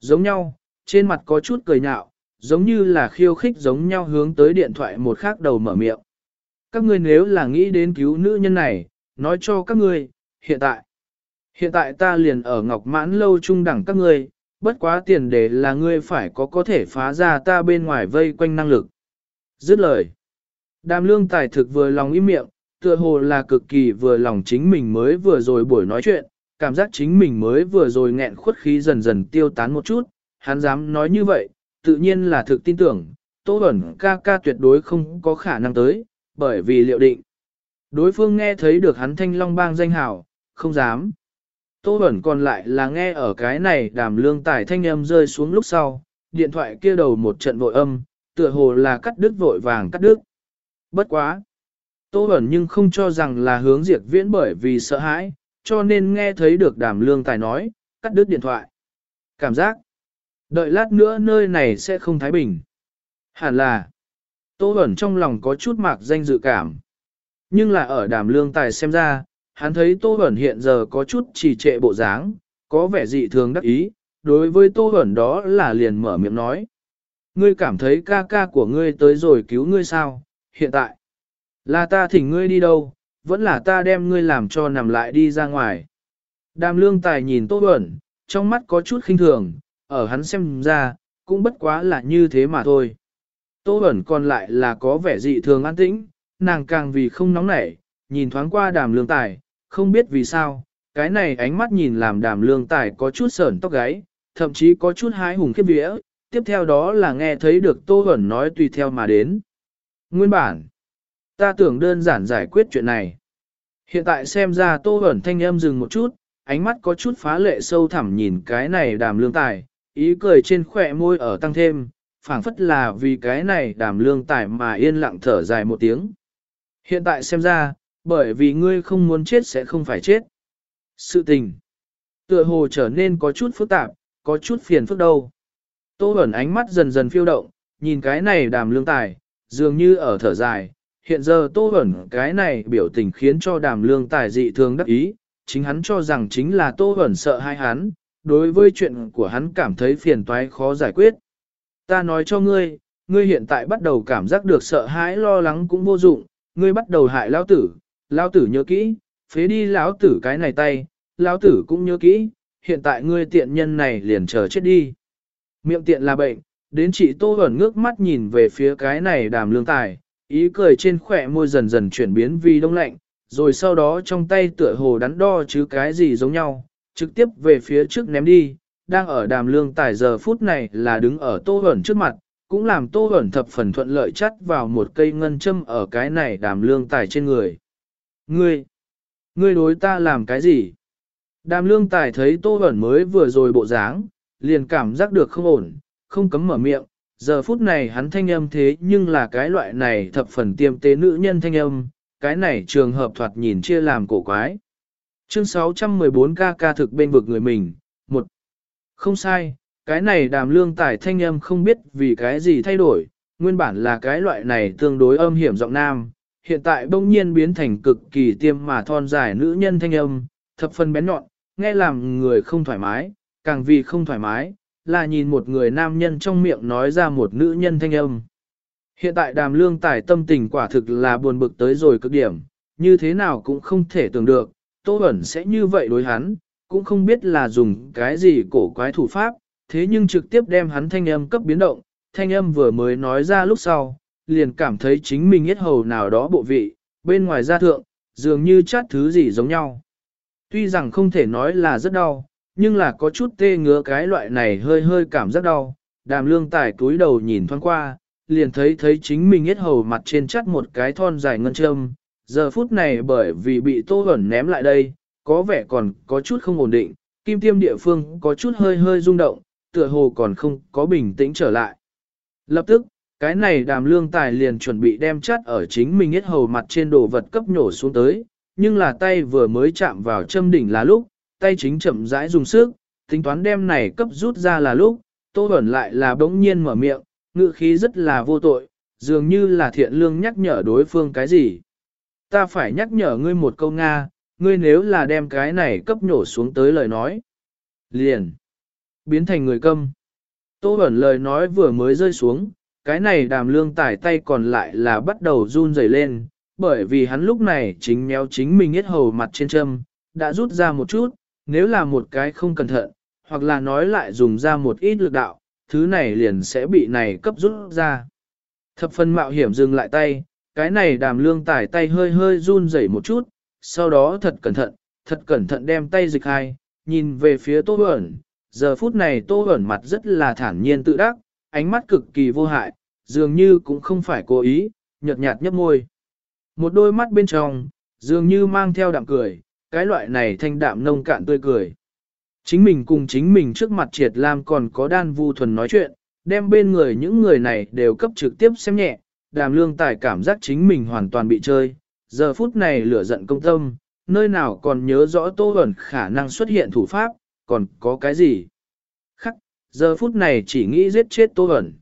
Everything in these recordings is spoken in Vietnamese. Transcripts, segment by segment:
giống nhau, trên mặt có chút cười nhạo, giống như là khiêu khích giống nhau hướng tới điện thoại một khác đầu mở miệng. Các ngươi nếu là nghĩ đến cứu nữ nhân này, nói cho các ngươi, hiện tại. Hiện tại ta liền ở Ngọc Mãn lâu trung đẳng các ngươi, bất quá tiền đề là ngươi phải có có thể phá ra ta bên ngoài vây quanh năng lực. Dứt lời. Đàm lương tài thực vừa lòng im miệng, tựa hồ là cực kỳ vừa lòng chính mình mới vừa rồi buổi nói chuyện, cảm giác chính mình mới vừa rồi nghẹn khuất khí dần dần tiêu tán một chút, hắn dám nói như vậy, tự nhiên là thực tin tưởng, Tô Bẩn ca ca tuyệt đối không có khả năng tới, bởi vì liệu định. Đối phương nghe thấy được hắn thanh long bang danh hào, không dám. Tô Bẩn còn lại là nghe ở cái này đàm lương tải thanh âm rơi xuống lúc sau, điện thoại kia đầu một trận vội âm, tựa hồ là cắt đứt vội vàng cắt đứt. Bất quá. Tô Bẩn nhưng không cho rằng là hướng diệt viễn bởi vì sợ hãi, cho nên nghe thấy được đàm lương tài nói, cắt đứt điện thoại. Cảm giác, đợi lát nữa nơi này sẽ không thái bình. Hẳn là, Tô Bẩn trong lòng có chút mạc danh dự cảm. Nhưng là ở đàm lương tài xem ra, hắn thấy Tô Bẩn hiện giờ có chút trì trệ bộ dáng, có vẻ dị thường đắc ý, đối với Tô Bẩn đó là liền mở miệng nói. Ngươi cảm thấy ca ca của ngươi tới rồi cứu ngươi sao, hiện tại. Là ta thỉnh ngươi đi đâu, vẫn là ta đem ngươi làm cho nằm lại đi ra ngoài. Đàm lương tài nhìn Tô Bẩn, trong mắt có chút khinh thường, ở hắn xem ra, cũng bất quá là như thế mà thôi. Tô Bẩn còn lại là có vẻ dị thường an tĩnh, nàng càng vì không nóng nảy, nhìn thoáng qua đàm lương tài, không biết vì sao, cái này ánh mắt nhìn làm đàm lương tài có chút sởn tóc gáy, thậm chí có chút hái hùng khiếp vía, tiếp theo đó là nghe thấy được Tô Bẩn nói tùy theo mà đến. Nguyên bản, ta tưởng đơn giản giải quyết chuyện này. Hiện tại xem ra Tô ẩn thanh âm dừng một chút, ánh mắt có chút phá lệ sâu thẳm nhìn cái này đàm lương tài, ý cười trên khỏe môi ở tăng thêm, phảng phất là vì cái này đàm lương tài mà yên lặng thở dài một tiếng. Hiện tại xem ra, bởi vì ngươi không muốn chết sẽ không phải chết. Sự tình, tựa hồ trở nên có chút phức tạp, có chút phiền phức đâu. Tô ẩn ánh mắt dần dần phiêu động, nhìn cái này đàm lương tài, dường như ở thở dài. Hiện giờ tô ẩn cái này biểu tình khiến cho đàm lương tài dị thường đắc ý, chính hắn cho rằng chính là tô ẩn sợ hai hắn, đối với chuyện của hắn cảm thấy phiền toái khó giải quyết. Ta nói cho ngươi, ngươi hiện tại bắt đầu cảm giác được sợ hãi lo lắng cũng vô dụng, ngươi bắt đầu hại lão tử, lão tử nhớ kỹ, phế đi lão tử cái này tay, lão tử cũng nhớ kỹ, hiện tại ngươi tiện nhân này liền chờ chết đi. Miệng tiện là bệnh, đến chị Tô ẩn ngước mắt nhìn về phía cái này đàm lương tài, ý cười trên khỏe môi dần dần chuyển biến vì đông lạnh, rồi sau đó trong tay tựa hồ đắn đo chứ cái gì giống nhau, trực tiếp về phía trước ném đi, đang ở đàm lương tài giờ phút này là đứng ở tô ẩn trước mặt, cũng làm tô ẩn thập phần thuận lợi chắt vào một cây ngân châm ở cái này đàm lương tài trên người. Ngươi, ngươi đối ta làm cái gì? Đàm lương tài thấy tô ẩn mới vừa rồi bộ dáng, liền cảm giác được không ổn, không cấm mở miệng, giờ phút này hắn thanh âm thế nhưng là cái loại này thập phần tiêm tế nữ nhân thanh âm, cái này trường hợp thoạt nhìn chia làm cổ quái. Chương 614 ca ca thực bên vực người mình, một Không sai, cái này đàm lương tài thanh âm không biết vì cái gì thay đổi, nguyên bản là cái loại này tương đối âm hiểm giọng nam, hiện tại bỗng nhiên biến thành cực kỳ tiêm mà thon dài nữ nhân thanh âm, thập phần bén nhọn, nghe làm người không thoải mái, càng vì không thoải mái, là nhìn một người nam nhân trong miệng nói ra một nữ nhân thanh âm. Hiện tại đàm lương tài tâm tình quả thực là buồn bực tới rồi cực điểm, như thế nào cũng không thể tưởng được, Tô Bẩn sẽ như vậy đối hắn, cũng không biết là dùng cái gì cổ quái thủ pháp, thế nhưng trực tiếp đem hắn thanh âm cấp biến động, thanh âm vừa mới nói ra lúc sau, liền cảm thấy chính mình hết hầu nào đó bộ vị, bên ngoài da thượng, dường như chát thứ gì giống nhau. Tuy rằng không thể nói là rất đau, nhưng là có chút tê ngứa cái loại này hơi hơi cảm giác đau. Đàm lương tài túi đầu nhìn thoáng qua, liền thấy thấy chính mình hết hầu mặt trên chắt một cái thon dài ngân châm. Giờ phút này bởi vì bị tô ẩn ném lại đây, có vẻ còn có chút không ổn định, kim tiêm địa phương có chút hơi hơi rung động, tựa hồ còn không có bình tĩnh trở lại. Lập tức, cái này đàm lương tài liền chuẩn bị đem chắt ở chính mình hết hầu mặt trên đồ vật cấp nhổ xuống tới, nhưng là tay vừa mới chạm vào châm đỉnh là lúc, tay chính chậm rãi dùng sức, tính toán đem này cấp rút ra là lúc, tô bẩn lại là bỗng nhiên mở miệng, ngữ khí rất là vô tội, dường như là thiện lương nhắc nhở đối phương cái gì. Ta phải nhắc nhở ngươi một câu Nga, ngươi nếu là đem cái này cấp nhổ xuống tới lời nói. Liền. biến thành người câm. Tô Bẩn lời nói vừa mới rơi xuống, cái này đàm lương tải tay còn lại là bắt đầu run rẩy lên, bởi vì hắn lúc này chính méo chính mình hết hầu mặt trên châm, đã rút ra một chút, nếu là một cái không cẩn thận, hoặc là nói lại dùng ra một ít lực đạo, thứ này liền sẽ bị này cấp rút ra. Thập phần mạo hiểm dừng lại tay, cái này đàm lương tải tay hơi hơi run rẩy một chút, sau đó thật cẩn thận, thật cẩn thận đem tay dịch hai, nhìn về phía Tô ẩn, Giờ phút này Tô ẩn mặt rất là thản nhiên tự đắc, ánh mắt cực kỳ vô hại, dường như cũng không phải cố ý, nhợt nhạt nhấp môi. Một đôi mắt bên trong, dường như mang theo đạm cười, cái loại này thanh đạm nông cạn tươi cười. Chính mình cùng chính mình trước mặt triệt lam còn có đan vu thuần nói chuyện, đem bên người những người này đều cấp trực tiếp xem nhẹ, đàm lương tài cảm giác chính mình hoàn toàn bị chơi. Giờ phút này lửa giận công tâm, nơi nào còn nhớ rõ tô ẩn khả năng xuất hiện thủ pháp, còn có cái gì? Khắc, giờ phút này chỉ nghĩ giết chết tô ẩn.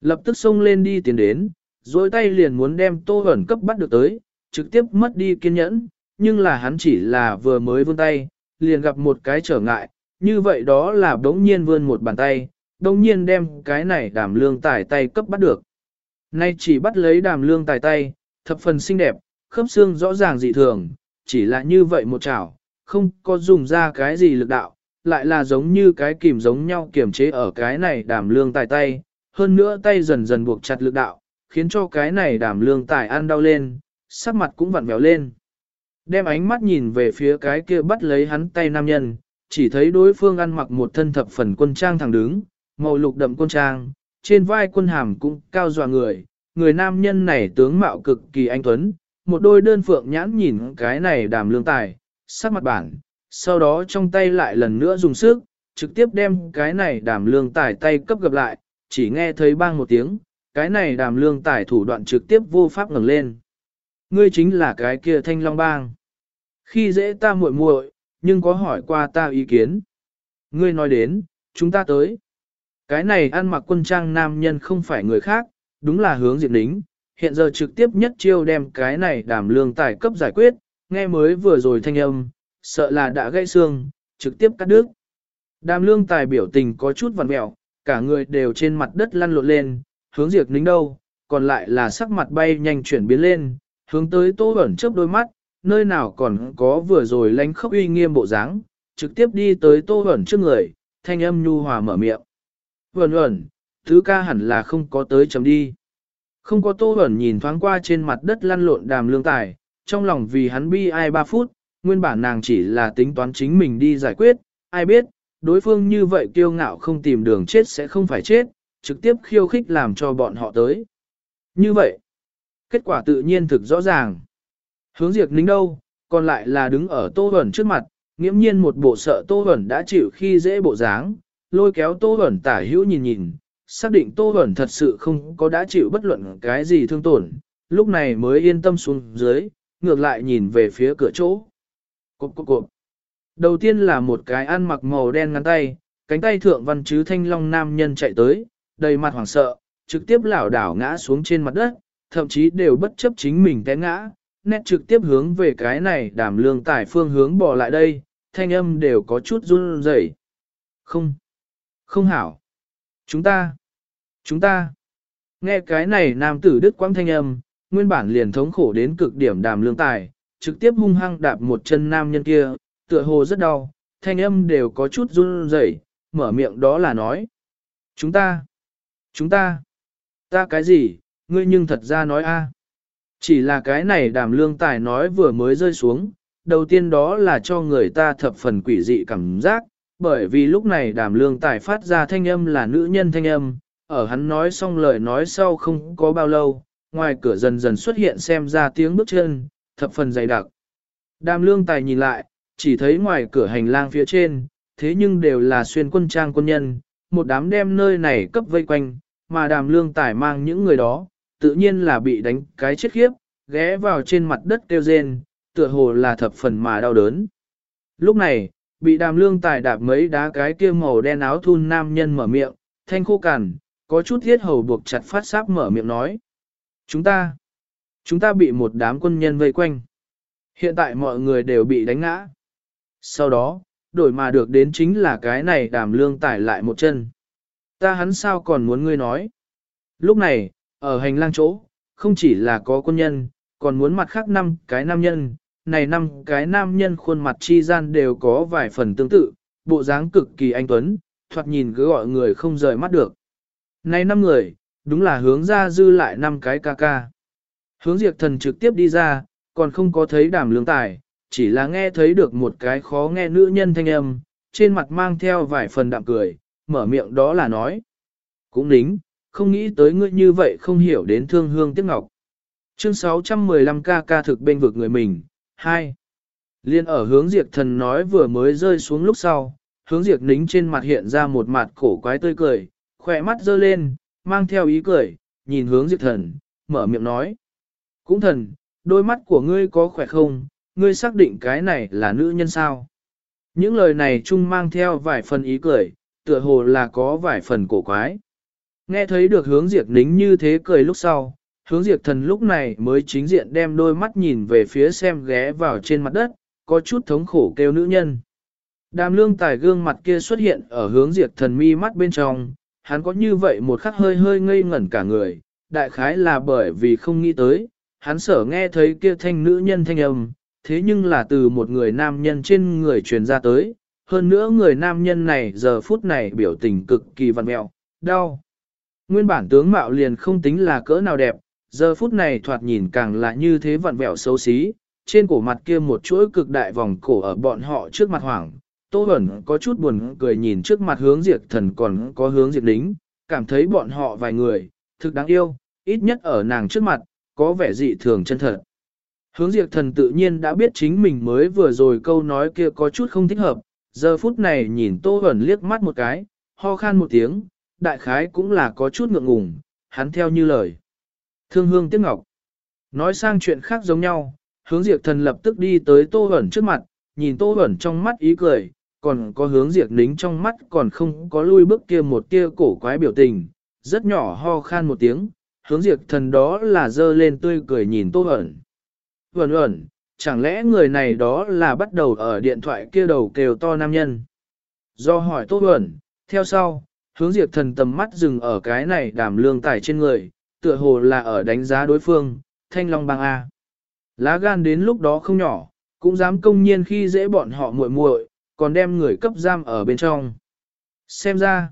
Lập tức xông lên đi tiến đến, dối tay liền muốn đem tô ẩn cấp bắt được tới, trực tiếp mất đi kiên nhẫn, nhưng là hắn chỉ là vừa mới vươn tay, liền gặp một cái trở ngại, như vậy đó là đống nhiên vươn một bàn tay, đống nhiên đem cái này đàm lương tải tay cấp bắt được. Nay chỉ bắt lấy đàm lương tải tay, thập phần xinh đẹp, khớp xương rõ ràng dị thường, chỉ là như vậy một chảo, không có dùng ra cái gì lực đạo, lại là giống như cái kìm giống nhau kiểm chế ở cái này đàm lương tài tay, hơn nữa tay dần dần buộc chặt lực đạo, khiến cho cái này đàm lương tài ăn đau lên, sắc mặt cũng vặn vẹo lên. Đem ánh mắt nhìn về phía cái kia bắt lấy hắn tay nam nhân, chỉ thấy đối phương ăn mặc một thân thập phần quân trang thẳng đứng, màu lục đậm quân trang, trên vai quân hàm cũng cao dọa người, người nam nhân này tướng mạo cực kỳ anh tuấn, một đôi đơn phượng nhãn nhìn cái này đàm lương tài, sắc mặt bản, sau đó trong tay lại lần nữa dùng sức, trực tiếp đem cái này đàm lương tài tay cấp gặp lại, chỉ nghe thấy bang một tiếng, cái này đàm lương tài thủ đoạn trực tiếp vô pháp ngẩng lên. Ngươi chính là cái kia thanh long bang. Khi dễ ta muội muội, nhưng có hỏi qua ta ý kiến. Ngươi nói đến, chúng ta tới. Cái này ăn mặc quân trang nam nhân không phải người khác, đúng là hướng diệt đính. Hiện giờ trực tiếp nhất chiêu đem cái này đảm lương tài cấp giải quyết, nghe mới vừa rồi thanh âm, sợ là đã gãy xương, trực tiếp cắt đứt. Đàm lương tài biểu tình có chút vằn mẹo, cả người đều trên mặt đất lăn lộn lên, hướng diệt nính đâu, còn lại là sắc mặt bay nhanh chuyển biến lên, hướng tới tô ẩn chớp đôi mắt, nơi nào còn có vừa rồi lánh khóc uy nghiêm bộ dáng, trực tiếp đi tới tô Huẩn trước người, thanh âm nhu hòa mở miệng. Vẩn Huẩn, thứ ca hẳn là không có tới chấm đi. Không có tô Huẩn nhìn thoáng qua trên mặt đất lăn lộn đàm lương tài, trong lòng vì hắn bi ai ba phút, nguyên bản nàng chỉ là tính toán chính mình đi giải quyết, ai biết, đối phương như vậy kiêu ngạo không tìm đường chết sẽ không phải chết, trực tiếp khiêu khích làm cho bọn họ tới. Như vậy, kết quả tự nhiên thực rõ ràng. Hướng diệt nính đâu, còn lại là đứng ở tô Huẩn trước mặt, nghiễm nhiên một bộ sợ tô Huẩn đã chịu khi dễ bộ dáng, lôi kéo tô Huẩn tả hữu nhìn nhìn, xác định tô Huẩn thật sự không có đã chịu bất luận cái gì thương tổn, lúc này mới yên tâm xuống dưới, ngược lại nhìn về phía cửa chỗ. Cộp cộp cộp. Đầu tiên là một cái ăn mặc màu đen ngắn tay, cánh tay thượng văn chứ thanh long nam nhân chạy tới, đầy mặt hoảng sợ, trực tiếp lảo đảo ngã xuống trên mặt đất, thậm chí đều bất chấp chính mình té ngã, nét trực tiếp hướng về cái này đảm lương tải phương hướng bỏ lại đây, thanh âm đều có chút run rẩy. Không, không hảo. Chúng ta, chúng ta. Nghe cái này nam tử đức quang thanh âm, nguyên bản liền thống khổ đến cực điểm đàm lương tài, trực tiếp hung hăng đạp một chân nam nhân kia, tựa hồ rất đau, thanh âm đều có chút run rẩy, mở miệng đó là nói. Chúng ta, chúng ta, ta cái gì, ngươi nhưng thật ra nói a. Chỉ là cái này đàm lương tài nói vừa mới rơi xuống, đầu tiên đó là cho người ta thập phần quỷ dị cảm giác, bởi vì lúc này đàm lương tài phát ra thanh âm là nữ nhân thanh âm, ở hắn nói xong lời nói sau không có bao lâu, ngoài cửa dần dần xuất hiện xem ra tiếng bước chân, thập phần dày đặc. Đàm lương tài nhìn lại, chỉ thấy ngoài cửa hành lang phía trên, thế nhưng đều là xuyên quân trang quân nhân, một đám đem nơi này cấp vây quanh, mà đàm lương tài mang những người đó, tự nhiên là bị đánh cái chết khiếp, ghé vào trên mặt đất kêu rên, tựa hồ là thập phần mà đau đớn. Lúc này, bị đàm lương tài đạp mấy đá cái kia màu đen áo thun nam nhân mở miệng, thanh khô cằn, có chút thiết hầu buộc chặt phát sáp mở miệng nói. Chúng ta, chúng ta bị một đám quân nhân vây quanh. Hiện tại mọi người đều bị đánh ngã. Sau đó, đổi mà được đến chính là cái này đàm lương tải lại một chân. Ta hắn sao còn muốn ngươi nói. Lúc này, ở hành lang chỗ, không chỉ là có quân nhân, còn muốn mặt khác năm cái nam nhân, này năm cái nam nhân khuôn mặt chi gian đều có vài phần tương tự, bộ dáng cực kỳ anh tuấn, thoạt nhìn cứ gọi người không rời mắt được. Này năm người, đúng là hướng ra dư lại năm cái ca ca. Hướng diệt thần trực tiếp đi ra, còn không có thấy đàm lương tài, chỉ là nghe thấy được một cái khó nghe nữ nhân thanh âm, trên mặt mang theo vài phần đạm cười, mở miệng đó là nói. Cũng nính, không nghĩ tới ngươi như vậy không hiểu đến thương hương tiếc ngọc. Chương 615 ca ca thực bên vực người mình, 2. Liên ở hướng diệt thần nói vừa mới rơi xuống lúc sau, hướng diệt nính trên mặt hiện ra một mặt cổ quái tươi cười, khỏe mắt dơ lên, mang theo ý cười, nhìn hướng diệt thần, mở miệng nói. Cũng thần, đôi mắt của ngươi có khỏe không, ngươi xác định cái này là nữ nhân sao? Những lời này chung mang theo vài phần ý cười, tựa hồ là có vài phần cổ quái. Nghe thấy được hướng diệt nính như thế cười lúc sau, hướng diệt thần lúc này mới chính diện đem đôi mắt nhìn về phía xem ghé vào trên mặt đất, có chút thống khổ kêu nữ nhân. Đàm lương tài gương mặt kia xuất hiện ở hướng diệt thần mi mắt bên trong, hắn có như vậy một khắc hơi hơi ngây ngẩn cả người, đại khái là bởi vì không nghĩ tới, hắn sở nghe thấy kia thanh nữ nhân thanh âm, thế nhưng là từ một người nam nhân trên người truyền ra tới, hơn nữa người nam nhân này giờ phút này biểu tình cực kỳ văn mẹo, đau. Nguyên bản tướng mạo liền không tính là cỡ nào đẹp, giờ phút này thoạt nhìn càng là như thế vặn vẹo xấu xí, trên cổ mặt kia một chuỗi cực đại vòng cổ ở bọn họ trước mặt hoảng. Tô Bẩn có chút buồn cười nhìn trước mặt hướng diệt thần còn có hướng diệt lính, cảm thấy bọn họ vài người, thực đáng yêu, ít nhất ở nàng trước mặt, có vẻ dị thường chân thật. Hướng diệt thần tự nhiên đã biết chính mình mới vừa rồi câu nói kia có chút không thích hợp, giờ phút này nhìn Tô Bẩn liếc mắt một cái, ho khan một tiếng, đại khái cũng là có chút ngượng ngùng, hắn theo như lời. Thương hương tiếc ngọc. Nói sang chuyện khác giống nhau, hướng diệt thần lập tức đi tới Tô ẩn trước mặt, nhìn Tô ẩn trong mắt ý cười, còn có hướng diệt nính trong mắt còn không có lui bước kia một tia cổ quái biểu tình, rất nhỏ ho khan một tiếng, hướng diệt thần đó là dơ lên tươi cười nhìn Tô ẩn. Ẩn ẩn, chẳng lẽ người này đó là bắt đầu ở điện thoại kia đầu kêu to nam nhân. Do hỏi Tô ẩn, theo sau, hướng diệt thần tầm mắt dừng ở cái này đảm lương tải trên người, tựa hồ là ở đánh giá đối phương, thanh long bang A. Lá gan đến lúc đó không nhỏ, cũng dám công nhiên khi dễ bọn họ muội muội, còn đem người cấp giam ở bên trong. Xem ra,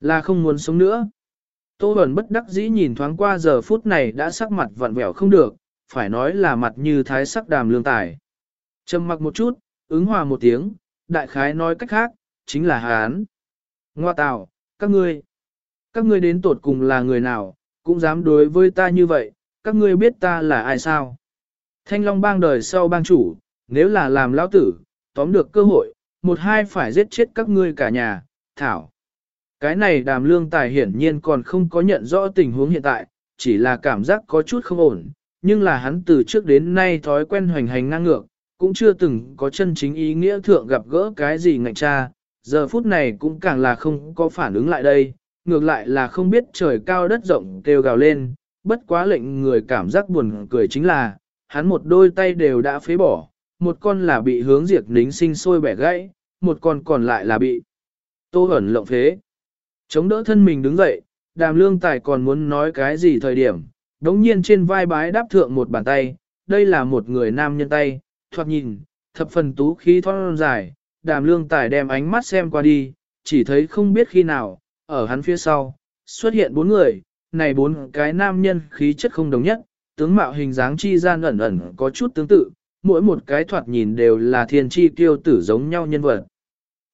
là không muốn sống nữa. Tô Bẩn bất đắc dĩ nhìn thoáng qua giờ phút này đã sắc mặt vặn vẹo không được, phải nói là mặt như thái sắc đàm lương tài. Trầm mặc một chút, ứng hòa một tiếng, đại khái nói cách khác, chính là hán. Ngoa tào, các ngươi, các ngươi đến tột cùng là người nào, cũng dám đối với ta như vậy, các ngươi biết ta là ai sao? Thanh Long bang đời sau bang chủ, nếu là làm lão tử, tóm được cơ hội, một hai phải giết chết các ngươi cả nhà, thảo. Cái này đàm lương tài hiển nhiên còn không có nhận rõ tình huống hiện tại, chỉ là cảm giác có chút không ổn, nhưng là hắn từ trước đến nay thói quen hoành hành ngang ngược, cũng chưa từng có chân chính ý nghĩa thượng gặp gỡ cái gì ngạnh cha, giờ phút này cũng càng là không có phản ứng lại đây, ngược lại là không biết trời cao đất rộng kêu gào lên, bất quá lệnh người cảm giác buồn cười chính là, hắn một đôi tay đều đã phế bỏ, một con là bị hướng diệt nính sinh sôi bẻ gãy, một con còn lại là bị tô ẩn lộng phế. Chống đỡ thân mình đứng dậy, đàm lương tài còn muốn nói cái gì thời điểm, đống nhiên trên vai bái đáp thượng một bàn tay, đây là một người nam nhân tay, thoạt nhìn, thập phần tú khí thon dài, đàm lương tài đem ánh mắt xem qua đi, chỉ thấy không biết khi nào, ở hắn phía sau, xuất hiện bốn người, này bốn cái nam nhân khí chất không đồng nhất, tướng mạo hình dáng chi gian ẩn ẩn có chút tương tự, mỗi một cái thoạt nhìn đều là thiên chi tiêu tử giống nhau nhân vật.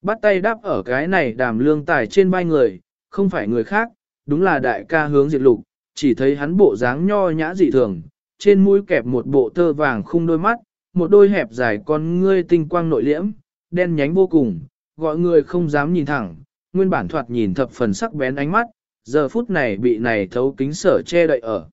Bắt tay đáp ở cái này đàm lương tài trên vai người, không phải người khác, đúng là đại ca hướng diệt lục, chỉ thấy hắn bộ dáng nho nhã dị thường, trên mũi kẹp một bộ tơ vàng khung đôi mắt, một đôi hẹp dài con ngươi tinh quang nội liễm, đen nhánh vô cùng, gọi người không dám nhìn thẳng, nguyên bản thoạt nhìn thập phần sắc bén ánh mắt, giờ phút này bị này thấu kính sở che đậy ở.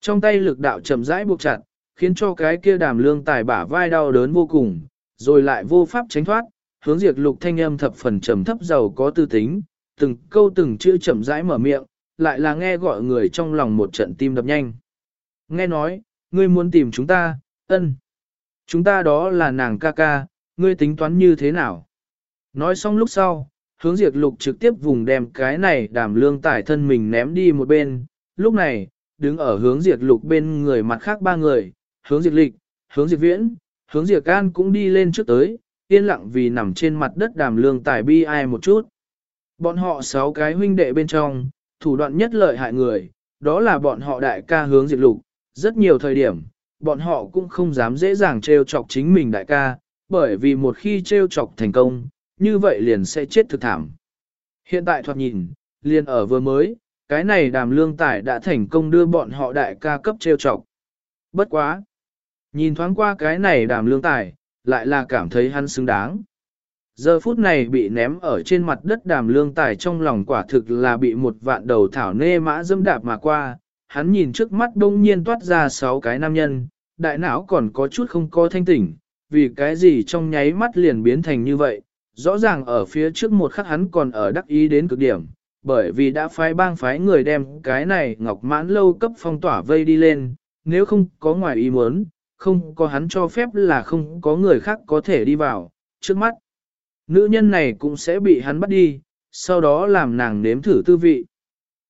Trong tay lực đạo chậm rãi buộc chặt, khiến cho cái kia đàm lương tài bả vai đau đớn vô cùng, rồi lại vô pháp tránh thoát, hướng diệt lục thanh âm thập phần trầm thấp giàu có tư tính, từng câu từng chữ chậm rãi mở miệng, lại là nghe gọi người trong lòng một trận tim đập nhanh. Nghe nói, ngươi muốn tìm chúng ta, ân. Chúng ta đó là nàng ca ca, ngươi tính toán như thế nào? Nói xong lúc sau, hướng diệt lục trực tiếp vùng đem cái này đàm lương tải thân mình ném đi một bên. Lúc này, đứng ở hướng diệt lục bên người mặt khác ba người, hướng diệt lịch, hướng diệt viễn, hướng diệt can cũng đi lên trước tới, yên lặng vì nằm trên mặt đất đàm lương tải bi ai một chút. Bọn họ sáu cái huynh đệ bên trong, thủ đoạn nhất lợi hại người, đó là bọn họ đại ca hướng diệt lục. Rất nhiều thời điểm, bọn họ cũng không dám dễ dàng trêu chọc chính mình đại ca, bởi vì một khi trêu chọc thành công, như vậy liền sẽ chết thực thảm. Hiện tại thoạt nhìn, liền ở vừa mới, cái này đàm lương tải đã thành công đưa bọn họ đại ca cấp trêu chọc. Bất quá! Nhìn thoáng qua cái này đàm lương tải, lại là cảm thấy hắn xứng đáng. Giờ phút này bị ném ở trên mặt đất đàm lương tài trong lòng quả thực là bị một vạn đầu thảo nê mã dâm đạp mà qua, hắn nhìn trước mắt đông nhiên toát ra sáu cái nam nhân, đại não còn có chút không có thanh tỉnh, vì cái gì trong nháy mắt liền biến thành như vậy, rõ ràng ở phía trước một khắc hắn còn ở đắc ý đến cực điểm, bởi vì đã phái bang phái người đem cái này ngọc mãn lâu cấp phong tỏa vây đi lên, nếu không có ngoài ý muốn, không có hắn cho phép là không có người khác có thể đi vào, trước mắt. Nữ nhân này cũng sẽ bị hắn bắt đi, sau đó làm nàng nếm thử tư vị.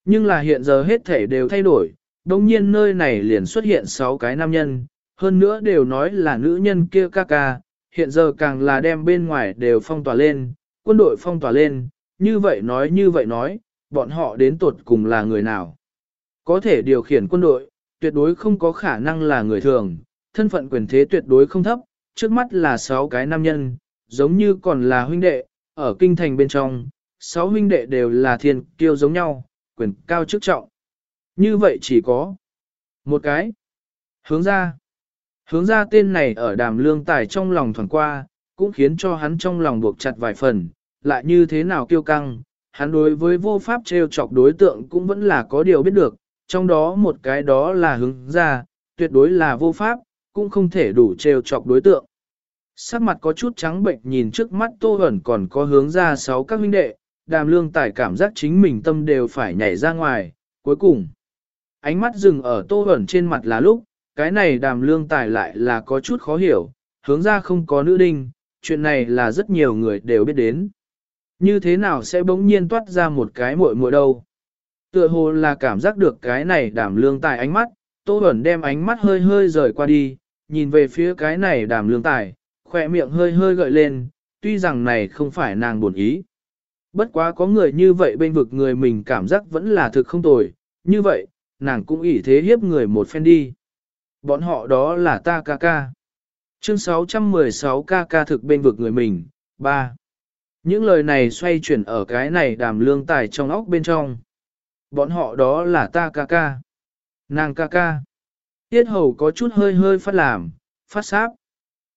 Nhưng là hiện giờ hết thể đều thay đổi, đồng nhiên nơi này liền xuất hiện 6 cái nam nhân, hơn nữa đều nói là nữ nhân kia ca ca, hiện giờ càng là đem bên ngoài đều phong tỏa lên, quân đội phong tỏa lên, như vậy nói như vậy nói, bọn họ đến tột cùng là người nào. Có thể điều khiển quân đội, tuyệt đối không có khả năng là người thường, thân phận quyền thế tuyệt đối không thấp, trước mắt là 6 cái nam nhân, giống như còn là huynh đệ, ở kinh thành bên trong, sáu huynh đệ đều là thiên kiêu giống nhau, quyền cao chức trọng. Như vậy chỉ có một cái. Hướng ra. Hướng ra tên này ở đàm lương tài trong lòng thoảng qua, cũng khiến cho hắn trong lòng buộc chặt vài phần, lại như thế nào kiêu căng. Hắn đối với vô pháp trêu chọc đối tượng cũng vẫn là có điều biết được, trong đó một cái đó là hướng ra, tuyệt đối là vô pháp, cũng không thể đủ trêu chọc đối tượng. Sắc mặt có chút trắng bệnh nhìn trước mắt Tô ẩn còn có hướng ra sáu các huynh đệ, đàm lương Tài cảm giác chính mình tâm đều phải nhảy ra ngoài, cuối cùng. Ánh mắt dừng ở Tô ẩn trên mặt là lúc, cái này đàm lương tài lại là có chút khó hiểu, hướng ra không có nữ đinh, chuyện này là rất nhiều người đều biết đến. Như thế nào sẽ bỗng nhiên toát ra một cái muội muội đâu? Tựa hồ là cảm giác được cái này đàm lương tài ánh mắt, Tô Bẩn đem ánh mắt hơi hơi rời qua đi, nhìn về phía cái này đàm lương tài, khỏe miệng hơi hơi gợi lên, tuy rằng này không phải nàng buồn ý. Bất quá có người như vậy bên vực người mình cảm giác vẫn là thực không tồi, như vậy, nàng cũng ỷ thế hiếp người một phen đi. Bọn họ đó là ta ca ca. Chương 616 ca ca thực bên vực người mình, 3. Những lời này xoay chuyển ở cái này đàm lương tài trong óc bên trong. Bọn họ đó là ta ca ca. Nàng ca ca. Tiết hầu có chút hơi hơi phát làm, phát sáp.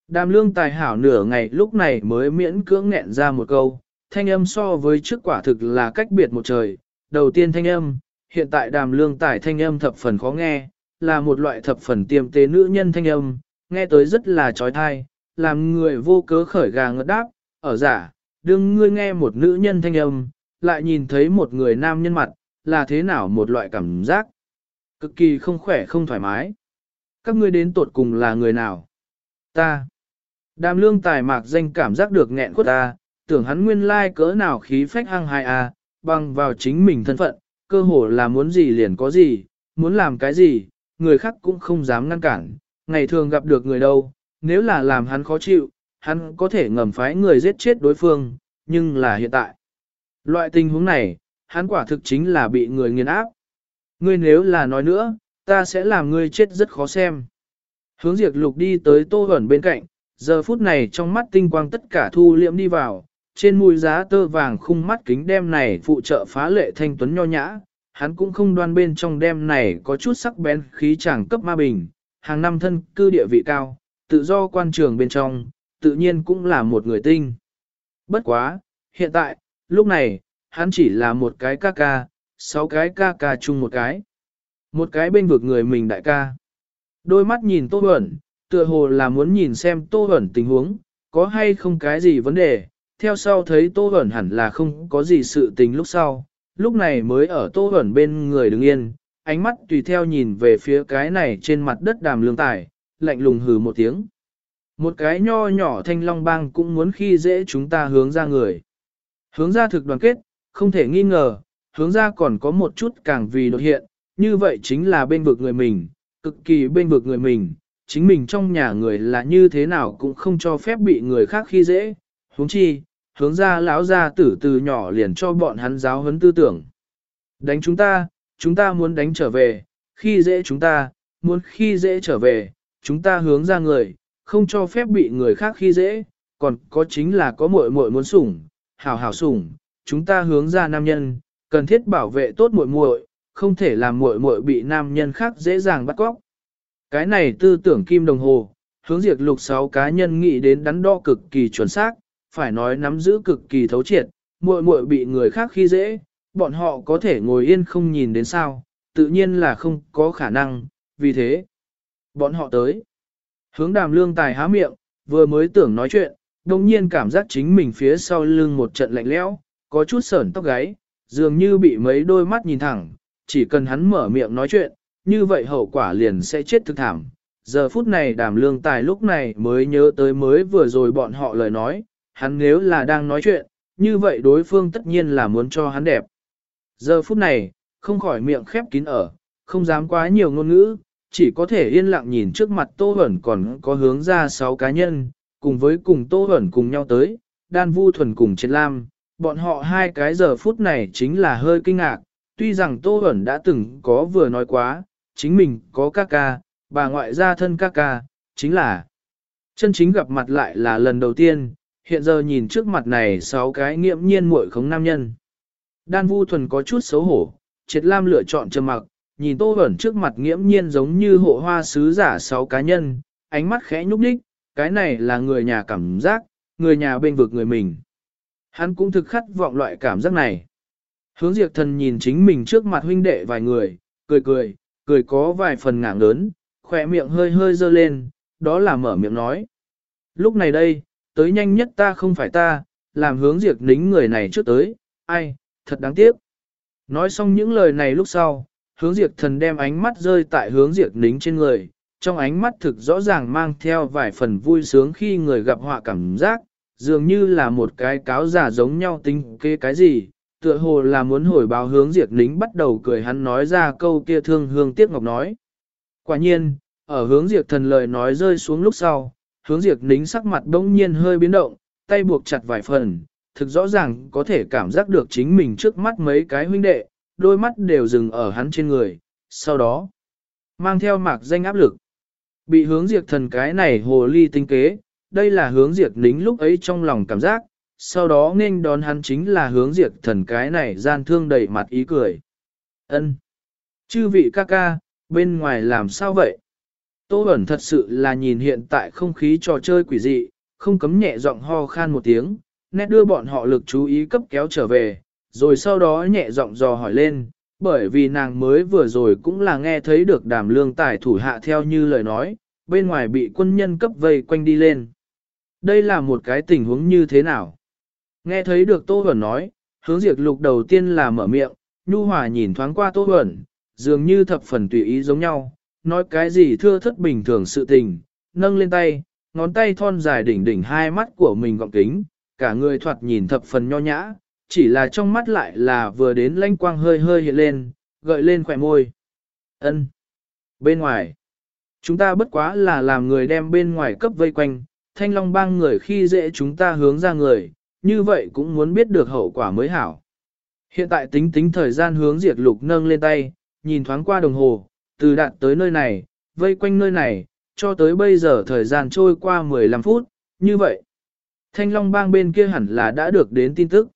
Đàm lương tài hảo nửa ngày lúc này mới miễn cưỡng nghẹn ra một câu, thanh âm so với trước quả thực là cách biệt một trời. Đầu tiên thanh âm, hiện tại đàm lương tài thanh âm thập phần khó nghe, là một loại thập phần tiềm tế nữ nhân thanh âm, nghe tới rất là trói thai, làm người vô cớ khởi gà ngất đáp, ở giả, đừng ngươi nghe một nữ nhân thanh âm, lại nhìn thấy một người nam nhân mặt, là thế nào một loại cảm giác. Cực kỳ không khỏe không thoải mái. Các ngươi đến tột cùng là người nào? Ta. Đàm lương tài mạc danh cảm giác được nghẹn khuất ta, tưởng hắn nguyên lai cỡ nào khí phách hăng hai a, à, bằng vào chính mình thân phận, cơ hồ là muốn gì liền có gì, muốn làm cái gì, người khác cũng không dám ngăn cản, ngày thường gặp được người đâu, nếu là làm hắn khó chịu, hắn có thể ngầm phái người giết chết đối phương, nhưng là hiện tại. Loại tình huống này, hắn quả thực chính là bị người nghiền áp. Ngươi nếu là nói nữa, ta sẽ làm ngươi chết rất khó xem. Hướng diệt lục đi tới tô ẩn bên cạnh, giờ phút này trong mắt tinh quang tất cả thu liễm đi vào, trên mũi giá tơ vàng khung mắt kính đem này phụ trợ phá lệ thanh tuấn nho nhã, hắn cũng không đoan bên trong đêm này có chút sắc bén khí chàng cấp ma bình, hàng năm thân cư địa vị cao, tự do quan trường bên trong, tự nhiên cũng là một người tinh. Bất quá, hiện tại, lúc này, hắn chỉ là một cái ca ca, sáu cái ca ca chung một cái. Một cái bên vực người mình đại ca. Đôi mắt nhìn Tô Bẩn, tựa hồ là muốn nhìn xem Tô Bẩn tình huống, có hay không cái gì vấn đề, theo sau thấy Tô Bẩn hẳn là không có gì sự tình lúc sau, lúc này mới ở Tô Bẩn bên người đứng yên, ánh mắt tùy theo nhìn về phía cái này trên mặt đất đàm lương tài, lạnh lùng hừ một tiếng. Một cái nho nhỏ thanh long bang cũng muốn khi dễ chúng ta hướng ra người. Hướng ra thực đoàn kết, không thể nghi ngờ, hướng ra còn có một chút càng vì đột hiện, như vậy chính là bên vực người mình, cực kỳ bên vực người mình, chính mình trong nhà người là như thế nào cũng không cho phép bị người khác khi dễ, huống chi, hướng ra lão ra tử từ nhỏ liền cho bọn hắn giáo huấn tư tưởng. Đánh chúng ta, chúng ta muốn đánh trở về, khi dễ chúng ta, muốn khi dễ trở về, chúng ta hướng ra người, không cho phép bị người khác khi dễ, còn có chính là có muội muội muốn sủng, hảo hảo sủng, chúng ta hướng ra nam nhân, cần thiết bảo vệ tốt muội muội, không thể làm muội muội bị nam nhân khác dễ dàng bắt cóc. Cái này tư tưởng kim đồng hồ, hướng diệt lục sáu cá nhân nghĩ đến đắn đo cực kỳ chuẩn xác, phải nói nắm giữ cực kỳ thấu triệt, muội muội bị người khác khi dễ, bọn họ có thể ngồi yên không nhìn đến sao, tự nhiên là không có khả năng, vì thế, bọn họ tới. Hướng đàm lương tài há miệng, vừa mới tưởng nói chuyện, đồng nhiên cảm giác chính mình phía sau lưng một trận lạnh lẽo, có chút sởn tóc gáy, dường như bị mấy đôi mắt nhìn thẳng, chỉ cần hắn mở miệng nói chuyện, như vậy hậu quả liền sẽ chết thực thảm. Giờ phút này đàm lương tài lúc này mới nhớ tới mới vừa rồi bọn họ lời nói, hắn nếu là đang nói chuyện, như vậy đối phương tất nhiên là muốn cho hắn đẹp. Giờ phút này, không khỏi miệng khép kín ở, không dám quá nhiều ngôn ngữ, chỉ có thể yên lặng nhìn trước mặt Tô Huẩn còn có hướng ra sáu cá nhân, cùng với cùng Tô Huẩn cùng nhau tới, đan vu thuần cùng trên lam, bọn họ hai cái giờ phút này chính là hơi kinh ngạc, tuy rằng Tô Huẩn đã từng có vừa nói quá, chính mình có ca ca, bà ngoại gia thân ca ca, chính là chân chính gặp mặt lại là lần đầu tiên, hiện giờ nhìn trước mặt này sáu cái nghiệm nhiên muội khống nam nhân. Đan Vu Thuần có chút xấu hổ, Triệt Lam lựa chọn trầm mặc, nhìn Tô Bẩn trước mặt nghiễm nhiên giống như hộ hoa sứ giả sáu cá nhân, ánh mắt khẽ nhúc nhích, cái này là người nhà cảm giác, người nhà bên vực người mình. Hắn cũng thực khát vọng loại cảm giác này. Hướng diệt thần nhìn chính mình trước mặt huynh đệ vài người, cười cười, cười có vài phần ngạng lớn, khỏe miệng hơi hơi dơ lên, đó là mở miệng nói. Lúc này đây, tới nhanh nhất ta không phải ta, làm hướng diệt nính người này trước tới, ai, thật đáng tiếc. Nói xong những lời này lúc sau, hướng diệt thần đem ánh mắt rơi tại hướng diệt nính trên người, trong ánh mắt thực rõ ràng mang theo vài phần vui sướng khi người gặp họa cảm giác, dường như là một cái cáo giả giống nhau tính kê cái gì, tựa hồ là muốn hồi báo hướng diệt nính bắt đầu cười hắn nói ra câu kia thương hương tiếc ngọc nói. Quả nhiên, ở hướng diệt thần lời nói rơi xuống lúc sau, hướng diệt nính sắc mặt đông nhiên hơi biến động, tay buộc chặt vài phần, thực rõ ràng có thể cảm giác được chính mình trước mắt mấy cái huynh đệ, đôi mắt đều dừng ở hắn trên người, sau đó, mang theo mạc danh áp lực. Bị hướng diệt thần cái này hồ ly tinh kế, đây là hướng diệt nính lúc ấy trong lòng cảm giác, sau đó nên đón hắn chính là hướng diệt thần cái này gian thương đầy mặt ý cười. ân Chư vị ca ca, bên ngoài làm sao vậy? Tô Bẩn thật sự là nhìn hiện tại không khí trò chơi quỷ dị, không cấm nhẹ giọng ho khan một tiếng, nét đưa bọn họ lực chú ý cấp kéo trở về, rồi sau đó nhẹ giọng dò hỏi lên, bởi vì nàng mới vừa rồi cũng là nghe thấy được đàm lương tài thủ hạ theo như lời nói, bên ngoài bị quân nhân cấp vây quanh đi lên. Đây là một cái tình huống như thế nào? Nghe thấy được Tô Bẩn nói, hướng diệt lục đầu tiên là mở miệng, nhu hòa nhìn thoáng qua Tô Bẩn, dường như thập phần tùy ý giống nhau, nói cái gì thưa thất bình thường sự tình, nâng lên tay, ngón tay thon dài đỉnh đỉnh hai mắt của mình gọng kính, cả người thoạt nhìn thập phần nho nhã, chỉ là trong mắt lại là vừa đến lanh quang hơi hơi hiện lên, gợi lên khỏe môi. ân Bên ngoài, chúng ta bất quá là làm người đem bên ngoài cấp vây quanh, thanh long bang người khi dễ chúng ta hướng ra người, như vậy cũng muốn biết được hậu quả mới hảo. Hiện tại tính tính thời gian hướng diệt lục nâng lên tay, nhìn thoáng qua đồng hồ, từ đạt tới nơi này, vây quanh nơi này, cho tới bây giờ thời gian trôi qua 15 phút, như vậy. Thanh Long bang bên kia hẳn là đã được đến tin tức.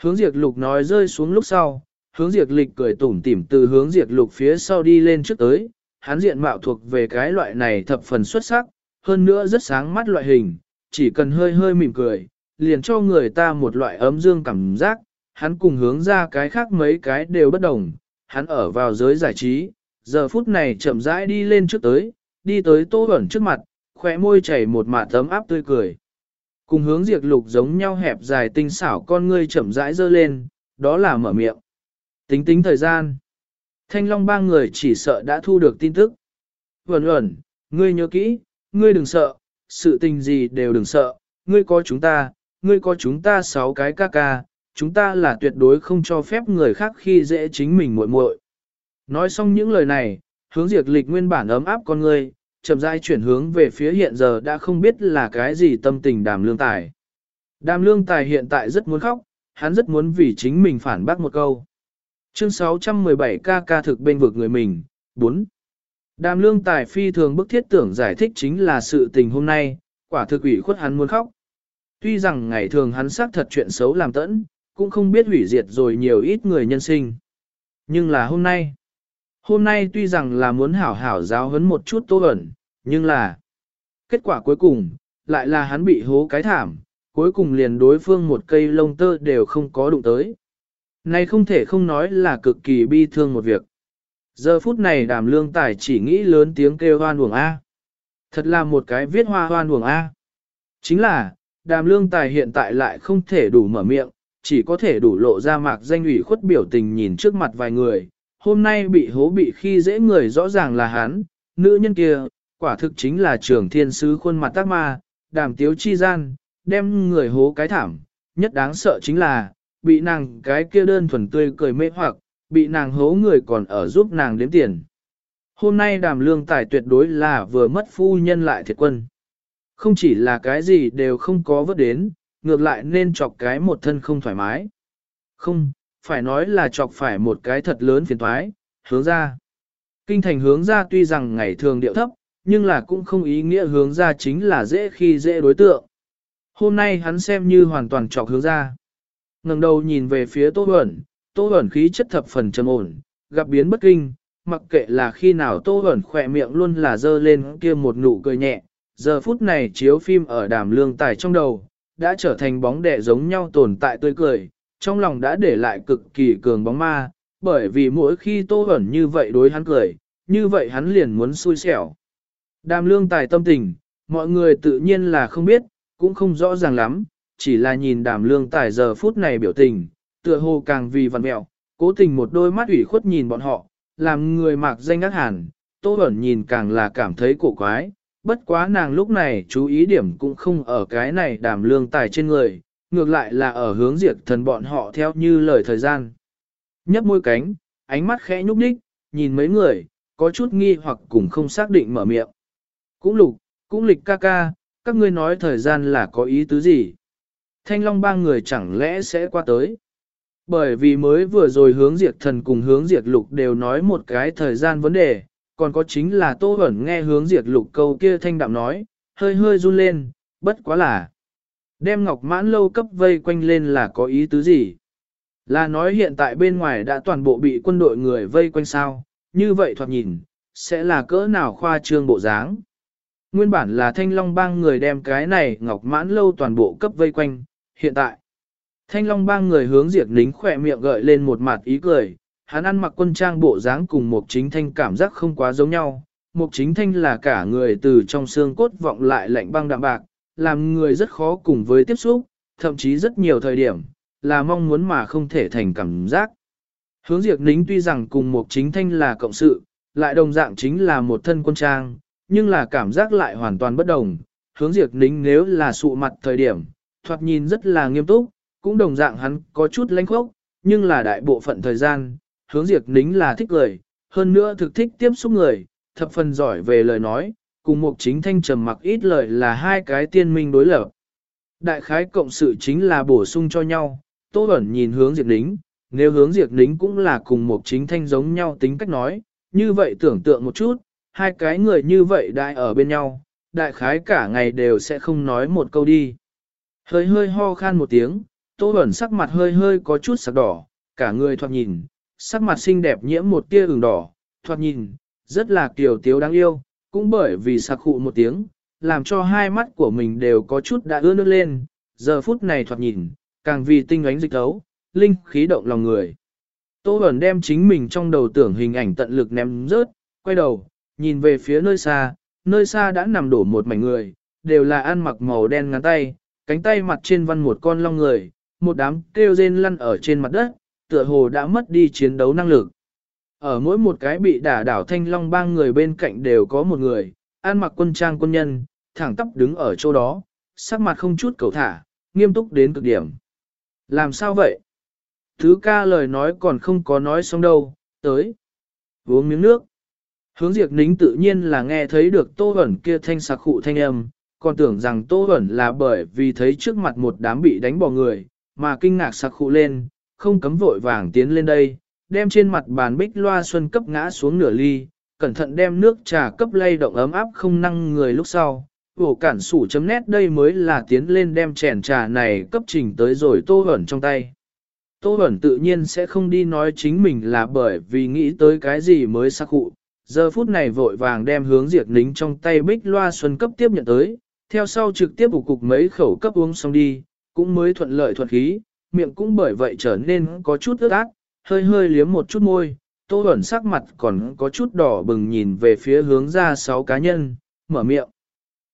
Hướng diệt lục nói rơi xuống lúc sau, hướng diệt lịch cười tủm tỉm từ hướng diệt lục phía sau đi lên trước tới, hắn diện mạo thuộc về cái loại này thập phần xuất sắc, hơn nữa rất sáng mắt loại hình, chỉ cần hơi hơi mỉm cười, liền cho người ta một loại ấm dương cảm giác, hắn cùng hướng ra cái khác mấy cái đều bất đồng, hắn ở vào giới giải trí, giờ phút này chậm rãi đi lên trước tới, đi tới tô ẩn trước mặt, khỏe môi chảy một mạ tấm áp tươi cười. Cùng hướng diệt lục giống nhau hẹp dài tinh xảo con ngươi chậm rãi dơ lên, đó là mở miệng. Tính tính thời gian. Thanh Long ba người chỉ sợ đã thu được tin tức. Vẩn ẩn, ngươi nhớ kỹ, ngươi đừng sợ, sự tình gì đều đừng sợ, ngươi có chúng ta, ngươi có chúng ta sáu cái ca ca, chúng ta là tuyệt đối không cho phép người khác khi dễ chính mình muội muội. Nói xong những lời này, hướng diệt lịch nguyên bản ấm áp con người, chậm rãi chuyển hướng về phía hiện giờ đã không biết là cái gì tâm tình đàm lương tài. Đàm lương tài hiện tại rất muốn khóc, hắn rất muốn vì chính mình phản bác một câu. Chương 617 ca ca thực bên vực người mình, 4. Đàm lương tài phi thường bức thiết tưởng giải thích chính là sự tình hôm nay, quả thực ủy khuất hắn muốn khóc. Tuy rằng ngày thường hắn xác thật chuyện xấu làm tẫn, cũng không biết hủy diệt rồi nhiều ít người nhân sinh. Nhưng là hôm nay, hôm nay tuy rằng là muốn hảo hảo giáo huấn một chút tô ẩn, nhưng là kết quả cuối cùng, lại là hắn bị hố cái thảm, cuối cùng liền đối phương một cây lông tơ đều không có đụng tới. Này không thể không nói là cực kỳ bi thương một việc. Giờ phút này đàm lương tài chỉ nghĩ lớn tiếng kêu hoan buồng A. Thật là một cái viết hoa hoan buồng A. Chính là, đàm lương tài hiện tại lại không thể đủ mở miệng, chỉ có thể đủ lộ ra mạc danh ủy khuất biểu tình nhìn trước mặt vài người. Hôm nay bị hố bị khi dễ người rõ ràng là hắn, nữ nhân kia, quả thực chính là trưởng thiên sứ khuôn mặt tác ma, đàm tiếu chi gian, đem người hố cái thảm, nhất đáng sợ chính là, bị nàng cái kia đơn thuần tươi cười mê hoặc, bị nàng hố người còn ở giúp nàng đếm tiền. Hôm nay đàm lương tài tuyệt đối là vừa mất phu nhân lại thiệt quân. Không chỉ là cái gì đều không có vớt đến, ngược lại nên chọc cái một thân không thoải mái. Không, phải nói là chọc phải một cái thật lớn phiền thoái, hướng ra. Kinh thành hướng ra tuy rằng ngày thường điệu thấp, nhưng là cũng không ý nghĩa hướng ra chính là dễ khi dễ đối tượng. Hôm nay hắn xem như hoàn toàn chọc hướng ra. ngẩng đầu nhìn về phía Tô Huẩn, Tô Huẩn khí chất thập phần trầm ổn, gặp biến bất kinh, mặc kệ là khi nào Tô Huẩn khỏe miệng luôn là dơ lên kia một nụ cười nhẹ. Giờ phút này chiếu phim ở đàm lương tài trong đầu, đã trở thành bóng đẻ giống nhau tồn tại tươi cười, trong lòng đã để lại cực kỳ cường bóng ma, bởi vì mỗi khi Tô Hẩn như vậy đối hắn cười, như vậy hắn liền muốn xui xẻo. Đàm lương tài tâm tình, mọi người tự nhiên là không biết, cũng không rõ ràng lắm, chỉ là nhìn đàm lương tài giờ phút này biểu tình, tựa hồ càng vì vằn mẹo, cố tình một đôi mắt ủy khuất nhìn bọn họ, làm người mạc danh ác hẳn, tô ẩn nhìn càng là cảm thấy cổ quái, bất quá nàng lúc này chú ý điểm cũng không ở cái này đàm lương tài trên người, ngược lại là ở hướng diệt thần bọn họ theo như lời thời gian. Nhấp môi cánh, ánh mắt khẽ nhúc nhích, nhìn mấy người, có chút nghi hoặc cũng không xác định mở miệng. Cũng lục, cũng lịch ca ca, các ngươi nói thời gian là có ý tứ gì? Thanh Long ba người chẳng lẽ sẽ qua tới? Bởi vì mới vừa rồi hướng diệt thần cùng hướng diệt lục đều nói một cái thời gian vấn đề, còn có chính là Tô ẩn nghe hướng diệt lục câu kia thanh đạm nói, hơi hơi run lên, bất quá là. Đem ngọc mãn lâu cấp vây quanh lên là có ý tứ gì? Là nói hiện tại bên ngoài đã toàn bộ bị quân đội người vây quanh sao, như vậy thoạt nhìn, sẽ là cỡ nào khoa trương bộ dáng. Nguyên bản là thanh long bang người đem cái này ngọc mãn lâu toàn bộ cấp vây quanh, hiện tại. Thanh long bang người hướng diệt lính khỏe miệng gợi lên một mặt ý cười, hắn ăn mặc quân trang bộ dáng cùng một chính thanh cảm giác không quá giống nhau. Mục chính thanh là cả người từ trong xương cốt vọng lại lạnh băng đạm bạc, làm người rất khó cùng với tiếp xúc, thậm chí rất nhiều thời điểm, là mong muốn mà không thể thành cảm giác. Hướng diệt nính tuy rằng cùng một chính thanh là cộng sự, lại đồng dạng chính là một thân quân trang, nhưng là cảm giác lại hoàn toàn bất đồng. Hướng diệt nính nếu là sụ mặt thời điểm, thoạt nhìn rất là nghiêm túc, cũng đồng dạng hắn có chút lãnh khốc, nhưng là đại bộ phận thời gian, hướng diệt nính là thích lời, hơn nữa thực thích tiếp xúc người, thập phần giỏi về lời nói, cùng một chính thanh trầm mặc ít lời là hai cái tiên minh đối lập. Đại khái cộng sự chính là bổ sung cho nhau, Tô Bẩn nhìn hướng diệt nính, nếu hướng diệt nính cũng là cùng một chính thanh giống nhau tính cách nói, như vậy tưởng tượng một chút, hai cái người như vậy đại ở bên nhau, đại khái cả ngày đều sẽ không nói một câu đi. Hơi hơi ho khan một tiếng, Tô Bẩn sắc mặt hơi hơi có chút sắc đỏ, cả người thoạt nhìn, sắc mặt xinh đẹp nhiễm một tia ửng đỏ, thoạt nhìn, rất là kiểu tiếu đáng yêu, cũng bởi vì sặc khụ một tiếng, làm cho hai mắt của mình đều có chút đã ướt nước lên, giờ phút này thoạt nhìn, càng vì tinh ánh dịch thấu, linh khí động lòng người. Tô Bẩn đem chính mình trong đầu tưởng hình ảnh tận lực ném rớt, quay đầu, nhìn về phía nơi xa, nơi xa đã nằm đổ một mảnh người, đều là ăn mặc màu đen ngắn tay, cánh tay mặt trên văn một con long người, một đám kêu rên lăn ở trên mặt đất, tựa hồ đã mất đi chiến đấu năng lực. Ở mỗi một cái bị đả đảo thanh long bang người bên cạnh đều có một người, ăn mặc quân trang quân nhân, thẳng tắp đứng ở chỗ đó, sắc mặt không chút cầu thả, nghiêm túc đến cực điểm. Làm sao vậy? Thứ ca lời nói còn không có nói xong đâu, tới. Uống miếng nước. Hướng diệt nính tự nhiên là nghe thấy được tô ẩn kia thanh sạc khụ thanh âm, còn tưởng rằng tô ẩn là bởi vì thấy trước mặt một đám bị đánh bỏ người, mà kinh ngạc sạc khụ lên, không cấm vội vàng tiến lên đây, đem trên mặt bàn bích loa xuân cấp ngã xuống nửa ly, cẩn thận đem nước trà cấp lay động ấm áp không năng người lúc sau. Vổ cản sủ chấm nét đây mới là tiến lên đem chèn trà này cấp trình tới rồi tô hẩn trong tay. Tô hẩn tự nhiên sẽ không đi nói chính mình là bởi vì nghĩ tới cái gì mới sắc cụ. Giờ phút này vội vàng đem hướng diệt nính trong tay bích loa xuân cấp tiếp nhận tới, theo sau trực tiếp ủ cục mấy khẩu cấp uống xong đi, cũng mới thuận lợi thuận khí, miệng cũng bởi vậy trở nên có chút ướt át, hơi hơi liếm một chút môi, tô ẩn sắc mặt còn có chút đỏ bừng nhìn về phía hướng ra sáu cá nhân, mở miệng.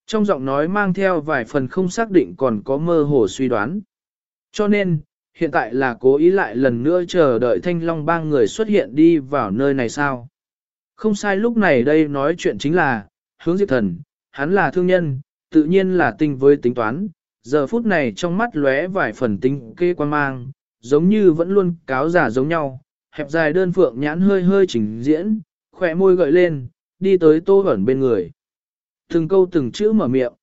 Trong giọng nói mang theo vài phần không xác định còn có mơ hồ suy đoán. Cho nên, hiện tại là cố ý lại lần nữa chờ đợi thanh long bang người xuất hiện đi vào nơi này sao. Không sai lúc này đây nói chuyện chính là, hướng diệt thần, hắn là thương nhân, tự nhiên là tinh với tính toán, giờ phút này trong mắt lóe vài phần tinh kê quan mang, giống như vẫn luôn cáo giả giống nhau, hẹp dài đơn phượng nhãn hơi hơi chỉnh diễn, khỏe môi gợi lên, đi tới tô ẩn bên người. Từng câu từng chữ mở miệng.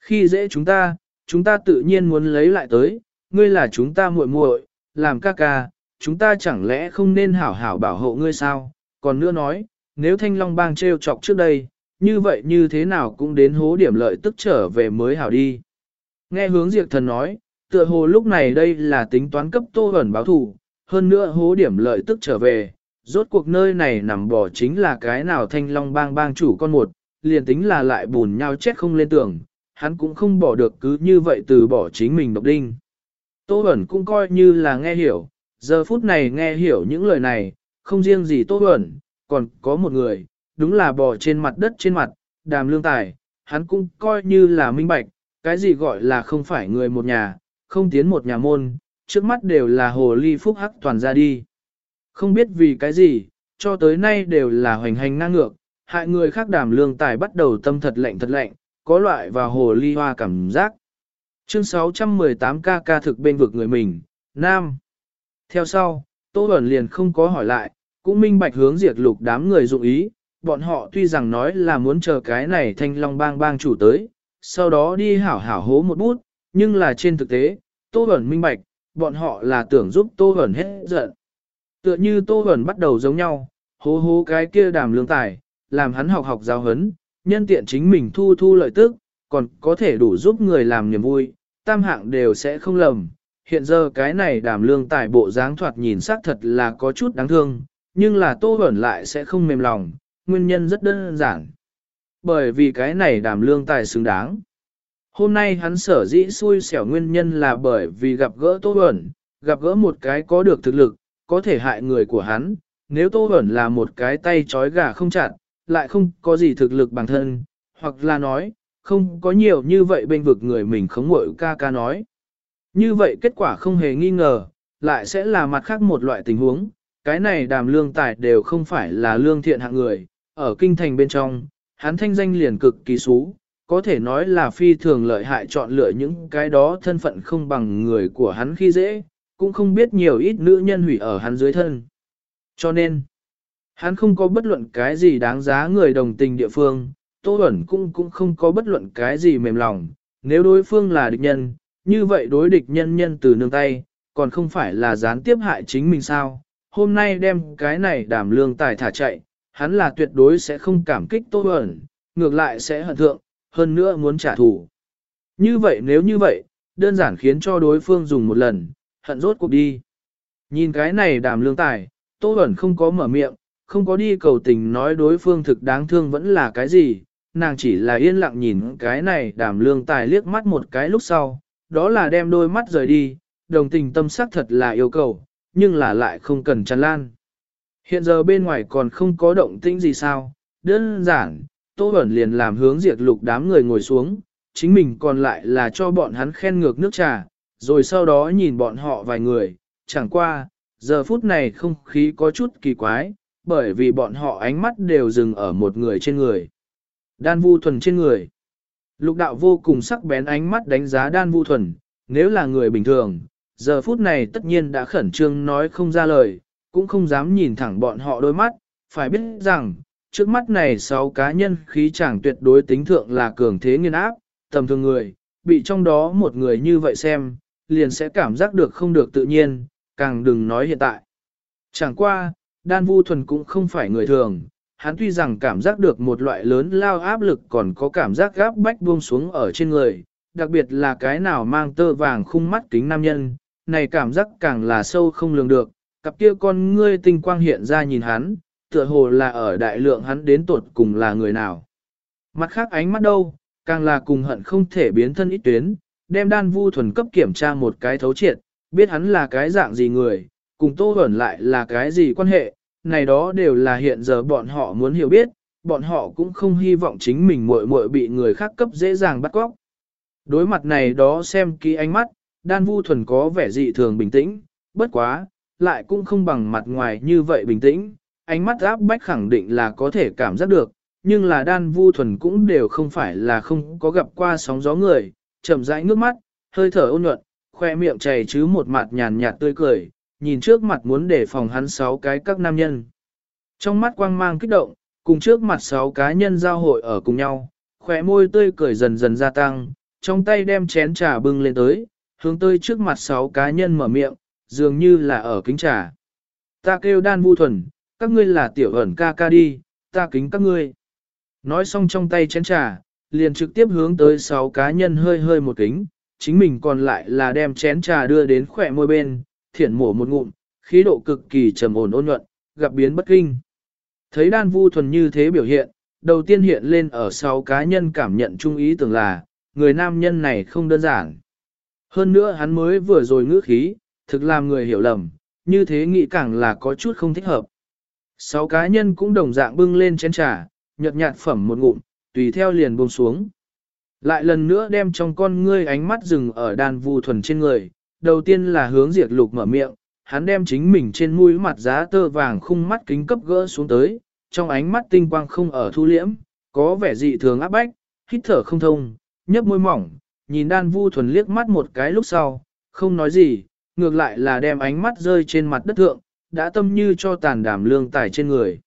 Khi dễ chúng ta, chúng ta tự nhiên muốn lấy lại tới, ngươi là chúng ta muội muội, làm ca ca, chúng ta chẳng lẽ không nên hảo hảo bảo hộ ngươi sao? Còn nữa nói, nếu thanh long bang treo chọc trước đây, như vậy như thế nào cũng đến hố điểm lợi tức trở về mới hảo đi. Nghe hướng diệt thần nói, tựa hồ lúc này đây là tính toán cấp tô ẩn báo thù, hơn nữa hố điểm lợi tức trở về, rốt cuộc nơi này nằm bỏ chính là cái nào thanh long bang bang chủ con một, liền tính là lại bùn nhau chết không lên tưởng hắn cũng không bỏ được cứ như vậy từ bỏ chính mình độc đinh. Tô ẩn cũng coi như là nghe hiểu, giờ phút này nghe hiểu những lời này, không riêng gì Tô ẩn, còn có một người, đúng là bò trên mặt đất trên mặt, đàm lương tài, hắn cũng coi như là minh bạch, cái gì gọi là không phải người một nhà, không tiến một nhà môn, trước mắt đều là hồ ly phúc hắc toàn ra đi. Không biết vì cái gì, cho tới nay đều là hoành hành ngang ngược, hại người khác đàm lương tài bắt đầu tâm thật lạnh thật lạnh, có loại và hồ ly hoa cảm giác. Chương 618 ca ca thực bên vực người mình, Nam. Theo sau, Tô Bẩn liền không có hỏi lại, cũng minh bạch hướng diệt lục đám người dụng ý, bọn họ tuy rằng nói là muốn chờ cái này thanh long bang bang chủ tới, sau đó đi hảo hảo hố một bút, nhưng là trên thực tế, Tô Bẩn minh bạch, bọn họ là tưởng giúp Tô Bẩn hết giận. Tựa như Tô Bẩn bắt đầu giống nhau, hố hố cái kia đàm lương tài, làm hắn học học giáo hấn, nhân tiện chính mình thu thu lợi tức, còn có thể đủ giúp người làm niềm vui, tam hạng đều sẽ không lầm. Hiện giờ cái này đàm lương tài bộ dáng thoạt nhìn xác thật là có chút đáng thương, nhưng là Tô Bẩn lại sẽ không mềm lòng, nguyên nhân rất đơn giản. Bởi vì cái này đàm lương tài xứng đáng. Hôm nay hắn sở dĩ xui xẻo nguyên nhân là bởi vì gặp gỡ Tô Bẩn, gặp gỡ một cái có được thực lực, có thể hại người của hắn. Nếu Tô Bẩn là một cái tay trói gà không chặt, lại không có gì thực lực bản thân, hoặc là nói, không có nhiều như vậy bên vực người mình khống mội ca ca nói. Như vậy kết quả không hề nghi ngờ, lại sẽ là mặt khác một loại tình huống, cái này đàm lương tài đều không phải là lương thiện hạng người, ở kinh thành bên trong, hắn thanh danh liền cực kỳ xú, có thể nói là phi thường lợi hại chọn lựa những cái đó thân phận không bằng người của hắn khi dễ, cũng không biết nhiều ít nữ nhân hủy ở hắn dưới thân. Cho nên, hắn không có bất luận cái gì đáng giá người đồng tình địa phương, Tô Huẩn cũng cũng không có bất luận cái gì mềm lòng, nếu đối phương là địch nhân, như vậy đối địch nhân nhân từ nương tay, còn không phải là gián tiếp hại chính mình sao, hôm nay đem cái này đảm lương tài thả chạy, hắn là tuyệt đối sẽ không cảm kích Tô Huẩn, ngược lại sẽ hận thượng, hơn nữa muốn trả thù. Như vậy nếu như vậy, đơn giản khiến cho đối phương dùng một lần, hận rốt cuộc đi. Nhìn cái này đàm lương tài, Tô Bẩn không có mở miệng, không có đi cầu tình nói đối phương thực đáng thương vẫn là cái gì, nàng chỉ là yên lặng nhìn cái này đàm lương tài liếc mắt một cái lúc sau, đó là đem đôi mắt rời đi, đồng tình tâm sắc thật là yêu cầu, nhưng là lại không cần chăn lan. Hiện giờ bên ngoài còn không có động tĩnh gì sao, đơn giản, Tô Bẩn liền làm hướng diệt lục đám người ngồi xuống, chính mình còn lại là cho bọn hắn khen ngược nước trà, rồi sau đó nhìn bọn họ vài người, chẳng qua, giờ phút này không khí có chút kỳ quái, bởi vì bọn họ ánh mắt đều dừng ở một người trên người. Đan vu thuần trên người. Lục đạo vô cùng sắc bén ánh mắt đánh giá đan vu thuần, nếu là người bình thường, giờ phút này tất nhiên đã khẩn trương nói không ra lời, cũng không dám nhìn thẳng bọn họ đôi mắt, phải biết rằng, trước mắt này sáu cá nhân khí chẳng tuyệt đối tính thượng là cường thế nghiên áp, tầm thường người, bị trong đó một người như vậy xem, liền sẽ cảm giác được không được tự nhiên, càng đừng nói hiện tại. Chẳng qua, đan vu thuần cũng không phải người thường, hắn tuy rằng cảm giác được một loại lớn lao áp lực còn có cảm giác gáp bách buông xuống ở trên người, đặc biệt là cái nào mang tơ vàng khung mắt kính nam nhân, này cảm giác càng là sâu không lường được, cặp kia con ngươi tinh quang hiện ra nhìn hắn, tựa hồ là ở đại lượng hắn đến tuột cùng là người nào. Mặt khác ánh mắt đâu, càng là cùng hận không thể biến thân ít tuyến, đem đan vu thuần cấp kiểm tra một cái thấu triệt, biết hắn là cái dạng gì người, cùng tô ẩn lại là cái gì quan hệ, này đó đều là hiện giờ bọn họ muốn hiểu biết, bọn họ cũng không hy vọng chính mình muội muội bị người khác cấp dễ dàng bắt cóc. Đối mặt này đó xem kỹ ánh mắt, đan vu thuần có vẻ dị thường bình tĩnh, bất quá, lại cũng không bằng mặt ngoài như vậy bình tĩnh, ánh mắt áp bách khẳng định là có thể cảm giác được, nhưng là đan vu thuần cũng đều không phải là không có gặp qua sóng gió người, chậm rãi ngước mắt, hơi thở ôn nhuận, khoe miệng chảy chứ một mặt nhàn nhạt tươi cười, nhìn trước mặt muốn để phòng hắn sáu cái các nam nhân. Trong mắt quang mang kích động, cùng trước mặt sáu cá nhân giao hội ở cùng nhau, khỏe môi tươi cười dần dần gia tăng, trong tay đem chén trà bưng lên tới, hướng tới trước mặt sáu cá nhân mở miệng, dường như là ở kính trà. Ta kêu đan vu thuần, các ngươi là tiểu ẩn ca ca đi, ta kính các ngươi. Nói xong trong tay chén trà, liền trực tiếp hướng tới sáu cá nhân hơi hơi một kính, chính mình còn lại là đem chén trà đưa đến khỏe môi bên, thiển mổ một ngụm, khí độ cực kỳ trầm ổn ôn nhuận, gặp biến bất kinh. Thấy đan vu thuần như thế biểu hiện, đầu tiên hiện lên ở sáu cá nhân cảm nhận trung ý tưởng là, người nam nhân này không đơn giản. Hơn nữa hắn mới vừa rồi ngữ khí, thực làm người hiểu lầm, như thế nghĩ càng là có chút không thích hợp. Sáu cá nhân cũng đồng dạng bưng lên chén trà, nhợt nhạt phẩm một ngụm, tùy theo liền buông xuống. Lại lần nữa đem trong con ngươi ánh mắt dừng ở đàn vu thuần trên người, đầu tiên là hướng diệt lục mở miệng, hắn đem chính mình trên mũi mặt giá tơ vàng khung mắt kính cấp gỡ xuống tới, trong ánh mắt tinh quang không ở thu liễm, có vẻ dị thường áp bách, hít thở không thông, nhấp môi mỏng, nhìn đan vu thuần liếc mắt một cái lúc sau, không nói gì, ngược lại là đem ánh mắt rơi trên mặt đất thượng, đã tâm như cho tàn đảm lương tài trên người.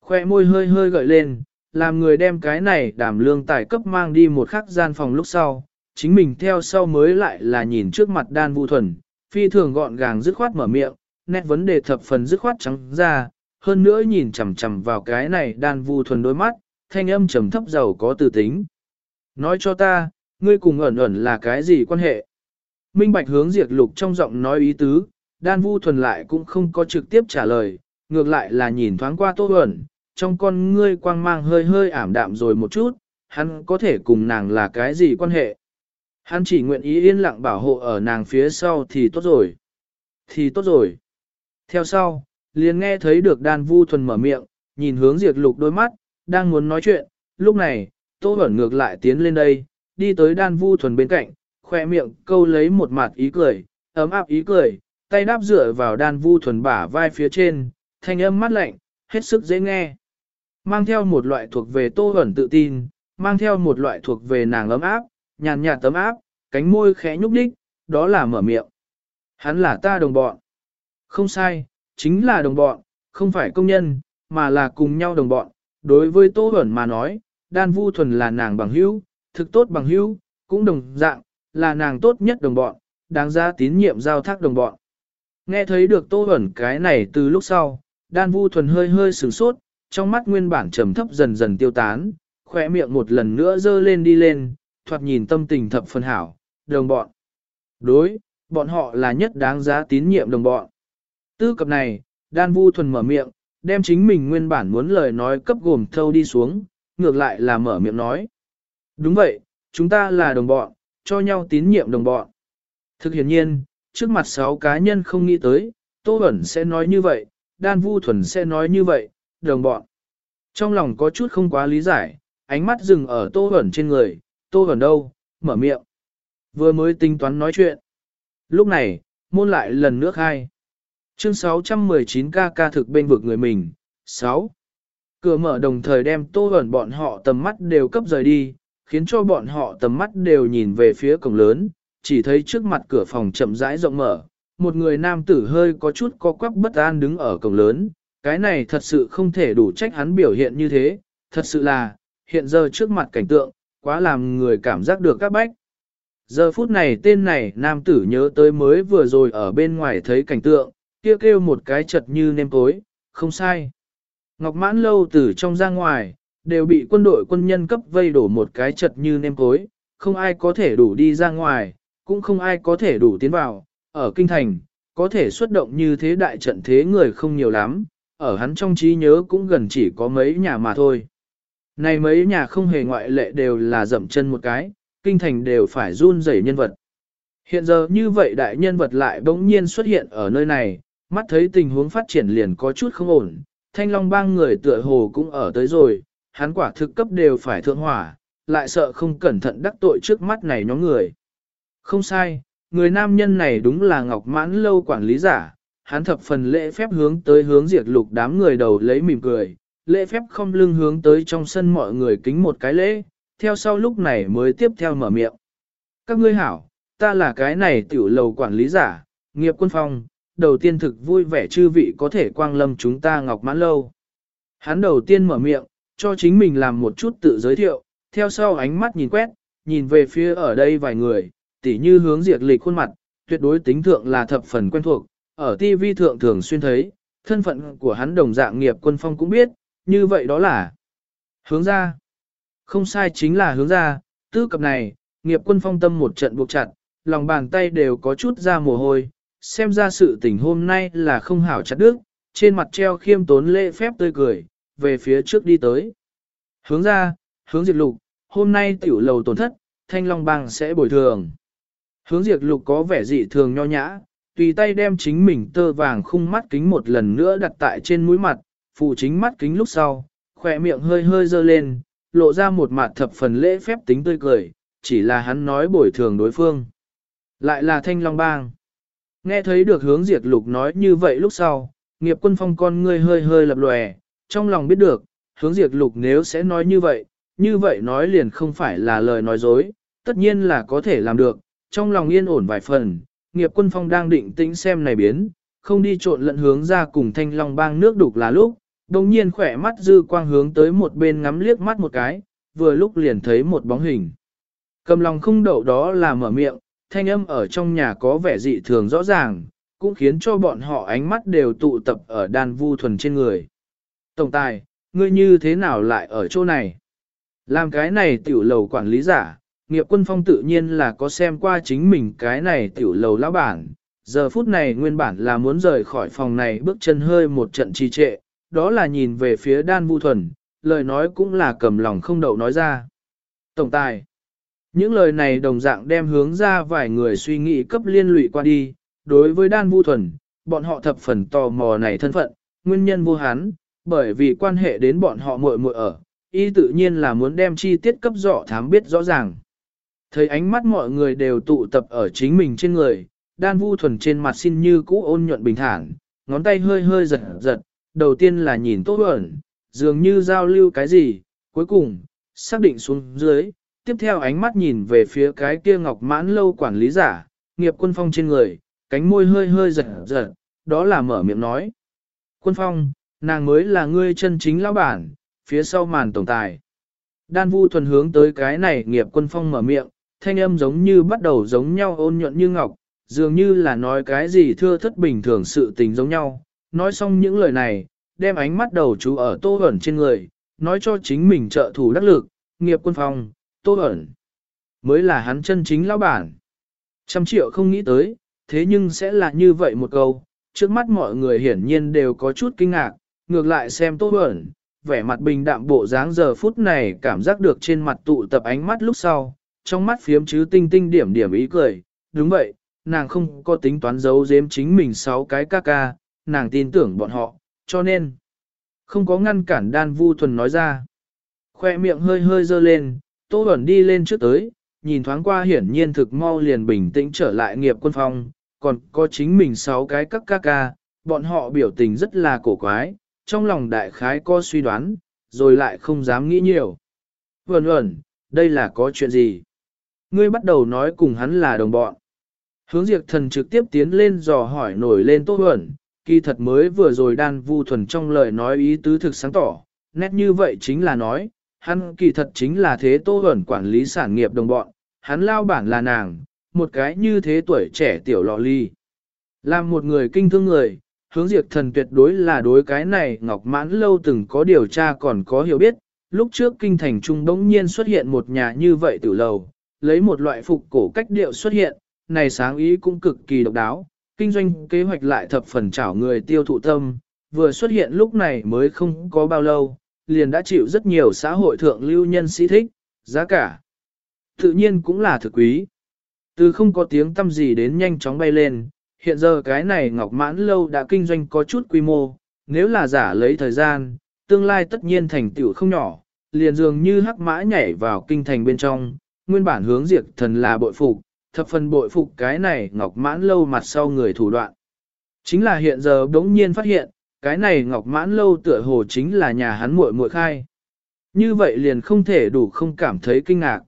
Khoe môi hơi hơi gợi lên, làm người đem cái này đảm lương tài cấp mang đi một khắc gian phòng lúc sau, chính mình theo sau mới lại là nhìn trước mặt đan vu thuần, phi thường gọn gàng dứt khoát mở miệng, nét vấn đề thập phần dứt khoát trắng ra, hơn nữa nhìn chằm chằm vào cái này đan vu thuần đôi mắt, thanh âm trầm thấp giàu có từ tính. Nói cho ta, ngươi cùng ẩn ẩn là cái gì quan hệ? Minh Bạch hướng diệt lục trong giọng nói ý tứ, đan vu thuần lại cũng không có trực tiếp trả lời, ngược lại là nhìn thoáng qua tô ẩn, trong con ngươi quang mang hơi hơi ảm đạm rồi một chút, hắn có thể cùng nàng là cái gì quan hệ? Hắn chỉ nguyện ý yên lặng bảo hộ ở nàng phía sau thì tốt rồi. Thì tốt rồi. Theo sau, liền nghe thấy được đan vu thuần mở miệng, nhìn hướng diệt lục đôi mắt, đang muốn nói chuyện, lúc này, tô ẩn ngược lại tiến lên đây, đi tới đan vu thuần bên cạnh, khoe miệng câu lấy một mặt ý cười, ấm áp ý cười, tay đáp dựa vào đan vu thuần bả vai phía trên, thanh âm mát lạnh, hết sức dễ nghe. Mang theo một loại thuộc về tô ẩn tự tin, mang theo một loại thuộc về nàng ấm áp, nhàn nhạt tấm áp, cánh môi khẽ nhúc đích, đó là mở miệng. Hắn là ta đồng bọn. Không sai, chính là đồng bọn, không phải công nhân, mà là cùng nhau đồng bọn. Đối với Tô Bẩn mà nói, Đan Vu Thuần là nàng bằng hữu, thực tốt bằng hữu, cũng đồng dạng, là nàng tốt nhất đồng bọn, đáng giá tín nhiệm giao thác đồng bọn. Nghe thấy được Tô ẩn cái này từ lúc sau, Đan Vu Thuần hơi hơi sửng sốt, trong mắt nguyên bản trầm thấp dần dần tiêu tán, khỏe miệng một lần nữa dơ lên đi lên, thoạt nhìn tâm tình thập phân hảo, đồng bọn. Đối, bọn họ là nhất đáng giá tín nhiệm đồng bọn. Tư cập này, đan vu thuần mở miệng, đem chính mình nguyên bản muốn lời nói cấp gồm thâu đi xuống, ngược lại là mở miệng nói. Đúng vậy, chúng ta là đồng bọn, cho nhau tín nhiệm đồng bọn. Thực hiện nhiên, trước mặt sáu cá nhân không nghĩ tới, Tô Bẩn sẽ nói như vậy, Đan Vu Thuần sẽ nói như vậy, đồng bọn. Trong lòng có chút không quá lý giải, ánh mắt dừng ở Tô Bẩn trên người, Tô Bẩn đâu, mở miệng. Vừa mới tính toán nói chuyện. Lúc này, môn lại lần nữa khai. Chương 619 ca ca thực bên vực người mình. 6. Cửa mở đồng thời đem tô Bẩn bọn họ tầm mắt đều cấp rời đi, khiến cho bọn họ tầm mắt đều nhìn về phía cổng lớn, chỉ thấy trước mặt cửa phòng chậm rãi rộng mở, một người nam tử hơi có chút co quắp bất an đứng ở cổng lớn, cái này thật sự không thể đủ trách hắn biểu hiện như thế, thật sự là, hiện giờ trước mặt cảnh tượng, quá làm người cảm giác được các bách. Giờ phút này tên này nam tử nhớ tới mới vừa rồi ở bên ngoài thấy cảnh tượng, kia kêu, kêu một cái chật như nêm tối, không sai. Ngọc mãn lâu từ trong ra ngoài, đều bị quân đội quân nhân cấp vây đổ một cái chật như nêm tối, không ai có thể đủ đi ra ngoài, cũng không ai có thể đủ tiến vào, ở kinh thành, có thể xuất động như thế đại trận thế người không nhiều lắm, ở hắn trong trí nhớ cũng gần chỉ có mấy nhà mà thôi. Này mấy nhà không hề ngoại lệ đều là dậm chân một cái, kinh thành đều phải run rẩy nhân vật. Hiện giờ như vậy đại nhân vật lại bỗng nhiên xuất hiện ở nơi này, mắt thấy tình huống phát triển liền có chút không ổn, thanh long bang người tựa hồ cũng ở tới rồi, hắn quả thực cấp đều phải thượng hỏa, lại sợ không cẩn thận đắc tội trước mắt này nhóm người. Không sai, người nam nhân này đúng là Ngọc Mãn Lâu quản lý giả, hắn thập phần lễ phép hướng tới hướng diệt lục đám người đầu lấy mỉm cười, lễ phép không lưng hướng tới trong sân mọi người kính một cái lễ, theo sau lúc này mới tiếp theo mở miệng. Các ngươi hảo, ta là cái này tiểu lầu quản lý giả, nghiệp quân phong, đầu tiên thực vui vẻ chư vị có thể quang lâm chúng ta Ngọc Mãn Lâu. Hắn đầu tiên mở miệng, cho chính mình làm một chút tự giới thiệu, theo sau ánh mắt nhìn quét, nhìn về phía ở đây vài người, tỉ như hướng diệt lịch khuôn mặt, tuyệt đối tính thượng là thập phần quen thuộc, ở TV thượng thường xuyên thấy, thân phận của hắn đồng dạng nghiệp quân phong cũng biết, như vậy đó là hướng ra. Không sai chính là hướng ra, tư cập này, nghiệp quân phong tâm một trận buộc chặt, lòng bàn tay đều có chút ra mồ hôi, xem ra sự tình hôm nay là không hảo chặt đức, trên mặt treo khiêm tốn lễ phép tươi cười, về phía trước đi tới. Hướng ra, hướng diệt lục, hôm nay tiểu lầu tổn thất, thanh long bang sẽ bồi thường. Hướng diệt lục có vẻ dị thường nho nhã, tùy tay đem chính mình tơ vàng khung mắt kính một lần nữa đặt tại trên mũi mặt, phụ chính mắt kính lúc sau, khỏe miệng hơi hơi dơ lên, lộ ra một mặt thập phần lễ phép tính tươi cười, chỉ là hắn nói bồi thường đối phương. Lại là thanh long bang. Nghe thấy được hướng diệt lục nói như vậy lúc sau, nghiệp quân phong con ngươi hơi hơi lập lòe, trong lòng biết được, hướng diệt lục nếu sẽ nói như vậy, như vậy nói liền không phải là lời nói dối, tất nhiên là có thể làm được, trong lòng yên ổn vài phần, nghiệp quân phong đang định tĩnh xem này biến, không đi trộn lẫn hướng ra cùng thanh long bang nước đục là lúc, đồng nhiên khỏe mắt dư quang hướng tới một bên ngắm liếc mắt một cái, vừa lúc liền thấy một bóng hình. Cầm lòng không đậu đó là mở miệng, thanh âm ở trong nhà có vẻ dị thường rõ ràng, cũng khiến cho bọn họ ánh mắt đều tụ tập ở đàn vu thuần trên người. Tổng tài, ngươi như thế nào lại ở chỗ này? Làm cái này tiểu lầu quản lý giả, nghiệp quân phong tự nhiên là có xem qua chính mình cái này tiểu lầu lão bản. Giờ phút này nguyên bản là muốn rời khỏi phòng này bước chân hơi một trận trì trệ, đó là nhìn về phía đan vu thuần, lời nói cũng là cầm lòng không đậu nói ra. Tổng tài, những lời này đồng dạng đem hướng ra vài người suy nghĩ cấp liên lụy qua đi, đối với đan vu thuần, bọn họ thập phần tò mò này thân phận, nguyên nhân vô hán, bởi vì quan hệ đến bọn họ muội muội ở, y tự nhiên là muốn đem chi tiết cấp rõ thám biết rõ ràng. Thấy ánh mắt mọi người đều tụ tập ở chính mình trên người, đan vu thuần trên mặt xin như cũ ôn nhuận bình thản, ngón tay hơi hơi giật giật, đầu tiên là nhìn tốt ẩn, dường như giao lưu cái gì, cuối cùng, xác định xuống dưới, tiếp theo ánh mắt nhìn về phía cái kia ngọc mãn lâu quản lý giả, nghiệp quân phong trên người, cánh môi hơi hơi giật giật, đó là mở miệng nói. Quân phong, nàng mới là ngươi chân chính lão bản, phía sau màn tổng tài. Đan vu thuần hướng tới cái này nghiệp quân phong mở miệng, thanh âm giống như bắt đầu giống nhau ôn nhuận như ngọc, dường như là nói cái gì thưa thất bình thường sự tình giống nhau. Nói xong những lời này, đem ánh mắt đầu chú ở tô ẩn trên người, nói cho chính mình trợ thủ đắc lực, nghiệp quân phong, tô ẩn. Mới là hắn chân chính lão bản. Trăm triệu không nghĩ tới, thế nhưng sẽ là như vậy một câu, trước mắt mọi người hiển nhiên đều có chút kinh ngạc, ngược lại xem tô ẩn, vẻ mặt bình đạm bộ dáng giờ phút này cảm giác được trên mặt tụ tập ánh mắt lúc sau, trong mắt phiếm chứ tinh tinh điểm điểm ý cười, đúng vậy, nàng không có tính toán giấu giếm chính mình sáu cái ca ca, nàng tin tưởng bọn họ, cho nên, không có ngăn cản đan vu thuần nói ra. Khoe miệng hơi hơi dơ lên, tô ẩn đi lên trước tới, nhìn thoáng qua hiển nhiên thực mau liền bình tĩnh trở lại nghiệp quân phong, còn có chính mình sáu cái các ca ca, bọn họ biểu tình rất là cổ quái, trong lòng đại khái có suy đoán, rồi lại không dám nghĩ nhiều. Vẩn ẩn, đây là có chuyện gì? Ngươi bắt đầu nói cùng hắn là đồng bọn. Hướng diệt thần trực tiếp tiến lên dò hỏi nổi lên Tô Huẩn, kỳ thật mới vừa rồi đan vu thuần trong lời nói ý tứ thực sáng tỏ, nét như vậy chính là nói, hắn kỳ thật chính là thế Tô Huẩn quản lý sản nghiệp đồng bọn, hắn lao bản là nàng, một cái như thế tuổi trẻ tiểu lọ ly. Làm một người kinh thương người, hướng diệt thần tuyệt đối là đối cái này Ngọc Mãn lâu từng có điều tra còn có hiểu biết, lúc trước kinh thành trung đống nhiên xuất hiện một nhà như vậy tử lầu, lấy một loại phục cổ cách điệu xuất hiện, này sáng ý cũng cực kỳ độc đáo, kinh doanh kế hoạch lại thập phần chảo người tiêu thụ tâm, vừa xuất hiện lúc này mới không có bao lâu, liền đã chịu rất nhiều xã hội thượng lưu nhân sĩ thích, giá cả. Tự nhiên cũng là thực quý. Từ không có tiếng tâm gì đến nhanh chóng bay lên, hiện giờ cái này Ngọc Mãn Lâu đã kinh doanh có chút quy mô, nếu là giả lấy thời gian, tương lai tất nhiên thành tựu không nhỏ, liền dường như hắc mã nhảy vào kinh thành bên trong, nguyên bản hướng diệt thần là bội phục, thập phần bội phục cái này Ngọc Mãn Lâu mặt sau người thủ đoạn. Chính là hiện giờ đống nhiên phát hiện, cái này Ngọc Mãn Lâu tựa hồ chính là nhà hắn muội muội khai. Như vậy liền không thể đủ không cảm thấy kinh ngạc.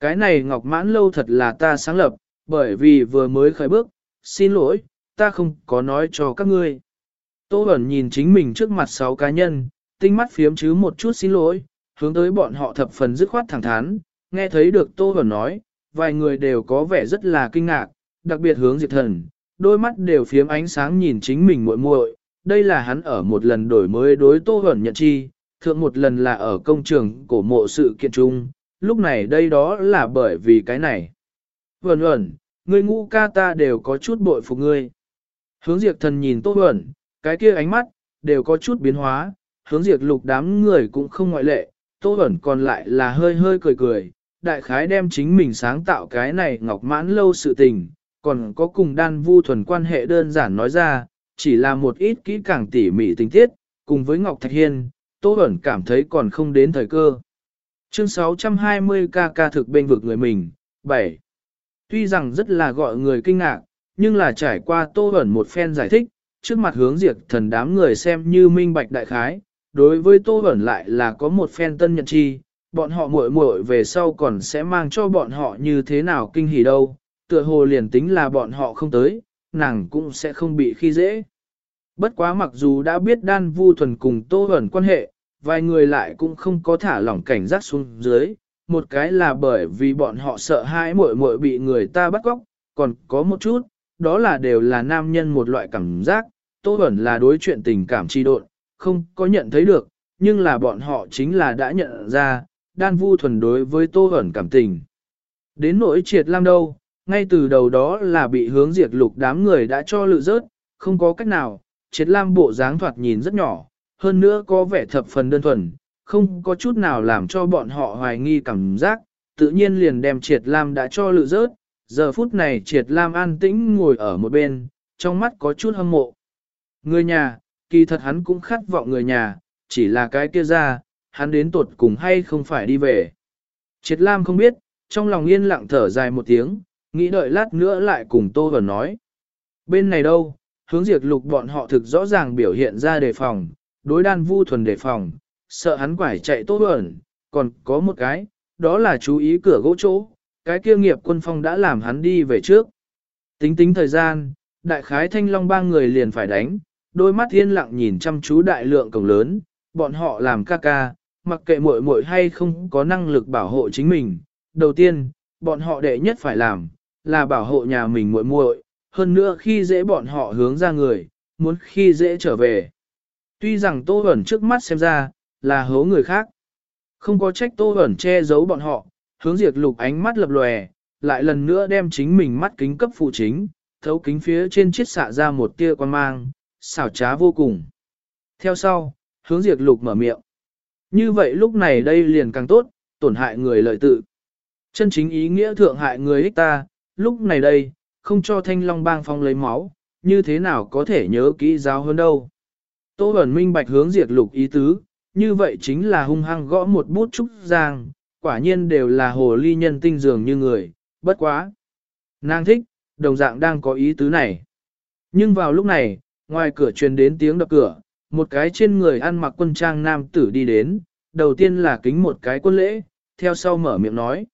Cái này Ngọc Mãn Lâu thật là ta sáng lập, bởi vì vừa mới khởi bước, xin lỗi, ta không có nói cho các ngươi. Tô Bẩn nhìn chính mình trước mặt sáu cá nhân, tinh mắt phiếm chứ một chút xin lỗi, hướng tới bọn họ thập phần dứt khoát thẳng thắn, nghe thấy được Tô Bẩn nói, vài người đều có vẻ rất là kinh ngạc, đặc biệt hướng diệt thần, đôi mắt đều phiếm ánh sáng nhìn chính mình muội muội. đây là hắn ở một lần đổi mới đối Tô Bẩn nhận chi, thượng một lần là ở công trường cổ mộ sự kiện chung, lúc này đây đó là bởi vì cái này. Vẩn vẩn, người ngũ ca ta đều có chút bội phục ngươi. Hướng diệt thần nhìn Tô Bẩn, cái kia ánh mắt, đều có chút biến hóa, hướng diệt lục đám người cũng không ngoại lệ, Tô Bẩn còn lại là hơi hơi cười cười, đại khái đem chính mình sáng tạo cái này ngọc mãn lâu sự tình, còn có cùng đan vu thuần quan hệ đơn giản nói ra, chỉ là một ít kỹ càng tỉ mỉ tình tiết, cùng với Ngọc Thạch Hiên, Tô Bẩn cảm thấy còn không đến thời cơ. Chương 620 ca ca thực bên vực người mình, 7. Tuy rằng rất là gọi người kinh ngạc, nhưng là trải qua Tô Bẩn một phen giải thích, trước mặt hướng diệt thần đám người xem như minh bạch đại khái, đối với Tô Bẩn lại là có một phen tân nhận chi, bọn họ muội muội về sau còn sẽ mang cho bọn họ như thế nào kinh hỉ đâu, tựa hồ liền tính là bọn họ không tới, nàng cũng sẽ không bị khi dễ. Bất quá mặc dù đã biết đan vu thuần cùng Tô ẩn quan hệ, vài người lại cũng không có thả lỏng cảnh giác xuống dưới, một cái là bởi vì bọn họ sợ hãi muội muội bị người ta bắt cóc, còn có một chút, đó là đều là nam nhân một loại cảm giác, Tô Bẩn là đối chuyện tình cảm chi độn, không có nhận thấy được, nhưng là bọn họ chính là đã nhận ra, đan vu thuần đối với Tô ẩn cảm tình. Đến nỗi triệt lam đâu, ngay từ đầu đó là bị hướng diệt lục đám người đã cho lự rớt, không có cách nào, triệt lam bộ dáng thoạt nhìn rất nhỏ, hơn nữa có vẻ thập phần đơn thuần, không có chút nào làm cho bọn họ hoài nghi cảm giác, tự nhiên liền đem triệt lam đã cho lự rớt, giờ phút này triệt lam an tĩnh ngồi ở một bên, trong mắt có chút hâm mộ. Người nhà, kỳ thật hắn cũng khát vọng người nhà, chỉ là cái kia ra, hắn đến tuột cùng hay không phải đi về. Triệt lam không biết, trong lòng yên lặng thở dài một tiếng, nghĩ đợi lát nữa lại cùng Tô Vẩn nói. Bên này đâu, hướng diệt lục bọn họ thực rõ ràng biểu hiện ra đề phòng, đối đan vu thuần đề phòng, sợ hắn quải chạy Tô Vẩn, còn có một cái, đó là chú ý cửa gỗ chỗ, cái kia nghiệp quân phong đã làm hắn đi về trước. Tính tính thời gian, đại khái thanh long ba người liền phải đánh, đôi mắt yên lặng nhìn chăm chú đại lượng cổng lớn, bọn họ làm ca ca, mặc kệ muội muội hay không có năng lực bảo hộ chính mình. Đầu tiên, bọn họ đệ nhất phải làm, là bảo hộ nhà mình muội muội, hơn nữa khi dễ bọn họ hướng ra người, muốn khi dễ trở về. Tuy rằng Tô Hoẩn trước mắt xem ra, là hố người khác. Không có trách Tô Hoẩn che giấu bọn họ, hướng diệt lục ánh mắt lập lòe, lại lần nữa đem chính mình mắt kính cấp phụ chính, thấu kính phía trên chiết xạ ra một tia quan mang, xảo trá vô cùng. Theo sau, hướng diệt lục mở miệng. Như vậy lúc này đây liền càng tốt, tổn hại người lợi tự. Chân chính ý nghĩa thượng hại người ích ta, lúc này đây, không cho thanh long bang phong lấy máu, như thế nào có thể nhớ kỹ giáo hơn đâu. Tô Bẩn minh bạch hướng diệt lục ý tứ, như vậy chính là hung hăng gõ một bút trúc giang, quả nhiên đều là hồ ly nhân tinh dường như người, bất quá. Nàng thích, đồng dạng đang có ý tứ này. Nhưng vào lúc này, ngoài cửa truyền đến tiếng đập cửa, một cái trên người ăn mặc quân trang nam tử đi đến, đầu tiên là kính một cái quân lễ, theo sau mở miệng nói.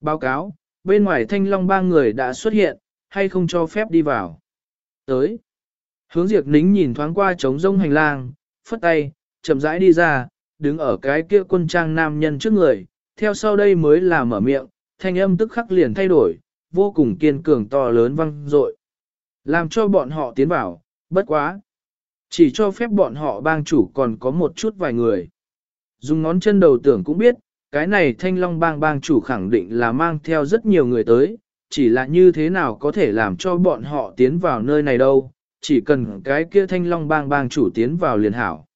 Báo cáo, bên ngoài thanh long ba người đã xuất hiện, hay không cho phép đi vào. Tới. Hướng diệt nính nhìn thoáng qua trống rông hành lang, phất tay, chậm rãi đi ra, đứng ở cái kia quân trang nam nhân trước người, theo sau đây mới là mở miệng, thanh âm tức khắc liền thay đổi, vô cùng kiên cường to lớn vang dội, Làm cho bọn họ tiến vào, bất quá. Chỉ cho phép bọn họ bang chủ còn có một chút vài người. Dùng ngón chân đầu tưởng cũng biết, cái này thanh long bang bang chủ khẳng định là mang theo rất nhiều người tới, chỉ là như thế nào có thể làm cho bọn họ tiến vào nơi này đâu, chỉ cần cái kia thanh long bang bang chủ tiến vào liền hảo.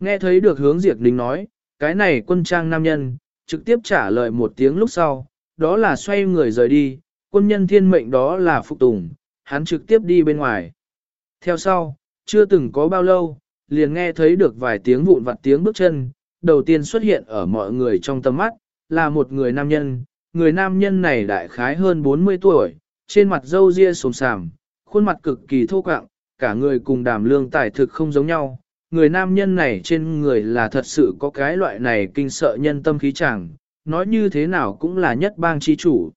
Nghe thấy được hướng diệt đình nói, cái này quân trang nam nhân, trực tiếp trả lời một tiếng lúc sau, đó là xoay người rời đi, quân nhân thiên mệnh đó là phục tùng, hắn trực tiếp đi bên ngoài. Theo sau, chưa từng có bao lâu, liền nghe thấy được vài tiếng vụn vặt tiếng bước chân, đầu tiên xuất hiện ở mọi người trong tầm mắt, là một người nam nhân, người nam nhân này đại khái hơn 40 tuổi, trên mặt râu ria sồm sàm, khuôn mặt cực kỳ thô quạng, cả người cùng đàm lương tài thực không giống nhau. Người nam nhân này trên người là thật sự có cái loại này kinh sợ nhân tâm khí chẳng, nói như thế nào cũng là nhất bang chi chủ.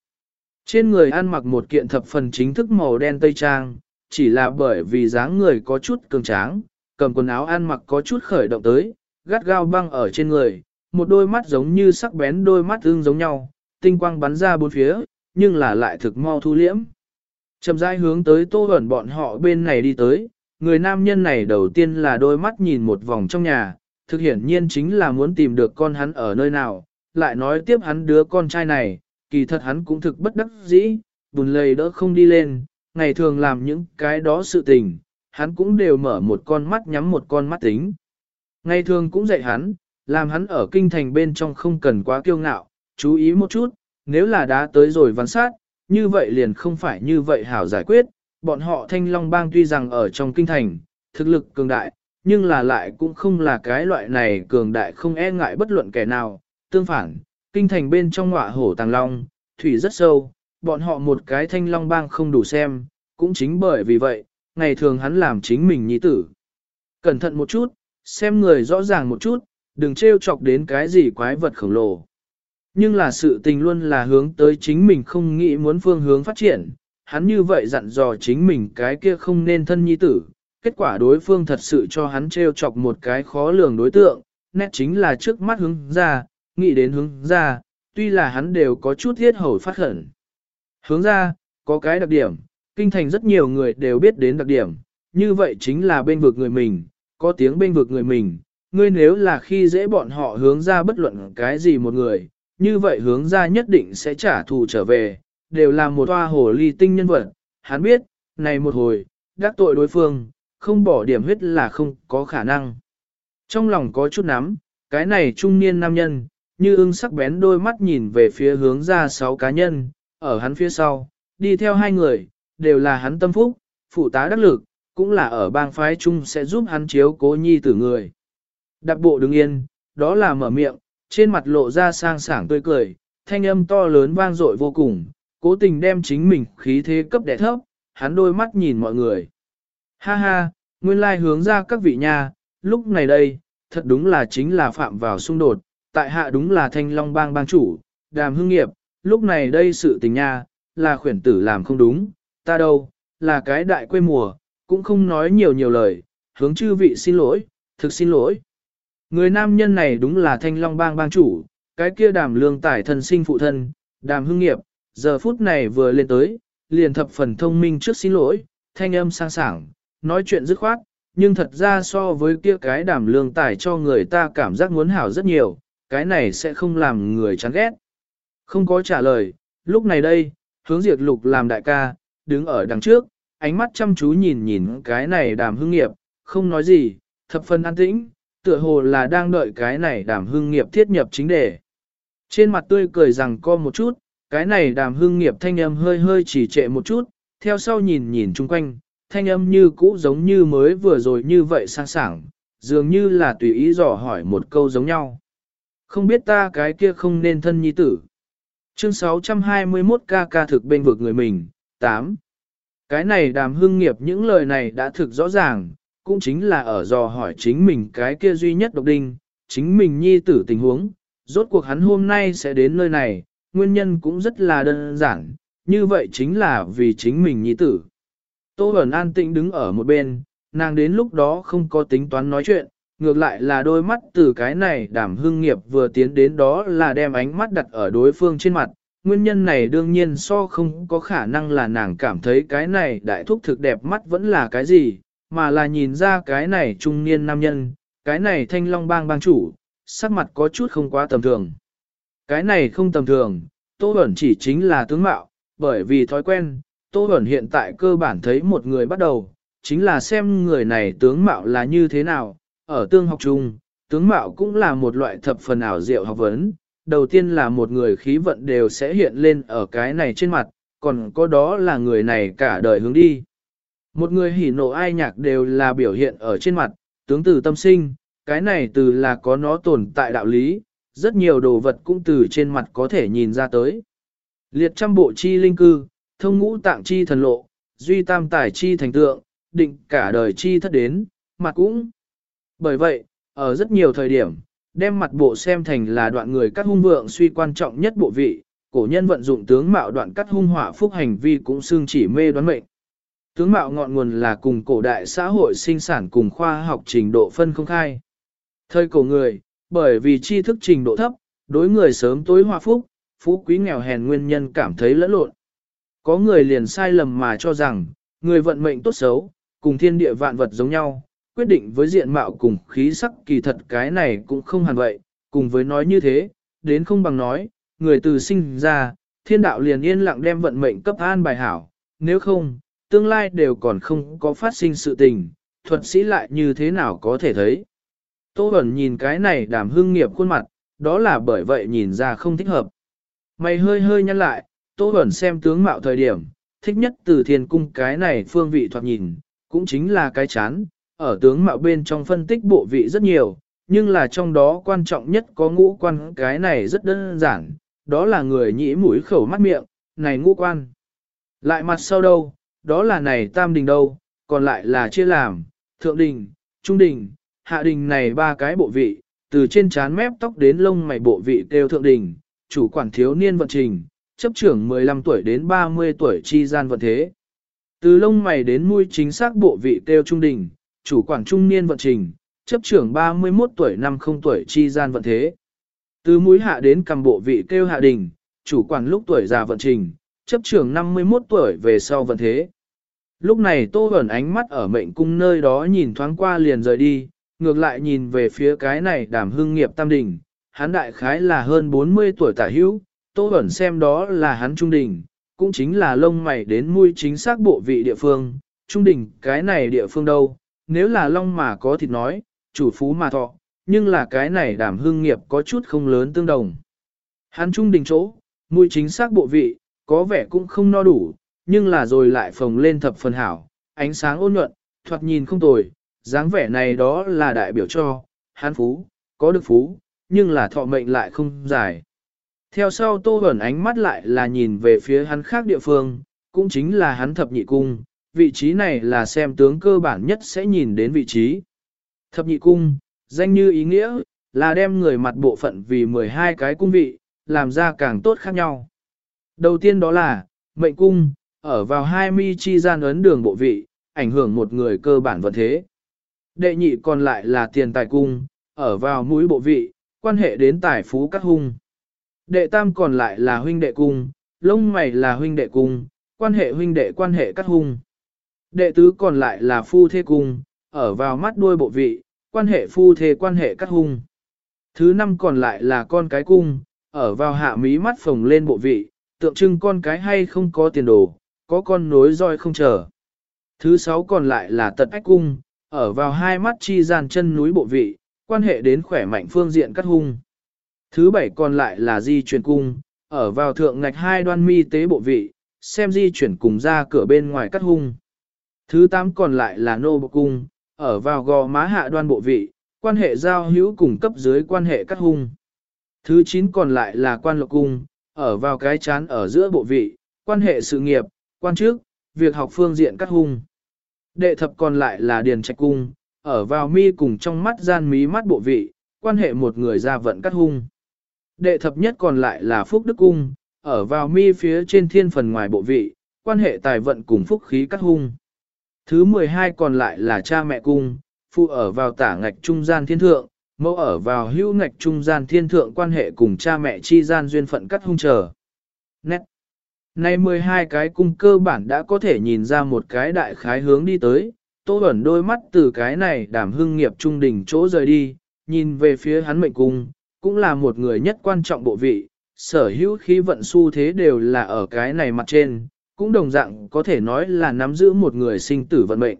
Trên người ăn mặc một kiện thập phần chính thức màu đen tây trang, chỉ là bởi vì dáng người có chút cường tráng, cầm quần áo ăn mặc có chút khởi động tới, gắt gao băng ở trên người, một đôi mắt giống như sắc bén đôi mắt ương giống nhau, tinh quang bắn ra bốn phía, nhưng là lại thực mau thu liễm. Chậm rãi hướng tới tô ẩn bọn họ bên này đi tới, người nam nhân này đầu tiên là đôi mắt nhìn một vòng trong nhà, thực hiển nhiên chính là muốn tìm được con hắn ở nơi nào, lại nói tiếp hắn đứa con trai này, kỳ thật hắn cũng thực bất đắc dĩ, bùn lầy đỡ không đi lên, ngày thường làm những cái đó sự tình, hắn cũng đều mở một con mắt nhắm một con mắt tính. Ngày thường cũng dạy hắn, làm hắn ở kinh thành bên trong không cần quá kiêu ngạo, chú ý một chút, nếu là đã tới rồi văn sát, như vậy liền không phải như vậy hảo giải quyết, bọn họ thanh long bang tuy rằng ở trong kinh thành, thực lực cường đại, nhưng là lại cũng không là cái loại này cường đại không e ngại bất luận kẻ nào, tương phản, kinh thành bên trong ngọa hổ tàng long, thủy rất sâu, bọn họ một cái thanh long bang không đủ xem, cũng chính bởi vì vậy, ngày thường hắn làm chính mình nhi tử. Cẩn thận một chút, xem người rõ ràng một chút, đừng trêu chọc đến cái gì quái vật khổng lồ. Nhưng là sự tình luôn là hướng tới chính mình không nghĩ muốn phương hướng phát triển, hắn như vậy dặn dò chính mình cái kia không nên thân nhi tử, kết quả đối phương thật sự cho hắn trêu chọc một cái khó lường đối tượng, nét chính là trước mắt hướng ra, nghĩ đến hướng ra, tuy là hắn đều có chút thiết hầu phát khẩn. Hướng ra, có cái đặc điểm, kinh thành rất nhiều người đều biết đến đặc điểm, như vậy chính là bên vực người mình, có tiếng bên vực người mình, ngươi nếu là khi dễ bọn họ hướng ra bất luận cái gì một người, như vậy hướng ra nhất định sẽ trả thù trở về, đều là một toa hồ ly tinh nhân vật, hắn biết, này một hồi, đắc tội đối phương, không bỏ điểm huyết là không có khả năng. Trong lòng có chút nắm, cái này trung niên nam nhân, như ưng sắc bén đôi mắt nhìn về phía hướng ra sáu cá nhân, ở hắn phía sau, đi theo hai người, đều là hắn tâm phúc, phụ tá đắc lực, cũng là ở bang phái chung sẽ giúp hắn chiếu cố nhi tử người. Đặc bộ đứng yên, đó là mở miệng, trên mặt lộ ra sang sảng tươi cười, thanh âm to lớn vang dội vô cùng, cố tình đem chính mình khí thế cấp đẻ thấp, hắn đôi mắt nhìn mọi người. Ha ha, nguyên lai hướng ra các vị nha, lúc này đây, thật đúng là chính là phạm vào xung đột, tại hạ đúng là thanh long bang bang chủ, đàm hương nghiệp, lúc này đây sự tình nha, là khuyển tử làm không đúng, ta đâu, là cái đại quê mùa, cũng không nói nhiều nhiều lời, hướng chư vị xin lỗi, thực xin lỗi. Người nam nhân này đúng là thanh long bang bang chủ, cái kia đàm lương tải thân sinh phụ thân, đàm hương nghiệp, giờ phút này vừa lên tới, liền thập phần thông minh trước xin lỗi, thanh âm sang sảng, nói chuyện dứt khoát, nhưng thật ra so với kia cái đàm lương tải cho người ta cảm giác muốn hảo rất nhiều, cái này sẽ không làm người chán ghét. Không có trả lời, lúc này đây, hướng diệt lục làm đại ca, đứng ở đằng trước, ánh mắt chăm chú nhìn nhìn cái này đàm hương nghiệp, không nói gì, thập phần an tĩnh, tựa hồ là đang đợi cái này đàm hương nghiệp thiết nhập chính đề. Trên mặt tươi cười rằng co một chút, cái này đàm hương nghiệp thanh âm hơi hơi chỉ trệ một chút, theo sau nhìn nhìn chung quanh, thanh âm như cũ giống như mới vừa rồi như vậy sang sảng, dường như là tùy ý dò hỏi một câu giống nhau. Không biết ta cái kia không nên thân nhi tử. Chương 621 ca ca thực bên vực người mình, 8. Cái này đàm hương nghiệp những lời này đã thực rõ ràng, cũng chính là ở dò hỏi chính mình cái kia duy nhất độc đinh, chính mình nhi tử tình huống, Rốt cuộc hắn hôm nay sẽ đến nơi này, nguyên nhân cũng rất là đơn giản, như vậy chính là vì chính mình nhi tử. Tô Bẩn an tĩnh đứng ở một bên, nàng đến lúc đó không có tính toán nói chuyện, ngược lại là đôi mắt từ cái này đảm hương nghiệp vừa tiến đến đó là đem ánh mắt đặt ở đối phương trên mặt. Nguyên nhân này đương nhiên so không có khả năng là nàng cảm thấy cái này đại thúc thực đẹp mắt vẫn là cái gì, mà là nhìn ra cái này trung niên nam nhân, cái này thanh long bang bang chủ, sắc mặt có chút không quá tầm thường. Cái này không tầm thường, Tô Bẩn chỉ chính là tướng mạo, bởi vì thói quen, Tô Bẩn hiện tại cơ bản thấy một người bắt đầu, chính là xem người này tướng mạo là như thế nào, ở tương học chung, tướng mạo cũng là một loại thập phần ảo diệu học vấn. Đầu tiên là một người khí vận đều sẽ hiện lên ở cái này trên mặt, còn có đó là người này cả đời hướng đi. Một người hỉ nộ ai nhạc đều là biểu hiện ở trên mặt, tướng từ tâm sinh, cái này từ là có nó tồn tại đạo lý, rất nhiều đồ vật cũng từ trên mặt có thể nhìn ra tới. Liệt trăm bộ chi linh cư, thông ngũ tạng chi thần lộ, duy tam tài chi thành tượng, định cả đời chi thất đến, mặt cũng. Bởi vậy, ở rất nhiều thời điểm, đem mặt bộ xem thành là đoạn người cắt hung vượng suy quan trọng nhất bộ vị, cổ nhân vận dụng tướng mạo đoạn cắt hung hỏa phúc hành vi cũng xương chỉ mê đoán mệnh. Tướng mạo ngọn nguồn là cùng cổ đại xã hội sinh sản cùng khoa học trình độ phân không khai. Thời cổ người, bởi vì tri thức trình độ thấp, đối người sớm tối hòa phúc, phú quý nghèo hèn nguyên nhân cảm thấy lẫn lộn. Có người liền sai lầm mà cho rằng, người vận mệnh tốt xấu, cùng thiên địa vạn vật giống nhau, quyết định với diện mạo cùng khí sắc kỳ thật cái này cũng không hẳn vậy, cùng với nói như thế, đến không bằng nói, người từ sinh ra, thiên đạo liền yên lặng đem vận mệnh cấp an bài hảo, nếu không, tương lai đều còn không có phát sinh sự tình, thuật sĩ lại như thế nào có thể thấy. Tô Bẩn nhìn cái này đảm hương nghiệp khuôn mặt, đó là bởi vậy nhìn ra không thích hợp. Mày hơi hơi nhăn lại, Tô Bẩn xem tướng mạo thời điểm, thích nhất từ thiên cung cái này phương vị thoạt nhìn, cũng chính là cái chán, ở tướng mạo bên trong phân tích bộ vị rất nhiều, nhưng là trong đó quan trọng nhất có ngũ quan cái này rất đơn giản, đó là người nhĩ mũi khẩu mắt miệng, này ngũ quan. Lại mặt sau đâu, đó là này tam đình đâu, còn lại là chia làm, thượng đình, trung đình, hạ đình này ba cái bộ vị, từ trên trán mép tóc đến lông mày bộ vị kêu thượng đình, chủ quản thiếu niên vận trình, chấp trưởng 15 tuổi đến 30 tuổi chi gian vận thế. Từ lông mày đến mũi chính xác bộ vị kêu trung đình, chủ quản trung niên vận trình, chấp trưởng 31 tuổi năm không tuổi chi gian vận thế. Từ mũi hạ đến cầm bộ vị kêu hạ đình, chủ quản lúc tuổi già vận trình, chấp trưởng 51 tuổi về sau vận thế. Lúc này Tô Bẩn ánh mắt ở mệnh cung nơi đó nhìn thoáng qua liền rời đi, ngược lại nhìn về phía cái này đảm hưng nghiệp tam đình, hắn đại khái là hơn 40 tuổi tả hữu, Tô Bẩn xem đó là hắn trung đình, cũng chính là lông mày đến mũi chính xác bộ vị địa phương, trung đình cái này địa phương đâu, nếu là long mà có thịt nói, chủ phú mà thọ, nhưng là cái này đảm hương nghiệp có chút không lớn tương đồng. Hắn trung đình chỗ, mũi chính xác bộ vị, có vẻ cũng không no đủ, nhưng là rồi lại phồng lên thập phần hảo, ánh sáng ôn nhuận, thoạt nhìn không tồi, dáng vẻ này đó là đại biểu cho, hắn phú, có được phú, nhưng là thọ mệnh lại không dài. Theo sau tô ẩn ánh mắt lại là nhìn về phía hắn khác địa phương, cũng chính là hắn thập nhị cung, vị trí này là xem tướng cơ bản nhất sẽ nhìn đến vị trí. Thập nhị cung, danh như ý nghĩa, là đem người mặt bộ phận vì 12 cái cung vị, làm ra càng tốt khác nhau. Đầu tiên đó là, mệnh cung, ở vào hai mi chi gian ấn đường bộ vị, ảnh hưởng một người cơ bản vận thế. Đệ nhị còn lại là tiền tài cung, ở vào mũi bộ vị, quan hệ đến tài phú các hung. Đệ tam còn lại là huynh đệ cung, lông mày là huynh đệ cung, quan hệ huynh đệ quan hệ các hung. Đệ tứ còn lại là phu thê cung, ở vào mắt đuôi bộ vị, quan hệ phu thê quan hệ cắt hung. Thứ năm còn lại là con cái cung, ở vào hạ mí mắt phồng lên bộ vị, tượng trưng con cái hay không có tiền đồ, có con nối roi không chờ. Thứ sáu còn lại là tật ách cung, ở vào hai mắt chi gian chân núi bộ vị, quan hệ đến khỏe mạnh phương diện cắt hung. Thứ bảy còn lại là di chuyển cung, ở vào thượng ngạch hai đoan mi tế bộ vị, xem di chuyển cùng ra cửa bên ngoài cắt hung. Thứ tám còn lại là nô bộ cung, ở vào gò má hạ đoan bộ vị, quan hệ giao hữu cùng cấp dưới quan hệ cắt hung. Thứ chín còn lại là quan lộc cung, ở vào cái chán ở giữa bộ vị, quan hệ sự nghiệp, quan chức, việc học phương diện cắt hung. Đệ thập còn lại là điền trạch cung, ở vào mi cùng trong mắt gian mí mắt bộ vị, quan hệ một người ra vận cắt hung. Đệ thập nhất còn lại là Phúc Đức Cung, ở vào mi phía trên thiên phần ngoài bộ vị, quan hệ tài vận cùng phúc khí cắt hung. Thứ 12 còn lại là cha mẹ cung, phụ ở vào tả ngạch trung gian thiên thượng, mẫu ở vào hữu ngạch trung gian thiên thượng quan hệ cùng cha mẹ chi gian duyên phận cắt hung trở. Nét. Nay 12 cái cung cơ bản đã có thể nhìn ra một cái đại khái hướng đi tới, tô ẩn đôi mắt từ cái này đảm hưng nghiệp trung đỉnh chỗ rời đi, nhìn về phía hắn mệnh cung, cũng là một người nhất quan trọng bộ vị, sở hữu khí vận xu thế đều là ở cái này mặt trên, cũng đồng dạng có thể nói là nắm giữ một người sinh tử vận mệnh.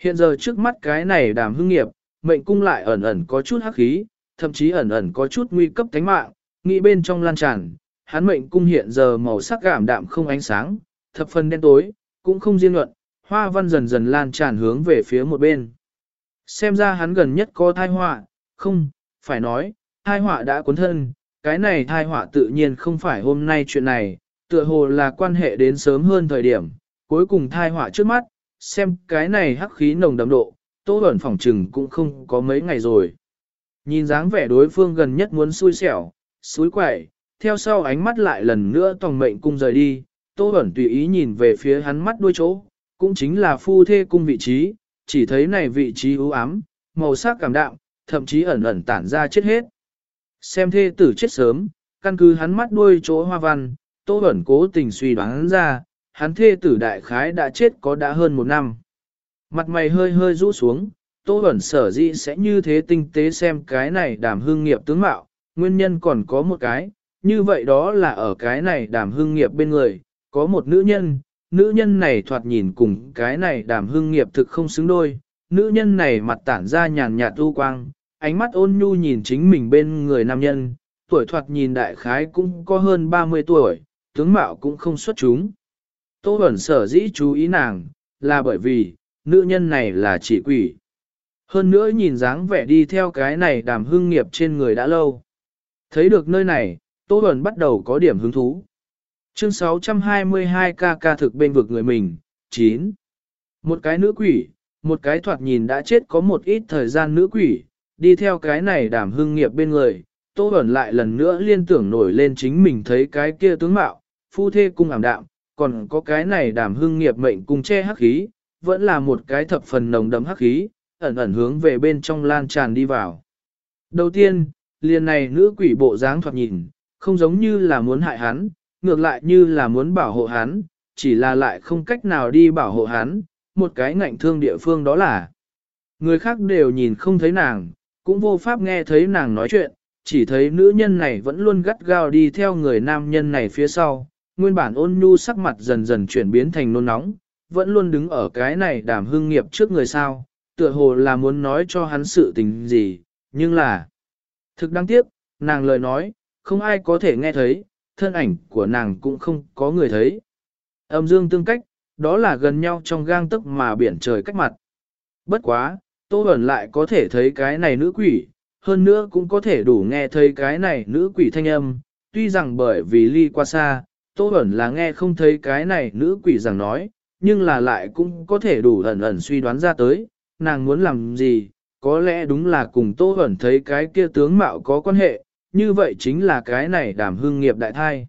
Hiện giờ trước mắt cái này đàm hưng nghiệp, mệnh cung lại ẩn ẩn có chút hắc khí, thậm chí ẩn ẩn có chút nguy cấp tánh mạng, nghĩ bên trong lan tràn, hắn mệnh cung hiện giờ màu sắc cảm đạm không ánh sáng, thập phần đen tối, cũng không diên luận, hoa văn dần dần lan tràn hướng về phía một bên. Xem ra hắn gần nhất có thai họa, không, phải nói, thai họa đã cuốn thân, cái này thai họa tự nhiên không phải hôm nay chuyện này, tựa hồ là quan hệ đến sớm hơn thời điểm, cuối cùng thai họa trước mắt, xem cái này hắc khí nồng đậm độ, tô ẩn phòng trừng cũng không có mấy ngày rồi. Nhìn dáng vẻ đối phương gần nhất muốn xui xẻo, xúi quẩy, theo sau ánh mắt lại lần nữa tòng mệnh cung rời đi, tô ẩn tùy ý nhìn về phía hắn mắt đuôi chỗ, cũng chính là phu thê cung vị trí, chỉ thấy này vị trí u ám, màu sắc cảm đạm, thậm chí ẩn ẩn tản ra chết hết. Xem thê tử chết sớm, căn cứ hắn mắt đuôi chỗ hoa văn, Tô Bẩn cố tình suy đoán ra, hắn thê tử đại khái đã chết có đã hơn một năm. Mặt mày hơi hơi rũ xuống, Tô Bẩn sở dĩ sẽ như thế tinh tế xem cái này đàm hương nghiệp tướng mạo, nguyên nhân còn có một cái, như vậy đó là ở cái này đàm hương nghiệp bên người, có một nữ nhân, nữ nhân này thoạt nhìn cùng cái này đàm hương nghiệp thực không xứng đôi, nữ nhân này mặt tản ra nhàn nhạt u quang, ánh mắt ôn nhu nhìn chính mình bên người nam nhân, tuổi thoạt nhìn đại khái cũng có hơn 30 tuổi, tướng mạo cũng không xuất chúng. Tô Bẩn sở dĩ chú ý nàng, là bởi vì, nữ nhân này là chỉ quỷ. Hơn nữa nhìn dáng vẻ đi theo cái này đàm hưng nghiệp trên người đã lâu. Thấy được nơi này, Tô Bẩn bắt đầu có điểm hứng thú. Chương 622 ca ca thực bên vực người mình, 9. Một cái nữ quỷ, một cái thoạt nhìn đã chết có một ít thời gian nữ quỷ, đi theo cái này đàm hưng nghiệp bên người, Tô Bẩn lại lần nữa liên tưởng nổi lên chính mình thấy cái kia tướng mạo, phu thê cung ảm đạm, còn có cái này đàm hưng nghiệp mệnh cung che hắc khí, vẫn là một cái thập phần nồng đậm hắc khí, ẩn ẩn hướng về bên trong lan tràn đi vào. Đầu tiên, liền này nữ quỷ bộ dáng thoạt nhìn, không giống như là muốn hại hắn, ngược lại như là muốn bảo hộ hắn, chỉ là lại không cách nào đi bảo hộ hắn, một cái ngạnh thương địa phương đó là. Người khác đều nhìn không thấy nàng, cũng vô pháp nghe thấy nàng nói chuyện, chỉ thấy nữ nhân này vẫn luôn gắt gao đi theo người nam nhân này phía sau, nguyên bản ôn nhu sắc mặt dần dần chuyển biến thành nôn nóng, vẫn luôn đứng ở cái này đàm hương nghiệp trước người sao, tựa hồ là muốn nói cho hắn sự tình gì, nhưng là... Thực đáng tiếc, nàng lời nói, không ai có thể nghe thấy, thân ảnh của nàng cũng không có người thấy. Âm dương tương cách, đó là gần nhau trong gang tức mà biển trời cách mặt. Bất quá, Tô Bẩn lại có thể thấy cái này nữ quỷ, hơn nữa cũng có thể đủ nghe thấy cái này nữ quỷ thanh âm, tuy rằng bởi vì ly qua xa, Tô ẩn là nghe không thấy cái này nữ quỷ rằng nói, nhưng là lại cũng có thể đủ ẩn ẩn suy đoán ra tới, nàng muốn làm gì, có lẽ đúng là cùng Tô ẩn thấy cái kia tướng mạo có quan hệ, như vậy chính là cái này đảm hương nghiệp đại thai.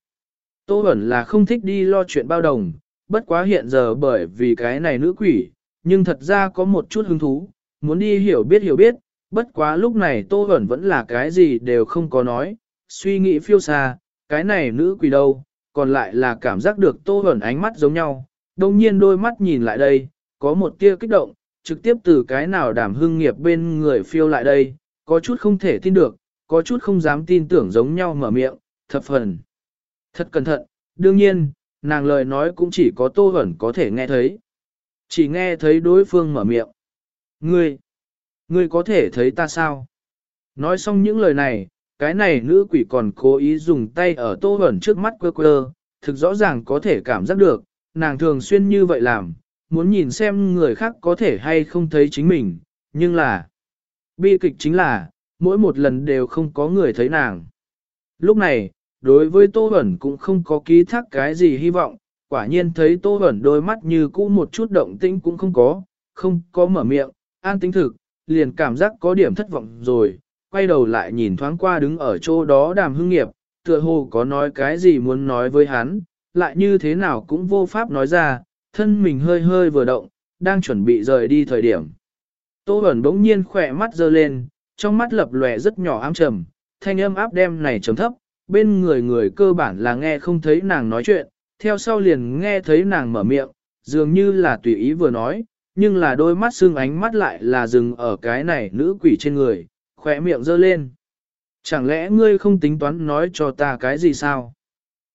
Tô ẩn là không thích đi lo chuyện bao đồng, bất quá hiện giờ bởi vì cái này nữ quỷ, nhưng thật ra có một chút hứng thú, muốn đi hiểu biết hiểu biết, bất quá lúc này Tô ẩn vẫn là cái gì đều không có nói, suy nghĩ phiêu xa, cái này nữ quỷ đâu, còn lại là cảm giác được tô hẩn ánh mắt giống nhau, đồng nhiên đôi mắt nhìn lại đây, có một tia kích động, trực tiếp từ cái nào đảm hưng nghiệp bên người phiêu lại đây, có chút không thể tin được, có chút không dám tin tưởng giống nhau mở miệng, thập phần. Thật cẩn thận, đương nhiên, nàng lời nói cũng chỉ có tô hẩn có thể nghe thấy. Chỉ nghe thấy đối phương mở miệng. Ngươi, ngươi có thể thấy ta sao? Nói xong những lời này, cái này nữ quỷ còn cố ý dùng tay ở tô hẩn trước mắt quơ quơ, thực rõ ràng có thể cảm giác được, nàng thường xuyên như vậy làm, muốn nhìn xem người khác có thể hay không thấy chính mình, nhưng là, bi kịch chính là, mỗi một lần đều không có người thấy nàng. Lúc này, đối với Tô Bẩn cũng không có ký thác cái gì hy vọng, quả nhiên thấy Tô Bẩn đôi mắt như cũ một chút động tĩnh cũng không có, không có mở miệng, an tính thực, liền cảm giác có điểm thất vọng rồi, quay đầu lại nhìn thoáng qua đứng ở chỗ đó đàm hưng nghiệp, tựa hồ có nói cái gì muốn nói với hắn, lại như thế nào cũng vô pháp nói ra, thân mình hơi hơi vừa động, đang chuẩn bị rời đi thời điểm. Tô Bẩn bỗng nhiên khỏe mắt dơ lên, trong mắt lập lòe rất nhỏ ám trầm, thanh âm áp đem này trầm thấp, bên người người cơ bản là nghe không thấy nàng nói chuyện, theo sau liền nghe thấy nàng mở miệng, dường như là tùy ý vừa nói, nhưng là đôi mắt xương ánh mắt lại là dừng ở cái này nữ quỷ trên người, khóe miệng giơ lên. Chẳng lẽ ngươi không tính toán nói cho ta cái gì sao?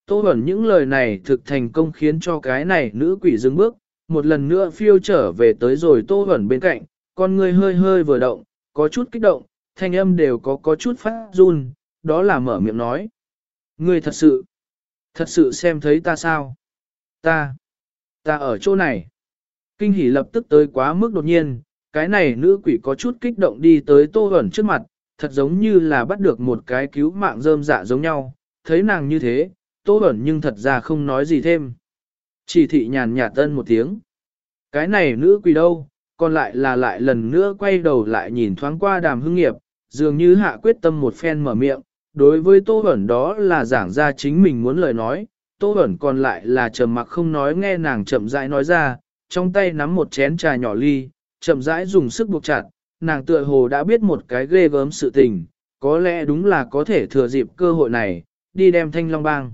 Tô Bẩn những lời này thực thành công khiến cho cái này nữ quỷ dừng bước, một lần nữa phiêu trở về tới rồi Tô Bẩn bên cạnh, con ngươi hơi hơi vừa động, có chút kích động, thanh âm đều có có chút phát run, đó là mở miệng nói. Ngươi thật sự, thật sự xem thấy ta sao? Ta, ta ở chỗ này. Kinh hỉ lập tức tới quá mức đột nhiên, cái này nữ quỷ có chút kích động đi tới Tô Bẩn trước mặt, thật giống như là bắt được một cái cứu mạng rơm dạ giống nhau, thấy nàng như thế, Tô Bẩn nhưng thật ra không nói gì thêm. Chỉ thị nhàn nhạt tân một tiếng. Cái này nữ quỷ đâu, còn lại là lại lần nữa quay đầu lại nhìn thoáng qua đàm hưng nghiệp, dường như hạ quyết tâm một phen mở miệng, đối với Tô Bẩn đó là giảng ra chính mình muốn lời nói, Tô Bẩn còn lại là trầm mặc không nói nghe nàng chậm rãi nói ra, trong tay nắm một chén trà nhỏ ly, chậm rãi dùng sức buộc chặt, nàng tựa hồ đã biết một cái ghê gớm sự tình, có lẽ đúng là có thể thừa dịp cơ hội này, đi đem thanh long bang.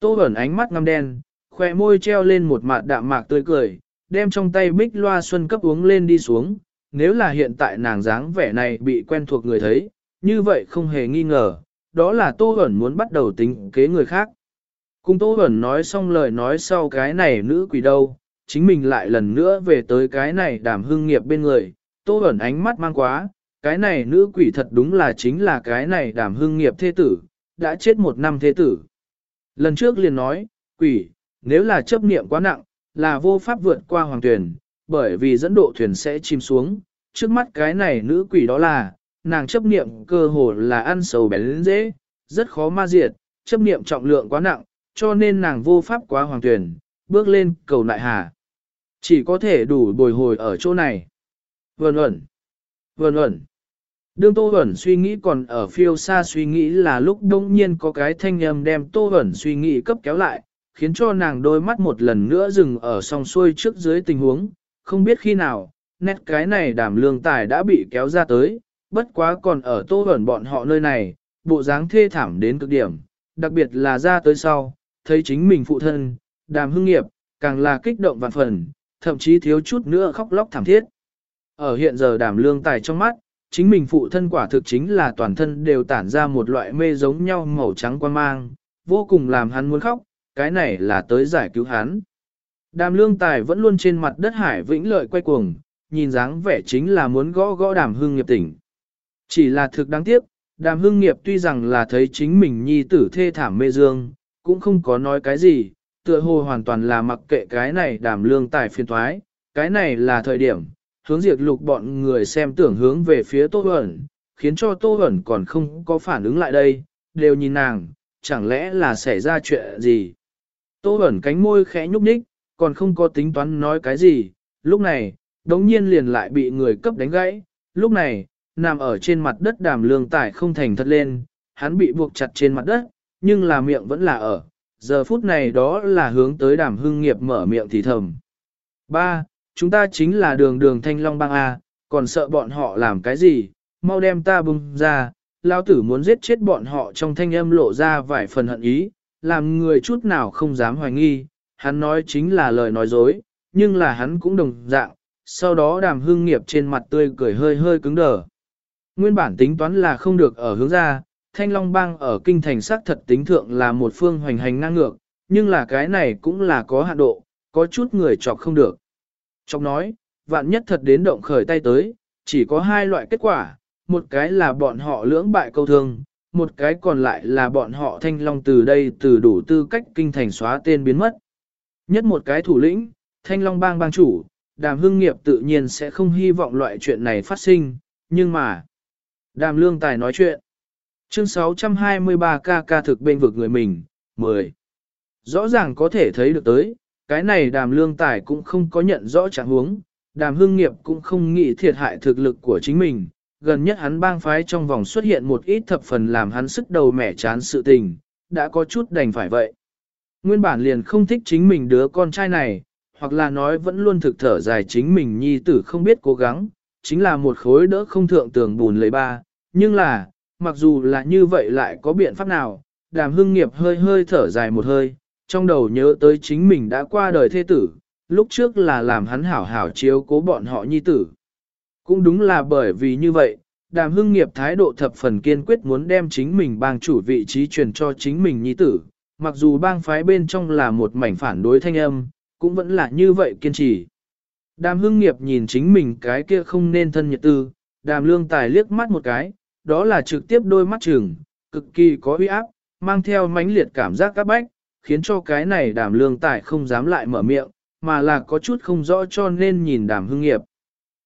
Tô ẩn ánh mắt ngăm đen, khoe môi treo lên một mặt đạm mạc tươi cười, đem trong tay bích loa xuân cấp uống lên đi xuống, nếu là hiện tại nàng dáng vẻ này bị quen thuộc người thấy, như vậy không hề nghi ngờ, đó là Tô ẩn muốn bắt đầu tính kế người khác. Cùng Tô ẩn nói xong lời nói sau cái này nữ quỷ đâu, chính mình lại lần nữa về tới cái này đàm hưng nghiệp bên người, Tô ẩn ánh mắt mang quá, cái này nữ quỷ thật đúng là chính là cái này đàm hưng nghiệp thế tử, đã chết một năm thế tử. Lần trước liền nói, quỷ, nếu là chấp niệm quá nặng, là vô pháp vượt qua hoàng thuyền, bởi vì dẫn độ thuyền sẽ chìm xuống. Trước mắt cái này nữ quỷ đó là, nàng chấp niệm cơ hồ là ăn sầu bén dễ, rất khó ma diệt, chấp niệm trọng lượng quá nặng, cho nên nàng vô pháp quá hoàng tuyển, bước lên cầu nại hà. Chỉ có thể đủ bồi hồi ở chỗ này. Vân ẩn, vân ẩn. Đương Tô vẩn suy nghĩ còn ở phiêu xa suy nghĩ là lúc đông nhiên có cái thanh âm đem Tô vẩn suy nghĩ cấp kéo lại, khiến cho nàng đôi mắt một lần nữa dừng ở song xuôi trước dưới tình huống, không biết khi nào, nét cái này đảm lương tài đã bị kéo ra tới, bất quá còn ở Tô vẩn bọn họ nơi này, bộ dáng thê thảm đến cực điểm, đặc biệt là ra tới sau, thấy chính mình phụ thân, đàm hưng nghiệp, càng là kích động vạn phần, thậm chí thiếu chút nữa khóc lóc thảm thiết. Ở hiện giờ đàm lương tài trong mắt, chính mình phụ thân quả thực chính là toàn thân đều tản ra một loại mê giống nhau màu trắng quan mang, vô cùng làm hắn muốn khóc, cái này là tới giải cứu hắn. Đàm lương tài vẫn luôn trên mặt đất hải vĩnh lợi quay cuồng, nhìn dáng vẻ chính là muốn gõ gõ đàm hương nghiệp tỉnh. Chỉ là thực đáng tiếc, đàm hương nghiệp tuy rằng là thấy chính mình nhi tử thê thảm mê dương, cũng không có nói cái gì, tựa hồ hoàn toàn là mặc kệ cái này đàm lương tài phiên thoái, cái này là thời điểm, hướng diệt lục bọn người xem tưởng hướng về phía Tô Huẩn, khiến cho Tô Huẩn còn không có phản ứng lại đây, đều nhìn nàng, chẳng lẽ là xảy ra chuyện gì. Tô Huẩn cánh môi khẽ nhúc nhích, còn không có tính toán nói cái gì, lúc này, đống nhiên liền lại bị người cấp đánh gãy, lúc này, nằm ở trên mặt đất đàm lương tải không thành thật lên, hắn bị buộc chặt trên mặt đất, nhưng là miệng vẫn là ở, giờ phút này đó là hướng tới đàm hưng nghiệp mở miệng thì thầm. Ba, chúng ta chính là đường đường thanh long bang A, còn sợ bọn họ làm cái gì, mau đem ta bung ra, lao tử muốn giết chết bọn họ trong thanh âm lộ ra vài phần hận ý, làm người chút nào không dám hoài nghi, hắn nói chính là lời nói dối, nhưng là hắn cũng đồng dạng, sau đó đàm hương nghiệp trên mặt tươi cười hơi hơi cứng đờ. Nguyên bản tính toán là không được ở hướng ra, thanh long bang ở kinh thành sắc thật tính thượng là một phương hoành hành ngang ngược, nhưng là cái này cũng là có hạn độ, có chút người chọc không được. Trong nói, vạn nhất thật đến động khởi tay tới, chỉ có hai loại kết quả, một cái là bọn họ lưỡng bại câu thương, một cái còn lại là bọn họ thanh long từ đây từ đủ tư cách kinh thành xóa tên biến mất. Nhất một cái thủ lĩnh, thanh long bang bang chủ, đàm hưng nghiệp tự nhiên sẽ không hy vọng loại chuyện này phát sinh, nhưng mà, đàm lương tài nói chuyện. Chương 623 ca ca thực bên vực người mình, 10. Rõ ràng có thể thấy được tới, cái này đàm lương tài cũng không có nhận rõ trạng huống, đàm hương nghiệp cũng không nghĩ thiệt hại thực lực của chính mình, gần nhất hắn bang phái trong vòng xuất hiện một ít thập phần làm hắn sức đầu mẻ chán sự tình, đã có chút đành phải vậy. Nguyên bản liền không thích chính mình đứa con trai này, hoặc là nói vẫn luôn thực thở dài chính mình nhi tử không biết cố gắng, chính là một khối đỡ không thượng tường bùn lấy ba, nhưng là, mặc dù là như vậy lại có biện pháp nào, đàm hưng nghiệp hơi hơi thở dài một hơi, trong đầu nhớ tới chính mình đã qua đời thê tử, lúc trước là làm hắn hảo hảo chiếu cố bọn họ nhi tử. Cũng đúng là bởi vì như vậy, đàm hưng nghiệp thái độ thập phần kiên quyết muốn đem chính mình bang chủ vị trí truyền cho chính mình nhi tử, mặc dù bang phái bên trong là một mảnh phản đối thanh âm, cũng vẫn là như vậy kiên trì. Đàm hưng nghiệp nhìn chính mình cái kia không nên thân nhật tư, đàm lương tài liếc mắt một cái, đó là trực tiếp đôi mắt trừng, cực kỳ có uy áp, mang theo mãnh liệt cảm giác các bách, khiến cho cái này đàm lương tài không dám lại mở miệng, mà là có chút không rõ cho nên nhìn đàm hương nghiệp.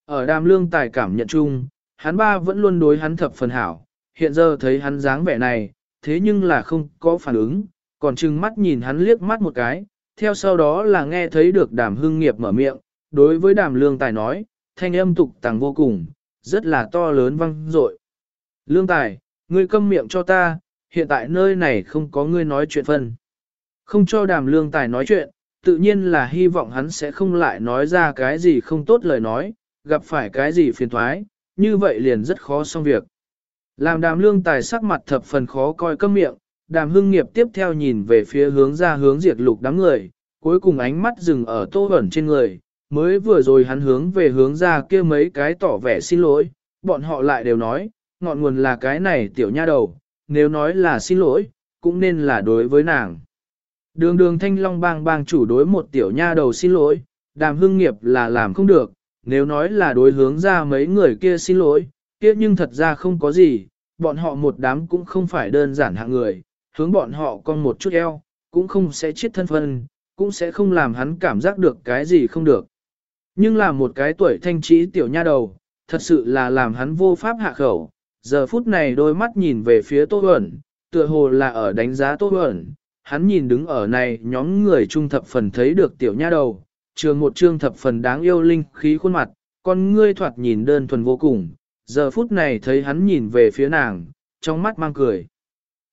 Ở đàm lương tài cảm nhận chung, hắn ba vẫn luôn đối hắn thập phần hảo, hiện giờ thấy hắn dáng vẻ này, thế nhưng là không có phản ứng, còn trừng mắt nhìn hắn liếc mắt một cái, theo sau đó là nghe thấy được đàm hương nghiệp mở miệng, đối với đàm lương tài nói, thanh âm tục tàng vô cùng, rất là to lớn vang dội. Lương tài, ngươi câm miệng cho ta, hiện tại nơi này không có ngươi nói chuyện phân. Không cho đàm lương tài nói chuyện, tự nhiên là hy vọng hắn sẽ không lại nói ra cái gì không tốt lời nói, gặp phải cái gì phiền thoái, như vậy liền rất khó xong việc. Làm đàm lương tài sắc mặt thập phần khó coi câm miệng, đàm hưng nghiệp tiếp theo nhìn về phía hướng ra hướng diệt lục đám người, cuối cùng ánh mắt dừng ở tô ẩn trên người, mới vừa rồi hắn hướng về hướng ra kia mấy cái tỏ vẻ xin lỗi, bọn họ lại đều nói, ngọn nguồn là cái này tiểu nha đầu, nếu nói là xin lỗi, cũng nên là đối với nàng. Đường đường thanh long bang bang chủ đối một tiểu nha đầu xin lỗi, đàm hương nghiệp là làm không được, nếu nói là đối hướng ra mấy người kia xin lỗi, kia nhưng thật ra không có gì, bọn họ một đám cũng không phải đơn giản hạng người, hướng bọn họ con một chút eo, cũng không sẽ chết thân phân, cũng sẽ không làm hắn cảm giác được cái gì không được. Nhưng là một cái tuổi thanh trí tiểu nha đầu, thật sự là làm hắn vô pháp hạ khẩu, giờ phút này đôi mắt nhìn về phía Tô Huẩn, tựa hồ là ở đánh giá Tô Huẩn, hắn nhìn đứng ở này nhóm người trung thập phần thấy được tiểu nha đầu, trường một trương thập phần đáng yêu linh khí khuôn mặt, con ngươi thoạt nhìn đơn thuần vô cùng, giờ phút này thấy hắn nhìn về phía nàng, trong mắt mang cười.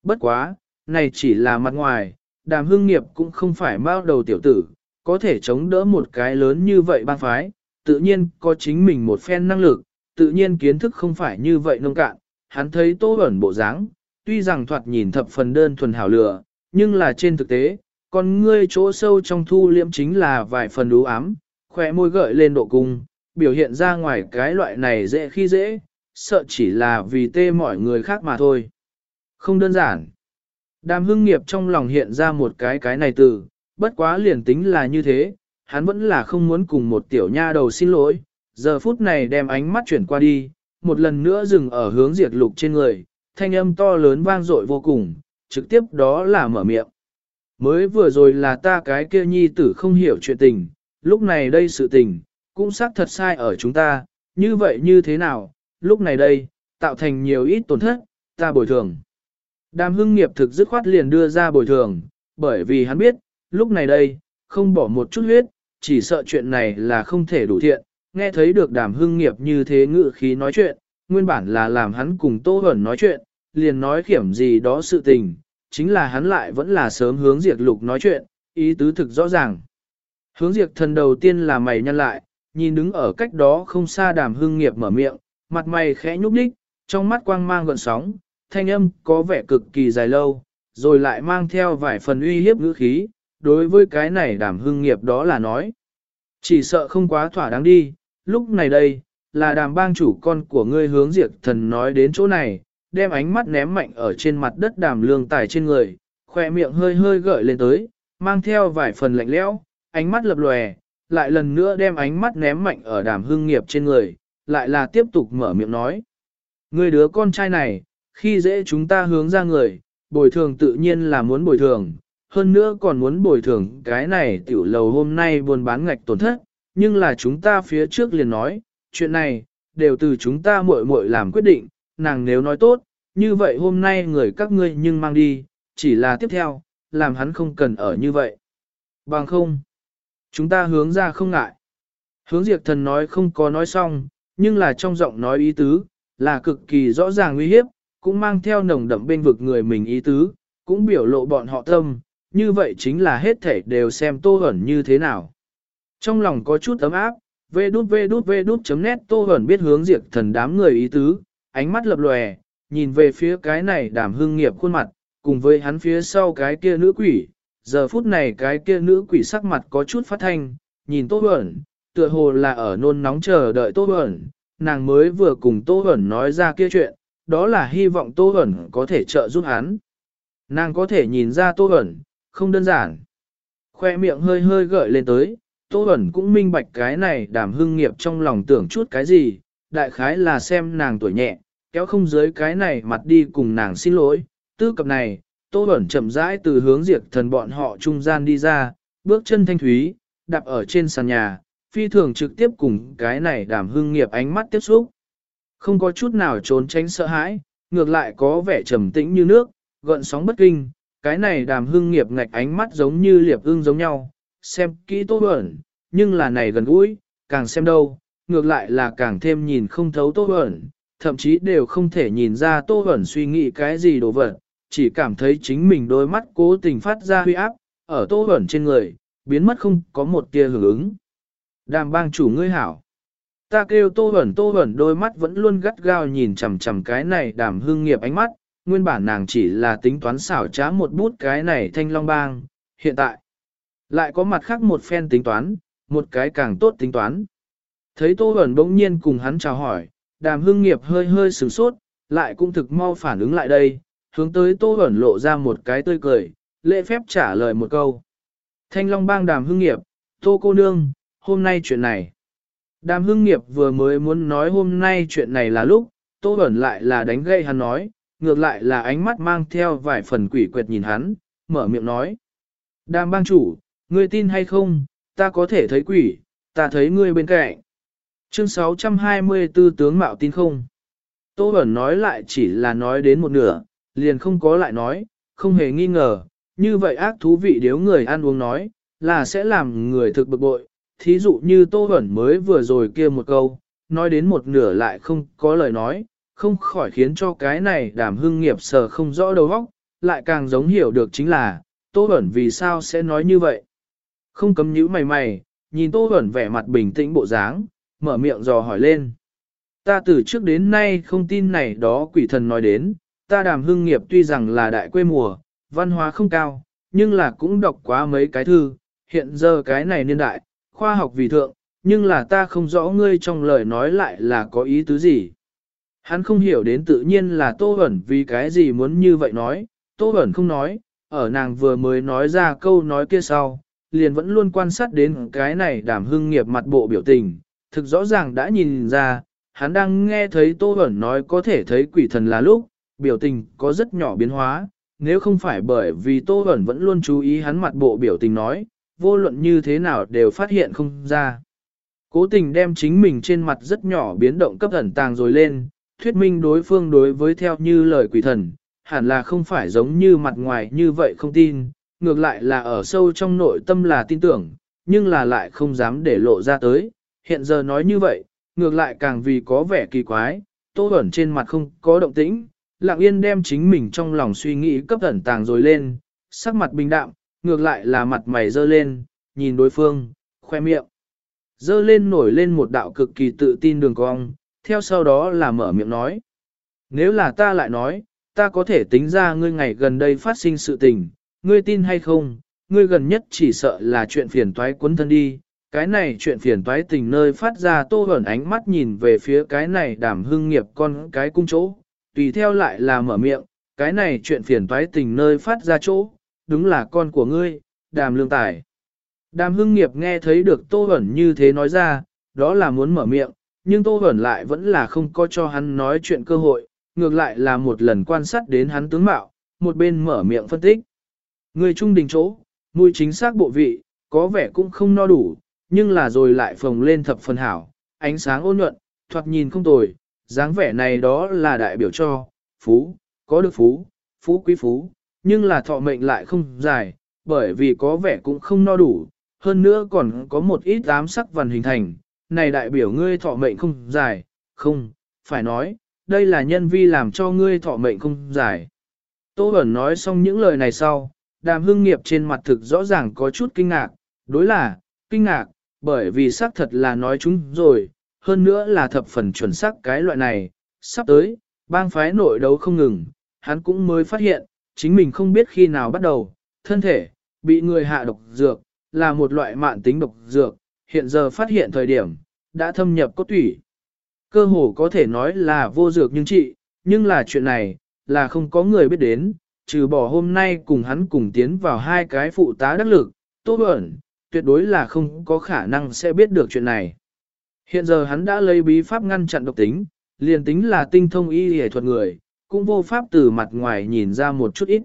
Bất quá, này chỉ là mặt ngoài, đàm hương nghiệp cũng không phải bao đầu tiểu tử, có thể chống đỡ một cái lớn như vậy bang phái, tự nhiên có chính mình một phen năng lực, tự nhiên kiến thức không phải như vậy nông cạn, hắn thấy tô ẩn bộ dáng, tuy rằng thoạt nhìn thập phần đơn thuần hảo lửa, nhưng là trên thực tế, con ngươi chỗ sâu trong thu liễm chính là vài phần đú ám, khỏe môi gợi lên độ cung, biểu hiện ra ngoài cái loại này dễ khi dễ, sợ chỉ là vì tê mọi người khác mà thôi. Không đơn giản. Đàm hưng nghiệp trong lòng hiện ra một cái cái này từ, bất quá liền tính là như thế, hắn vẫn là không muốn cùng một tiểu nha đầu xin lỗi, giờ phút này đem ánh mắt chuyển qua đi, một lần nữa dừng ở hướng diệt lục trên người, thanh âm to lớn vang dội vô cùng, trực tiếp đó là mở miệng. Mới vừa rồi là ta cái kia nhi tử không hiểu chuyện tình, lúc này đây sự tình, cũng xác thật sai ở chúng ta, như vậy như thế nào, lúc này đây, tạo thành nhiều ít tổn thất, ta bồi thường. Đàm hưng nghiệp thực dứt khoát liền đưa ra bồi thường, bởi vì hắn biết, lúc này đây, không bỏ một chút huyết, chỉ sợ chuyện này là không thể đủ thiện, nghe thấy được đàm hưng nghiệp như thế ngự khí nói chuyện, nguyên bản là làm hắn cùng Tô hẩn nói chuyện, liền nói khiểm gì đó sự tình, chính là hắn lại vẫn là sớm hướng diệt lục nói chuyện, ý tứ thực rõ ràng. Hướng diệt thần đầu tiên là mày nhăn lại, nhìn đứng ở cách đó không xa đàm hưng nghiệp mở miệng, mặt mày khẽ nhúc nhích, trong mắt quang mang gợn sóng, thanh âm có vẻ cực kỳ dài lâu, rồi lại mang theo vài phần uy hiếp ngữ khí, đối với cái này đàm hưng nghiệp đó là nói. Chỉ sợ không quá thỏa đáng đi, lúc này đây, là đàm bang chủ con của ngươi hướng diệt thần nói đến chỗ này, đem ánh mắt ném mạnh ở trên mặt đất đàm lương tài trên người, khoe miệng hơi hơi gợi lên tới, mang theo vài phần lạnh lẽo, ánh mắt lập lòe, lại lần nữa đem ánh mắt ném mạnh ở đàm hương nghiệp trên người, lại là tiếp tục mở miệng nói. Người đứa con trai này, khi dễ chúng ta hướng ra người, bồi thường tự nhiên là muốn bồi thường, hơn nữa còn muốn bồi thường cái này tiểu lầu hôm nay buôn bán ngạch tổn thất, nhưng là chúng ta phía trước liền nói, chuyện này, đều từ chúng ta muội muội làm quyết định, nàng nếu nói tốt, như vậy hôm nay người các ngươi nhưng mang đi, chỉ là tiếp theo, làm hắn không cần ở như vậy. Bằng không, chúng ta hướng ra không ngại. Hướng diệt thần nói không có nói xong, nhưng là trong giọng nói ý tứ, là cực kỳ rõ ràng uy hiếp, cũng mang theo nồng đậm bên vực người mình ý tứ, cũng biểu lộ bọn họ tâm, như vậy chính là hết thể đều xem tô ẩn như thế nào. Trong lòng có chút ấm áp, vê đút vê đút vê đút chấm nét tô ẩn biết hướng diệt thần đám người ý tứ, ánh mắt lập lòe, nhìn về phía cái này đàm hương nghiệp khuôn mặt, cùng với hắn phía sau cái kia nữ quỷ. Giờ phút này cái kia nữ quỷ sắc mặt có chút phát thanh, nhìn tô ẩn, tựa hồ là ở nôn nóng chờ đợi tô ẩn, nàng mới vừa cùng tô ẩn nói ra kia chuyện, đó là hy vọng tô ẩn có thể trợ giúp hắn. Nàng có thể nhìn ra tô ẩn, không đơn giản. Khoe miệng hơi hơi gợi lên tới, Tô Bẩn cũng minh bạch cái này đàm hưng nghiệp trong lòng tưởng chút cái gì, đại khái là xem nàng tuổi nhẹ, kéo không dưới cái này mặt đi cùng nàng xin lỗi. Tư cập này, Tô Bẩn chậm rãi từ hướng diệt thần bọn họ trung gian đi ra, bước chân thanh thúy, đạp ở trên sàn nhà, phi thường trực tiếp cùng cái này đàm hưng nghiệp ánh mắt tiếp xúc. Không có chút nào trốn tránh sợ hãi, ngược lại có vẻ trầm tĩnh như nước, gợn sóng bất kinh, cái này đàm hưng nghiệp ngạch ánh mắt giống như liệp ưng giống nhau, xem kỹ tô ẩn, nhưng là này gần gũi, càng xem đâu, ngược lại là càng thêm nhìn không thấu tô ẩn, thậm chí đều không thể nhìn ra tô ẩn suy nghĩ cái gì đồ vật, chỉ cảm thấy chính mình đôi mắt cố tình phát ra huy áp, ở tô ẩn trên người, biến mất không có một tia hưởng ứng. Đàm bang chủ ngươi hảo. Ta kêu tô ẩn tô ẩn đôi mắt vẫn luôn gắt gao nhìn chằm chằm cái này đàm hương nghiệp ánh mắt, nguyên bản nàng chỉ là tính toán xảo trá một bút cái này thanh long bang, hiện tại lại có mặt khác một phen tính toán, một cái càng tốt tính toán. Thấy Tô Bẩn bỗng nhiên cùng hắn chào hỏi, đàm hương nghiệp hơi hơi sửng sốt, lại cũng thực mau phản ứng lại đây, hướng tới Tô Bẩn lộ ra một cái tươi cười, lễ phép trả lời một câu. Thanh Long bang đàm hương nghiệp, Tô cô nương, hôm nay chuyện này. Đàm hương nghiệp vừa mới muốn nói hôm nay chuyện này là lúc, Tô Bẩn lại là đánh gây hắn nói, ngược lại là ánh mắt mang theo vài phần quỷ quyệt nhìn hắn, mở miệng nói. Đàm bang chủ, ngươi tin hay không, ta có thể thấy quỷ, ta thấy ngươi bên cạnh. Chương 624 tướng mạo tin không? Tô Bẩn nói lại chỉ là nói đến một nửa, liền không có lại nói, không hề nghi ngờ, như vậy ác thú vị nếu người ăn uống nói, là sẽ làm người thực bực bội. Thí dụ như Tô Bẩn mới vừa rồi kia một câu, nói đến một nửa lại không có lời nói, không khỏi khiến cho cái này đàm hưng nghiệp sờ không rõ đầu óc, lại càng giống hiểu được chính là, Tô Bẩn vì sao sẽ nói như vậy. Không cấm nhữ mày mày, nhìn Tô Bẩn vẻ mặt bình tĩnh bộ dáng, mở miệng dò hỏi lên. Ta từ trước đến nay không tin này đó quỷ thần nói đến, ta đàm hưng nghiệp tuy rằng là đại quê mùa, văn hóa không cao, nhưng là cũng đọc quá mấy cái thư, hiện giờ cái này niên đại, khoa học vì thượng, nhưng là ta không rõ ngươi trong lời nói lại là có ý tứ gì. Hắn không hiểu đến tự nhiên là Tô Bẩn vì cái gì muốn như vậy nói, Tô Bẩn không nói, ở nàng vừa mới nói ra câu nói kia sau, liền vẫn luôn quan sát đến cái này đảm hưng nghiệp mặt bộ biểu tình, thực rõ ràng đã nhìn ra, hắn đang nghe thấy Tô Bẩn nói có thể thấy quỷ thần là lúc, biểu tình có rất nhỏ biến hóa, nếu không phải bởi vì Tô Bẩn vẫn luôn chú ý hắn mặt bộ biểu tình nói, vô luận như thế nào đều phát hiện không ra. Cố tình đem chính mình trên mặt rất nhỏ biến động cấp ẩn tàng rồi lên, thuyết minh đối phương đối với theo như lời quỷ thần, hẳn là không phải giống như mặt ngoài như vậy không tin, ngược lại là ở sâu trong nội tâm là tin tưởng, nhưng là lại không dám để lộ ra tới. Hiện giờ nói như vậy, ngược lại càng vì có vẻ kỳ quái, tô ẩn trên mặt không có động tĩnh, lặng yên đem chính mình trong lòng suy nghĩ cấp ẩn tàng rồi lên, sắc mặt bình đạm, ngược lại là mặt mày dơ lên, nhìn đối phương, khoe miệng. Dơ lên nổi lên một đạo cực kỳ tự tin đường cong, theo sau đó là mở miệng nói. Nếu là ta lại nói, ta có thể tính ra ngươi ngày gần đây phát sinh sự tình, ngươi tin hay không, ngươi gần nhất chỉ sợ là chuyện phiền toái cuốn thân đi. Cái này chuyện phiền toái tình nơi phát ra tô hởn ánh mắt nhìn về phía cái này đảm hưng nghiệp con cái cung chỗ, tùy theo lại là mở miệng, cái này chuyện phiền toái tình nơi phát ra chỗ, đúng là con của ngươi, đàm lương tài. Đàm hưng nghiệp nghe thấy được tô hẩn như thế nói ra, đó là muốn mở miệng, nhưng tô Huẩn lại vẫn là không có cho hắn nói chuyện cơ hội, ngược lại là một lần quan sát đến hắn tướng mạo, một bên mở miệng phân tích. Người trung đình chỗ, mũi chính xác bộ vị, có vẻ cũng không no đủ, nhưng là rồi lại phồng lên thập phần hảo, ánh sáng ôn nhuận, thoạt nhìn không tồi, dáng vẻ này đó là đại biểu cho, phú, có được phú, phú quý phú, nhưng là thọ mệnh lại không dài, bởi vì có vẻ cũng không no đủ, hơn nữa còn có một ít ám sắc vằn hình thành, này đại biểu ngươi thọ mệnh không dài, không, phải nói, đây là nhân vi làm cho ngươi thọ mệnh không dài. Tô Bẩn nói xong những lời này sau, đàm hương nghiệp trên mặt thực rõ ràng có chút kinh ngạc, đối là, kinh ngạc, bởi vì xác thật là nói chúng rồi, hơn nữa là thập phần chuẩn xác cái loại này, sắp tới, bang phái nội đấu không ngừng, hắn cũng mới phát hiện, chính mình không biết khi nào bắt đầu, thân thể, bị người hạ độc dược, là một loại mạn tính độc dược, hiện giờ phát hiện thời điểm, đã thâm nhập cốt tủy. Cơ hồ có thể nói là vô dược nhưng trị, nhưng là chuyện này, là không có người biết đến, trừ bỏ hôm nay cùng hắn cùng tiến vào hai cái phụ tá đắc lực, tốt ẩn, tuyệt đối là không có khả năng sẽ biết được chuyện này. Hiện giờ hắn đã lấy bí pháp ngăn chặn độc tính, liền tính là tinh thông y y thuật người, cũng vô pháp từ mặt ngoài nhìn ra một chút ít.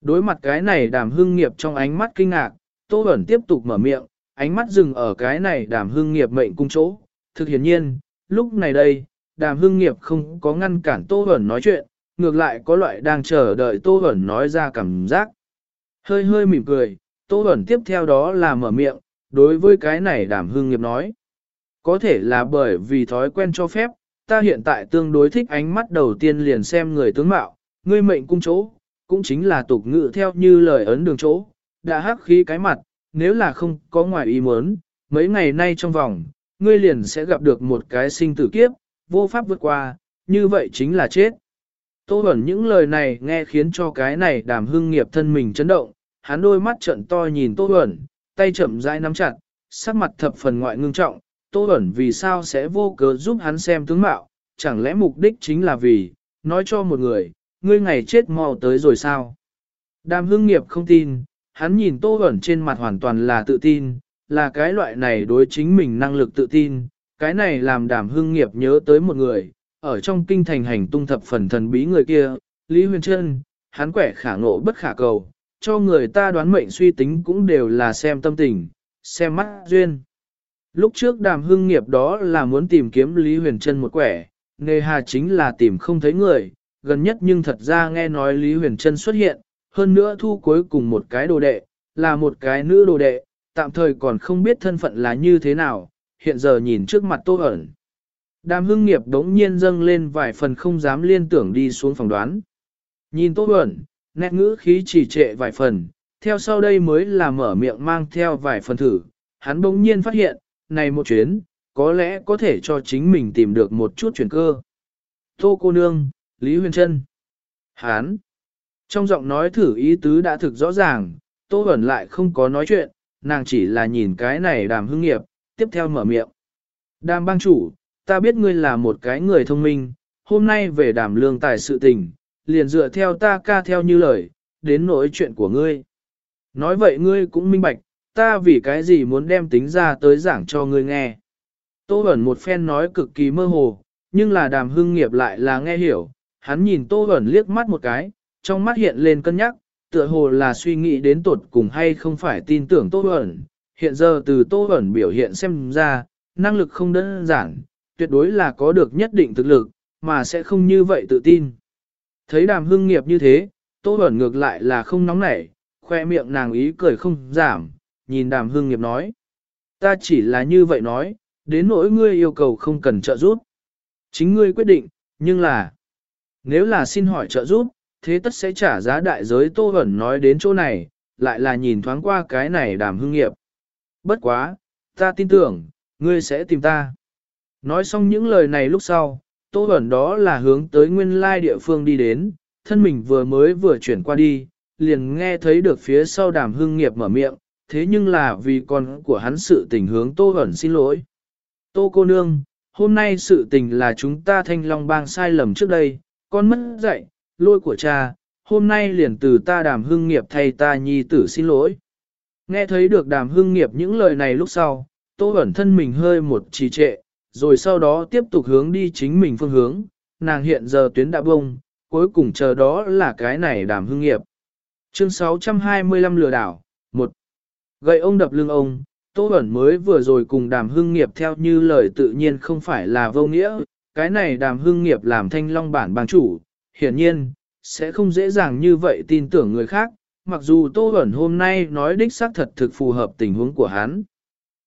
Đối mặt cái này đàm hưng nghiệp trong ánh mắt kinh ngạc, Tô Bẩn tiếp tục mở miệng, ánh mắt dừng ở cái này đàm hưng nghiệp mệnh cung chỗ. Thực hiển nhiên, lúc này đây, đàm hưng nghiệp không có ngăn cản Tô Bẩn nói chuyện, ngược lại có loại đang chờ đợi Tô Bẩn nói ra cảm giác. Hơi hơi mỉm cười, Tô Bẩn tiếp theo đó là mở miệng, đối với cái này đàm hưng nghiệp nói. Có thể là bởi vì thói quen cho phép, ta hiện tại tương đối thích ánh mắt đầu tiên liền xem người tướng mạo, ngươi mệnh cung chỗ, cũng chính là tục ngữ theo như lời ấn đường chỗ, đã hắc khí cái mặt, nếu là không có ngoài ý muốn, mấy ngày nay trong vòng, ngươi liền sẽ gặp được một cái sinh tử kiếp, vô pháp vượt qua, như vậy chính là chết. Tô Bẩn những lời này nghe khiến cho cái này đàm hưng nghiệp thân mình chấn động, hắn đôi mắt trận to nhìn Tô Bẩn, tay chậm rãi nắm chặt, sắc mặt thập phần ngoại ngưng trọng, Tô Bẩn vì sao sẽ vô cớ giúp hắn xem tướng mạo, chẳng lẽ mục đích chính là vì, nói cho một người, ngươi ngày chết mau tới rồi sao? Đàm hưng nghiệp không tin, hắn nhìn Tô Bẩn trên mặt hoàn toàn là tự tin, là cái loại này đối chính mình năng lực tự tin, cái này làm đàm hương nghiệp nhớ tới một người, ở trong kinh thành hành tung thập phần thần bí người kia, Lý Huyền Trân, hắn quẻ khả ngộ bất khả cầu, cho người ta đoán mệnh suy tính cũng đều là xem tâm tình, xem mắt duyên. Lúc trước đàm hương nghiệp đó là muốn tìm kiếm Lý Huyền Trân một quẻ, nề hà chính là tìm không thấy người, gần nhất nhưng thật ra nghe nói Lý Huyền Trân xuất hiện, hơn nữa thu cuối cùng một cái đồ đệ, là một cái nữ đồ đệ, tạm thời còn không biết thân phận là như thế nào, hiện giờ nhìn trước mặt tô ẩn. Đàm hưng nghiệp đống nhiên dâng lên vài phần không dám liên tưởng đi xuống phòng đoán. Nhìn tô ẩn, nét ngữ khí chỉ trệ vài phần, theo sau đây mới là mở miệng mang theo vài phần thử, hắn bỗng nhiên phát hiện, này một chuyến, có lẽ có thể cho chính mình tìm được một chút chuyển cơ. Tô cô nương, Lý Huyền Trân. Hán. Trong giọng nói thử ý tứ đã thực rõ ràng, Tô Bẩn lại không có nói chuyện, nàng chỉ là nhìn cái này đàm hưng nghiệp, tiếp theo mở miệng. Đàm bang chủ, ta biết ngươi là một cái người thông minh, hôm nay về đàm lương tài sự tình, liền dựa theo ta ca theo như lời, đến nỗi chuyện của ngươi. Nói vậy ngươi cũng minh bạch, ta vì cái gì muốn đem tính ra tới giảng cho ngươi nghe. Tô Bẩn một phen nói cực kỳ mơ hồ, nhưng là đàm hưng nghiệp lại là nghe hiểu, hắn nhìn Tô Bẩn liếc mắt một cái, trong mắt hiện lên cân nhắc, tựa hồ là suy nghĩ đến tột cùng hay không phải tin tưởng Tô Bẩn. Hiện giờ từ Tô Bẩn biểu hiện xem ra, năng lực không đơn giản, tuyệt đối là có được nhất định thực lực, mà sẽ không như vậy tự tin. Thấy đàm hương nghiệp như thế, Tô Bẩn ngược lại là không nóng nảy, khoe miệng nàng ý cười không giảm, nhìn đàm hương nghiệp nói. Ta chỉ là như vậy nói, đến nỗi ngươi yêu cầu không cần trợ giúp. Chính ngươi quyết định, nhưng là, nếu là xin hỏi trợ giúp, thế tất sẽ trả giá đại giới Tô Hẩn nói đến chỗ này, lại là nhìn thoáng qua cái này đàm hưng nghiệp. Bất quá, ta tin tưởng, ngươi sẽ tìm ta. Nói xong những lời này lúc sau, Tô Hẩn đó là hướng tới nguyên lai địa phương đi đến, thân mình vừa mới vừa chuyển qua đi, liền nghe thấy được phía sau đàm hưng nghiệp mở miệng, thế nhưng là vì con của hắn sự tình hướng Tô Hẩn xin lỗi. Tô cô nương, hôm nay sự tình là chúng ta thanh long bang sai lầm trước đây, con mất dạy, lôi của cha, hôm nay liền từ ta đàm hưng nghiệp thay ta nhi tử xin lỗi. Nghe thấy được đàm hưng nghiệp những lời này lúc sau, tô ẩn thân mình hơi một trì trệ, rồi sau đó tiếp tục hướng đi chính mình phương hướng, nàng hiện giờ tuyến đã bông, cuối cùng chờ đó là cái này đàm hưng nghiệp. Chương 625 lừa đảo, 1. Gậy ông đập lưng ông, Tô Bẩn mới vừa rồi cùng đàm hưng nghiệp theo như lời tự nhiên không phải là vô nghĩa, cái này đàm hưng nghiệp làm thanh long bản bang chủ, hiển nhiên, sẽ không dễ dàng như vậy tin tưởng người khác, mặc dù Tô Bẩn hôm nay nói đích xác thật thực phù hợp tình huống của hắn.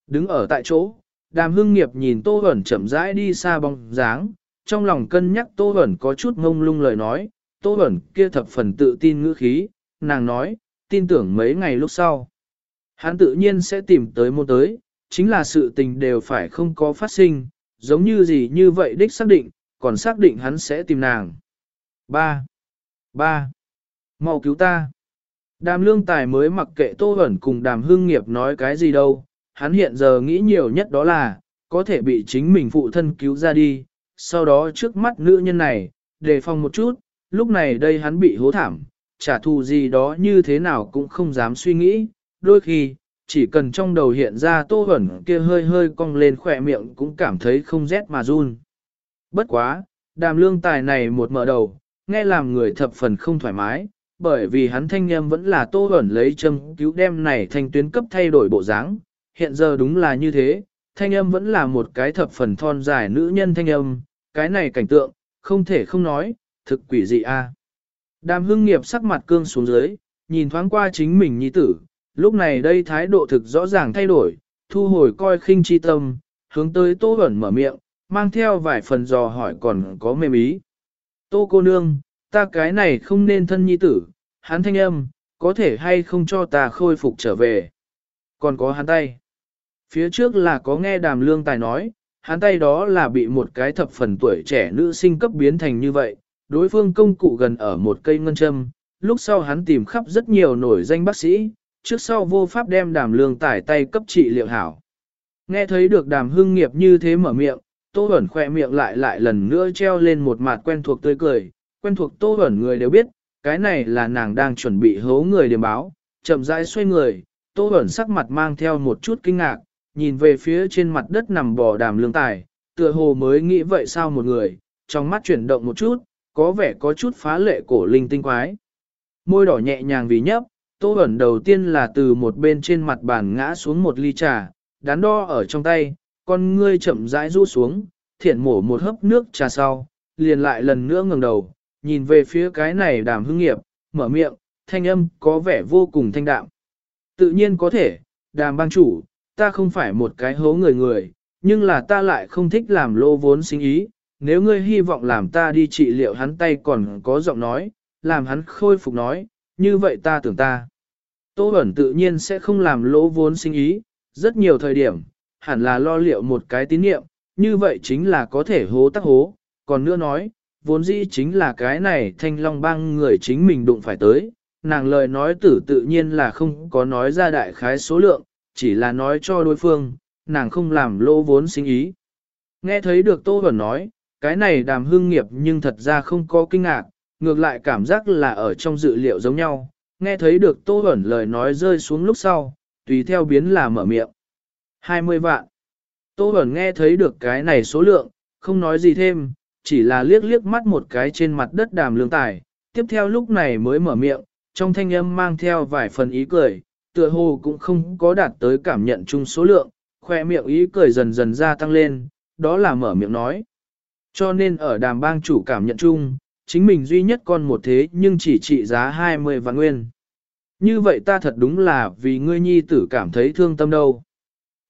Đứng ở tại chỗ, đàm hương nghiệp nhìn Tô Bẩn chậm rãi đi xa bóng dáng, trong lòng cân nhắc Tô Bẩn có chút ngông lung lời nói, Tô Bẩn kia thập phần tự tin ngữ khí, nàng nói, tin tưởng mấy ngày lúc sau. Hắn tự nhiên sẽ tìm tới môn tới, chính là sự tình đều phải không có phát sinh, giống như gì như vậy đích xác định, còn xác định hắn sẽ tìm nàng. 3. 3. mau cứu ta. Đàm lương tài mới mặc kệ Tô ẩn cùng đàm hương nghiệp nói cái gì đâu, hắn hiện giờ nghĩ nhiều nhất đó là, có thể bị chính mình phụ thân cứu ra đi, sau đó trước mắt nữ nhân này, đề phòng một chút, lúc này đây hắn bị hố thảm, trả thù gì đó như thế nào cũng không dám suy nghĩ, đôi khi, chỉ cần trong đầu hiện ra tô hẩn kia hơi hơi cong lên khỏe miệng cũng cảm thấy không rét mà run. Bất quá, đàm lương tài này một mở đầu, nghe làm người thập phần không thoải mái, bởi vì hắn thanh âm vẫn là tô ẩn lấy châm cứu đem này thành tuyến cấp thay đổi bộ dáng, hiện giờ đúng là như thế, thanh âm vẫn là một cái thập phần thon dài nữ nhân thanh âm, cái này cảnh tượng, không thể không nói, thực quỷ dị a. Đàm hưng nghiệp sắc mặt cương xuống dưới, nhìn thoáng qua chính mình nhi tử, lúc này đây thái độ thực rõ ràng thay đổi, thu hồi coi khinh chi tâm, hướng tới tô ẩn mở miệng, mang theo vài phần dò hỏi còn có mềm ý. Tô cô nương, ta cái này không nên thân nhi tử, hắn thanh âm, có thể hay không cho ta khôi phục trở về. Còn có hắn tay. Phía trước là có nghe đàm lương tài nói, hắn tay đó là bị một cái thập phần tuổi trẻ nữ sinh cấp biến thành như vậy, đối phương công cụ gần ở một cây ngân châm, lúc sau hắn tìm khắp rất nhiều nổi danh bác sĩ, trước sau vô pháp đem đàm lương tải tay cấp trị liệu hảo. Nghe thấy được đàm hưng nghiệp như thế mở miệng, tô Bẩn khỏe miệng lại lại lần nữa treo lên một mặt quen thuộc tươi cười, quen thuộc tô Bẩn người đều biết, cái này là nàng đang chuẩn bị hố người điểm báo, chậm rãi xoay người, tô Bẩn sắc mặt mang theo một chút kinh ngạc, nhìn về phía trên mặt đất nằm bò đàm lương tài, tựa hồ mới nghĩ vậy sao một người, trong mắt chuyển động một chút, có vẻ có chút phá lệ cổ linh tinh quái. Môi đỏ nhẹ nhàng vì nhấp, tô Bẩn đầu tiên là từ một bên trên mặt bàn ngã xuống một ly trà, đắn đo ở trong tay, con ngươi chậm rãi rũ xuống, thiện mổ một hớp nước trà sau, liền lại lần nữa ngẩng đầu, nhìn về phía cái này đàm hưng nghiệp, mở miệng, thanh âm có vẻ vô cùng thanh đạm. Tự nhiên có thể, đàm bang chủ, ta không phải một cái hố người người, nhưng là ta lại không thích làm lô vốn sinh ý, nếu ngươi hy vọng làm ta đi trị liệu hắn tay còn có giọng nói, làm hắn khôi phục nói, như vậy ta tưởng ta. Tô Bẩn tự nhiên sẽ không làm lỗ vốn sinh ý, rất nhiều thời điểm, hẳn là lo liệu một cái tín niệm, như vậy chính là có thể hố tắc hố, còn nữa nói, vốn dĩ chính là cái này thanh long băng người chính mình đụng phải tới, nàng lời nói tử tự nhiên là không có nói ra đại khái số lượng, chỉ là nói cho đối phương, nàng không làm lỗ vốn sinh ý. Nghe thấy được Tô Bẩn nói, cái này đàm hương nghiệp nhưng thật ra không có kinh ngạc, ngược lại cảm giác là ở trong dự liệu giống nhau, nghe thấy được Tô Bẩn lời nói rơi xuống lúc sau, tùy theo biến là mở miệng. 20 vạn. Tô Bẩn nghe thấy được cái này số lượng, không nói gì thêm, chỉ là liếc liếc mắt một cái trên mặt đất đàm lương tài, tiếp theo lúc này mới mở miệng, trong thanh âm mang theo vài phần ý cười, tựa hồ cũng không có đạt tới cảm nhận chung số lượng, khoe miệng ý cười dần dần gia tăng lên, đó là mở miệng nói. Cho nên ở đàm bang chủ cảm nhận chung, chính mình duy nhất con một thế nhưng chỉ trị giá 20 vạn nguyên. Như vậy ta thật đúng là vì ngươi nhi tử cảm thấy thương tâm đâu.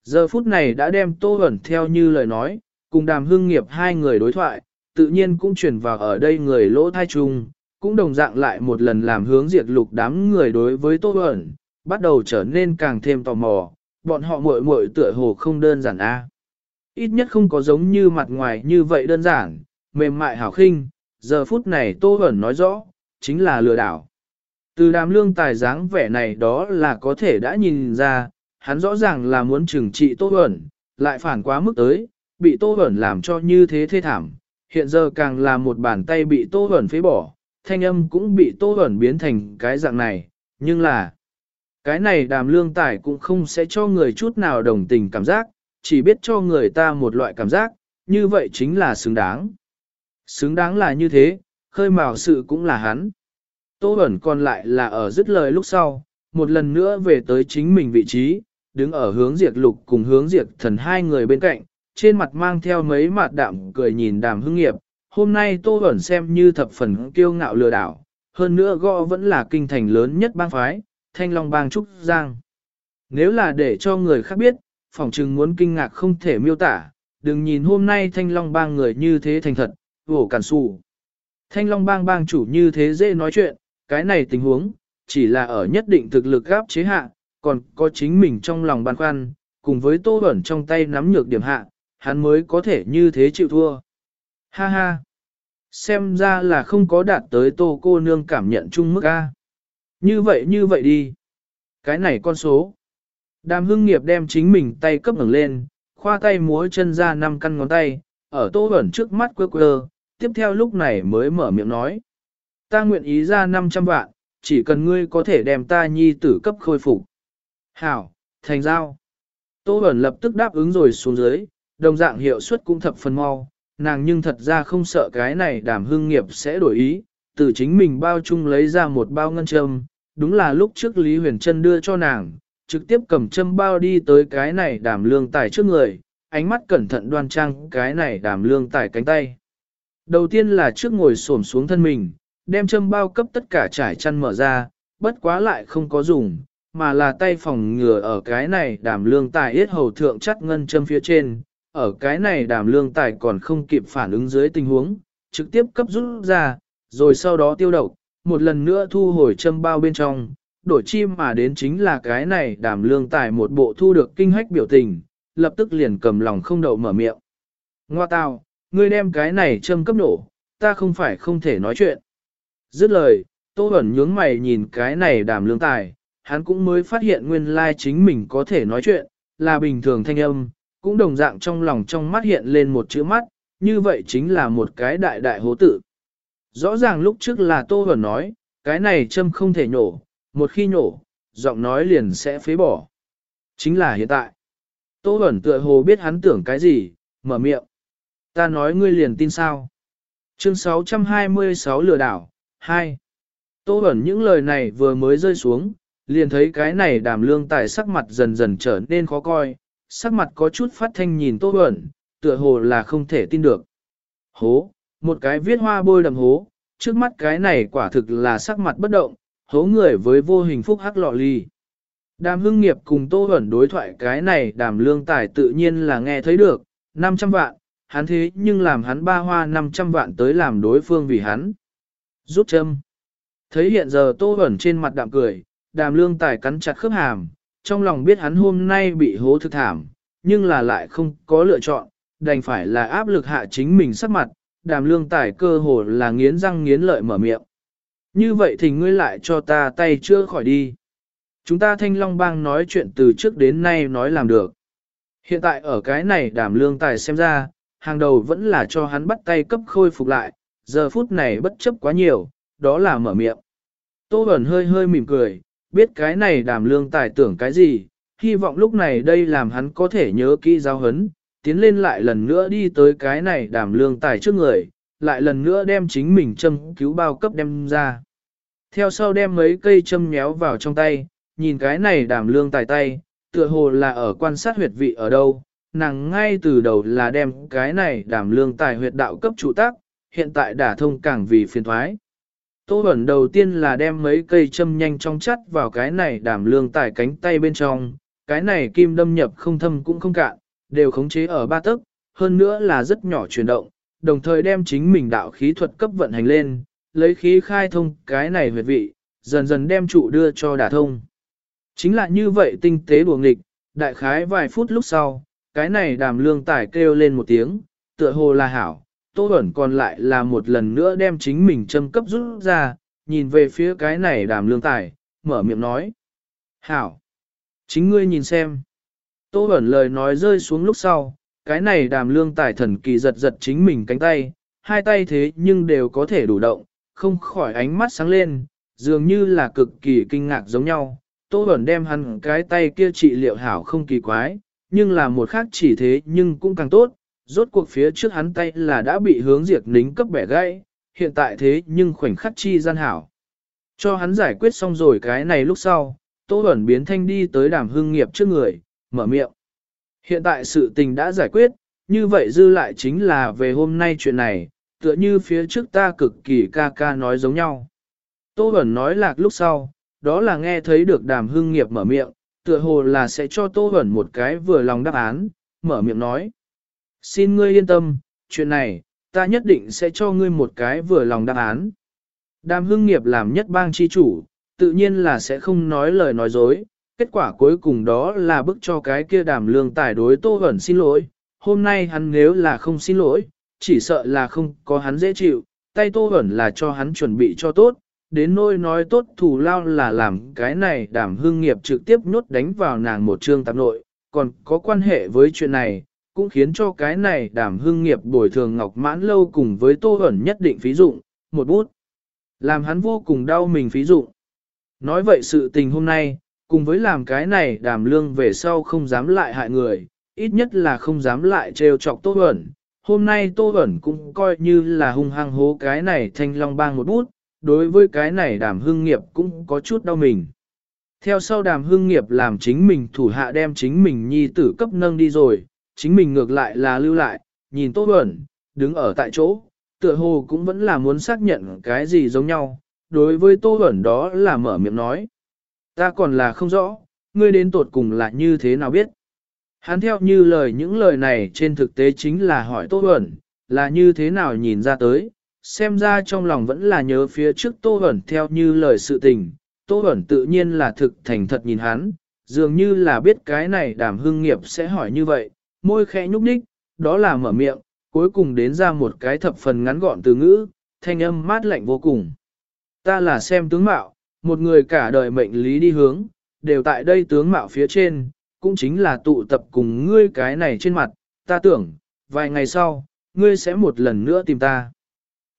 Giờ phút này đã đem tô hẩn theo như lời nói, cùng đàm hương nghiệp hai người đối thoại, tự nhiên cũng truyền vào ở đây người lỗ thai chung, cũng đồng dạng lại một lần làm hướng diệt lục đám người đối với tô hẩn, bắt đầu trở nên càng thêm tò mò, bọn họ muội muội tựa hồ không đơn giản a. Ít nhất không có giống như mặt ngoài như vậy đơn giản, mềm mại hảo khinh, giờ phút này Tô Hẩn nói rõ, chính là lừa đảo. Từ đàm lương tài dáng vẻ này đó là có thể đã nhìn ra, hắn rõ ràng là muốn trừng trị Tô Hẩn, lại phản quá mức tới, bị Tô Hẩn làm cho như thế thê thảm. Hiện giờ càng là một bàn tay bị Tô Hẩn phế bỏ, thanh âm cũng bị Tô Hẩn biến thành cái dạng này, nhưng là cái này đàm lương tài cũng không sẽ cho người chút nào đồng tình cảm giác, chỉ biết cho người ta một loại cảm giác, như vậy chính là xứng đáng. Xứng đáng là như thế, khơi mào sự cũng là hắn. Tô ẩn còn lại là ở dứt lời lúc sau, một lần nữa về tới chính mình vị trí, đứng ở hướng diệt lục cùng hướng diệt thần hai người bên cạnh, trên mặt mang theo mấy mặt đạm cười nhìn đàm hưng nghiệp. Hôm nay Tô ẩn xem như thập phần kiêu ngạo lừa đảo, hơn nữa gõ vẫn là kinh thành lớn nhất bang phái, thanh long bang Trúc Giang. Nếu là để cho người khác biết, phỏng chừng muốn kinh ngạc không thể miêu tả, đừng nhìn hôm nay thanh long bang người như thế thành thật, vổ cản xù. Thanh Long bang bang chủ như thế dễ nói chuyện, cái này tình huống, chỉ là ở nhất định thực lực gáp chế hạ, còn có chính mình trong lòng băn khoăn, cùng với tô ẩn trong tay nắm nhược điểm hạ, hắn mới có thể như thế chịu thua. Ha ha! Xem ra là không có đạt tới tô cô nương cảm nhận chung mức A. Như vậy như vậy đi. Cái này con số. Đàm hưng nghiệp đem chính mình tay cấp ngẩng lên, khoa tay múa chân ra năm căn ngón tay, ở tô ẩn trước mắt quơ quơ, tiếp theo lúc này mới mở miệng nói. Ta nguyện ý ra 500 vạn, chỉ cần ngươi có thể đem ta nhi tử cấp khôi phục. Hảo, thành giao. Tô bẩn lập tức đáp ứng rồi xuống dưới, đồng dạng hiệu suất cũng thập phần mau, nàng nhưng thật ra không sợ cái này đảm hương nghiệp sẽ đổi ý, từ chính mình bao chung lấy ra một bao ngân châm, đúng là lúc trước Lý Huyền Trân đưa cho nàng, trực tiếp cầm châm bao đi tới cái này đảm lương tài trước người, ánh mắt cẩn thận đoan trang cái này đảm lương tài cánh tay. Đầu tiên là trước ngồi xổm xuống thân mình, đem châm bao cấp tất cả trải chăn mở ra, bất quá lại không có dùng, mà là tay phòng ngừa ở cái này đảm lương tài yết hầu thượng chắt ngân châm phía trên, ở cái này đảm lương tài còn không kịp phản ứng dưới tình huống, trực tiếp cấp rút ra, rồi sau đó tiêu độc, một lần nữa thu hồi châm bao bên trong, đổi chim mà đến chính là cái này đảm lương tài một bộ thu được kinh hách biểu tình, lập tức liền cầm lòng không đậu mở miệng. Ngoa tào, ngươi đem cái này châm cấp nổ, ta không phải không thể nói chuyện. Dứt lời, Tô ẩn nhướng mày nhìn cái này đảm lương tài, hắn cũng mới phát hiện nguyên lai chính mình có thể nói chuyện, là bình thường thanh âm, cũng đồng dạng trong lòng trong mắt hiện lên một chữ mắt, như vậy chính là một cái đại đại hố tự. Rõ ràng lúc trước là Tô Bẩn nói, cái này châm không thể nhổ, một khi nhổ, giọng nói liền sẽ phế bỏ. Chính là hiện tại. Tô Bẩn tựa hồ biết hắn tưởng cái gì, mở miệng. Ta nói ngươi liền tin sao. Chương 626 lừa đảo, 2. Tô Bẩn những lời này vừa mới rơi xuống, liền thấy cái này đàm lương tài sắc mặt dần dần trở nên khó coi, sắc mặt có chút phát thanh nhìn Tô ẩn, tựa hồ là không thể tin được. Hố, một cái viết hoa bôi đầm hố, trước mắt cái này quả thực là sắc mặt bất động, hố người với vô hình phúc hắc lọ ly. Đàm hưng nghiệp cùng Tô ẩn đối thoại cái này đàm lương tài tự nhiên là nghe thấy được, 500 vạn, hắn thế nhưng làm hắn ba hoa 500 vạn tới làm đối phương vì hắn. Rút châm. Thấy hiện giờ Tô ẩn trên mặt đạm cười, đàm lương tài cắn chặt khớp hàm, trong lòng biết hắn hôm nay bị hố thực thảm, nhưng là lại không có lựa chọn, đành phải là áp lực hạ chính mình sắc mặt, đàm lương tài cơ hồ là nghiến răng nghiến lợi mở miệng. Như vậy thì ngươi lại cho ta tay chưa khỏi đi. Chúng ta thanh long bang nói chuyện từ trước đến nay nói làm được. Hiện tại ở cái này đàm lương tài xem ra, hàng đầu vẫn là cho hắn bắt tay cấp khôi phục lại, giờ phút này bất chấp quá nhiều, đó là mở miệng. Tô Bẩn hơi hơi mỉm cười, biết cái này đàm lương tài tưởng cái gì, hy vọng lúc này đây làm hắn có thể nhớ kỹ giáo hấn, tiến lên lại lần nữa đi tới cái này đàm lương tài trước người, lại lần nữa đem chính mình châm cứu bao cấp đem ra. Theo sau đem mấy cây châm nhéo vào trong tay, nhìn cái này đàm lương tài tay, tựa hồ là ở quan sát huyệt vị ở đâu, nàng ngay từ đầu là đem cái này đàm lương tài huyệt đạo cấp chủ tác, hiện tại đả thông càng vì phiền thoái. Tô Bẩn đầu tiên là đem mấy cây châm nhanh trong chắt vào cái này đảm lương tải cánh tay bên trong, cái này kim đâm nhập không thâm cũng không cạn, đều khống chế ở ba tấc, hơn nữa là rất nhỏ chuyển động, đồng thời đem chính mình đạo khí thuật cấp vận hành lên, lấy khí khai thông cái này huyệt vị, dần dần đem trụ đưa cho đả thông. Chính là như vậy tinh tế đuồng nghịch, đại khái vài phút lúc sau, cái này đàm lương tải kêu lên một tiếng, tựa hồ là hảo, Tô Bẩn còn lại là một lần nữa đem chính mình châm cấp rút ra, nhìn về phía cái này đàm lương tài, mở miệng nói. Hảo! Chính ngươi nhìn xem. Tô Bẩn lời nói rơi xuống lúc sau, cái này đàm lương tài thần kỳ giật giật chính mình cánh tay, hai tay thế nhưng đều có thể đủ động, không khỏi ánh mắt sáng lên, dường như là cực kỳ kinh ngạc giống nhau. Tô Bẩn đem hắn cái tay kia trị liệu hảo không kỳ quái, nhưng là một khác chỉ thế nhưng cũng càng tốt, rốt cuộc phía trước hắn tay là đã bị hướng diệt nính cấp bẻ gãy, hiện tại thế nhưng khoảnh khắc chi gian hảo. Cho hắn giải quyết xong rồi cái này lúc sau, Tô Bẩn biến thanh đi tới đàm hương nghiệp trước người, mở miệng. Hiện tại sự tình đã giải quyết, như vậy dư lại chính là về hôm nay chuyện này, tựa như phía trước ta cực kỳ ca ca nói giống nhau. Tô Bẩn nói lạc lúc sau, đó là nghe thấy được đàm hương nghiệp mở miệng, tựa hồ là sẽ cho Tô Bẩn một cái vừa lòng đáp án, mở miệng nói xin ngươi yên tâm, chuyện này, ta nhất định sẽ cho ngươi một cái vừa lòng đáp án. Đàm hưng nghiệp làm nhất bang chi chủ, tự nhiên là sẽ không nói lời nói dối, kết quả cuối cùng đó là bức cho cái kia đàm lương tài đối tô ẩn xin lỗi. Hôm nay hắn nếu là không xin lỗi, chỉ sợ là không có hắn dễ chịu, tay tô ẩn là cho hắn chuẩn bị cho tốt, đến nôi nói tốt thủ lao là làm cái này đàm hưng nghiệp trực tiếp nhốt đánh vào nàng một trương tạp nội, còn có quan hệ với chuyện này, cũng khiến cho cái này đàm hưng nghiệp bồi thường ngọc mãn lâu cùng với tô ẩn nhất định phí dụng, một bút. Làm hắn vô cùng đau mình phí dụng. Nói vậy sự tình hôm nay, cùng với làm cái này đàm lương về sau không dám lại hại người, ít nhất là không dám lại trêu chọc tô ẩn. Hôm nay tô ẩn cũng coi như là hung hăng hố cái này thanh long bang một bút, đối với cái này đàm hưng nghiệp cũng có chút đau mình. Theo sau đàm hưng nghiệp làm chính mình thủ hạ đem chính mình nhi tử cấp nâng đi rồi, chính mình ngược lại là lưu lại, nhìn Tô Bẩn, đứng ở tại chỗ, tựa hồ cũng vẫn là muốn xác nhận cái gì giống nhau, đối với Tô Bẩn đó là mở miệng nói. Ta còn là không rõ, ngươi đến tột cùng là như thế nào biết. Hắn theo như lời những lời này trên thực tế chính là hỏi Tô Bẩn, là như thế nào nhìn ra tới, xem ra trong lòng vẫn là nhớ phía trước Tô Bẩn theo như lời sự tình, Tô Bẩn tự nhiên là thực thành thật nhìn hắn, dường như là biết cái này đàm hưng nghiệp sẽ hỏi như vậy, môi khẽ nhúc nhích, đó là mở miệng, cuối cùng đến ra một cái thập phần ngắn gọn từ ngữ, thanh âm mát lạnh vô cùng. Ta là xem tướng mạo, một người cả đời mệnh lý đi hướng, đều tại đây tướng mạo phía trên, cũng chính là tụ tập cùng ngươi cái này trên mặt, ta tưởng, vài ngày sau, ngươi sẽ một lần nữa tìm ta.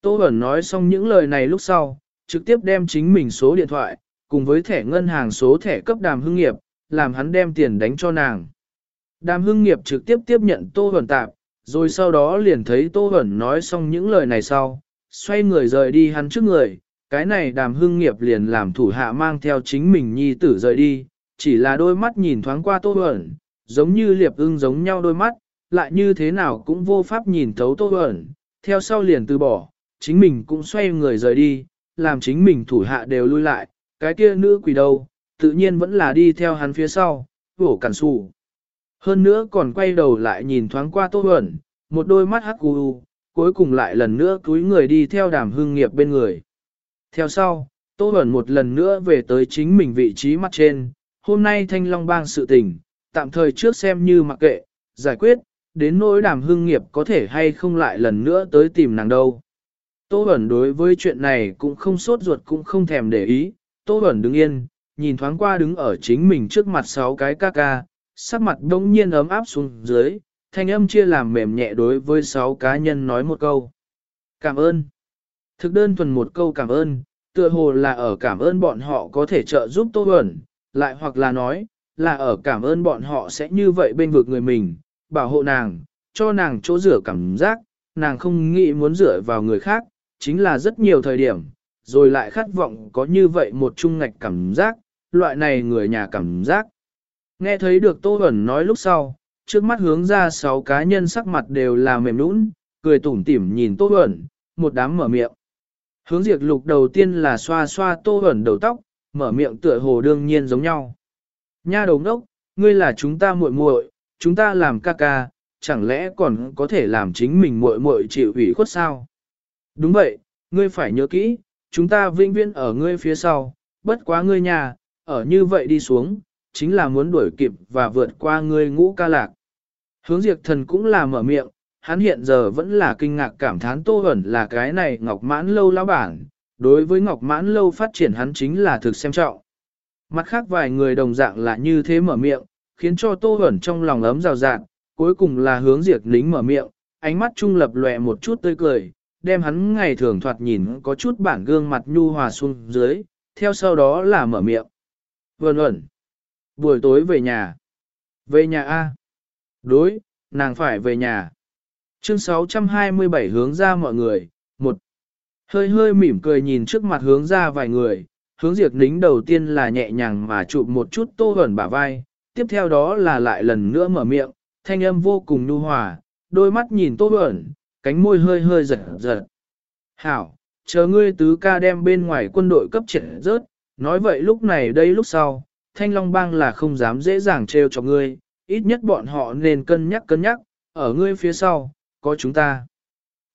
Tô Bẩn nói xong những lời này lúc sau, trực tiếp đem chính mình số điện thoại, cùng với thẻ ngân hàng số thẻ cấp đàm hưng nghiệp, làm hắn đem tiền đánh cho nàng. Đàm hưng nghiệp trực tiếp tiếp nhận Tô Huẩn tạp, rồi sau đó liền thấy Tô Huẩn nói xong những lời này sau, xoay người rời đi hắn trước người, cái này đàm hưng nghiệp liền làm thủ hạ mang theo chính mình nhi tử rời đi, chỉ là đôi mắt nhìn thoáng qua Tô Huẩn, giống như liệp ưng giống nhau đôi mắt, lại như thế nào cũng vô pháp nhìn thấu Tô Huẩn, theo sau liền từ bỏ, chính mình cũng xoay người rời đi, làm chính mình thủ hạ đều lui lại, cái kia nữ quỷ đâu, tự nhiên vẫn là đi theo hắn phía sau, vổ cản sụ. Hơn nữa còn quay đầu lại nhìn thoáng qua Tô Huẩn, một đôi mắt hắc u, cuối cùng lại lần nữa cúi người đi theo đàm hương nghiệp bên người. Theo sau, Tô Huẩn một lần nữa về tới chính mình vị trí mặt trên, hôm nay thanh long bang sự tình, tạm thời trước xem như mặc kệ, giải quyết, đến nỗi đàm hương nghiệp có thể hay không lại lần nữa tới tìm nàng đâu. Tô Bẩn đối với chuyện này cũng không sốt ruột cũng không thèm để ý, Tô Bẩn đứng yên, nhìn thoáng qua đứng ở chính mình trước mặt sáu cái ca ca, sắc mặt đông nhiên ấm áp xuống dưới, thanh âm chia làm mềm nhẹ đối với sáu cá nhân nói một câu. Cảm ơn. Thực đơn thuần một câu cảm ơn, tựa hồ là ở cảm ơn bọn họ có thể trợ giúp Tô Bẩn, lại hoặc là nói, là ở cảm ơn bọn họ sẽ như vậy bên vực người mình, bảo hộ nàng, cho nàng chỗ rửa cảm giác, nàng không nghĩ muốn rửa vào người khác, chính là rất nhiều thời điểm, rồi lại khát vọng có như vậy một chung ngạch cảm giác, loại này người nhà cảm giác. Nghe thấy được Tô Bẩn nói lúc sau, trước mắt hướng ra sáu cá nhân sắc mặt đều là mềm nũng, cười tủm tỉm nhìn Tô Bẩn, một đám mở miệng. Hướng diệt lục đầu tiên là xoa xoa Tô Bẩn đầu tóc, mở miệng tựa hồ đương nhiên giống nhau. Nha đầu đốc, ngươi là chúng ta muội muội, chúng ta làm ca ca, chẳng lẽ còn có thể làm chính mình muội muội chịu ủy khuất sao? Đúng vậy, ngươi phải nhớ kỹ, chúng ta vinh viễn ở ngươi phía sau, bất quá ngươi nhà, ở như vậy đi xuống, chính là muốn đuổi kịp và vượt qua ngươi ngũ ca lạc. Hướng diệt thần cũng là mở miệng, hắn hiện giờ vẫn là kinh ngạc cảm thán tô ẩn là cái này ngọc mãn lâu lão bản, đối với ngọc mãn lâu phát triển hắn chính là thực xem trọng. Mặt khác vài người đồng dạng là như thế mở miệng, khiến cho tô ẩn trong lòng ấm rào rạt cuối cùng là hướng diệt lính mở miệng, ánh mắt trung lập lòe một chút tươi cười, đem hắn ngày thường thoạt nhìn có chút bản gương mặt nhu hòa xuống dưới, theo sau đó là mở miệng. Vân ẩn. Buổi tối về nhà. Về nhà A. Đối, nàng phải về nhà. Chương 627 hướng ra mọi người. Một. Hơi hơi mỉm cười nhìn trước mặt hướng ra vài người. Hướng diệt nính đầu tiên là nhẹ nhàng mà chụp một chút tô ẩn bả vai. Tiếp theo đó là lại lần nữa mở miệng. Thanh âm vô cùng nhu hòa. Đôi mắt nhìn tô ẩn. Cánh môi hơi hơi giật giật. Hảo, chờ ngươi tứ ca đem bên ngoài quân đội cấp triển rớt. Nói vậy lúc này đây lúc sau, Thanh Long Bang là không dám dễ dàng trêu cho ngươi, ít nhất bọn họ nên cân nhắc cân nhắc, ở ngươi phía sau, có chúng ta.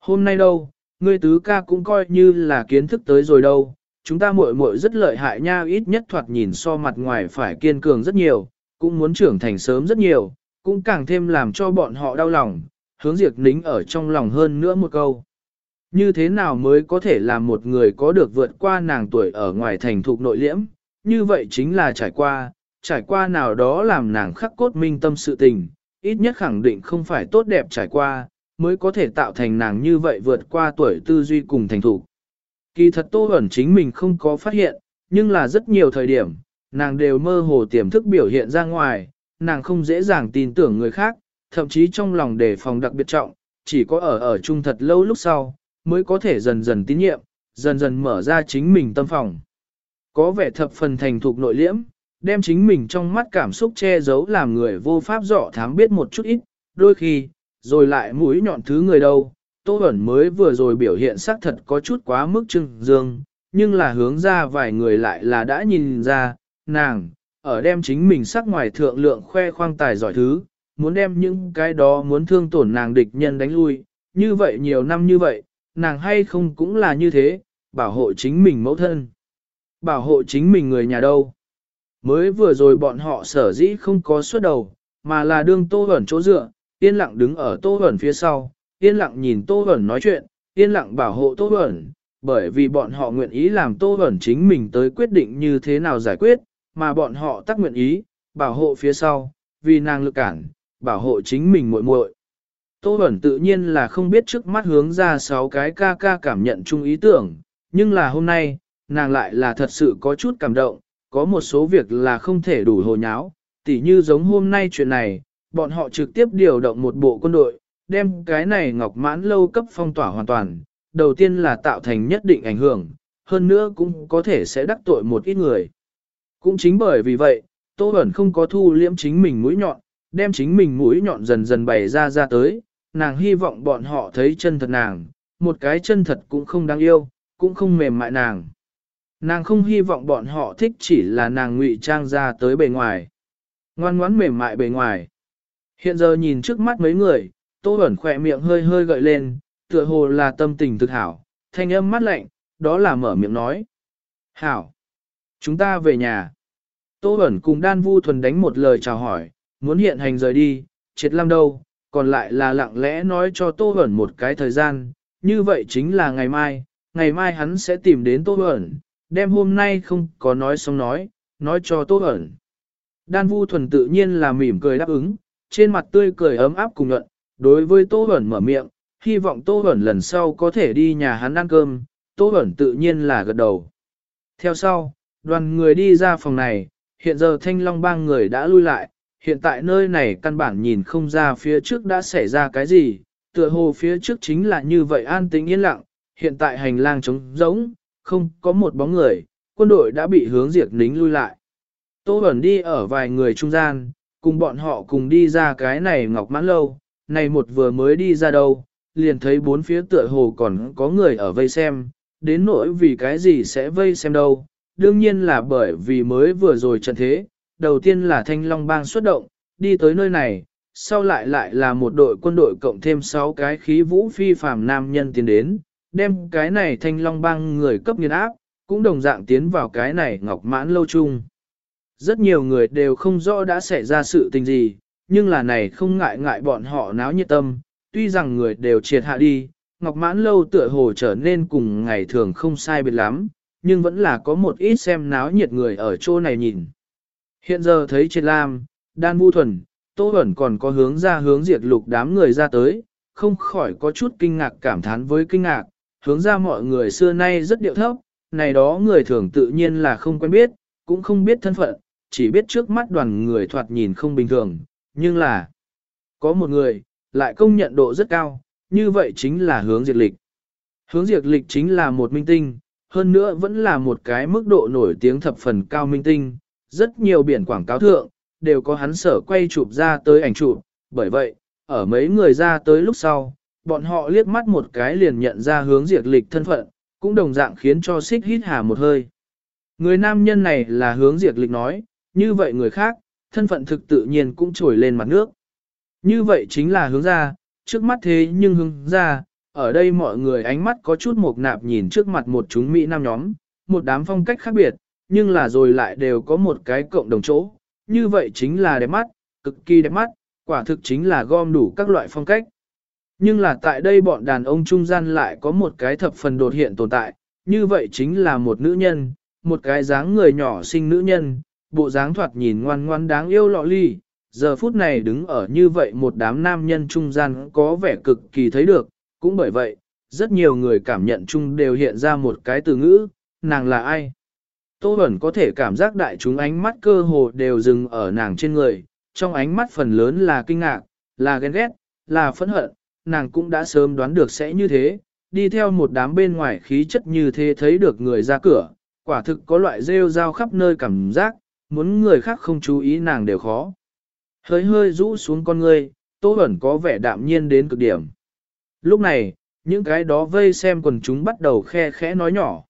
Hôm nay đâu, ngươi tứ ca cũng coi như là kiến thức tới rồi đâu, chúng ta muội muội rất lợi hại nha ít nhất thoạt nhìn so mặt ngoài phải kiên cường rất nhiều, cũng muốn trưởng thành sớm rất nhiều, cũng càng thêm làm cho bọn họ đau lòng, hướng diệt nính ở trong lòng hơn nữa một câu. Như thế nào mới có thể làm một người có được vượt qua nàng tuổi ở ngoài thành thục nội liễm, như vậy chính là trải qua, trải qua nào đó làm nàng khắc cốt minh tâm sự tình, ít nhất khẳng định không phải tốt đẹp trải qua, mới có thể tạo thành nàng như vậy vượt qua tuổi tư duy cùng thành thủ. Kỳ thật Tô Huẩn chính mình không có phát hiện, nhưng là rất nhiều thời điểm, nàng đều mơ hồ tiềm thức biểu hiện ra ngoài, nàng không dễ dàng tin tưởng người khác, thậm chí trong lòng đề phòng đặc biệt trọng, chỉ có ở ở chung thật lâu lúc sau, mới có thể dần dần tín nhiệm, dần dần mở ra chính mình tâm phòng. Có vẻ thập phần thành thục nội liễm, đem chính mình trong mắt cảm xúc che giấu làm người vô pháp rõ thám biết một chút ít, đôi khi, rồi lại mũi nhọn thứ người đâu. Tô Bẩn mới vừa rồi biểu hiện xác thật có chút quá mức trưng dương, nhưng là hướng ra vài người lại là đã nhìn ra, nàng, ở đem chính mình sắc ngoài thượng lượng khoe khoang tài giỏi thứ, muốn đem những cái đó muốn thương tổn nàng địch nhân đánh lui, như vậy nhiều năm như vậy, nàng hay không cũng là như thế, bảo hộ chính mình mẫu thân. Bảo hộ chính mình người nhà đâu. Mới vừa rồi bọn họ sở dĩ không có suốt đầu, mà là đương tô Huẩn chỗ dựa, yên lặng đứng ở tô Huẩn phía sau, yên lặng nhìn tô Huẩn nói chuyện, yên lặng bảo hộ tô Huẩn, bởi vì bọn họ nguyện ý làm tô Huẩn chính mình tới quyết định như thế nào giải quyết, mà bọn họ tác nguyện ý, bảo hộ phía sau, vì nàng lực cản, bảo hộ chính mình muội muội. Tô ẩn tự nhiên là không biết trước mắt hướng ra sáu cái ca ca cảm nhận chung ý tưởng, nhưng là hôm nay, nàng lại là thật sự có chút cảm động, có một số việc là không thể đủ hồ nháo, tỉ như giống hôm nay chuyện này, bọn họ trực tiếp điều động một bộ quân đội, đem cái này ngọc mãn lâu cấp phong tỏa hoàn toàn, đầu tiên là tạo thành nhất định ảnh hưởng, hơn nữa cũng có thể sẽ đắc tội một ít người. Cũng chính bởi vì vậy, Tô Bẩn không có thu liễm chính mình mũi nhọn, đem chính mình mũi nhọn dần dần bày ra ra tới, nàng hy vọng bọn họ thấy chân thật nàng, một cái chân thật cũng không đáng yêu, cũng không mềm mại nàng. Nàng không hy vọng bọn họ thích chỉ là nàng ngụy trang ra tới bề ngoài. Ngoan ngoãn mềm mại bề ngoài. Hiện giờ nhìn trước mắt mấy người, Tô Bẩn khỏe miệng hơi hơi gợi lên, tựa hồ là tâm tình thực hảo, thanh âm mắt lạnh, đó là mở miệng nói. Hảo! Chúng ta về nhà. Tô Bẩn cùng Đan Vu Thuần đánh một lời chào hỏi, muốn hiện hành rời đi, chết lam đâu, còn lại là lặng lẽ nói cho Tô Bẩn một cái thời gian, như vậy chính là ngày mai, ngày mai hắn sẽ tìm đến Tô Bẩn, đem hôm nay không có nói xong nói, nói cho tốt ẩn. Đan Vu Thuần tự nhiên là mỉm cười đáp ứng, trên mặt tươi cười ấm áp cùng nhuận, đối với Tô Bẩn mở miệng, hy vọng Tô Bẩn lần sau có thể đi nhà hắn ăn cơm, Tô Bẩn tự nhiên là gật đầu. Theo sau, đoàn người đi ra phòng này, hiện giờ thanh long bang người đã lui lại, hiện tại nơi này căn bản nhìn không ra phía trước đã xảy ra cái gì, tựa hồ phía trước chính là như vậy an tĩnh yên lặng, hiện tại hành lang trống rỗng, không có một bóng người, quân đội đã bị hướng diệt nính lui lại. Tô Bẩn đi ở vài người trung gian, cùng bọn họ cùng đi ra cái này ngọc mãn lâu, này một vừa mới đi ra đâu, liền thấy bốn phía tựa hồ còn có người ở vây xem, đến nỗi vì cái gì sẽ vây xem đâu, đương nhiên là bởi vì mới vừa rồi trận thế, đầu tiên là thanh long bang xuất động, đi tới nơi này, sau lại lại là một đội quân đội cộng thêm 6 cái khí vũ phi phàm nam nhân tiến đến, đem cái này thanh long bang người cấp nghiên áp, cũng đồng dạng tiến vào cái này ngọc mãn lâu chung. Rất nhiều người đều không rõ đã xảy ra sự tình gì, nhưng là này không ngại ngại bọn họ náo nhiệt tâm, tuy rằng người đều triệt hạ đi, ngọc mãn lâu tựa hồ trở nên cùng ngày thường không sai biệt lắm, nhưng vẫn là có một ít xem náo nhiệt người ở chỗ này nhìn. Hiện giờ thấy triệt lam, đan vu thuần, tô ẩn còn có hướng ra hướng diệt lục đám người ra tới, không khỏi có chút kinh ngạc cảm thán với kinh ngạc, hướng ra mọi người xưa nay rất điệu thấp, này đó người thường tự nhiên là không quen biết, cũng không biết thân phận, chỉ biết trước mắt đoàn người thoạt nhìn không bình thường, nhưng là có một người, lại công nhận độ rất cao, như vậy chính là hướng diệt lịch. Hướng diệt lịch chính là một minh tinh, hơn nữa vẫn là một cái mức độ nổi tiếng thập phần cao minh tinh, rất nhiều biển quảng cáo thượng, đều có hắn sở quay chụp ra tới ảnh chụp, bởi vậy, ở mấy người ra tới lúc sau, bọn họ liếc mắt một cái liền nhận ra hướng diệt lịch thân phận, cũng đồng dạng khiến cho xích hít hà một hơi. Người nam nhân này là hướng diệt lịch nói, như vậy người khác, thân phận thực tự nhiên cũng trồi lên mặt nước. Như vậy chính là hướng ra, trước mắt thế nhưng hướng ra, ở đây mọi người ánh mắt có chút mộc nạp nhìn trước mặt một chúng Mỹ nam nhóm, một đám phong cách khác biệt, nhưng là rồi lại đều có một cái cộng đồng chỗ, như vậy chính là đẹp mắt, cực kỳ đẹp mắt, quả thực chính là gom đủ các loại phong cách. Nhưng là tại đây bọn đàn ông trung gian lại có một cái thập phần đột hiện tồn tại, như vậy chính là một nữ nhân, một cái dáng người nhỏ xinh nữ nhân, bộ dáng thoạt nhìn ngoan ngoan đáng yêu lọ ly, giờ phút này đứng ở như vậy một đám nam nhân trung gian có vẻ cực kỳ thấy được, cũng bởi vậy, rất nhiều người cảm nhận chung đều hiện ra một cái từ ngữ, nàng là ai? Tô Bẩn có thể cảm giác đại chúng ánh mắt cơ hồ đều dừng ở nàng trên người, trong ánh mắt phần lớn là kinh ngạc, là ghen ghét, là phẫn hận, nàng cũng đã sớm đoán được sẽ như thế, đi theo một đám bên ngoài khí chất như thế thấy được người ra cửa, quả thực có loại rêu rao khắp nơi cảm giác, muốn người khác không chú ý nàng đều khó. Hơi hơi rũ xuống con ngươi, Tô Bẩn có vẻ đạm nhiên đến cực điểm. Lúc này, những cái đó vây xem quần chúng bắt đầu khe khẽ nói nhỏ.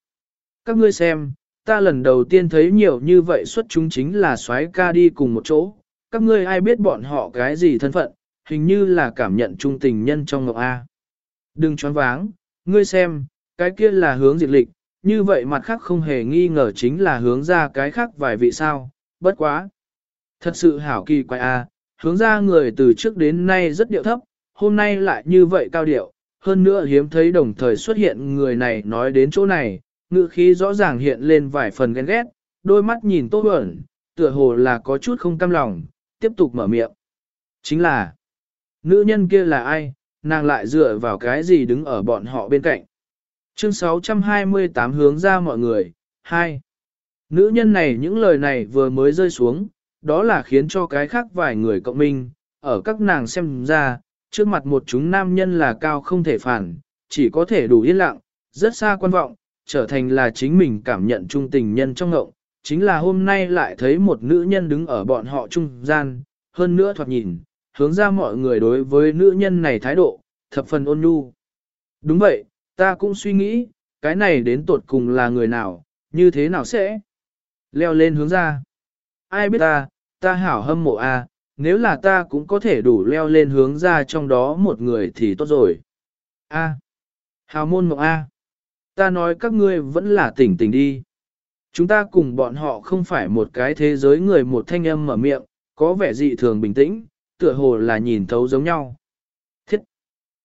Các ngươi xem, ta lần đầu tiên thấy nhiều như vậy xuất chúng chính là soái ca đi cùng một chỗ. Các ngươi ai biết bọn họ cái gì thân phận, hình như là cảm nhận trung tình nhân trong ngọc A. Đừng choáng váng, ngươi xem, cái kia là hướng diệt lịch, như vậy mặt khác không hề nghi ngờ chính là hướng ra cái khác vài vị sao, bất quá. Thật sự hảo kỳ quái A, hướng ra người từ trước đến nay rất điệu thấp, hôm nay lại như vậy cao điệu, hơn nữa hiếm thấy đồng thời xuất hiện người này nói đến chỗ này, ngữ khí rõ ràng hiện lên vài phần ghen ghét, đôi mắt nhìn tốt ẩn, tựa hồ là có chút không cam lòng, tiếp tục mở miệng. Chính là, nữ nhân kia là ai, nàng lại dựa vào cái gì đứng ở bọn họ bên cạnh. Chương 628 hướng ra mọi người, 2. Nữ nhân này những lời này vừa mới rơi xuống, đó là khiến cho cái khác vài người cộng minh, ở các nàng xem ra, trước mặt một chúng nam nhân là cao không thể phản, chỉ có thể đủ yên lặng, rất xa quan vọng, trở thành là chính mình cảm nhận trung tình nhân trong ngộng, chính là hôm nay lại thấy một nữ nhân đứng ở bọn họ trung gian, hơn nữa thoạt nhìn, hướng ra mọi người đối với nữ nhân này thái độ, thập phần ôn nhu. Đúng vậy, ta cũng suy nghĩ, cái này đến tột cùng là người nào, như thế nào sẽ leo lên hướng ra. Ai biết ta, ta hảo hâm mộ a, nếu là ta cũng có thể đủ leo lên hướng ra trong đó một người thì tốt rồi. A. Hào môn mộng A. Ta nói các ngươi vẫn là tỉnh tỉnh đi. Chúng ta cùng bọn họ không phải một cái thế giới người một thanh âm mở miệng, có vẻ dị thường bình tĩnh, tựa hồ là nhìn thấu giống nhau. Thiết!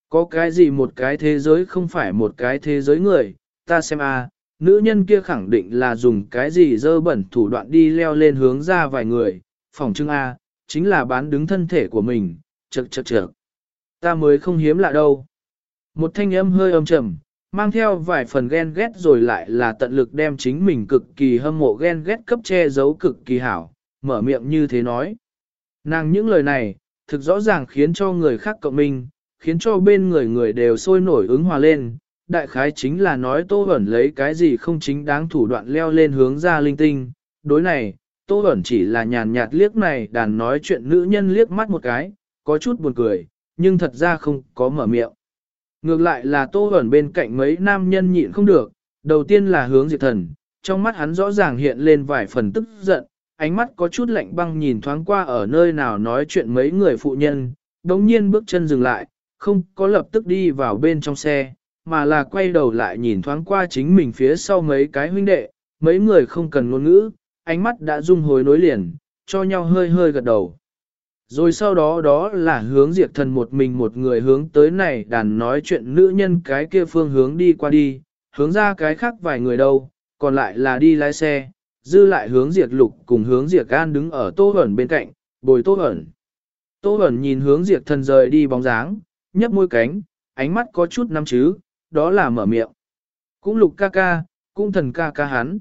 Có cái gì một cái thế giới không phải một cái thế giới người, ta xem a, nữ nhân kia khẳng định là dùng cái gì dơ bẩn thủ đoạn đi leo lên hướng ra vài người, phòng trưng a, chính là bán đứng thân thể của mình, chật chật chật. Ta mới không hiếm lạ đâu. Một thanh âm hơi âm trầm, mang theo vài phần ghen ghét rồi lại là tận lực đem chính mình cực kỳ hâm mộ ghen ghét cấp che giấu cực kỳ hảo, mở miệng như thế nói. Nàng những lời này, thực rõ ràng khiến cho người khác cộng minh, khiến cho bên người người đều sôi nổi ứng hòa lên. Đại khái chính là nói Tô Bẩn lấy cái gì không chính đáng thủ đoạn leo lên hướng ra linh tinh. Đối này, Tô Bẩn chỉ là nhàn nhạt liếc này đàn nói chuyện nữ nhân liếc mắt một cái, có chút buồn cười, nhưng thật ra không có mở miệng. Ngược lại là Tô Bẩn bên cạnh mấy nam nhân nhịn không được, đầu tiên là hướng diệt thần, trong mắt hắn rõ ràng hiện lên vài phần tức giận, ánh mắt có chút lạnh băng nhìn thoáng qua ở nơi nào nói chuyện mấy người phụ nhân, đống nhiên bước chân dừng lại, không có lập tức đi vào bên trong xe, mà là quay đầu lại nhìn thoáng qua chính mình phía sau mấy cái huynh đệ, mấy người không cần ngôn ngữ, ánh mắt đã dung hồi nối liền, cho nhau hơi hơi gật đầu. Rồi sau đó đó là hướng diệt thần một mình một người hướng tới này đàn nói chuyện nữ nhân cái kia phương hướng đi qua đi, hướng ra cái khác vài người đâu, còn lại là đi lái xe, dư lại hướng diệt lục cùng hướng diệt gan đứng ở tô ẩn bên cạnh, bồi tô ẩn. Tô ẩn nhìn hướng diệt thần rời đi bóng dáng, nhấp môi cánh, ánh mắt có chút năm chứ, đó là mở miệng. Cũng lục ca ca, cũng thần ca ca hắn.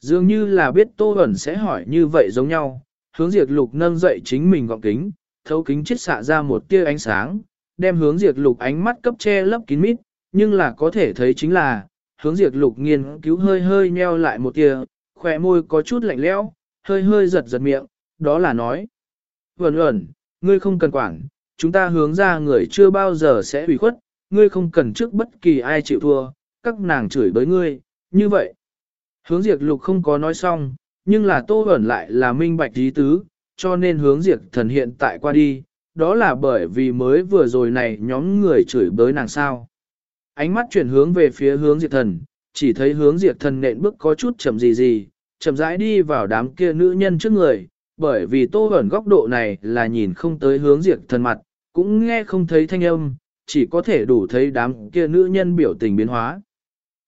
Dường như là biết Tô hẩn sẽ hỏi như vậy giống nhau, hướng diệt lục nâng dậy chính mình gọng kính, thấu kính chết xạ ra một tia ánh sáng, đem hướng diệt lục ánh mắt cấp che lấp kín mít, nhưng là có thể thấy chính là, hướng diệt lục nghiên cứu hơi hơi nheo lại một tia, khỏe môi có chút lạnh lẽo, hơi hơi giật giật miệng, đó là nói. Vẩn ẩn, ngươi không cần quản, chúng ta hướng ra người chưa bao giờ sẽ bị khuất, ngươi không cần trước bất kỳ ai chịu thua, các nàng chửi bới ngươi, như vậy. Hướng diệt lục không có nói xong, nhưng là tô ẩn lại là minh bạch ý tứ, cho nên hướng diệt thần hiện tại qua đi, đó là bởi vì mới vừa rồi này nhóm người chửi bới nàng sao. ánh mắt chuyển hướng về phía hướng diệt thần, chỉ thấy hướng diệt thần nện bước có chút chậm gì gì, chậm rãi đi vào đám kia nữ nhân trước người, bởi vì tô ẩn góc độ này là nhìn không tới hướng diệt thần mặt, cũng nghe không thấy thanh âm, chỉ có thể đủ thấy đám kia nữ nhân biểu tình biến hóa.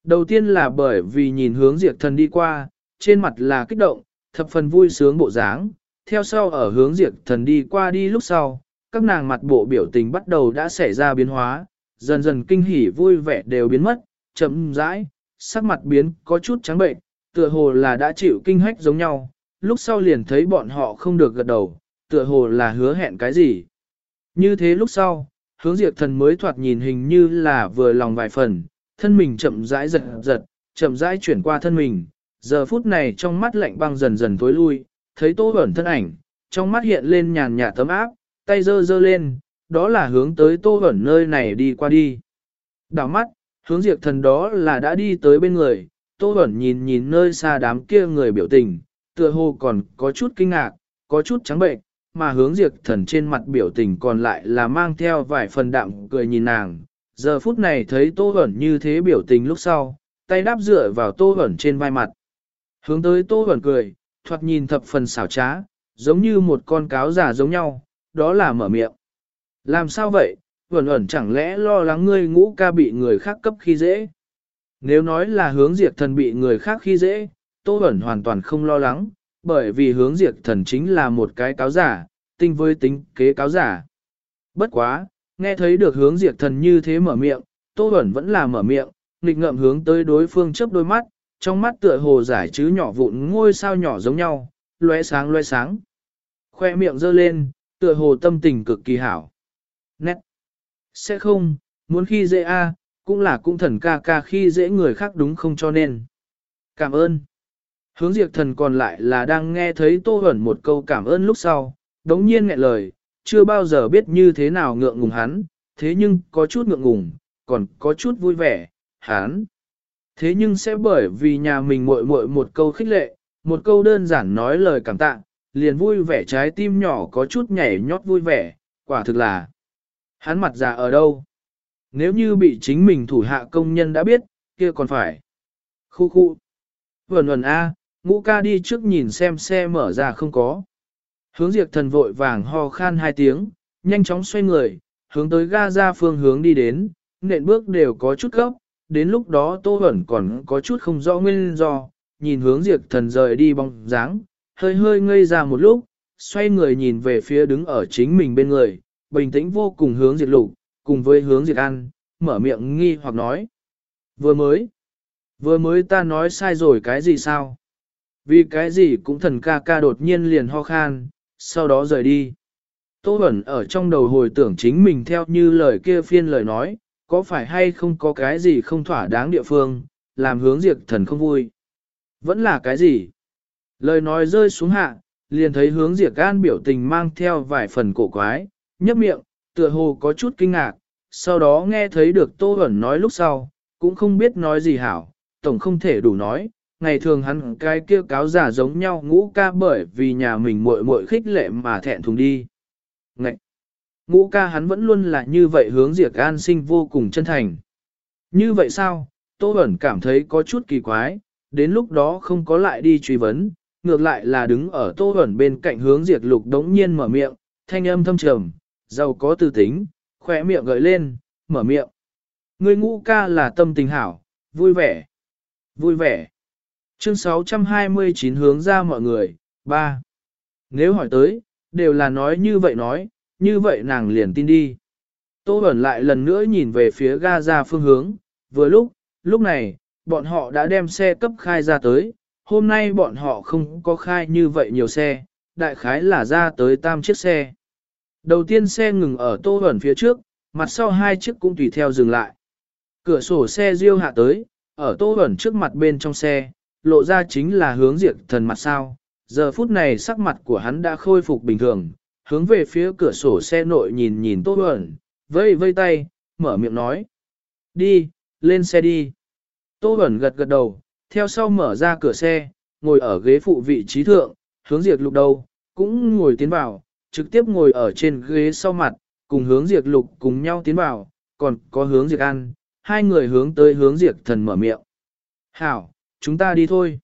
Đầu tiên là bởi vì nhìn hướng diệt thần đi qua, trên mặt là kích động, thập phần vui sướng bộ dáng, theo sau ở hướng diệt thần đi qua đi lúc sau, các nàng mặt bộ biểu tình bắt đầu đã xảy ra biến hóa, dần dần kinh hỉ vui vẻ đều biến mất, chậm rãi, sắc mặt biến có chút trắng bệnh, tựa hồ là đã chịu kinh hách giống nhau, lúc sau liền thấy bọn họ không được gật đầu, tựa hồ là hứa hẹn cái gì. Như thế lúc sau, hướng diệt thần mới thoạt nhìn hình như là vừa lòng vài phần, thân mình chậm rãi giật giật, chậm rãi chuyển qua thân mình, giờ phút này trong mắt lạnh băng dần dần tối lui, thấy tô ẩn thân ảnh, trong mắt hiện lên nhàn nhạt tấm áp, tay dơ dơ lên, đó là hướng tới tô ẩn nơi này đi qua đi. Đảo mắt, hướng diệt thần đó là đã đi tới bên người, tô Bẩn nhìn nhìn nơi xa đám kia người biểu tình, tựa hồ còn có chút kinh ngạc, có chút trắng bệnh, mà hướng diệt thần trên mặt biểu tình còn lại là mang theo vài phần đạm cười nhìn nàng. Giờ phút này thấy tô Bẩn như thế biểu tình lúc sau, tay đáp dựa vào tô Bẩn trên vai mặt. Hướng tới tô Bẩn cười, thoạt nhìn thập phần xảo trá, giống như một con cáo giả giống nhau, đó là mở miệng. Làm sao vậy, ẩn ẩn chẳng lẽ lo lắng ngươi ngũ ca bị người khác cấp khi dễ? Nếu nói là hướng diệt thần bị người khác khi dễ, tô ẩn hoàn toàn không lo lắng, bởi vì hướng diệt thần chính là một cái cáo giả, tinh với tính kế cáo giả. Bất quá, nghe thấy được hướng diệt thần như thế mở miệng, tô ẩn vẫn là mở miệng, nghịch ngậm hướng tới đối phương chớp đôi mắt, trong mắt tựa hồ giải chứ nhỏ vụn ngôi sao nhỏ giống nhau, lóe sáng lóe sáng. Khoe miệng giơ lên, tựa hồ tâm tình cực kỳ hảo. Nét. Sẽ không, muốn khi dễ a, cũng là cũng thần ca ca khi dễ người khác đúng không cho nên. Cảm ơn. Hướng diệt thần còn lại là đang nghe thấy tô hẩn một câu cảm ơn lúc sau, đống nhiên nghẹn lời, chưa bao giờ biết như thế nào ngượng ngùng hắn, thế nhưng có chút ngượng ngùng, còn có chút vui vẻ, hắn. Thế nhưng sẽ bởi vì nhà mình muội muội một câu khích lệ, một câu đơn giản nói lời cảm tạ, liền vui vẻ trái tim nhỏ có chút nhảy nhót vui vẻ, quả thực là hắn mặt già ở đâu. Nếu như bị chính mình thủ hạ công nhân đã biết, kia còn phải. Khu khu. Vẩn vẩn A, ngũ ca đi trước nhìn xem xe mở ra không có. Hướng diệt thần vội vàng ho khan hai tiếng, nhanh chóng xoay người, hướng tới ga ra phương hướng đi đến, nện bước đều có chút gấp, đến lúc đó Tô vẩn còn có chút không rõ nguyên do, nhìn hướng diệt thần rời đi bóng dáng, hơi hơi ngây ra một lúc, xoay người nhìn về phía đứng ở chính mình bên người, bình tĩnh vô cùng hướng diệt lục, cùng với hướng diệt ăn, mở miệng nghi hoặc nói. Vừa mới, vừa mới ta nói sai rồi cái gì sao? Vì cái gì cũng thần ca ca đột nhiên liền ho khan, sau đó rời đi. Tô Bẩn ở trong đầu hồi tưởng chính mình theo như lời kia phiên lời nói, có phải hay không có cái gì không thỏa đáng địa phương, làm hướng diệt thần không vui. Vẫn là cái gì? Lời nói rơi xuống hạ, liền thấy hướng diệt gan biểu tình mang theo vài phần cổ quái, nhấp miệng, tựa hồ có chút kinh ngạc, sau đó nghe thấy được Tô Huẩn nói lúc sau, cũng không biết nói gì hảo, tổng không thể đủ nói, ngày thường hắn cái kia cáo giả giống nhau ngũ ca bởi vì nhà mình muội muội khích lệ mà thẹn thùng đi. Ngậy! Ngũ ca hắn vẫn luôn là như vậy hướng diệt an sinh vô cùng chân thành. Như vậy sao? Tô Bẩn cảm thấy có chút kỳ quái, đến lúc đó không có lại đi truy vấn, ngược lại là đứng ở Tô Bẩn bên cạnh hướng diệt lục đống nhiên mở miệng, thanh âm thâm trầm, giàu có tư tính, khỏe miệng gợi lên, mở miệng. Người ngũ ca là tâm tình hảo, vui vẻ, vui vẻ. Chương 629 hướng ra mọi người, 3. Nếu hỏi tới, đều là nói như vậy nói, như vậy nàng liền tin đi. Tô Bẩn lại lần nữa nhìn về phía ga ra phương hướng, vừa lúc, lúc này, bọn họ đã đem xe cấp khai ra tới, hôm nay bọn họ không có khai như vậy nhiều xe, đại khái là ra tới tam chiếc xe. Đầu tiên xe ngừng ở Tô ẩn phía trước, mặt sau hai chiếc cũng tùy theo dừng lại. Cửa sổ xe riêu hạ tới, ở Tô ẩn trước mặt bên trong xe, lộ ra chính là hướng diệt thần mặt sao. Giờ phút này sắc mặt của hắn đã khôi phục bình thường, hướng về phía cửa sổ xe nội nhìn nhìn Tô ẩn, vây vây tay, mở miệng nói. Đi, lên xe đi. Tô ẩn gật gật đầu, theo sau mở ra cửa xe, ngồi ở ghế phụ vị trí thượng, hướng diệt lục đầu, cũng ngồi tiến vào, trực tiếp ngồi ở trên ghế sau mặt, cùng hướng diệt lục cùng nhau tiến vào, còn có hướng diệt ăn, hai người hướng tới hướng diệt thần mở miệng. Hảo, chúng ta đi thôi.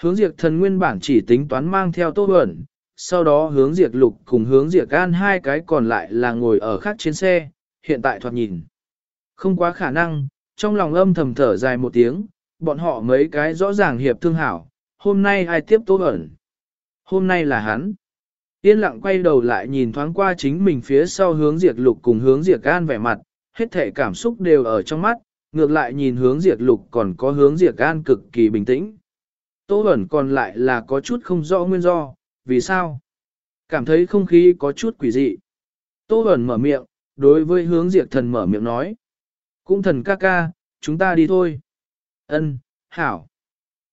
Hướng diệt thần nguyên bản chỉ tính toán mang theo tô ẩn, sau đó hướng diệt lục cùng hướng diệt an hai cái còn lại là ngồi ở khác trên xe, hiện tại thoạt nhìn. Không quá khả năng, trong lòng âm thầm thở dài một tiếng, bọn họ mấy cái rõ ràng hiệp thương hảo, hôm nay ai tiếp tô ẩn. Hôm nay là hắn. Yên lặng quay đầu lại nhìn thoáng qua chính mình phía sau hướng diệt lục cùng hướng diệt gan vẻ mặt, hết thể cảm xúc đều ở trong mắt, ngược lại nhìn hướng diệt lục còn có hướng diệt gan cực kỳ bình tĩnh. Tô ẩn còn lại là có chút không rõ nguyên do, vì sao? Cảm thấy không khí có chút quỷ dị. Tô ẩn mở miệng, đối với hướng diệt thần mở miệng nói. Cũng thần ca ca, chúng ta đi thôi. Ân, hảo.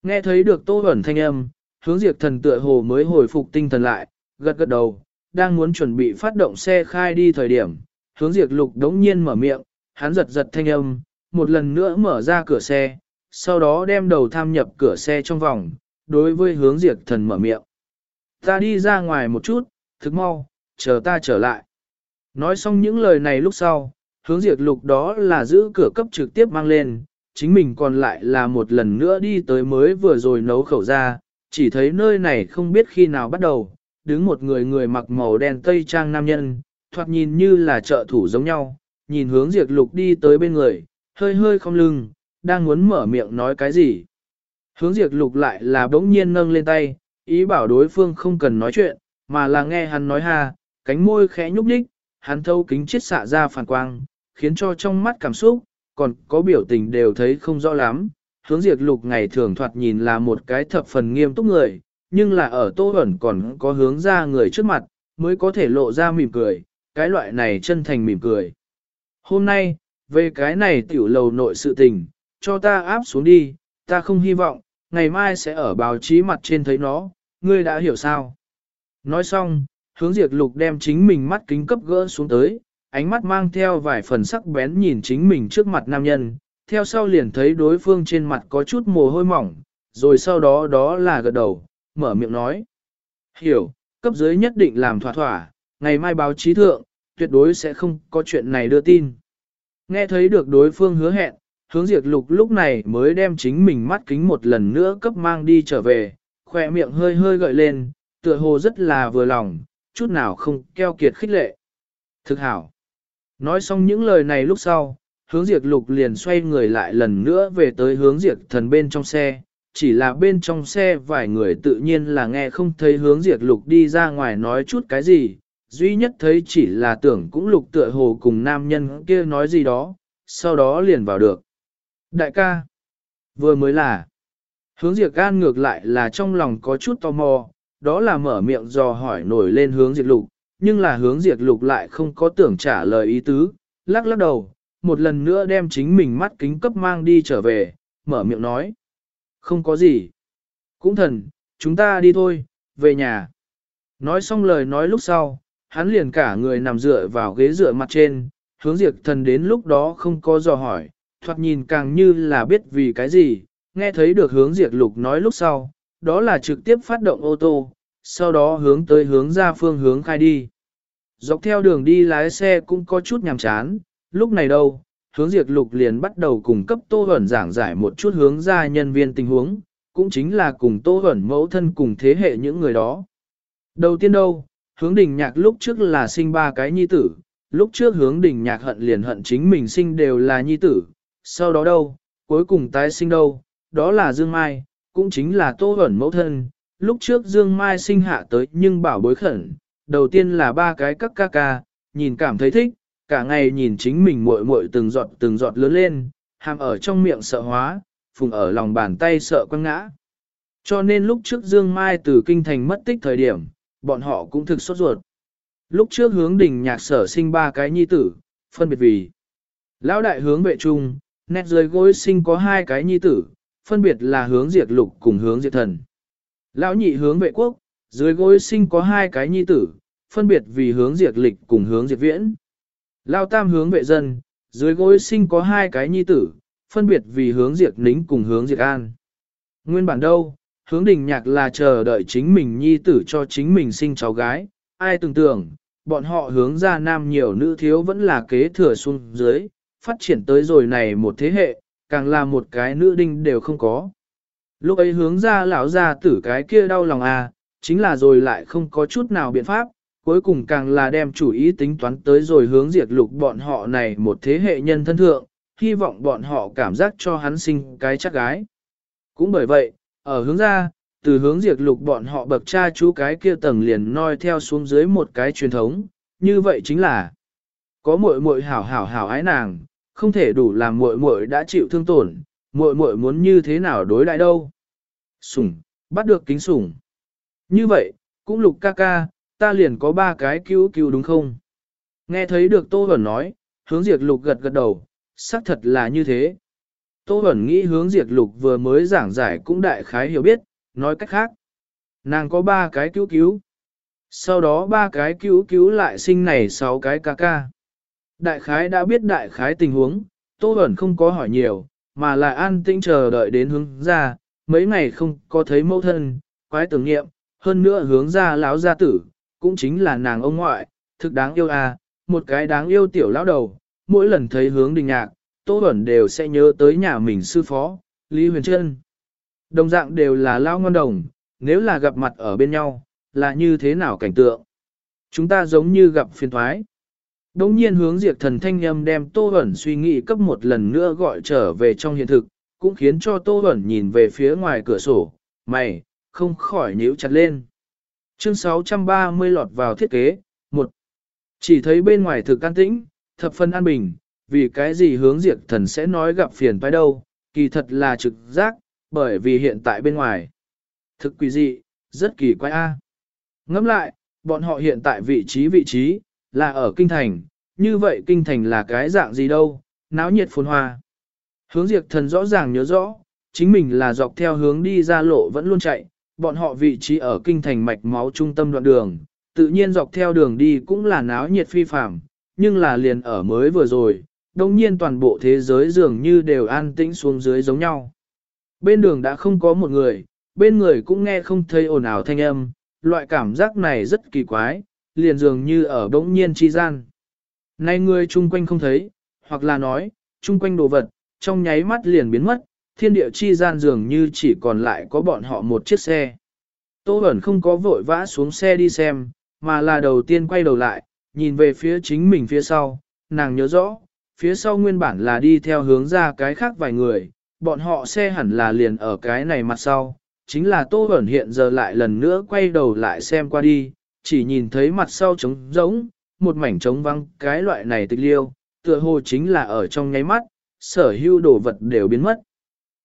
Nghe thấy được tô ẩn thanh âm, hướng diệt thần tựa hồ mới hồi phục tinh thần lại, gật gật đầu, đang muốn chuẩn bị phát động xe khai đi thời điểm, hướng diệt lục đống nhiên mở miệng, hắn giật giật thanh âm, một lần nữa mở ra cửa xe, sau đó đem đầu tham nhập cửa xe trong vòng, đối với hướng diệt thần mở miệng. Ta đi ra ngoài một chút, thức mau, chờ ta trở lại. Nói xong những lời này lúc sau, hướng diệt lục đó là giữ cửa cấp trực tiếp mang lên, chính mình còn lại là một lần nữa đi tới mới vừa rồi nấu khẩu ra, chỉ thấy nơi này không biết khi nào bắt đầu, đứng một người người mặc màu đen tây trang nam nhân, thoạt nhìn như là trợ thủ giống nhau, nhìn hướng diệt lục đi tới bên người, hơi hơi không lưng, đang muốn mở miệng nói cái gì. Hướng diệt lục lại là bỗng nhiên nâng lên tay, ý bảo đối phương không cần nói chuyện, mà là nghe hắn nói ha, cánh môi khẽ nhúc nhích, hắn thâu kính chiết xạ ra phản quang, khiến cho trong mắt cảm xúc, còn có biểu tình đều thấy không rõ lắm. Hướng diệt lục ngày thường thoạt nhìn là một cái thập phần nghiêm túc người, nhưng là ở tô ẩn còn có hướng ra người trước mặt, mới có thể lộ ra mỉm cười, cái loại này chân thành mỉm cười. Hôm nay, về cái này tiểu lầu nội sự tình, cho ta áp xuống đi, ta không hy vọng, ngày mai sẽ ở báo chí mặt trên thấy nó, ngươi đã hiểu sao. Nói xong, hướng diệt lục đem chính mình mắt kính cấp gỡ xuống tới, ánh mắt mang theo vài phần sắc bén nhìn chính mình trước mặt nam nhân, theo sau liền thấy đối phương trên mặt có chút mồ hôi mỏng, rồi sau đó đó là gật đầu, mở miệng nói. Hiểu, cấp dưới nhất định làm thỏa thỏa, ngày mai báo chí thượng, tuyệt đối sẽ không có chuyện này đưa tin. Nghe thấy được đối phương hứa hẹn, hướng diệt lục lúc này mới đem chính mình mắt kính một lần nữa cấp mang đi trở về, khỏe miệng hơi hơi gợi lên, tựa hồ rất là vừa lòng, chút nào không keo kiệt khích lệ. Thực hảo. Nói xong những lời này lúc sau, hướng diệt lục liền xoay người lại lần nữa về tới hướng diệt thần bên trong xe, chỉ là bên trong xe vài người tự nhiên là nghe không thấy hướng diệt lục đi ra ngoài nói chút cái gì, duy nhất thấy chỉ là tưởng cũng lục tựa hồ cùng nam nhân kia nói gì đó, sau đó liền vào được. Đại ca, vừa mới là, hướng diệt gan ngược lại là trong lòng có chút tò mò, đó là mở miệng dò hỏi nổi lên hướng diệt lục, nhưng là hướng diệt lục lại không có tưởng trả lời ý tứ, lắc lắc đầu, một lần nữa đem chính mình mắt kính cấp mang đi trở về, mở miệng nói. Không có gì. Cũng thần, chúng ta đi thôi, về nhà. Nói xong lời nói lúc sau, hắn liền cả người nằm dựa vào ghế dựa mặt trên, hướng diệt thần đến lúc đó không có dò hỏi, thoạt nhìn càng như là biết vì cái gì, nghe thấy được hướng diệt lục nói lúc sau, đó là trực tiếp phát động ô tô, sau đó hướng tới hướng ra phương hướng khai đi. Dọc theo đường đi lái xe cũng có chút nhàm chán, lúc này đâu, hướng diệt lục liền bắt đầu cùng cấp tô hẩn giảng giải một chút hướng ra nhân viên tình huống, cũng chính là cùng tô hẩn mẫu thân cùng thế hệ những người đó. Đầu tiên đâu, hướng đình nhạc lúc trước là sinh ba cái nhi tử, lúc trước hướng đình nhạc hận liền hận chính mình sinh đều là nhi tử, sau đó đâu, cuối cùng tái sinh đâu, đó là Dương Mai, cũng chính là tô hẩn mẫu thân, lúc trước Dương Mai sinh hạ tới nhưng bảo bối khẩn, đầu tiên là ba cái các ca ca, nhìn cảm thấy thích, cả ngày nhìn chính mình muội muội từng giọt từng giọt lớn lên, hàm ở trong miệng sợ hóa, phùng ở lòng bàn tay sợ quăng ngã. Cho nên lúc trước Dương Mai từ kinh thành mất tích thời điểm, bọn họ cũng thực sốt ruột. Lúc trước hướng đỉnh nhạc sở sinh ba cái nhi tử, phân biệt vì Lão đại hướng vệ trung, nét dưới gối sinh có hai cái nhi tử, phân biệt là hướng diệt lục cùng hướng diệt thần. Lão nhị hướng vệ quốc, dưới gối sinh có hai cái nhi tử, phân biệt vì hướng diệt lịch cùng hướng diệt viễn. Lao tam hướng vệ dân, dưới gối sinh có hai cái nhi tử, phân biệt vì hướng diệt nính cùng hướng diệt an. Nguyên bản đâu, hướng đình nhạc là chờ đợi chính mình nhi tử cho chính mình sinh cháu gái, ai tưởng tưởng, bọn họ hướng ra nam nhiều nữ thiếu vẫn là kế thừa xuống dưới, phát triển tới rồi này một thế hệ, càng là một cái nữ đinh đều không có. Lúc ấy hướng ra lão ra tử cái kia đau lòng à, chính là rồi lại không có chút nào biện pháp, cuối cùng càng là đem chủ ý tính toán tới rồi hướng diệt lục bọn họ này một thế hệ nhân thân thượng, hy vọng bọn họ cảm giác cho hắn sinh cái chắc gái. Cũng bởi vậy, ở hướng ra, từ hướng diệt lục bọn họ bậc cha chú cái kia tầng liền noi theo xuống dưới một cái truyền thống, như vậy chính là có muội muội hảo hảo hảo ái nàng, không thể đủ làm muội muội đã chịu thương tổn, muội muội muốn như thế nào đối lại đâu. Sủng, bắt được kính sủng. Như vậy, cũng lục ca ca, ta liền có ba cái cứu cứu đúng không? Nghe thấy được Tô Bẩn nói, hướng diệt lục gật gật đầu, xác thật là như thế. Tô Bẩn nghĩ hướng diệt lục vừa mới giảng giải cũng đại khái hiểu biết, nói cách khác. Nàng có ba cái cứu cứu. Sau đó ba cái cứu cứu lại sinh này sáu cái ca ca. Đại khái đã biết đại khái tình huống, Tô Bẩn không có hỏi nhiều, mà là an tĩnh chờ đợi đến hướng ra, mấy ngày không có thấy mẫu thân, quái tưởng nghiệm, hơn nữa hướng ra láo gia tử, cũng chính là nàng ông ngoại, thực đáng yêu à, một cái đáng yêu tiểu lão đầu, mỗi lần thấy hướng đình nhạc, Tô Bẩn đều sẽ nhớ tới nhà mình sư phó, Lý Huyền Trân. Đồng dạng đều là lao ngon đồng, nếu là gặp mặt ở bên nhau, là như thế nào cảnh tượng? Chúng ta giống như gặp phiền thoái. Đống nhiên hướng diệt thần thanh âm đem Tô Bẩn suy nghĩ cấp một lần nữa gọi trở về trong hiện thực, cũng khiến cho Tô Bẩn nhìn về phía ngoài cửa sổ, mày, không khỏi nhíu chặt lên. Chương 630 lọt vào thiết kế, một Chỉ thấy bên ngoài thực an tĩnh, thập phân an bình, vì cái gì hướng diệt thần sẽ nói gặp phiền phải đâu, kỳ thật là trực giác, bởi vì hiện tại bên ngoài. Thực quỷ dị, rất kỳ quái a. Ngẫm lại, bọn họ hiện tại vị trí vị trí, là ở kinh thành, như vậy kinh thành là cái dạng gì đâu, náo nhiệt phồn hoa. Hướng diệt thần rõ ràng nhớ rõ, chính mình là dọc theo hướng đi ra lộ vẫn luôn chạy, bọn họ vị trí ở kinh thành mạch máu trung tâm đoạn đường, tự nhiên dọc theo đường đi cũng là náo nhiệt phi phạm, nhưng là liền ở mới vừa rồi, đồng nhiên toàn bộ thế giới dường như đều an tĩnh xuống dưới giống nhau. Bên đường đã không có một người, bên người cũng nghe không thấy ồn ào thanh âm, loại cảm giác này rất kỳ quái, liền dường như ở bỗng nhiên chi gian. Nay người chung quanh không thấy, hoặc là nói, chung quanh đồ vật, trong nháy mắt liền biến mất, thiên địa chi gian dường như chỉ còn lại có bọn họ một chiếc xe. Tô Bẩn không có vội vã xuống xe đi xem, mà là đầu tiên quay đầu lại, nhìn về phía chính mình phía sau, nàng nhớ rõ, phía sau nguyên bản là đi theo hướng ra cái khác vài người, bọn họ xe hẳn là liền ở cái này mặt sau, chính là Tô Bẩn hiện giờ lại lần nữa quay đầu lại xem qua đi, chỉ nhìn thấy mặt sau trống rỗng, một mảnh trống vắng cái loại này tịch liêu, tựa hồ chính là ở trong nháy mắt, sở hữu đồ vật đều biến mất.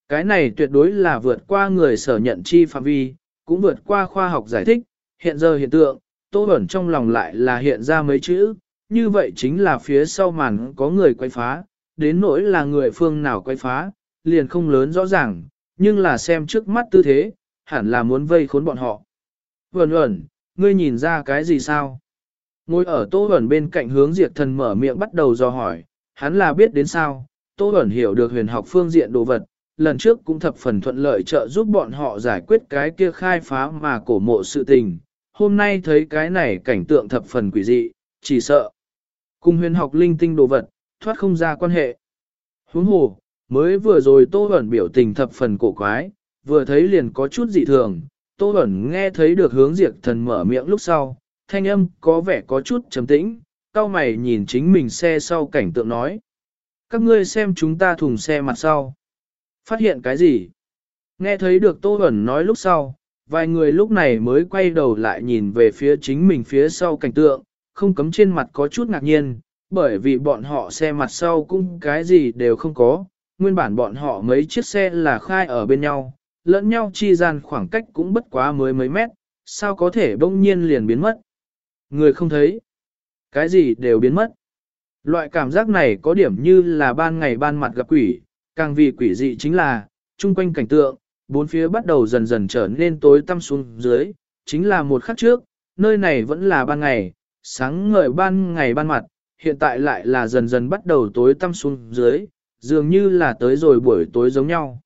Cái này tuyệt đối là vượt qua người sở nhận chi phạm vi, cũng vượt qua khoa học giải thích, hiện giờ hiện tượng, Tô Bẩn trong lòng lại là hiện ra mấy chữ, như vậy chính là phía sau màn có người quay phá, đến nỗi là người phương nào quay phá, liền không lớn rõ ràng, nhưng là xem trước mắt tư thế, hẳn là muốn vây khốn bọn họ. Vẩn ẩn, ngươi nhìn ra cái gì sao? Ngồi ở Tô Bẩn bên cạnh hướng diệt thần mở miệng bắt đầu dò hỏi, hắn là biết đến sao, Tô Bẩn hiểu được huyền học phương diện đồ vật, lần trước cũng thập phần thuận lợi trợ giúp bọn họ giải quyết cái kia khai phá mà cổ mộ sự tình. Hôm nay thấy cái này cảnh tượng thập phần quỷ dị, chỉ sợ. Cùng huyền học linh tinh đồ vật, thoát không ra quan hệ. Huống hồ, mới vừa rồi Tô Bẩn biểu tình thập phần cổ quái, vừa thấy liền có chút dị thường. Tô Bẩn nghe thấy được hướng diệt thần mở miệng lúc sau, thanh âm có vẻ có chút trầm tĩnh, cao mày nhìn chính mình xe sau cảnh tượng nói. Các ngươi xem chúng ta thùng xe mặt sau. Phát hiện cái gì? Nghe thấy được Tô hẩn nói lúc sau, vài người lúc này mới quay đầu lại nhìn về phía chính mình phía sau cảnh tượng, không cấm trên mặt có chút ngạc nhiên, bởi vì bọn họ xe mặt sau cũng cái gì đều không có, nguyên bản bọn họ mấy chiếc xe là khai ở bên nhau, lẫn nhau chi gian khoảng cách cũng bất quá mới mấy mét, sao có thể bỗng nhiên liền biến mất. Người không thấy, cái gì đều biến mất. Loại cảm giác này có điểm như là ban ngày ban mặt gặp quỷ, càng vì quỷ dị chính là, chung quanh cảnh tượng, bốn phía bắt đầu dần dần trở nên tối tăm xuống dưới, chính là một khắc trước, nơi này vẫn là ban ngày, sáng ngời ban ngày ban mặt, hiện tại lại là dần dần bắt đầu tối tăm xuống dưới, dường như là tới rồi buổi tối giống nhau.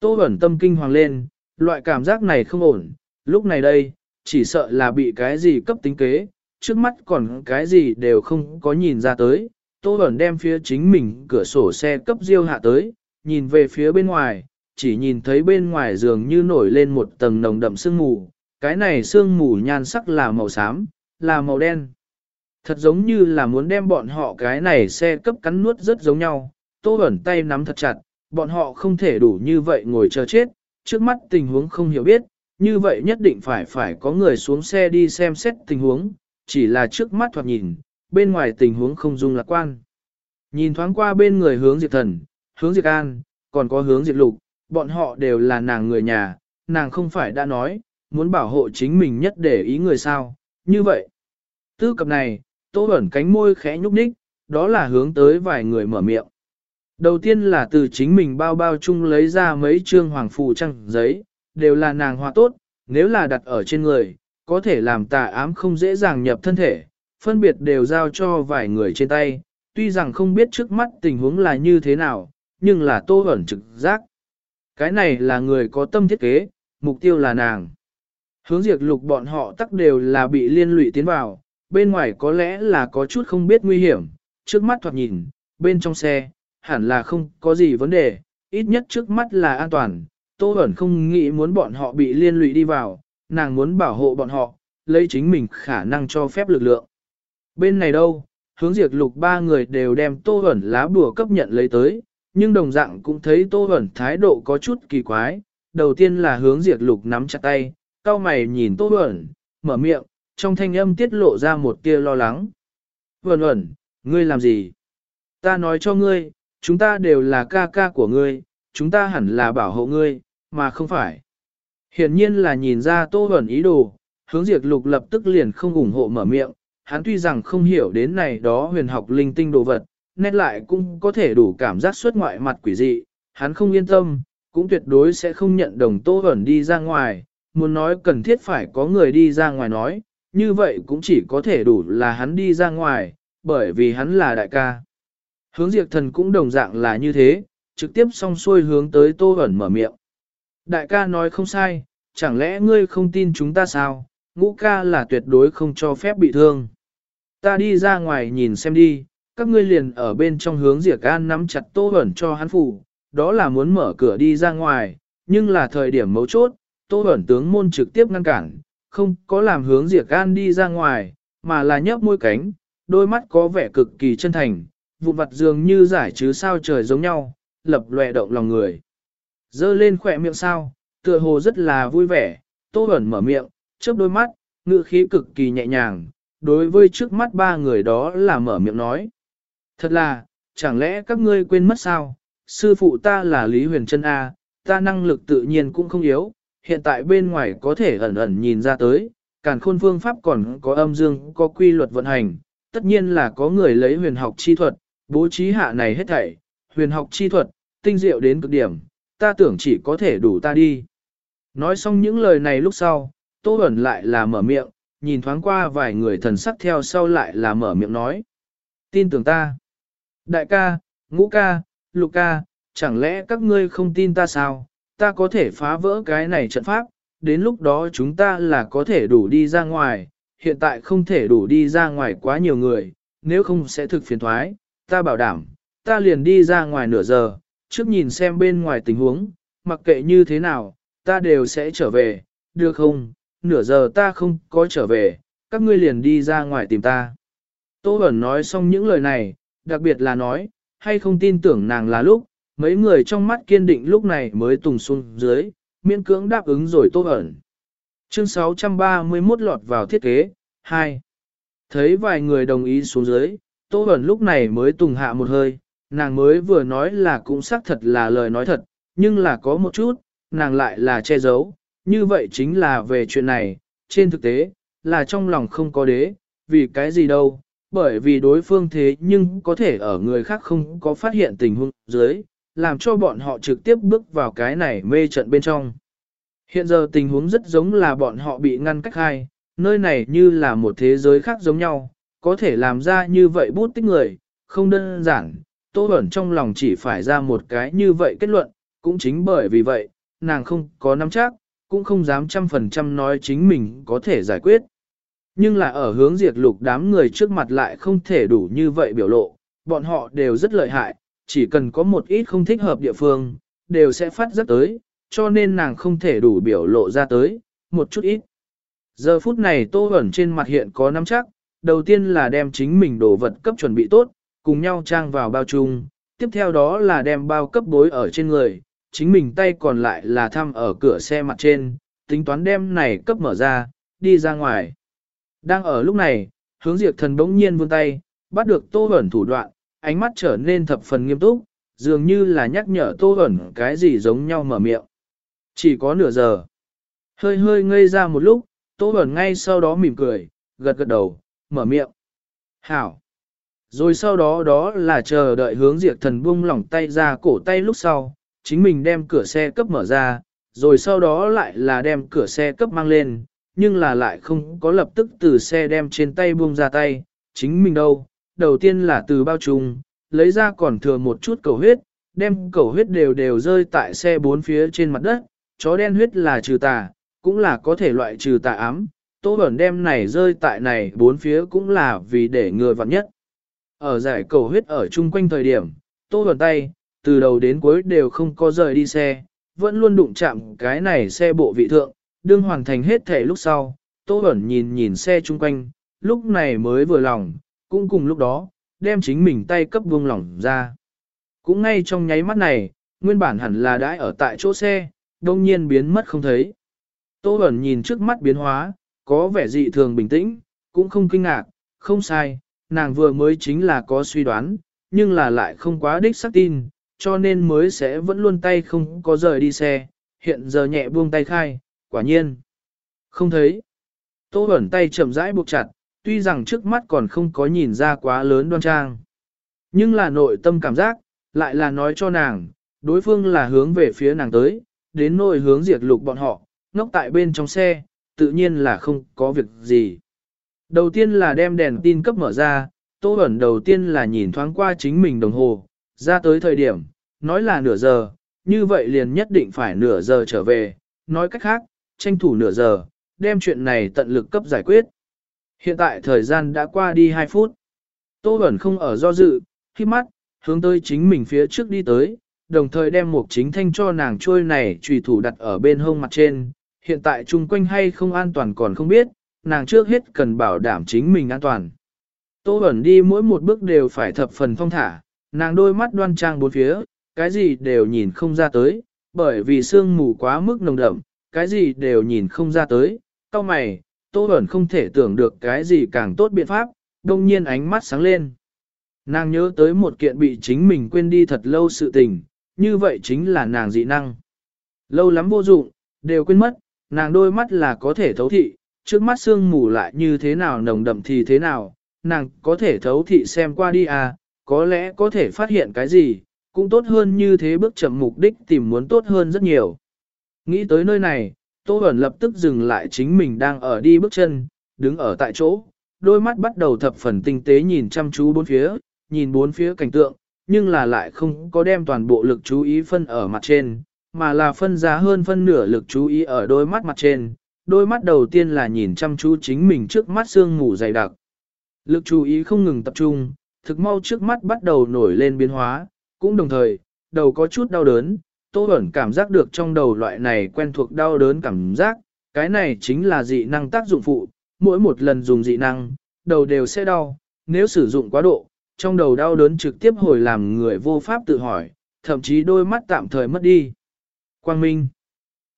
Tô ẩn tâm kinh hoàng lên, loại cảm giác này không ổn, lúc này đây, chỉ sợ là bị cái gì cấp tính kế, trước mắt còn cái gì đều không có nhìn ra tới, Tô ẩn đem phía chính mình cửa sổ xe cấp diêu hạ tới, nhìn về phía bên ngoài, chỉ nhìn thấy bên ngoài giường như nổi lên một tầng nồng đậm sương mù, cái này sương mù nhan sắc là màu xám, là màu đen. Thật giống như là muốn đem bọn họ cái này xe cấp cắn nuốt rất giống nhau, Tô ẩn tay nắm thật chặt, bọn họ không thể đủ như vậy ngồi chờ chết, trước mắt tình huống không hiểu biết, như vậy nhất định phải phải có người xuống xe đi xem xét tình huống, chỉ là trước mắt thoạt nhìn, bên ngoài tình huống không dung lạc quan. Nhìn thoáng qua bên người hướng diệt thần, hướng diệt an, còn có hướng diệt lục, bọn họ đều là nàng người nhà, nàng không phải đã nói, muốn bảo hộ chính mình nhất để ý người sao, như vậy. Tư cập này, tô ẩn cánh môi khẽ nhúc nhích, đó là hướng tới vài người mở miệng. Đầu tiên là từ chính mình bao bao chung lấy ra mấy trương hoàng phù trăng giấy, đều là nàng hoa tốt, nếu là đặt ở trên người, có thể làm tà ám không dễ dàng nhập thân thể, phân biệt đều giao cho vài người trên tay, tuy rằng không biết trước mắt tình huống là như thế nào, nhưng là tô ẩn trực giác. Cái này là người có tâm thiết kế, mục tiêu là nàng. Hướng diệt lục bọn họ tắc đều là bị liên lụy tiến vào, bên ngoài có lẽ là có chút không biết nguy hiểm, trước mắt thoạt nhìn, bên trong xe, hẳn là không có gì vấn đề, ít nhất trước mắt là an toàn. Tô ẩn không nghĩ muốn bọn họ bị liên lụy đi vào, nàng muốn bảo hộ bọn họ, lấy chính mình khả năng cho phép lực lượng. Bên này đâu, hướng diệt lục ba người đều đem tô ẩn lá bùa cấp nhận lấy tới, nhưng đồng dạng cũng thấy tô Huẩn thái độ có chút kỳ quái. Đầu tiên là hướng diệt lục nắm chặt tay, cao mày nhìn tô Huẩn, mở miệng, trong thanh âm tiết lộ ra một tia lo lắng. Vẩn Huẩn, ngươi làm gì? Ta nói cho ngươi, chúng ta đều là ca ca của ngươi, chúng ta hẳn là bảo hộ ngươi, mà không phải. Hiển nhiên là nhìn ra tô Huẩn ý đồ, hướng diệt lục lập tức liền không ủng hộ mở miệng, hắn tuy rằng không hiểu đến này đó huyền học linh tinh đồ vật, nét lại cũng có thể đủ cảm giác xuất ngoại mặt quỷ dị, hắn không yên tâm, cũng tuyệt đối sẽ không nhận đồng tô ẩn đi ra ngoài, muốn nói cần thiết phải có người đi ra ngoài nói, như vậy cũng chỉ có thể đủ là hắn đi ra ngoài, bởi vì hắn là đại ca. Hướng diệt thần cũng đồng dạng là như thế, trực tiếp song xuôi hướng tới tô ẩn mở miệng. Đại ca nói không sai, chẳng lẽ ngươi không tin chúng ta sao, ngũ ca là tuyệt đối không cho phép bị thương. Ta đi ra ngoài nhìn xem đi, các ngươi liền ở bên trong hướng diệt an nắm chặt tô ẩn cho hắn phủ, đó là muốn mở cửa đi ra ngoài, nhưng là thời điểm mấu chốt, tô ẩn tướng môn trực tiếp ngăn cản, không có làm hướng diệt an đi ra ngoài, mà là nhấp môi cánh, đôi mắt có vẻ cực kỳ chân thành, vụ vặt dường như giải chứ sao trời giống nhau, lập lòe động lòng người. Dơ lên khỏe miệng sao, tựa hồ rất là vui vẻ, tô ẩn mở miệng, chớp đôi mắt, ngữ khí cực kỳ nhẹ nhàng, đối với trước mắt ba người đó là mở miệng nói. Thật là, chẳng lẽ các ngươi quên mất sao, sư phụ ta là Lý Huyền Trân A, ta năng lực tự nhiên cũng không yếu, hiện tại bên ngoài có thể ẩn ẩn nhìn ra tới, càn khôn phương pháp còn có âm dương, có quy luật vận hành, tất nhiên là có người lấy huyền học chi thuật, bố trí hạ này hết thảy, huyền học chi thuật, tinh diệu đến cực điểm, ta tưởng chỉ có thể đủ ta đi. Nói xong những lời này lúc sau, Tô Bẩn lại là mở miệng, nhìn thoáng qua vài người thần sắc theo sau lại là mở miệng nói. Tin tưởng ta. Đại ca, ngũ ca, lục ca, chẳng lẽ các ngươi không tin ta sao? Ta có thể phá vỡ cái này trận pháp, đến lúc đó chúng ta là có thể đủ đi ra ngoài, hiện tại không thể đủ đi ra ngoài quá nhiều người, nếu không sẽ thực phiền thoái, ta bảo đảm, ta liền đi ra ngoài nửa giờ, trước nhìn xem bên ngoài tình huống, mặc kệ như thế nào, ta đều sẽ trở về, được không, nửa giờ ta không có trở về, các ngươi liền đi ra ngoài tìm ta. Tô Bẩn nói xong những lời này, đặc biệt là nói, hay không tin tưởng nàng là lúc, mấy người trong mắt kiên định lúc này mới tùng xuống dưới, miễn cưỡng đáp ứng rồi tốt ẩn. Chương 631 lọt vào thiết kế, 2. Thấy vài người đồng ý xuống dưới, Tô Bẩn lúc này mới tùng hạ một hơi, nàng mới vừa nói là cũng xác thật là lời nói thật, nhưng là có một chút, nàng lại là che giấu, như vậy chính là về chuyện này, trên thực tế, là trong lòng không có đế, vì cái gì đâu, bởi vì đối phương thế nhưng có thể ở người khác không có phát hiện tình huống dưới, làm cho bọn họ trực tiếp bước vào cái này mê trận bên trong. Hiện giờ tình huống rất giống là bọn họ bị ngăn cách hai, nơi này như là một thế giới khác giống nhau, có thể làm ra như vậy bút tích người, không đơn giản, Tô Bẩn trong lòng chỉ phải ra một cái như vậy kết luận, cũng chính bởi vì vậy, nàng không có nắm chắc, cũng không dám trăm phần trăm nói chính mình có thể giải quyết. Nhưng là ở hướng diệt lục đám người trước mặt lại không thể đủ như vậy biểu lộ, bọn họ đều rất lợi hại, chỉ cần có một ít không thích hợp địa phương, đều sẽ phát rất tới, cho nên nàng không thể đủ biểu lộ ra tới, một chút ít. Giờ phút này Tô ẩn trên mặt hiện có nắm chắc, đầu tiên là đem chính mình đồ vật cấp chuẩn bị tốt, cùng nhau trang vào bao chung, tiếp theo đó là đem bao cấp bối ở trên người, chính mình tay còn lại là thăm ở cửa xe mặt trên, tính toán đem này cấp mở ra, đi ra ngoài. Đang ở lúc này, hướng diệt thần bỗng nhiên vươn tay, bắt được Tô ẩn thủ đoạn, ánh mắt trở nên thập phần nghiêm túc, dường như là nhắc nhở Tô ẩn cái gì giống nhau mở miệng. Chỉ có nửa giờ. Hơi hơi ngây ra một lúc, Tô ẩn ngay sau đó mỉm cười, gật gật đầu, mở miệng. Hảo. Rồi sau đó đó là chờ đợi hướng diệt thần buông lỏng tay ra cổ tay lúc sau, chính mình đem cửa xe cấp mở ra, rồi sau đó lại là đem cửa xe cấp mang lên, nhưng là lại không có lập tức từ xe đem trên tay buông ra tay, chính mình đâu, đầu tiên là từ bao trùng, lấy ra còn thừa một chút cầu huyết, đem cầu huyết đều đều rơi tại xe bốn phía trên mặt đất, chó đen huyết là trừ tà, cũng là có thể loại trừ tà ám, tô bẩn đem này rơi tại này bốn phía cũng là vì để ngừa vặn nhất. Ở giải cầu huyết ở chung quanh thời điểm, tô bẩn tay, từ đầu đến cuối đều không có rời đi xe, vẫn luôn đụng chạm cái này xe bộ vị thượng, đương hoàn thành hết thể lúc sau, tô bẩn nhìn nhìn xe chung quanh, lúc này mới vừa lòng, cũng cùng lúc đó, đem chính mình tay cấp buông lỏng ra. Cũng ngay trong nháy mắt này, nguyên bản hẳn là đãi ở tại chỗ xe, đông nhiên biến mất không thấy. Tô Bẩn nhìn trước mắt biến hóa, có vẻ dị thường bình tĩnh, cũng không kinh ngạc, không sai, nàng vừa mới chính là có suy đoán, nhưng là lại không quá đích xác tin, cho nên mới sẽ vẫn luôn tay không có rời đi xe, hiện giờ nhẹ buông tay khai, quả nhiên. Không thấy. Tô Bẩn tay chậm rãi buộc chặt, tuy rằng trước mắt còn không có nhìn ra quá lớn đoan trang. Nhưng là nội tâm cảm giác, lại là nói cho nàng, đối phương là hướng về phía nàng tới, đến nội hướng diệt lục bọn họ, ngốc tại bên trong xe, tự nhiên là không có việc gì. Đầu tiên là đem đèn tin cấp mở ra, Tô Bẩn đầu tiên là nhìn thoáng qua chính mình đồng hồ, ra tới thời điểm, nói là nửa giờ, như vậy liền nhất định phải nửa giờ trở về, nói cách khác, tranh thủ nửa giờ, đem chuyện này tận lực cấp giải quyết. Hiện tại thời gian đã qua đi 2 phút. Tô Bẩn không ở do dự, khi mắt, hướng tới chính mình phía trước đi tới, đồng thời đem một chính thanh cho nàng trôi này trùy thủ đặt ở bên hông mặt trên. Hiện tại chung quanh hay không an toàn còn không biết, nàng trước hết cần bảo đảm chính mình an toàn. Tô Bẩn đi mỗi một bước đều phải thập phần phong thả, nàng đôi mắt đoan trang bốn phía, cái gì đều nhìn không ra tới, bởi vì sương mù quá mức nồng đậm, cái gì đều nhìn không ra tới. Cao mày, Tô Bẩn không thể tưởng được cái gì càng tốt biện pháp, đông nhiên ánh mắt sáng lên. Nàng nhớ tới một kiện bị chính mình quên đi thật lâu sự tình, như vậy chính là nàng dị năng. Lâu lắm vô dụng, đều quên mất, nàng đôi mắt là có thể thấu thị, trước mắt sương mù lại như thế nào nồng đậm thì thế nào, nàng có thể thấu thị xem qua đi à, có lẽ có thể phát hiện cái gì, cũng tốt hơn như thế bước chậm mục đích tìm muốn tốt hơn rất nhiều. Nghĩ tới nơi này, Tô Bẩn lập tức dừng lại chính mình đang ở đi bước chân, đứng ở tại chỗ, đôi mắt bắt đầu thập phần tinh tế nhìn chăm chú bốn phía, nhìn bốn phía cảnh tượng, nhưng là lại không có đem toàn bộ lực chú ý phân ở mặt trên, mà là phân ra hơn phân nửa lực chú ý ở đôi mắt mặt trên. Đôi mắt đầu tiên là nhìn chăm chú chính mình trước mắt sương mù dày đặc. Lực chú ý không ngừng tập trung, thực mau trước mắt bắt đầu nổi lên biến hóa, cũng đồng thời, đầu có chút đau đớn, Tô Bẩn cảm giác được trong đầu loại này quen thuộc đau đớn cảm giác, cái này chính là dị năng tác dụng phụ, mỗi một lần dùng dị năng, đầu đều sẽ đau, nếu sử dụng quá độ, trong đầu đau đớn trực tiếp hồi làm người vô pháp tự hỏi, thậm chí đôi mắt tạm thời mất đi. Quang Minh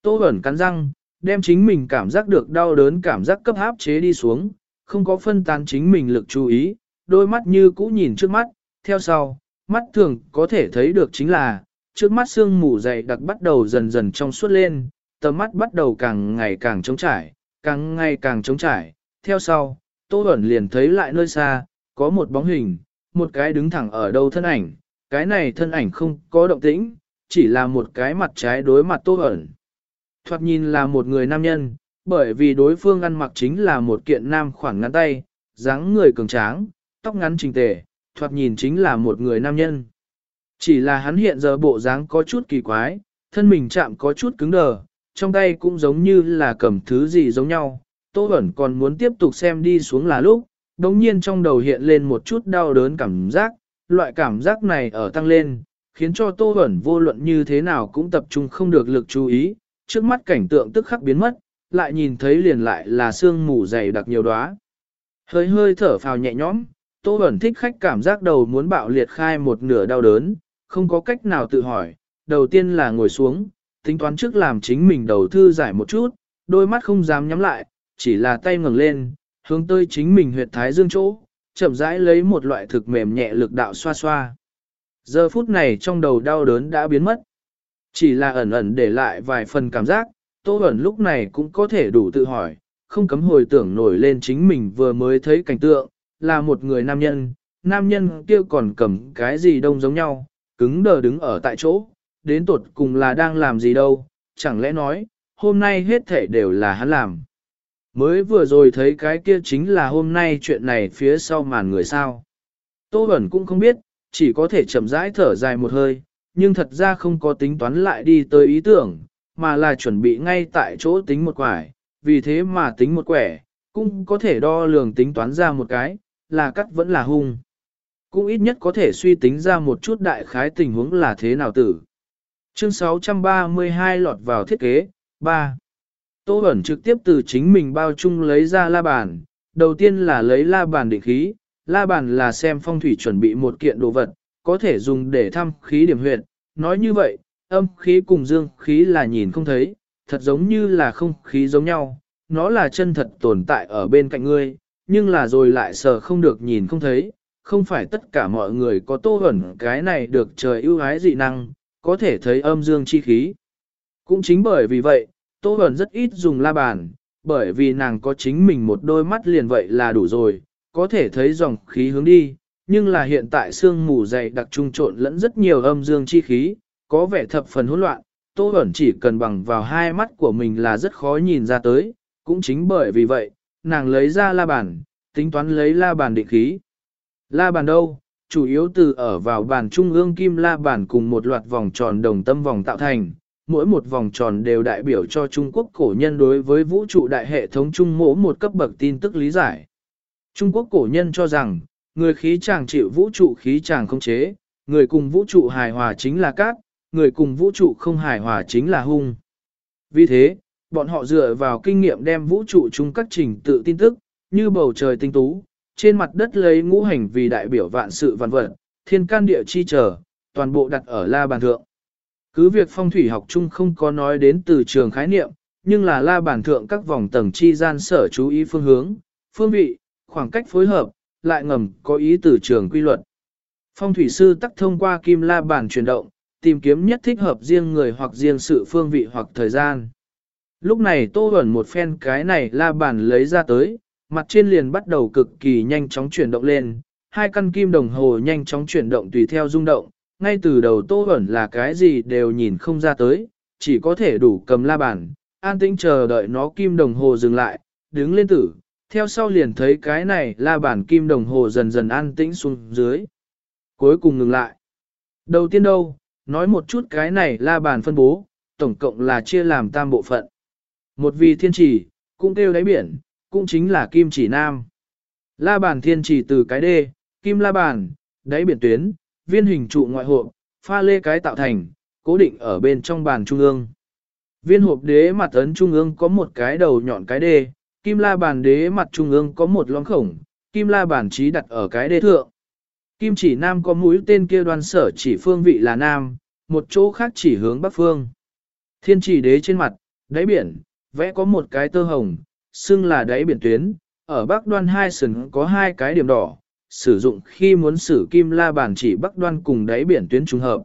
Tô Bẩn cắn răng, đem chính mình cảm giác được đau đớn cảm giác cấp áp chế đi xuống, không có phân tán chính mình lực chú ý, đôi mắt như cũ nhìn trước mắt, theo sau, mắt thường có thể thấy được chính là, trước mắt sương mù dày đặc bắt đầu dần dần trong suốt lên, tầm mắt bắt đầu càng ngày càng trống trải, càng ngày càng trống trải, theo sau, Tô Bẩn liền thấy lại nơi xa, có một bóng hình, một cái đứng thẳng ở đâu thân ảnh, cái này thân ảnh không có động tĩnh, chỉ là một cái mặt trái đối mặt Tô Bẩn. Thoạt nhìn là một người nam nhân, bởi vì đối phương ăn mặc chính là một kiện nam khoảng ngắn tay, dáng người cường tráng, tóc ngắn trình tề, thoạt nhìn chính là một người nam nhân. Chỉ là hắn hiện giờ bộ dáng có chút kỳ quái, thân mình chạm có chút cứng đờ, trong tay cũng giống như là cầm thứ gì giống nhau. Tô Bẩn còn muốn tiếp tục xem đi xuống là lúc, đồng nhiên trong đầu hiện lên một chút đau đớn cảm giác, loại cảm giác này ở tăng lên, khiến cho Tô Bẩn vô luận như thế nào cũng tập trung không được lực chú ý, trước mắt cảnh tượng tức khắc biến mất, lại nhìn thấy liền lại là sương mù dày đặc nhiều đóa. Hơi hơi thở phào nhẹ nhõm, Tô Bẩn thích khách cảm giác đầu muốn bạo liệt khai một nửa đau đớn, không có cách nào tự hỏi, đầu tiên là ngồi xuống, tính toán trước làm chính mình đầu thư giải một chút, đôi mắt không dám nhắm lại, chỉ là tay ngẩng lên, hướng tới chính mình huyệt thái dương chỗ, chậm rãi lấy một loại thực mềm nhẹ lực đạo xoa xoa. Giờ phút này trong đầu đau đớn đã biến mất. Chỉ là ẩn ẩn để lại vài phần cảm giác, Tô ẩn lúc này cũng có thể đủ tự hỏi, không cấm hồi tưởng nổi lên chính mình vừa mới thấy cảnh tượng, là một người nam nhân, nam nhân kia còn cầm cái gì đông giống nhau, cứng đờ đứng ở tại chỗ, đến tột cùng là đang làm gì đâu, chẳng lẽ nói, hôm nay hết thể đều là hắn làm. Mới vừa rồi thấy cái kia chính là hôm nay chuyện này phía sau màn người sao. Tô Bẩn cũng không biết, chỉ có thể chậm rãi thở dài một hơi, nhưng thật ra không có tính toán lại đi tới ý tưởng, mà là chuẩn bị ngay tại chỗ tính một quải, vì thế mà tính một quẻ, cũng có thể đo lường tính toán ra một cái, là cắt vẫn là hung. Cũng ít nhất có thể suy tính ra một chút đại khái tình huống là thế nào tử. Chương 632 lọt vào thiết kế, 3. Tô Bẩn trực tiếp từ chính mình bao chung lấy ra la bàn, đầu tiên là lấy la bàn định khí, la bàn là xem phong thủy chuẩn bị một kiện đồ vật, có thể dùng để thăm khí điểm huyệt. Nói như vậy, âm khí cùng dương khí là nhìn không thấy, thật giống như là không khí giống nhau, nó là chân thật tồn tại ở bên cạnh ngươi, nhưng là rồi lại sờ không được nhìn không thấy, không phải tất cả mọi người có tô hẩn cái này được trời ưu ái dị năng, có thể thấy âm dương chi khí. Cũng chính bởi vì vậy, tô hẩn rất ít dùng la bàn, bởi vì nàng có chính mình một đôi mắt liền vậy là đủ rồi, có thể thấy dòng khí hướng đi, nhưng là hiện tại sương mù dày đặc trung trộn lẫn rất nhiều âm dương chi khí, có vẻ thập phần hỗn loạn, Tô Bẩn chỉ cần bằng vào hai mắt của mình là rất khó nhìn ra tới, cũng chính bởi vì vậy, nàng lấy ra la bàn, tính toán lấy la bàn định khí. La bàn đâu? Chủ yếu từ ở vào bàn trung ương kim la bàn cùng một loạt vòng tròn đồng tâm vòng tạo thành, mỗi một vòng tròn đều đại biểu cho Trung Quốc cổ nhân đối với vũ trụ đại hệ thống trung mỗ một cấp bậc tin tức lý giải. Trung Quốc cổ nhân cho rằng, người khí chàng chịu vũ trụ khí chàng không chế, người cùng vũ trụ hài hòa chính là cát, người cùng vũ trụ không hài hòa chính là hung. Vì thế, bọn họ dựa vào kinh nghiệm đem vũ trụ chung các trình tự tin tức, như bầu trời tinh tú, trên mặt đất lấy ngũ hành vì đại biểu vạn sự vạn vật, thiên can địa chi trở, toàn bộ đặt ở la bàn thượng. Cứ việc phong thủy học chung không có nói đến từ trường khái niệm, nhưng là la bàn thượng các vòng tầng chi gian sở chú ý phương hướng, phương vị, khoảng cách phối hợp, lại ngầm có ý từ trường quy luật. Phong thủy sư tắc thông qua kim la bàn chuyển động, tìm kiếm nhất thích hợp riêng người hoặc riêng sự phương vị hoặc thời gian. Lúc này tô ẩn một phen cái này la bàn lấy ra tới, mặt trên liền bắt đầu cực kỳ nhanh chóng chuyển động lên, hai căn kim đồng hồ nhanh chóng chuyển động tùy theo rung động, ngay từ đầu tô ẩn là cái gì đều nhìn không ra tới, chỉ có thể đủ cầm la bàn, an tĩnh chờ đợi nó kim đồng hồ dừng lại, đứng lên tử, theo sau liền thấy cái này la bàn kim đồng hồ dần dần an tĩnh xuống dưới. Cuối cùng ngừng lại. Đầu tiên đâu, nói một chút cái này la bàn phân bố, tổng cộng là chia làm tam bộ phận. Một vì thiên trì, cũng kêu đáy biển, cũng chính là kim chỉ nam. La bàn thiên chỉ từ cái đê, kim la bàn, đáy biển tuyến, viên hình trụ ngoại hộp, pha lê cái tạo thành, cố định ở bên trong bàn trung ương. Viên hộp đế mặt ấn trung ương có một cái đầu nhọn cái đê, kim la bàn đế mặt trung ương có một lõm khổng, kim la bàn trí đặt ở cái đê thượng. Kim chỉ nam có mũi tên kia đoan sở chỉ phương vị là nam, một chỗ khác chỉ hướng bắc phương. Thiên chỉ đế trên mặt, đáy biển, vẽ có một cái tơ hồng, xưng là đáy biển tuyến, ở bắc đoan hai sừng có hai cái điểm đỏ, sử dụng khi muốn sử kim la bàn chỉ bắc đoan cùng đáy biển tuyến trùng hợp.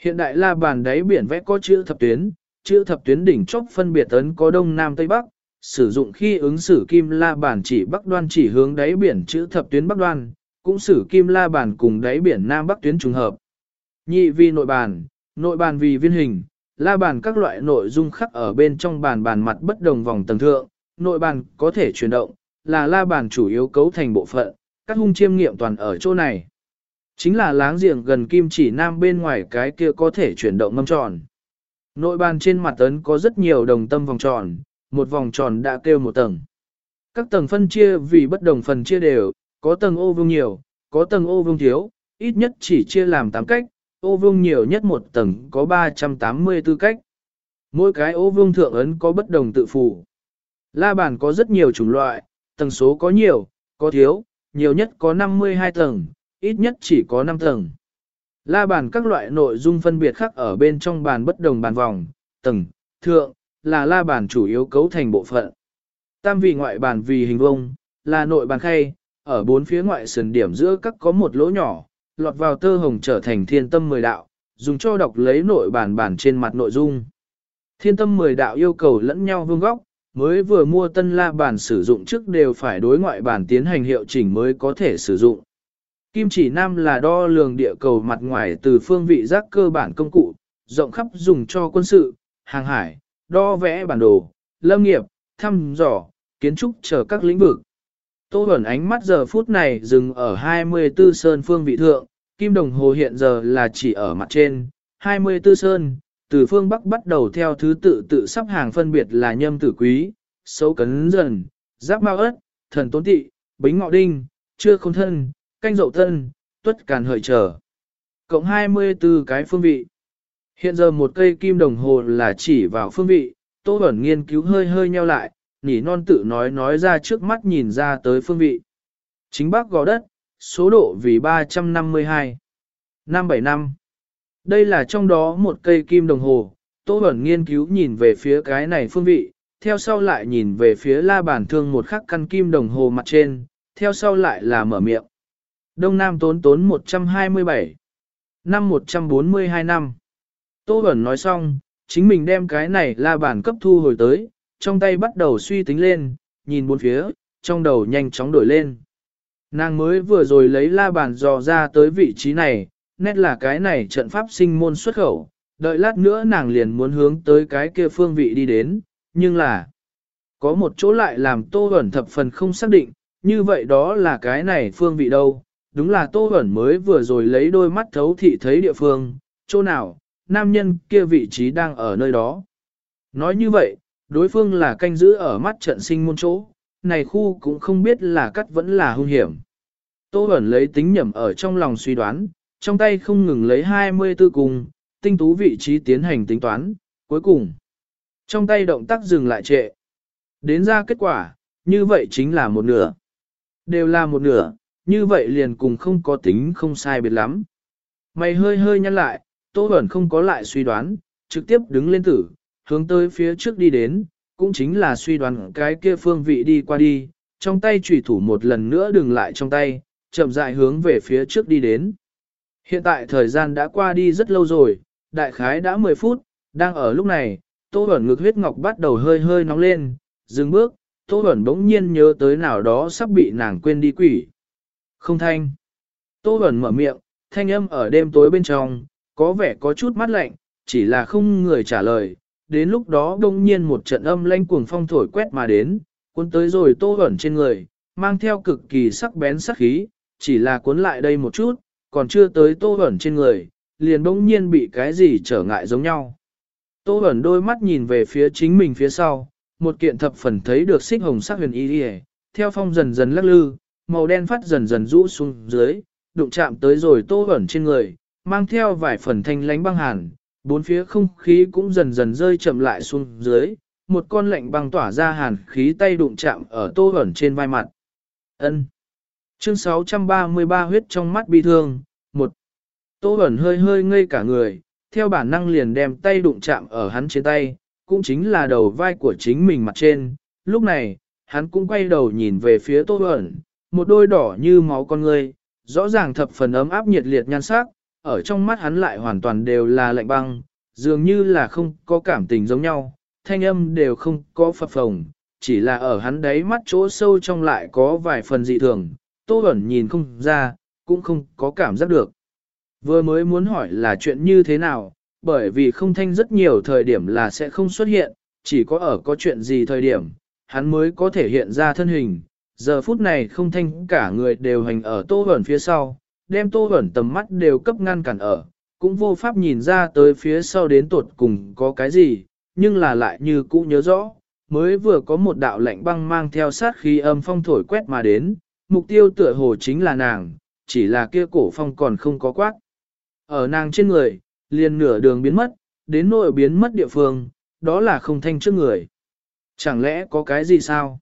Hiện đại la bàn đáy biển vẽ có chữ thập tuyến, chữ thập tuyến đỉnh chốc phân biệt ấn có đông nam tây bắc, sử dụng khi ứng sử kim la bàn chỉ bắc đoan chỉ hướng đáy biển chữ thập tuyến bắc đoan, cũng sử kim la bàn cùng đáy biển nam bắc tuyến trùng hợp. Nhị vi nội bàn, nội bàn vì viên hình, la bàn các loại nội dung khắc ở bên trong bàn bàn mặt bất đồng vòng tầng thượng, nội bàn có thể chuyển động, là la bàn chủ yếu cấu thành bộ phận, các hung chiêm nghiệm toàn ở chỗ này. Chính là láng giềng gần kim chỉ nam bên ngoài cái kia có thể chuyển động ngâm tròn. Nội bàn trên mặt ấn có rất nhiều đồng tâm vòng tròn, một vòng tròn đã kêu một tầng. Các tầng phân chia vì bất đồng phần chia đều, có tầng ô vương nhiều, có tầng ô vương thiếu, ít nhất chỉ chia làm 8 cách, ô vương nhiều nhất một tầng có 384 cách. Mỗi cái ô vương thượng ấn có bất đồng tự phụ. La bàn có rất nhiều chủng loại, tầng số có nhiều, có thiếu, nhiều nhất có 52 tầng, ít nhất chỉ có 5 tầng. La bàn các loại nội dung phân biệt khác ở bên trong bàn bất đồng bàn vòng, tầng, thượng, là la bàn chủ yếu cấu thành bộ phận. Tam vị ngoại bàn vì hình vông, là nội bàn khay, ở bốn phía ngoại sườn điểm giữa các có một lỗ nhỏ, lọt vào tơ hồng trở thành thiên tâm mười đạo, dùng cho đọc lấy nội bàn bàn trên mặt nội dung. Thiên tâm mười đạo yêu cầu lẫn nhau vương góc, mới vừa mua tân la bản sử dụng trước đều phải đối ngoại bản tiến hành hiệu chỉnh mới có thể sử dụng. Kim chỉ nam là đo lường địa cầu mặt ngoài từ phương vị giác cơ bản công cụ, rộng khắp dùng cho quân sự, hàng hải, đo vẽ bản đồ, lâm nghiệp, thăm dò, kiến trúc chờ các lĩnh vực. Tô Bẩn ánh mắt giờ phút này dừng ở 24 sơn phương vị thượng, kim đồng hồ hiện giờ là chỉ ở mặt trên, 24 sơn, từ phương Bắc bắt đầu theo thứ tự tự sắp hàng phân biệt là nhâm tử quý, xấu cấn dần, giáp mao ớt, thần tốn tị, bính ngọ đinh, chưa không thân, canh dậu thân, tuất càn hợi trở. Cộng 24 cái phương vị. Hiện giờ một cây kim đồng hồ là chỉ vào phương vị, Tô Bẩn nghiên cứu hơi hơi nheo lại, nhỉ non tự nói nói ra trước mắt nhìn ra tới phương vị. Chính bác gò đất, số độ vì 352. 575. Đây là trong đó một cây kim đồng hồ, Tô Bẩn nghiên cứu nhìn về phía cái này phương vị, theo sau lại nhìn về phía la bàn thương một khắc căn kim đồng hồ mặt trên, theo sau lại là mở miệng. Đông Nam tốn tốn 127. Năm 142 năm. Tô Bẩn nói xong, chính mình đem cái này la bàn cấp thu hồi tới, trong tay bắt đầu suy tính lên, nhìn bốn phía, trong đầu nhanh chóng đổi lên. Nàng mới vừa rồi lấy la bàn dò ra tới vị trí này, nét là cái này trận pháp sinh môn xuất khẩu, đợi lát nữa nàng liền muốn hướng tới cái kia phương vị đi đến, nhưng là có một chỗ lại làm tô ẩn thập phần không xác định, như vậy đó là cái này phương vị đâu, đúng là tô ẩn mới vừa rồi lấy đôi mắt thấu thị thấy địa phương, chỗ nào, nam nhân kia vị trí đang ở nơi đó. Nói như vậy, đối phương là canh giữ ở mắt trận sinh môn chỗ, này khu cũng không biết là cắt vẫn là hung hiểm. Tô Bẩn lấy tính nhẩm ở trong lòng suy đoán, trong tay không ngừng lấy 24 cùng, tinh tú vị trí tiến hành tính toán, cuối cùng. Trong tay động tác dừng lại trệ. Đến ra kết quả, như vậy chính là một nửa. Đều là một nửa, như vậy liền cùng không có tính không sai biệt lắm. Mày hơi hơi nhăn lại, Tô Bẩn không có lại suy đoán, trực tiếp đứng lên tử, hướng tới phía trước đi đến, cũng chính là suy đoán cái kia phương vị đi qua đi, trong tay chủy thủ một lần nữa đừng lại trong tay, chậm rãi hướng về phía trước đi đến. Hiện tại thời gian đã qua đi rất lâu rồi, đại khái đã 10 phút, đang ở lúc này, Tô Bẩn ngực huyết ngọc bắt đầu hơi hơi nóng lên, dừng bước, Tô Bẩn bỗng nhiên nhớ tới nào đó sắp bị nàng quên đi quỷ. Không thanh. Tô Bẩn mở miệng, thanh âm ở đêm tối bên trong, có vẻ có chút mát lạnh, chỉ là không người trả lời, đến lúc đó đông nhiên một trận âm lanh cuồng phong thổi quét mà đến, cuốn tới rồi tô ẩn trên người, mang theo cực kỳ sắc bén sắc khí, chỉ là cuốn lại đây một chút, còn chưa tới tô ẩn trên người, liền bỗng nhiên bị cái gì trở ngại giống nhau. Tô ẩn đôi mắt nhìn về phía chính mình phía sau, một kiện thập phần thấy được xích hồng sắc huyền y đi theo phong dần dần lắc lư, màu đen phát dần dần rũ xuống dưới, đụng chạm tới rồi tô ẩn trên người, mang theo vài phần thanh lánh băng hàn, bốn phía không khí cũng dần dần rơi chậm lại xuống dưới, một con lạnh băng tỏa ra hàn khí tay đụng chạm ở tô ẩn trên vai mặt. ân Chương 633 huyết trong mắt bi thương, một Tô ẩn hơi hơi ngây cả người, theo bản năng liền đem tay đụng chạm ở hắn trên tay, cũng chính là đầu vai của chính mình mặt trên. Lúc này, hắn cũng quay đầu nhìn về phía tô ẩn, một đôi đỏ như máu con người, rõ ràng thập phần ấm áp nhiệt liệt nhan sắc, ở trong mắt hắn lại hoàn toàn đều là lạnh băng, dường như là không có cảm tình giống nhau, thanh âm đều không có phập phồng, chỉ là ở hắn đáy mắt chỗ sâu trong lại có vài phần dị thường, Tô Bẩn nhìn không ra, cũng không có cảm giác được. Vừa mới muốn hỏi là chuyện như thế nào, bởi vì không thanh rất nhiều thời điểm là sẽ không xuất hiện, chỉ có ở có chuyện gì thời điểm, hắn mới có thể hiện ra thân hình. Giờ phút này không thanh cả người đều hành ở Tô Bẩn phía sau, đem tô Bẩn tầm mắt đều cấp ngăn cản ở, cũng vô pháp nhìn ra tới phía sau đến tột cùng có cái gì, nhưng là lại như cũ nhớ rõ, mới vừa có một đạo lạnh băng mang theo sát khí âm phong thổi quét mà đến, mục tiêu tựa hồ chính là nàng, chỉ là kia cổ phong còn không có quát. Ở nàng trên người, liền nửa đường biến mất, đến nội biến mất địa phương, đó là không thanh trước người. Chẳng lẽ có cái gì sao?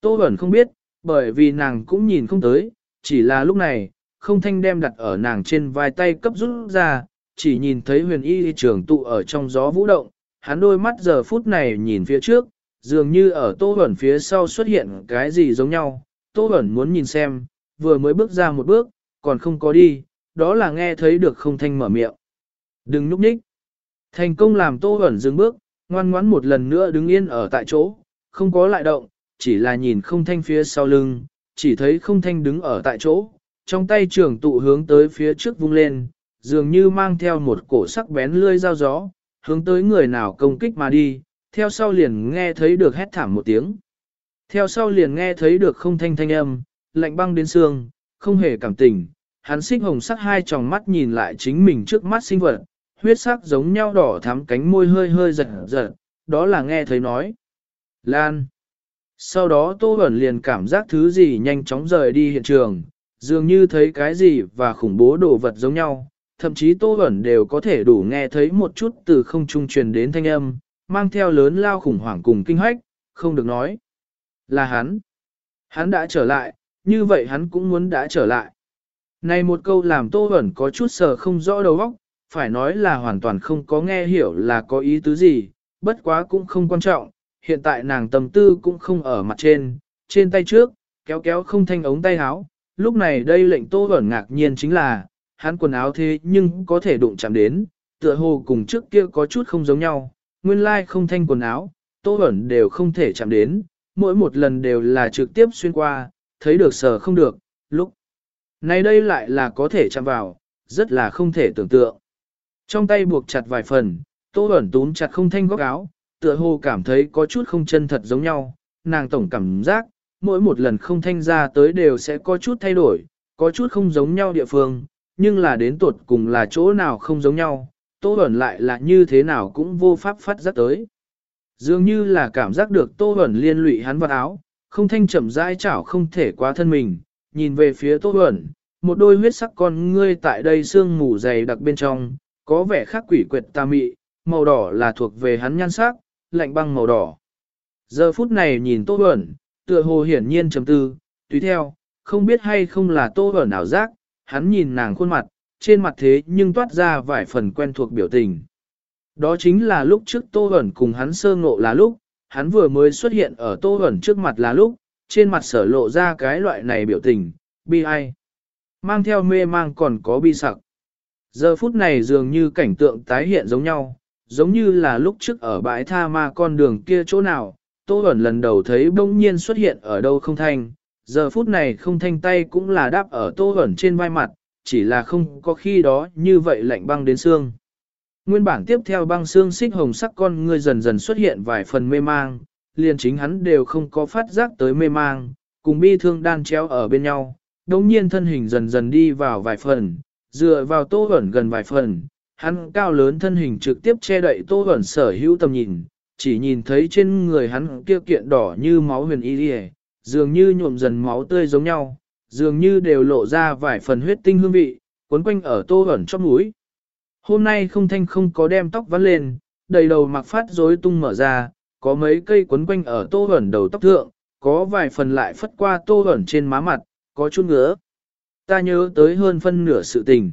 Tô Bẩn không biết, bởi vì nàng cũng nhìn không tới, chỉ là lúc này, không thanh đem đặt ở nàng trên vai tay cấp rút ra, chỉ nhìn thấy huyền y trường tụ ở trong gió vũ động, hắn đôi mắt giờ phút này nhìn phía trước, dường như ở Tô Bẩn phía sau xuất hiện cái gì giống nhau. Tô Bẩn muốn nhìn xem, vừa mới bước ra một bước, còn không có đi, đó là nghe thấy được không thanh mở miệng. Đừng núp nhích. Thành công làm Tô Bẩn dừng bước, ngoan ngoãn một lần nữa đứng yên ở tại chỗ, không có lại động, chỉ là nhìn không thanh phía sau lưng, chỉ thấy không thanh đứng ở tại chỗ, trong tay trường tụ hướng tới phía trước vung lên, dường như mang theo một cổ sắc bén lươi dao gió, hướng tới người nào công kích mà đi, theo sau liền nghe thấy được hét thảm một tiếng. Theo sau liền nghe thấy được không thanh thanh âm, lạnh băng đến xương, không hề cảm tình, hắn xích hồng sắc hai tròng mắt nhìn lại chính mình trước mắt sinh vật, huyết sắc giống nhau đỏ thắm cánh môi hơi hơi giật giật, đó là nghe thấy nói. Lan. Sau đó Tô Bẩn liền cảm giác thứ gì nhanh chóng rời đi hiện trường, dường như thấy cái gì và khủng bố đồ vật giống nhau, thậm chí Tô Bẩn đều có thể đủ nghe thấy một chút từ không trung truyền đến thanh âm, mang theo lớn lao khủng hoảng cùng kinh hách, không được nói. Là hắn. Hắn đã trở lại, như vậy hắn cũng muốn đã trở lại. Này một câu làm Tô Bẩn có chút sờ không rõ đầu óc, phải nói là hoàn toàn không có nghe hiểu là có ý tứ gì, bất quá cũng không quan trọng, hiện tại nàng tâm tư cũng không ở mặt trên, trên tay trước, kéo kéo không thanh ống tay áo, lúc này đây lệnh Tô Bẩn ngạc nhiên chính là, hắn quần áo thế nhưng có thể đụng chạm đến, tựa hồ cùng trước kia có chút không giống nhau, nguyên lai like không thanh quần áo, Tô Bẩn đều không thể chạm đến, mỗi một lần đều là trực tiếp xuyên qua, thấy được sờ không được, lúc này đây lại là có thể chạm vào, rất là không thể tưởng tượng. Trong tay buộc chặt vài phần, Tô Bẩn túm chặt không thanh góc áo, tựa hồ cảm thấy có chút không chân thật giống nhau, nàng tổng cảm giác, mỗi một lần không thanh ra tới đều sẽ có chút thay đổi, có chút không giống nhau địa phương, nhưng là đến tuột cùng là chỗ nào không giống nhau, Tô Bẩn lại là như thế nào cũng vô pháp phát giác tới. Dường như là cảm giác được Tô Bẩn liên lụy hắn vào áo, không thanh chậm rãi chảo không thể quá thân mình, nhìn về phía Tô Bẩn, một đôi huyết sắc con ngươi tại đây xương mù dày đặc bên trong, có vẻ khác quỷ quyệt tà mị, màu đỏ là thuộc về hắn nhan sắc, lạnh băng màu đỏ. Giờ phút này nhìn Tô Bẩn, tựa hồ hiển nhiên chấm tư, tùy theo, không biết hay không là Tô Bẩn ảo giác, hắn nhìn nàng khuôn mặt, trên mặt thế nhưng toát ra vài phần quen thuộc biểu tình. Đó chính là lúc trước Tô hẩn cùng hắn sơ ngộ là lúc, hắn vừa mới xuất hiện ở Tô hẩn trước mặt là lúc, trên mặt sở lộ ra cái loại này biểu tình, bi ai. Mang theo mê mang còn có bi sặc. Giờ phút này dường như cảnh tượng tái hiện giống nhau, giống như là lúc trước ở bãi tha ma con đường kia chỗ nào, Tô hẩn lần đầu thấy bỗng nhiên xuất hiện ở đâu không thanh, giờ phút này không thanh tay cũng là đáp ở Tô hẩn trên vai mặt, chỉ là không có khi đó như vậy lạnh băng đến xương. Nguyên bản tiếp theo băng xương xích hồng sắc con ngươi dần dần xuất hiện vài phần mê mang, liền chính hắn đều không có phát giác tới mê mang, cùng bi thương đan chéo ở bên nhau, đồng nhiên thân hình dần dần đi vào vài phần, dựa vào tô ẩn gần vài phần, hắn cao lớn thân hình trực tiếp che đậy tô ẩn sở hữu tầm nhìn, chỉ nhìn thấy trên người hắn kia kiện đỏ như máu huyền y đi dường như nhuộm dần máu tươi giống nhau, dường như đều lộ ra vài phần huyết tinh hương vị, cuốn quanh ở tô ẩn trong mũi. Hôm nay không thanh không có đem tóc vắt lên, đầy đầu mặc phát rối tung mở ra, có mấy cây quấn quanh ở tô ẩn đầu tóc thượng, có vài phần lại phất qua tô ẩn trên má mặt, có chút ngứa. Ta nhớ tới hơn phân nửa sự tình.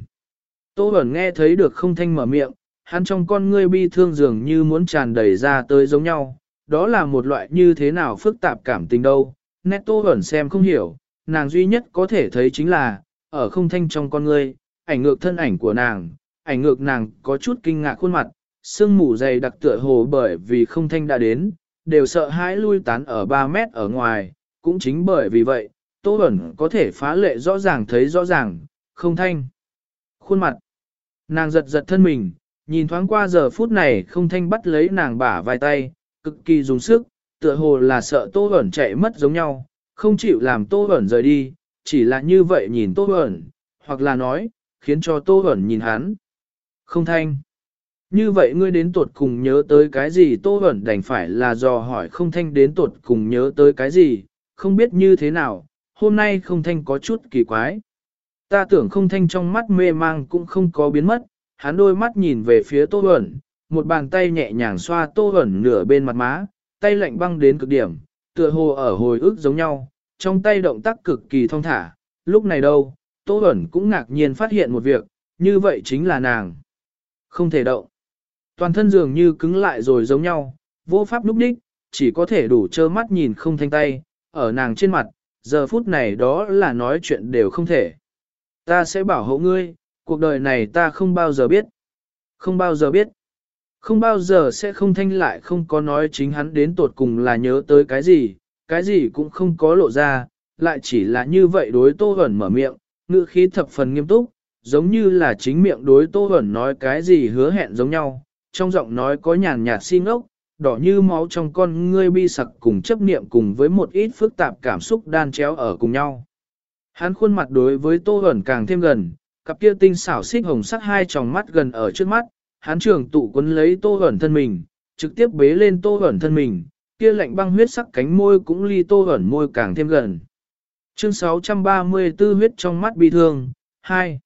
Tô ẩn nghe thấy được không thanh mở miệng, hắn trong con ngươi bi thương dường như muốn tràn đầy ra tới giống nhau, đó là một loại như thế nào phức tạp cảm tình đâu, nét tô ẩn xem không hiểu, nàng duy nhất có thể thấy chính là, ở không thanh trong con ngươi, ảnh ngược thân ảnh của nàng, ảnh ngược nàng có chút kinh ngạc khuôn mặt, sương mù dày đặc tựa hồ bởi vì không thanh đã đến, đều sợ hãi lui tán ở 3 mét ở ngoài, cũng chính bởi vì vậy, Tô Bẩn có thể phá lệ rõ ràng thấy rõ ràng, không thanh. Khuôn mặt, nàng giật giật thân mình, nhìn thoáng qua giờ phút này không thanh bắt lấy nàng bả vai tay, cực kỳ dùng sức, tựa hồ là sợ Tô Bẩn chạy mất giống nhau, không chịu làm Tô Bẩn rời đi, chỉ là như vậy nhìn Tô Bẩn, hoặc là nói, khiến cho Tô Bẩn nhìn hắn. Không thanh. Như vậy ngươi đến tuột cùng nhớ tới cái gì Tô Bẩn đành phải là dò hỏi không thanh đến tuột cùng nhớ tới cái gì, không biết như thế nào, hôm nay không thanh có chút kỳ quái. Ta tưởng không thanh trong mắt mê mang cũng không có biến mất, hắn đôi mắt nhìn về phía Tô Huẩn, một bàn tay nhẹ nhàng xoa Tô Huẩn nửa bên mặt má, tay lạnh băng đến cực điểm, tựa hồ ở hồi ức giống nhau, trong tay động tác cực kỳ thong thả, lúc này đâu, Tô Huẩn cũng ngạc nhiên phát hiện một việc, như vậy chính là nàng. Không thể động. Toàn thân dường như cứng lại rồi giống nhau, vô pháp núp đích, chỉ có thể đủ trơ mắt nhìn không thanh tay, ở nàng trên mặt, giờ phút này đó là nói chuyện đều không thể. Ta sẽ bảo hộ ngươi, cuộc đời này ta không bao giờ biết. Không bao giờ biết. Không bao giờ sẽ không thanh lại không có nói chính hắn đến tột cùng là nhớ tới cái gì, cái gì cũng không có lộ ra, lại chỉ là như vậy đối Tô Hẩn mở miệng, ngữ khí thập phần nghiêm túc, giống như là chính miệng đối Tô Hẩn nói cái gì hứa hẹn giống nhau, trong giọng nói có nhàn nhạt xin ốc, đỏ như máu trong con ngươi bi sặc cùng chấp niệm cùng với một ít phức tạp cảm xúc đan chéo ở cùng nhau. Hắn khuôn mặt đối với Tô Hẩn càng thêm gần, cặp kia tinh xảo xích hồng sắc hai tròng mắt gần ở trước mắt, hắn trường tụ quấn lấy Tô Hẩn thân mình, trực tiếp bế lên Tô Hẩn thân mình, kia lạnh băng huyết sắc cánh môi cũng ly Tô Hẩn môi càng thêm gần. Chương 634 huyết trong mắt bi thương, 2.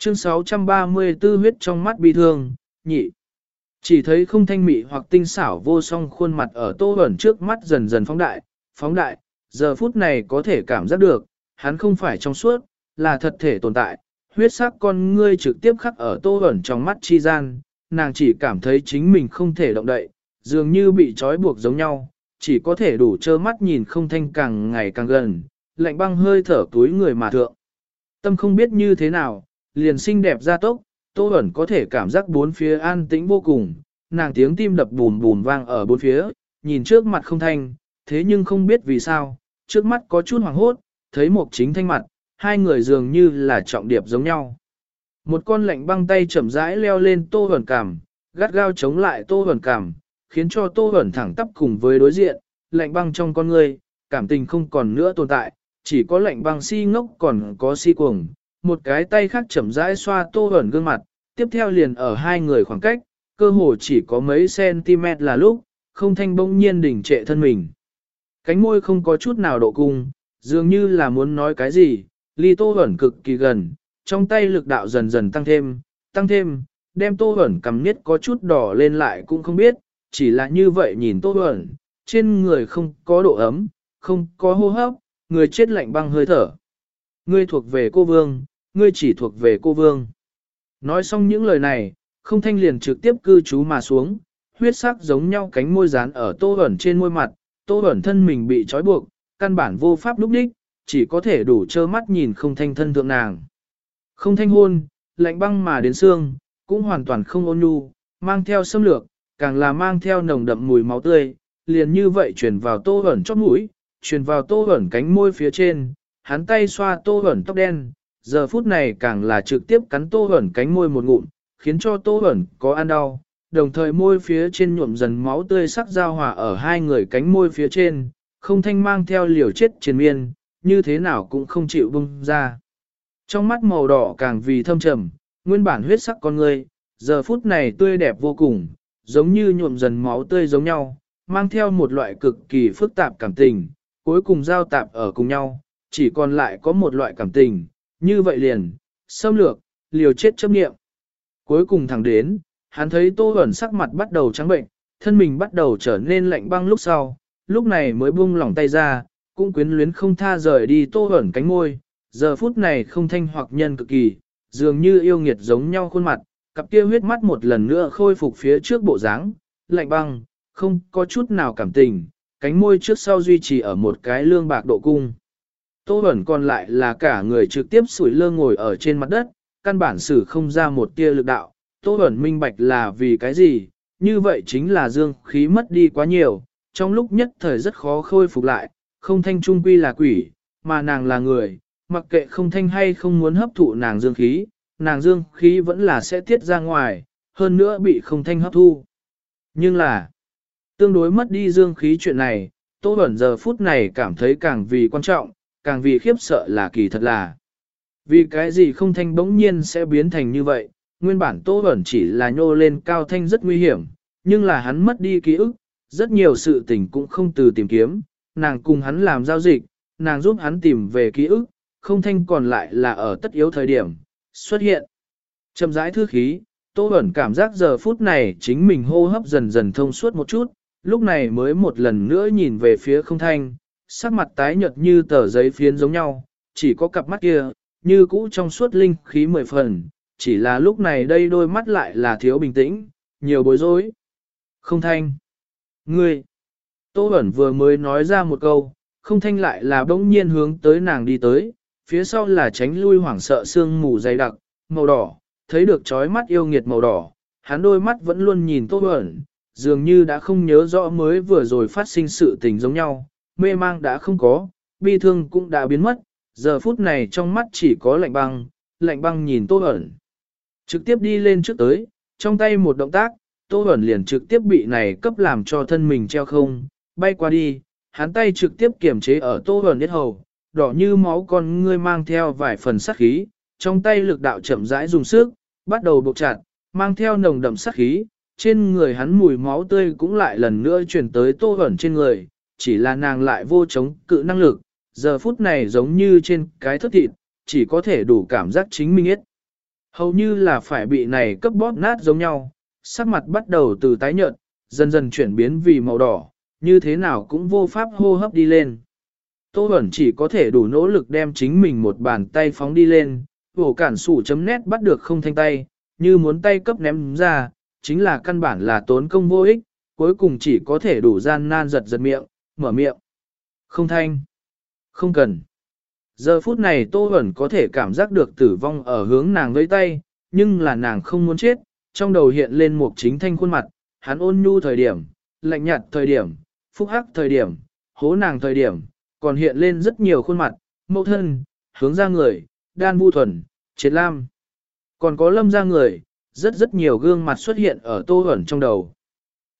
Chương 634 huyết trong mắt bi thương, nhị. Chỉ thấy không thanh mị hoặc tinh xảo vô song khuôn mặt ở tô ẩn trước mắt dần dần phóng đại, phóng đại, giờ phút này có thể cảm giác được, hắn không phải trong suốt, là thật thể tồn tại, huyết sắc con ngươi trực tiếp khắc ở tô ẩn trong mắt chi gian, nàng chỉ cảm thấy chính mình không thể động đậy, dường như bị trói buộc giống nhau, chỉ có thể đủ trơ mắt nhìn không thanh càng ngày càng gần, lạnh băng hơi thở túi người mà thượng. Tâm không biết như thế nào, liền xinh đẹp ra tốc, Tô Bẩn có thể cảm giác bốn phía an tĩnh vô cùng, nàng tiếng tim đập bùm bùm vang ở bốn phía, nhìn trước mặt không thanh, thế nhưng không biết vì sao, trước mắt có chút hoàng hốt, thấy một chính thanh mặt, hai người dường như là trọng điệp giống nhau. Một con lạnh băng tay chậm rãi leo lên Tô Bẩn cảm, gắt gao chống lại Tô Bẩn cảm, khiến cho Tô Bẩn thẳng tắp cùng với đối diện, lạnh băng trong con người, cảm tình không còn nữa tồn tại, chỉ có lạnh băng si ngốc còn có si cuồng, một cái tay khác chậm rãi xoa tô ẩn gương mặt, tiếp theo liền ở hai người khoảng cách, cơ hồ chỉ có mấy cm là lúc, không thanh bỗng nhiên đỉnh trệ thân mình. Cánh môi không có chút nào độ cung, dường như là muốn nói cái gì, ly tô ẩn cực kỳ gần, trong tay lực đạo dần dần tăng thêm, tăng thêm, đem tô ẩn cầm niết có chút đỏ lên lại cũng không biết, chỉ là như vậy nhìn tô ẩn, trên người không có độ ấm, không có hô hấp, người chết lạnh băng hơi thở. Ngươi thuộc về cô vương, ngươi chỉ thuộc về cô vương. Nói xong những lời này, không thanh liền trực tiếp cư trú mà xuống, huyết sắc giống nhau cánh môi dán ở tô ẩn trên môi mặt, tô ẩn thân mình bị trói buộc, căn bản vô pháp lúc đích, chỉ có thể đủ trơ mắt nhìn không thanh thân thượng nàng. Không thanh hôn, lạnh băng mà đến xương, cũng hoàn toàn không ôn nhu, mang theo xâm lược, càng là mang theo nồng đậm mùi máu tươi, liền như vậy truyền vào tô ẩn chót mũi, truyền vào tô ẩn cánh môi phía trên, hắn tay xoa tô ẩn tóc đen, giờ phút này càng là trực tiếp cắn tô hẩn cánh môi một ngụm, khiến cho tô hẩn có ăn đau, đồng thời môi phía trên nhuộm dần máu tươi sắc giao hòa ở hai người cánh môi phía trên, không thanh mang theo liều chết triền miên, như thế nào cũng không chịu bung ra. Trong mắt màu đỏ càng vì thâm trầm, nguyên bản huyết sắc con người, giờ phút này tươi đẹp vô cùng, giống như nhuộm dần máu tươi giống nhau, mang theo một loại cực kỳ phức tạp cảm tình, cuối cùng giao tạp ở cùng nhau, chỉ còn lại có một loại cảm tình, như vậy liền, xâm lược, liều chết chấp nghiệm. Cuối cùng thẳng đến, hắn thấy tô ẩn sắc mặt bắt đầu trắng bệnh, thân mình bắt đầu trở nên lạnh băng lúc sau, lúc này mới buông lỏng tay ra, cũng quyến luyến không tha rời đi tô ẩn cánh môi, giờ phút này không thanh hoặc nhân cực kỳ, dường như yêu nghiệt giống nhau khuôn mặt, cặp kia huyết mắt một lần nữa khôi phục phía trước bộ dáng, lạnh băng, không có chút nào cảm tình, cánh môi trước sau duy trì ở một cái lương bạc độ cung. Tô Bẩn còn lại là cả người trực tiếp sủi lơ ngồi ở trên mặt đất, căn bản xử không ra một tia lực đạo. Tô Bẩn minh bạch là vì cái gì, như vậy chính là dương khí mất đi quá nhiều, trong lúc nhất thời rất khó khôi phục lại, không thanh trung quy là quỷ, mà nàng là người, mặc kệ không thanh hay không muốn hấp thụ nàng dương khí, nàng dương khí vẫn là sẽ tiết ra ngoài, hơn nữa bị không thanh hấp thu. Nhưng là, tương đối mất đi dương khí chuyện này, Tô Bẩn giờ phút này cảm thấy càng vì quan trọng, càng vì khiếp sợ là kỳ thật là. Vì cái gì không thanh bỗng nhiên sẽ biến thành như vậy, nguyên bản Tô Bẩn chỉ là nhô lên cao thanh rất nguy hiểm, nhưng là hắn mất đi ký ức, rất nhiều sự tình cũng không từ tìm kiếm, nàng cùng hắn làm giao dịch, nàng giúp hắn tìm về ký ức, không thanh còn lại là ở tất yếu thời điểm, xuất hiện. Chậm rãi thư khí, Tô Bẩn cảm giác giờ phút này chính mình hô hấp dần dần thông suốt một chút, lúc này mới một lần nữa nhìn về phía không thanh, sắc mặt tái nhợt như tờ giấy phiến giống nhau, chỉ có cặp mắt kia, như cũ trong suốt linh khí mười phần, chỉ là lúc này đây đôi mắt lại là thiếu bình tĩnh, nhiều bối rối. Không thanh. Ngươi. Tô Bẩn vừa mới nói ra một câu, không thanh lại là bỗng nhiên hướng tới nàng đi tới, phía sau là tránh lui hoảng sợ sương mù dày đặc, màu đỏ, thấy được trói mắt yêu nghiệt màu đỏ, hắn đôi mắt vẫn luôn nhìn Tô Bẩn, dường như đã không nhớ rõ mới vừa rồi phát sinh sự tình giống nhau, mê mang đã không có, bi thương cũng đã biến mất, giờ phút này trong mắt chỉ có lạnh băng, lạnh băng nhìn Tô Bẩn. Trực tiếp đi lên trước tới, trong tay một động tác, Tô Bẩn liền trực tiếp bị này cấp làm cho thân mình treo không, bay qua đi, hắn tay trực tiếp kiểm chế ở Tô Bẩn nhất hầu, đỏ như máu con ngươi mang theo vài phần sát khí, trong tay lực đạo chậm rãi dùng sức, bắt đầu buộc chặt, mang theo nồng đậm sát khí, trên người hắn mùi máu tươi cũng lại lần nữa chuyển tới Tô Bẩn trên người, chỉ là nàng lại vô chống cự năng lực, giờ phút này giống như trên cái thất thịt, chỉ có thể đủ cảm giác chính mình ít. Hầu như là phải bị này cấp bóp nát giống nhau, sắc mặt bắt đầu từ tái nhợt, dần dần chuyển biến vì màu đỏ, như thế nào cũng vô pháp hô hấp đi lên. Tô Bẩn chỉ có thể đủ nỗ lực đem chính mình một bàn tay phóng đi lên, vổ cản sủ chấm nét bắt được không thanh tay, như muốn tay cấp ném ra, chính là căn bản là tốn công vô ích, cuối cùng chỉ có thể đủ gian nan giật giật miệng, mở miệng. Không thanh. Không cần. Giờ phút này Tô hẩn có thể cảm giác được tử vong ở hướng nàng với tay, nhưng là nàng không muốn chết, trong đầu hiện lên một chính thanh khuôn mặt, hắn ôn nhu thời điểm, lạnh nhạt thời điểm, phúc hắc thời điểm, hố nàng thời điểm, còn hiện lên rất nhiều khuôn mặt, mẫu thân, hướng ra người, đan vu thuần, triệt lam. Còn có lâm ra người, rất rất nhiều gương mặt xuất hiện ở Tô hẩn trong đầu.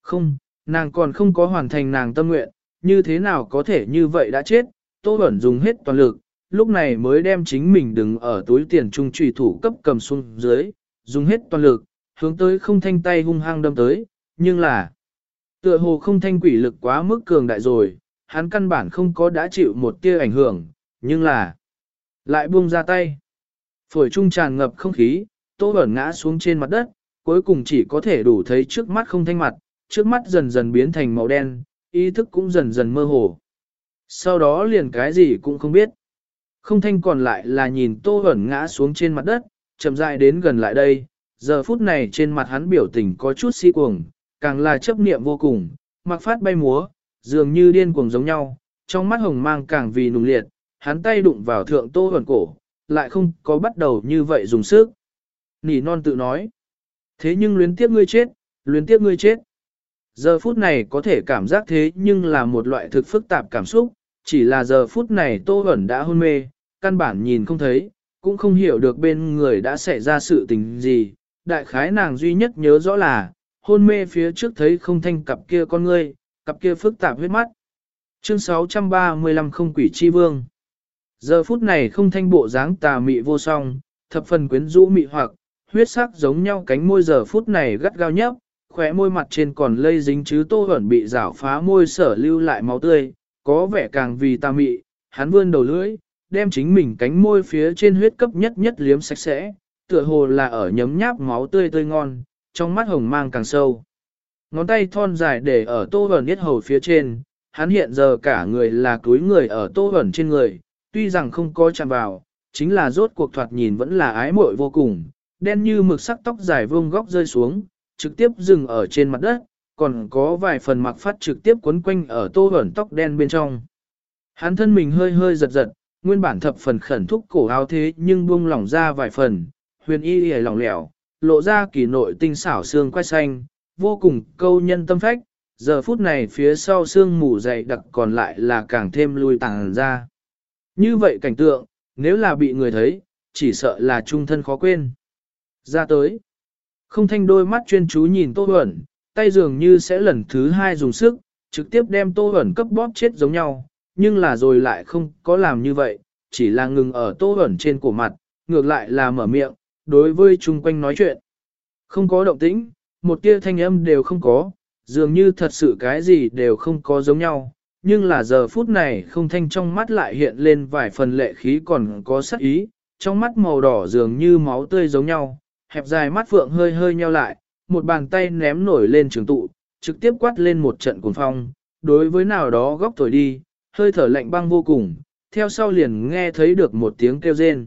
Không, nàng còn không có hoàn thành nàng tâm nguyện, như thế nào có thể như vậy đã chết, Tô Bẩn dùng hết toàn lực, lúc này mới đem chính mình đứng ở túi tiền trung trùy thủ cấp cầm xuống dưới, dùng hết toàn lực, hướng tới không thanh tay hung hăng đâm tới, nhưng là tựa hồ không thanh quỷ lực quá mức cường đại rồi, hắn căn bản không có đã chịu một tia ảnh hưởng, nhưng là lại buông ra tay. Phổi trung tràn ngập không khí, Tô Bẩn ngã xuống trên mặt đất, cuối cùng chỉ có thể đủ thấy trước mắt không thanh mặt, trước mắt dần dần biến thành màu đen, ý thức cũng dần dần mơ hồ. Sau đó liền cái gì cũng không biết. Không thanh còn lại là nhìn Tô ẩn ngã xuống trên mặt đất, chậm rãi đến gần lại đây, giờ phút này trên mặt hắn biểu tình có chút si cuồng, càng là chấp niệm vô cùng, mặc phát bay múa, dường như điên cuồng giống nhau, trong mắt hồng mang càng vì nùng liệt, hắn tay đụng vào thượng Tô ẩn cổ, lại không có bắt đầu như vậy dùng sức. Nỉ non tự nói, thế nhưng luyến tiếc ngươi chết, luyến tiếc ngươi chết. Giờ phút này có thể cảm giác thế nhưng là một loại thực phức tạp cảm xúc, chỉ là giờ phút này Tô Bẩn đã hôn mê, căn bản nhìn không thấy, cũng không hiểu được bên người đã xảy ra sự tình gì. Đại khái nàng duy nhất nhớ rõ là, hôn mê phía trước thấy không thanh cặp kia con ngươi, cặp kia phức tạp huyết mắt. Chương 635 không quỷ chi vương. Giờ phút này không thanh bộ dáng tà mị vô song, thập phần quyến rũ mị hoặc, huyết sắc giống nhau cánh môi giờ phút này gắt gao nhấp, khóe môi mặt trên còn lây dính chứ tô ẩn bị rảo phá môi sở lưu lại máu tươi, có vẻ càng vì ta mị, hắn vươn đầu lưỡi, đem chính mình cánh môi phía trên huyết cấp nhất nhất liếm sạch sẽ, tựa hồ là ở nhấm nháp máu tươi tươi ngon, trong mắt hồng mang càng sâu. Ngón tay thon dài để ở tô ẩn nhất hầu phía trên, hắn hiện giờ cả người là túi người ở tô ẩn trên người, tuy rằng không có chạm vào, chính là rốt cuộc thoạt nhìn vẫn là ái muội vô cùng, đen như mực sắc tóc dài vuông góc rơi xuống, trực tiếp dừng ở trên mặt đất, còn có vài phần mặc phát trực tiếp quấn quanh ở tô hởn tóc đen bên trong. Hắn thân mình hơi hơi giật giật, nguyên bản thập phần khẩn thúc cổ áo thế nhưng buông lỏng ra vài phần, huyền y y lỏng lẻo, lộ ra kỳ nội tinh xảo xương quay xanh, vô cùng câu nhân tâm phách, giờ phút này phía sau xương mù dày đặc còn lại là càng thêm lui tàng ra. Như vậy cảnh tượng, nếu là bị người thấy, chỉ sợ là trung thân khó quên. Ra tới, không thanh đôi mắt chuyên chú nhìn Tô Huẩn, tay dường như sẽ lần thứ hai dùng sức, trực tiếp đem Tô Huẩn cấp bóp chết giống nhau, nhưng là rồi lại không có làm như vậy, chỉ là ngừng ở Tô Huẩn trên cổ mặt, ngược lại là mở miệng, đối với chung quanh nói chuyện. Không có động tĩnh, một tia thanh âm đều không có, dường như thật sự cái gì đều không có giống nhau, nhưng là giờ phút này không thanh trong mắt lại hiện lên vài phần lệ khí còn có sắc ý, trong mắt màu đỏ dường như máu tươi giống nhau, hẹp dài mắt phượng hơi hơi nheo lại, một bàn tay ném nổi lên trường tụ, trực tiếp quát lên một trận cuồng phong, đối với nào đó góc thổi đi, hơi thở lạnh băng vô cùng, theo sau liền nghe thấy được một tiếng kêu rên.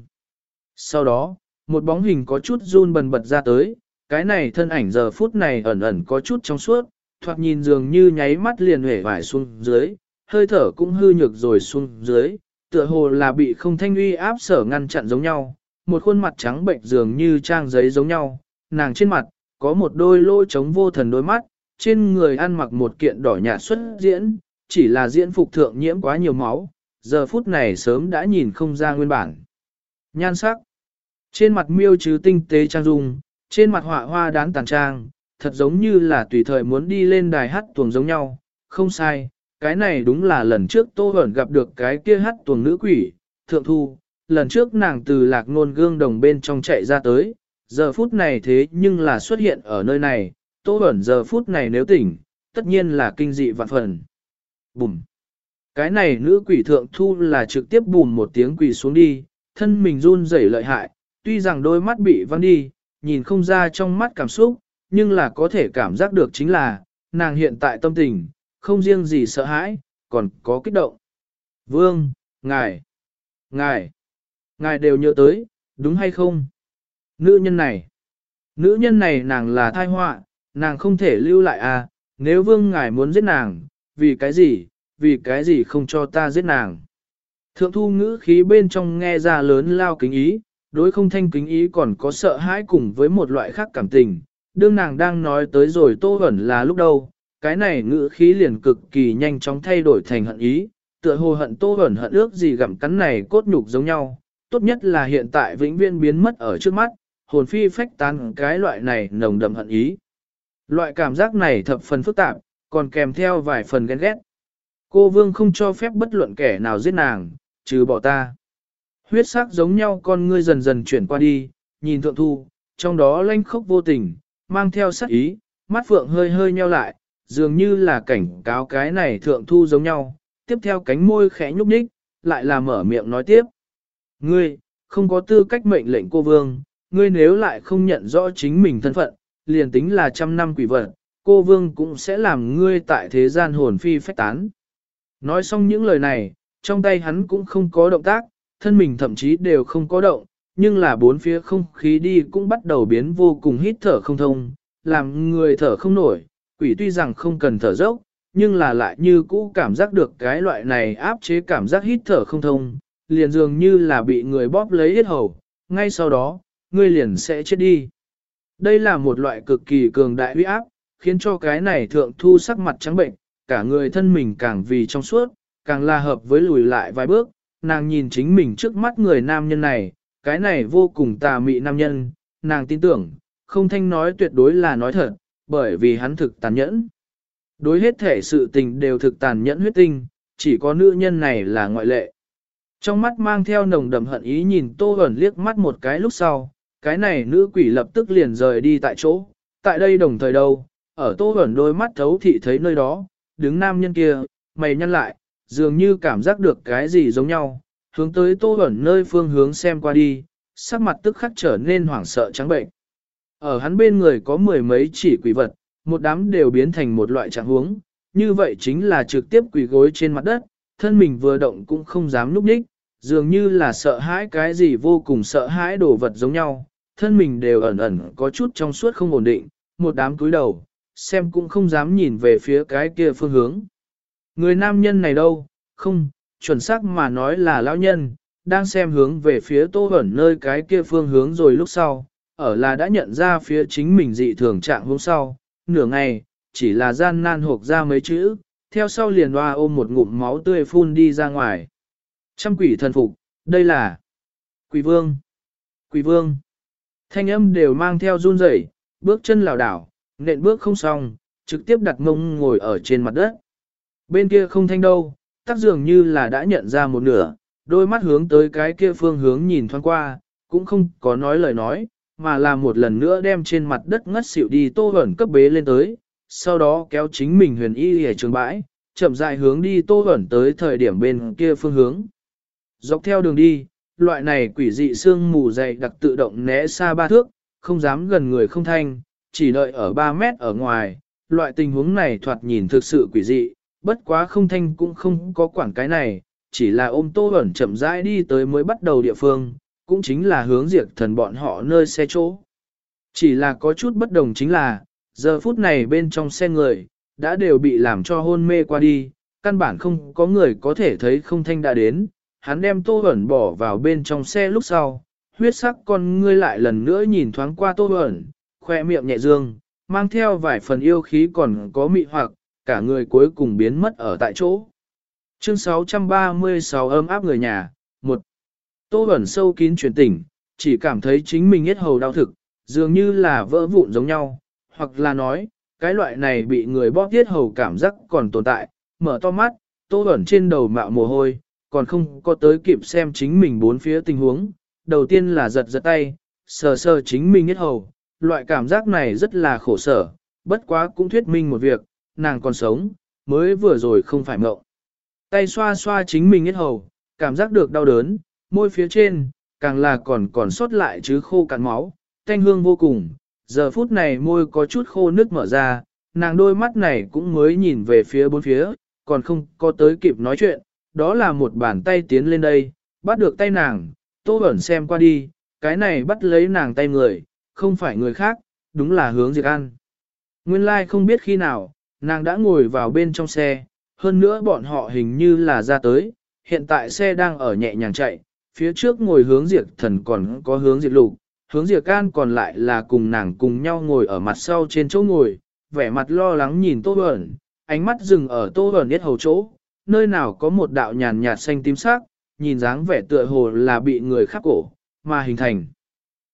Sau đó, một bóng hình có chút run bần bật ra tới, cái này thân ảnh giờ phút này ẩn ẩn có chút trong suốt, thoạt nhìn dường như nháy mắt liền hể vải xuống dưới, hơi thở cũng hư nhược rồi xuống dưới, tựa hồ là bị không thanh uy áp sở ngăn chặn giống nhau, một khuôn mặt trắng bệnh dường như trang giấy giống nhau, nàng trên mặt, có một đôi lỗ trống vô thần đôi mắt, trên người ăn mặc một kiện đỏ nhạt xuất diễn, chỉ là diễn phục thượng nhiễm quá nhiều máu, giờ phút này sớm đã nhìn không ra nguyên bản. Nhan sắc. Trên mặt miêu chứ tinh tế trang dung, trên mặt họa hoa đáng tàn trang, thật giống như là tùy thời muốn đi lên đài hát tuồng giống nhau, không sai, cái này đúng là lần trước Tô Hẩn gặp được cái kia hát tuồng nữ quỷ, thượng thu, lần trước nàng từ lạc ngôn gương đồng bên trong chạy ra tới, giờ phút này thế nhưng là xuất hiện ở nơi này, Tô ẩn giờ phút này nếu tỉnh, tất nhiên là kinh dị vạn phần. Bùm! Cái này nữ quỷ thượng thu là trực tiếp bùm một tiếng quỷ xuống đi, thân mình run rẩy lợi hại, tuy rằng đôi mắt bị văng đi, nhìn không ra trong mắt cảm xúc, nhưng là có thể cảm giác được chính là, nàng hiện tại tâm tình, không riêng gì sợ hãi, còn có kích động. Vương, ngài, ngài, ngài đều nhớ tới, đúng hay không? Nữ nhân này, nữ nhân này nàng là thai họa, nàng không thể lưu lại à, nếu vương ngài muốn giết nàng, vì cái gì, vì cái gì không cho ta giết nàng. Thượng thu ngữ khí bên trong nghe ra lớn lao kính ý, đối không thanh kính ý còn có sợ hãi cùng với một loại khác cảm tình. Đương nàng đang nói tới rồi tô ẩn là lúc đâu, cái này ngữ khí liền cực kỳ nhanh chóng thay đổi thành hận ý, tựa hồ hận tô ẩn hận ước gì gặm cắn này cốt nhục giống nhau, tốt nhất là hiện tại vĩnh viên biến mất ở trước mắt, hồn phi phách tán cái loại này nồng đậm hận ý. Loại cảm giác này thập phần phức tạp, còn kèm theo vài phần ghen ghét. Cô vương không cho phép bất luận kẻ nào giết nàng, trừ bỏ ta. Huyết sắc giống nhau con ngươi dần dần chuyển qua đi, nhìn thượng thu, trong đó lanh khốc vô tình, mang theo sắc ý, mắt phượng hơi hơi nheo lại, dường như là cảnh cáo cái này thượng thu giống nhau, tiếp theo cánh môi khẽ nhúc nhích, lại là mở miệng nói tiếp. Ngươi, không có tư cách mệnh lệnh cô vương, ngươi nếu lại không nhận rõ chính mình thân phận, liền tính là trăm năm quỷ vật, cô vương cũng sẽ làm ngươi tại thế gian hồn phi phách tán. Nói xong những lời này, trong tay hắn cũng không có động tác, thân mình thậm chí đều không có động, nhưng là bốn phía không khí đi cũng bắt đầu biến vô cùng hít thở không thông, làm người thở không nổi, quỷ tuy rằng không cần thở dốc, nhưng là lại như cũ cảm giác được cái loại này áp chế cảm giác hít thở không thông, liền dường như là bị người bóp lấy hết hầu, ngay sau đó, ngươi liền sẽ chết đi. Đây là một loại cực kỳ cường đại uy áp, khiến cho cái này thượng thu sắc mặt trắng bệnh, cả người thân mình càng vì trong suốt, càng là hợp với lùi lại vài bước, nàng nhìn chính mình trước mắt người nam nhân này, cái này vô cùng tà mị nam nhân, nàng tin tưởng, không thanh nói tuyệt đối là nói thật, bởi vì hắn thực tàn nhẫn. Đối hết thể sự tình đều thực tàn nhẫn huyết tinh, chỉ có nữ nhân này là ngoại lệ. Trong mắt mang theo nồng đậm hận ý nhìn Tô Hẩn liếc mắt một cái lúc sau, cái này nữ quỷ lập tức liền rời đi tại chỗ, tại đây đồng thời đâu, ở Tô Hẩn đôi mắt thấu thị thấy nơi đó, đứng nam nhân kia, mày nhăn lại, dường như cảm giác được cái gì giống nhau, hướng tới Tô Hẩn nơi phương hướng xem qua đi, sắc mặt tức khắc trở nên hoảng sợ trắng bệnh. Ở hắn bên người có mười mấy chỉ quỷ vật, một đám đều biến thành một loại trạng huống, như vậy chính là trực tiếp quỷ gối trên mặt đất, thân mình vừa động cũng không dám núp đích dường như là sợ hãi cái gì vô cùng sợ hãi đồ vật giống nhau, thân mình đều ẩn ẩn có chút trong suốt không ổn định, một đám cúi đầu, xem cũng không dám nhìn về phía cái kia phương hướng. Người nam nhân này đâu, không, chuẩn xác mà nói là lão nhân, đang xem hướng về phía tô ẩn nơi cái kia phương hướng rồi lúc sau, ở là đã nhận ra phía chính mình dị thường trạng hôm sau, nửa ngày, chỉ là gian nan hộp ra mấy chữ, theo sau liền hoa ôm một ngụm máu tươi phun đi ra ngoài. Trăm quỷ thần phục, đây là quỷ vương, quỷ vương. Thanh âm đều mang theo run rẩy, bước chân lảo đảo, nện bước không xong, trực tiếp đặt mông ngồi ở trên mặt đất. Bên kia không thanh đâu, tác dường như là đã nhận ra một nửa, đôi mắt hướng tới cái kia phương hướng nhìn thoáng qua, cũng không có nói lời nói, mà là một lần nữa đem trên mặt đất ngất xỉu đi tô hẩn cấp bế lên tới, sau đó kéo chính mình huyền y hề trường bãi, chậm rãi hướng đi tô hẩn tới thời điểm bên kia phương hướng. Dọc theo đường đi, loại này quỷ dị xương mù dày đặc tự động né xa ba thước, không dám gần người không thanh, chỉ đợi ở 3 mét ở ngoài, loại tình huống này thoạt nhìn thực sự quỷ dị, bất quá không thanh cũng không có quản cái này, chỉ là ôm tô ẩn chậm rãi đi tới mới bắt đầu địa phương, cũng chính là hướng diệt thần bọn họ nơi xe chỗ. Chỉ là có chút bất đồng chính là, giờ phút này bên trong xe người, đã đều bị làm cho hôn mê qua đi, căn bản không có người có thể thấy không thanh đã đến, hắn đem tô ẩn bỏ vào bên trong xe lúc sau, huyết sắc con ngươi lại lần nữa nhìn thoáng qua tô ẩn, khoe miệng nhẹ dương, mang theo vài phần yêu khí còn có mị hoặc, cả người cuối cùng biến mất ở tại chỗ. Chương 636 ấm áp người nhà, 1. Tô ẩn sâu kín truyền tỉnh, chỉ cảm thấy chính mình hết hầu đau thực, dường như là vỡ vụn giống nhau, hoặc là nói, cái loại này bị người bóp tiết hầu cảm giác còn tồn tại, mở to mắt, tô ẩn trên đầu mạo mồ hôi, còn không có tới kịp xem chính mình bốn phía tình huống, đầu tiên là giật giật tay, sờ sờ chính mình hết hầu, loại cảm giác này rất là khổ sở, bất quá cũng thuyết minh một việc, nàng còn sống, mới vừa rồi không phải mộng. Tay xoa xoa chính mình hết hầu, cảm giác được đau đớn, môi phía trên, càng là còn còn sót lại chứ khô cạn máu, thanh hương vô cùng, giờ phút này môi có chút khô nước mở ra, nàng đôi mắt này cũng mới nhìn về phía bốn phía, còn không có tới kịp nói chuyện, đó là một bàn tay tiến lên đây, bắt được tay nàng, tô ẩn xem qua đi, cái này bắt lấy nàng tay người, không phải người khác, đúng là hướng diệt ăn. Nguyên lai like không biết khi nào, nàng đã ngồi vào bên trong xe, hơn nữa bọn họ hình như là ra tới, hiện tại xe đang ở nhẹ nhàng chạy, phía trước ngồi hướng diệt thần còn có hướng diệt lục, hướng diệt can còn lại là cùng nàng cùng nhau ngồi ở mặt sau trên chỗ ngồi, vẻ mặt lo lắng nhìn tô ẩn, ánh mắt dừng ở tô ẩn nhất hầu chỗ, nơi nào có một đạo nhàn nhạt xanh tím sắc, nhìn dáng vẻ tựa hồ là bị người khắc cổ, mà hình thành.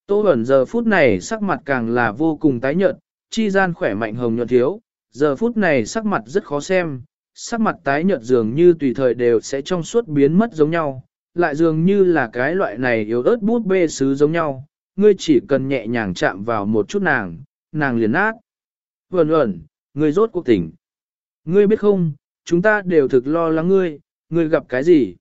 Tô ẩn giờ phút này sắc mặt càng là vô cùng tái nhợt, chi gian khỏe mạnh hồng nhuận thiếu, giờ phút này sắc mặt rất khó xem, sắc mặt tái nhợt dường như tùy thời đều sẽ trong suốt biến mất giống nhau, lại dường như là cái loại này yếu ớt bút bê sứ giống nhau, ngươi chỉ cần nhẹ nhàng chạm vào một chút nàng, nàng liền nát. Vẩn ẩn, ngươi rốt cuộc tỉnh. Ngươi biết không, chúng ta đều thực lo lắng ngươi, ngươi gặp cái gì?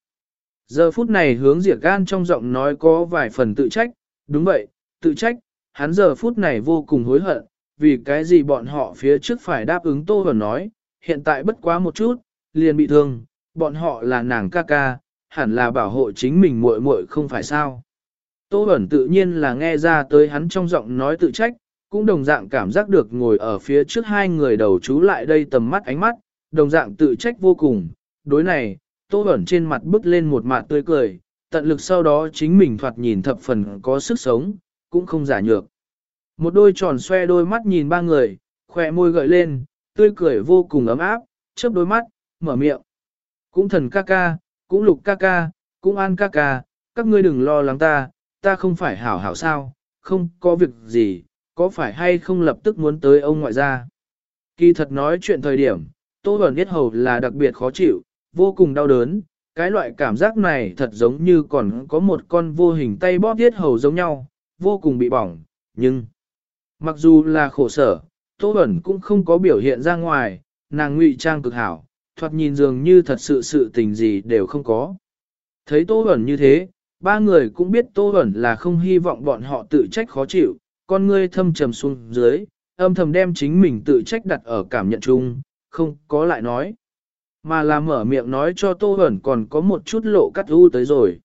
Giờ phút này hướng diệt gan trong giọng nói có vài phần tự trách, đúng vậy, tự trách, hắn giờ phút này vô cùng hối hận, vì cái gì bọn họ phía trước phải đáp ứng Tô Vẩn nói, hiện tại bất quá một chút, liền bị thương, bọn họ là nàng ca ca, hẳn là bảo hộ chính mình muội muội không phải sao. Tô Vẩn tự nhiên là nghe ra tới hắn trong giọng nói tự trách, cũng đồng dạng cảm giác được ngồi ở phía trước hai người đầu chú lại đây tầm mắt ánh mắt, đồng dạng tự trách vô cùng. Đối này, Tô Bẩn trên mặt bứt lên một mặt tươi cười, tận lực sau đó chính mình thoạt nhìn thập phần có sức sống, cũng không giả nhược. Một đôi tròn xoe đôi mắt nhìn ba người, khỏe môi gợi lên, tươi cười vô cùng ấm áp, chớp đôi mắt, mở miệng. Cũng thần ca ca, cũng lục ca ca, cũng an ca ca, các ngươi đừng lo lắng ta, ta không phải hảo hảo sao, không có việc gì, có phải hay không lập tức muốn tới ông ngoại gia. Kỳ thật nói chuyện thời điểm, Tô Bẩn biết hầu là đặc biệt khó chịu, vô cùng đau đớn, cái loại cảm giác này thật giống như còn có một con vô hình tay bóp thiết hầu giống nhau, vô cùng bị bỏng, nhưng mặc dù là khổ sở, Tô Bẩn cũng không có biểu hiện ra ngoài, nàng ngụy trang cực hảo, thoạt nhìn dường như thật sự sự tình gì đều không có. Thấy Tô Bẩn như thế, ba người cũng biết Tô Bẩn là không hy vọng bọn họ tự trách khó chịu, con ngươi thâm trầm xuống dưới, âm thầm đem chính mình tự trách đặt ở cảm nhận chung, không có lại nói. Mà là mở miệng nói cho Tô Hẩn còn có một chút lộ cắt u tới rồi.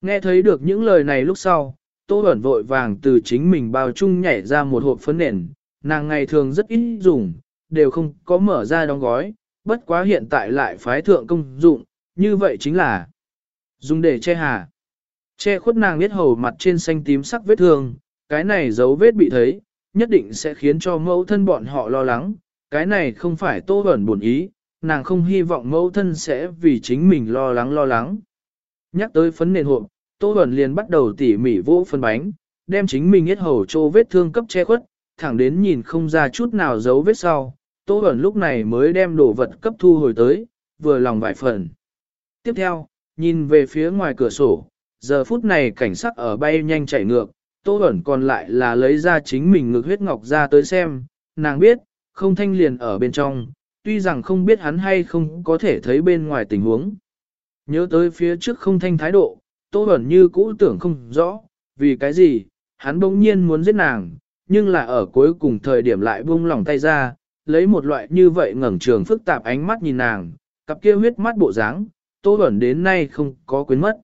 Nghe thấy được những lời này lúc sau, Tô Hẩn vội vàng từ chính mình bao chung nhảy ra một hộp phấn nền, nàng ngày thường rất ít dùng, đều không có mở ra đóng gói, bất quá hiện tại lại phái thượng công dụng, như vậy chính là dùng để che hà. Che khuất nàng biết hầu mặt trên xanh tím sắc vết thương, cái này dấu vết bị thấy, nhất định sẽ khiến cho mẫu thân bọn họ lo lắng, cái này không phải tô ẩn buồn ý, nàng không hy vọng mẫu thân sẽ vì chính mình lo lắng lo lắng. Nhắc tới phấn nền hộp, tô ẩn liền bắt đầu tỉ mỉ vỗ phân bánh, đem chính mình hết hầu trô vết thương cấp che khuất, thẳng đến nhìn không ra chút nào dấu vết sau, tô ẩn lúc này mới đem đồ vật cấp thu hồi tới, vừa lòng vài phần. Tiếp theo, nhìn về phía ngoài cửa sổ, giờ phút này cảnh sắc ở bay nhanh chạy ngược, Tô Bẩn còn lại là lấy ra chính mình ngực huyết ngọc ra tới xem, nàng biết, không thanh liền ở bên trong, tuy rằng không biết hắn hay không có thể thấy bên ngoài tình huống. Nhớ tới phía trước không thanh thái độ, Tô Bẩn như cũ tưởng không rõ, vì cái gì, hắn bỗng nhiên muốn giết nàng, nhưng là ở cuối cùng thời điểm lại buông lỏng tay ra, lấy một loại như vậy ngẩng trường phức tạp ánh mắt nhìn nàng, cặp kia huyết mắt bộ dáng, Tô Bẩn đến nay không có quên mất.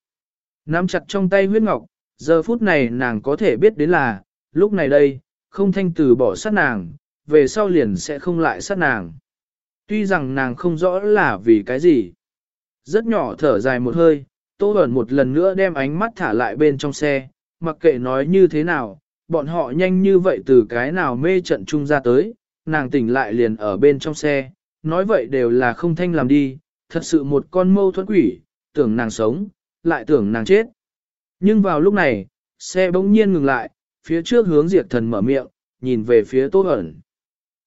Nắm chặt trong tay huyết ngọc, giờ phút này nàng có thể biết đến là, lúc này đây, không thanh từ bỏ sát nàng, về sau liền sẽ không lại sát nàng. Tuy rằng nàng không rõ là vì cái gì. Rất nhỏ thở dài một hơi, Tô Bẩn một lần nữa đem ánh mắt thả lại bên trong xe, mặc kệ nói như thế nào, bọn họ nhanh như vậy từ cái nào mê trận chung ra tới, nàng tỉnh lại liền ở bên trong xe, nói vậy đều là không thanh làm đi, thật sự một con mâu thuẫn quỷ, tưởng nàng sống, lại tưởng nàng chết. Nhưng vào lúc này, xe bỗng nhiên ngừng lại, phía trước hướng diệt thần mở miệng, nhìn về phía Tô Bẩn.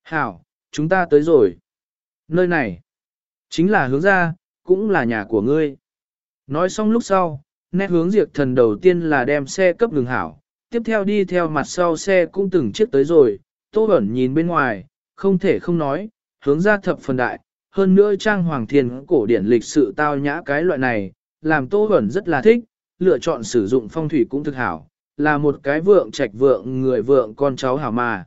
Hảo, chúng ta tới rồi. Nơi này, chính là hướng ra, cũng là nhà của ngươi. Nói xong lúc sau, nét hướng diệt thần đầu tiên là đem xe cấp đường hảo, tiếp theo đi theo mặt sau xe cũng từng chiếc tới rồi, Tô ẩn nhìn bên ngoài, không thể không nói, hướng ra thập phần đại, hơn nữa trang hoàng thiên cổ điển lịch sự tao nhã cái loại này, làm Tô ẩn rất là thích, lựa chọn sử dụng phong thủy cũng thực hảo, là một cái vượng trạch vượng người vượng con cháu hảo mà.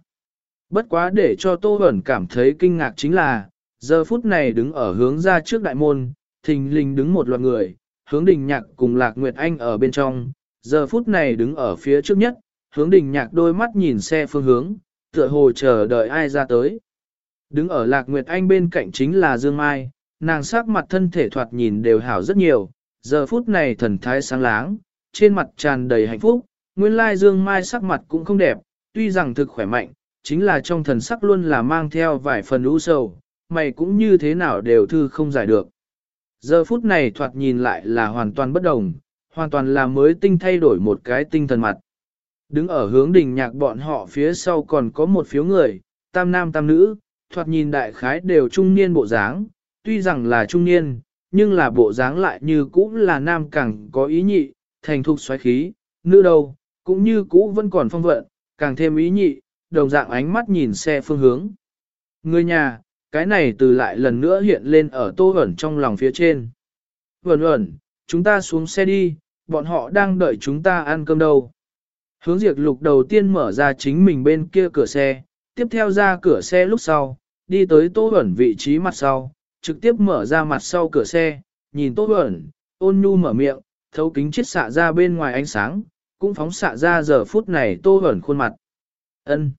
Bất quá để cho Tô Bẩn cảm thấy kinh ngạc chính là, giờ phút này đứng ở hướng ra trước đại môn, thình lình đứng một loạt người, hướng đình nhạc cùng Lạc Nguyệt Anh ở bên trong, giờ phút này đứng ở phía trước nhất, hướng đình nhạc đôi mắt nhìn xe phương hướng, tựa hồ chờ đợi ai ra tới. Đứng ở Lạc Nguyệt Anh bên cạnh chính là Dương Mai, nàng sắc mặt thân thể thoạt nhìn đều hảo rất nhiều, giờ phút này thần thái sáng láng, trên mặt tràn đầy hạnh phúc, nguyên lai Dương Mai sắc mặt cũng không đẹp, tuy rằng thực khỏe mạnh, chính là trong thần sắc luôn là mang theo vài phần u sầu, mày cũng như thế nào đều thư không giải được. Giờ phút này thoạt nhìn lại là hoàn toàn bất đồng, hoàn toàn là mới tinh thay đổi một cái tinh thần mặt. Đứng ở hướng đỉnh nhạc bọn họ phía sau còn có một phiếu người, tam nam tam nữ, thoạt nhìn đại khái đều trung niên bộ dáng, tuy rằng là trung niên, nhưng là bộ dáng lại như cũ là nam càng có ý nhị, thành thục xoáy khí, nữ đâu, cũng như cũ vẫn còn phong vận, càng thêm ý nhị, đồng dạng ánh mắt nhìn xe phương hướng. Người nhà, cái này từ lại lần nữa hiện lên ở tô ẩn trong lòng phía trên. Vẩn ẩn, chúng ta xuống xe đi, bọn họ đang đợi chúng ta ăn cơm đâu. Hướng diệt lục đầu tiên mở ra chính mình bên kia cửa xe, tiếp theo ra cửa xe lúc sau, đi tới tô ẩn vị trí mặt sau, trực tiếp mở ra mặt sau cửa xe, nhìn tô ẩn, ôn nhu mở miệng, thấu kính chiết xạ ra bên ngoài ánh sáng, cũng phóng xạ ra giờ phút này tô ẩn khuôn mặt. ân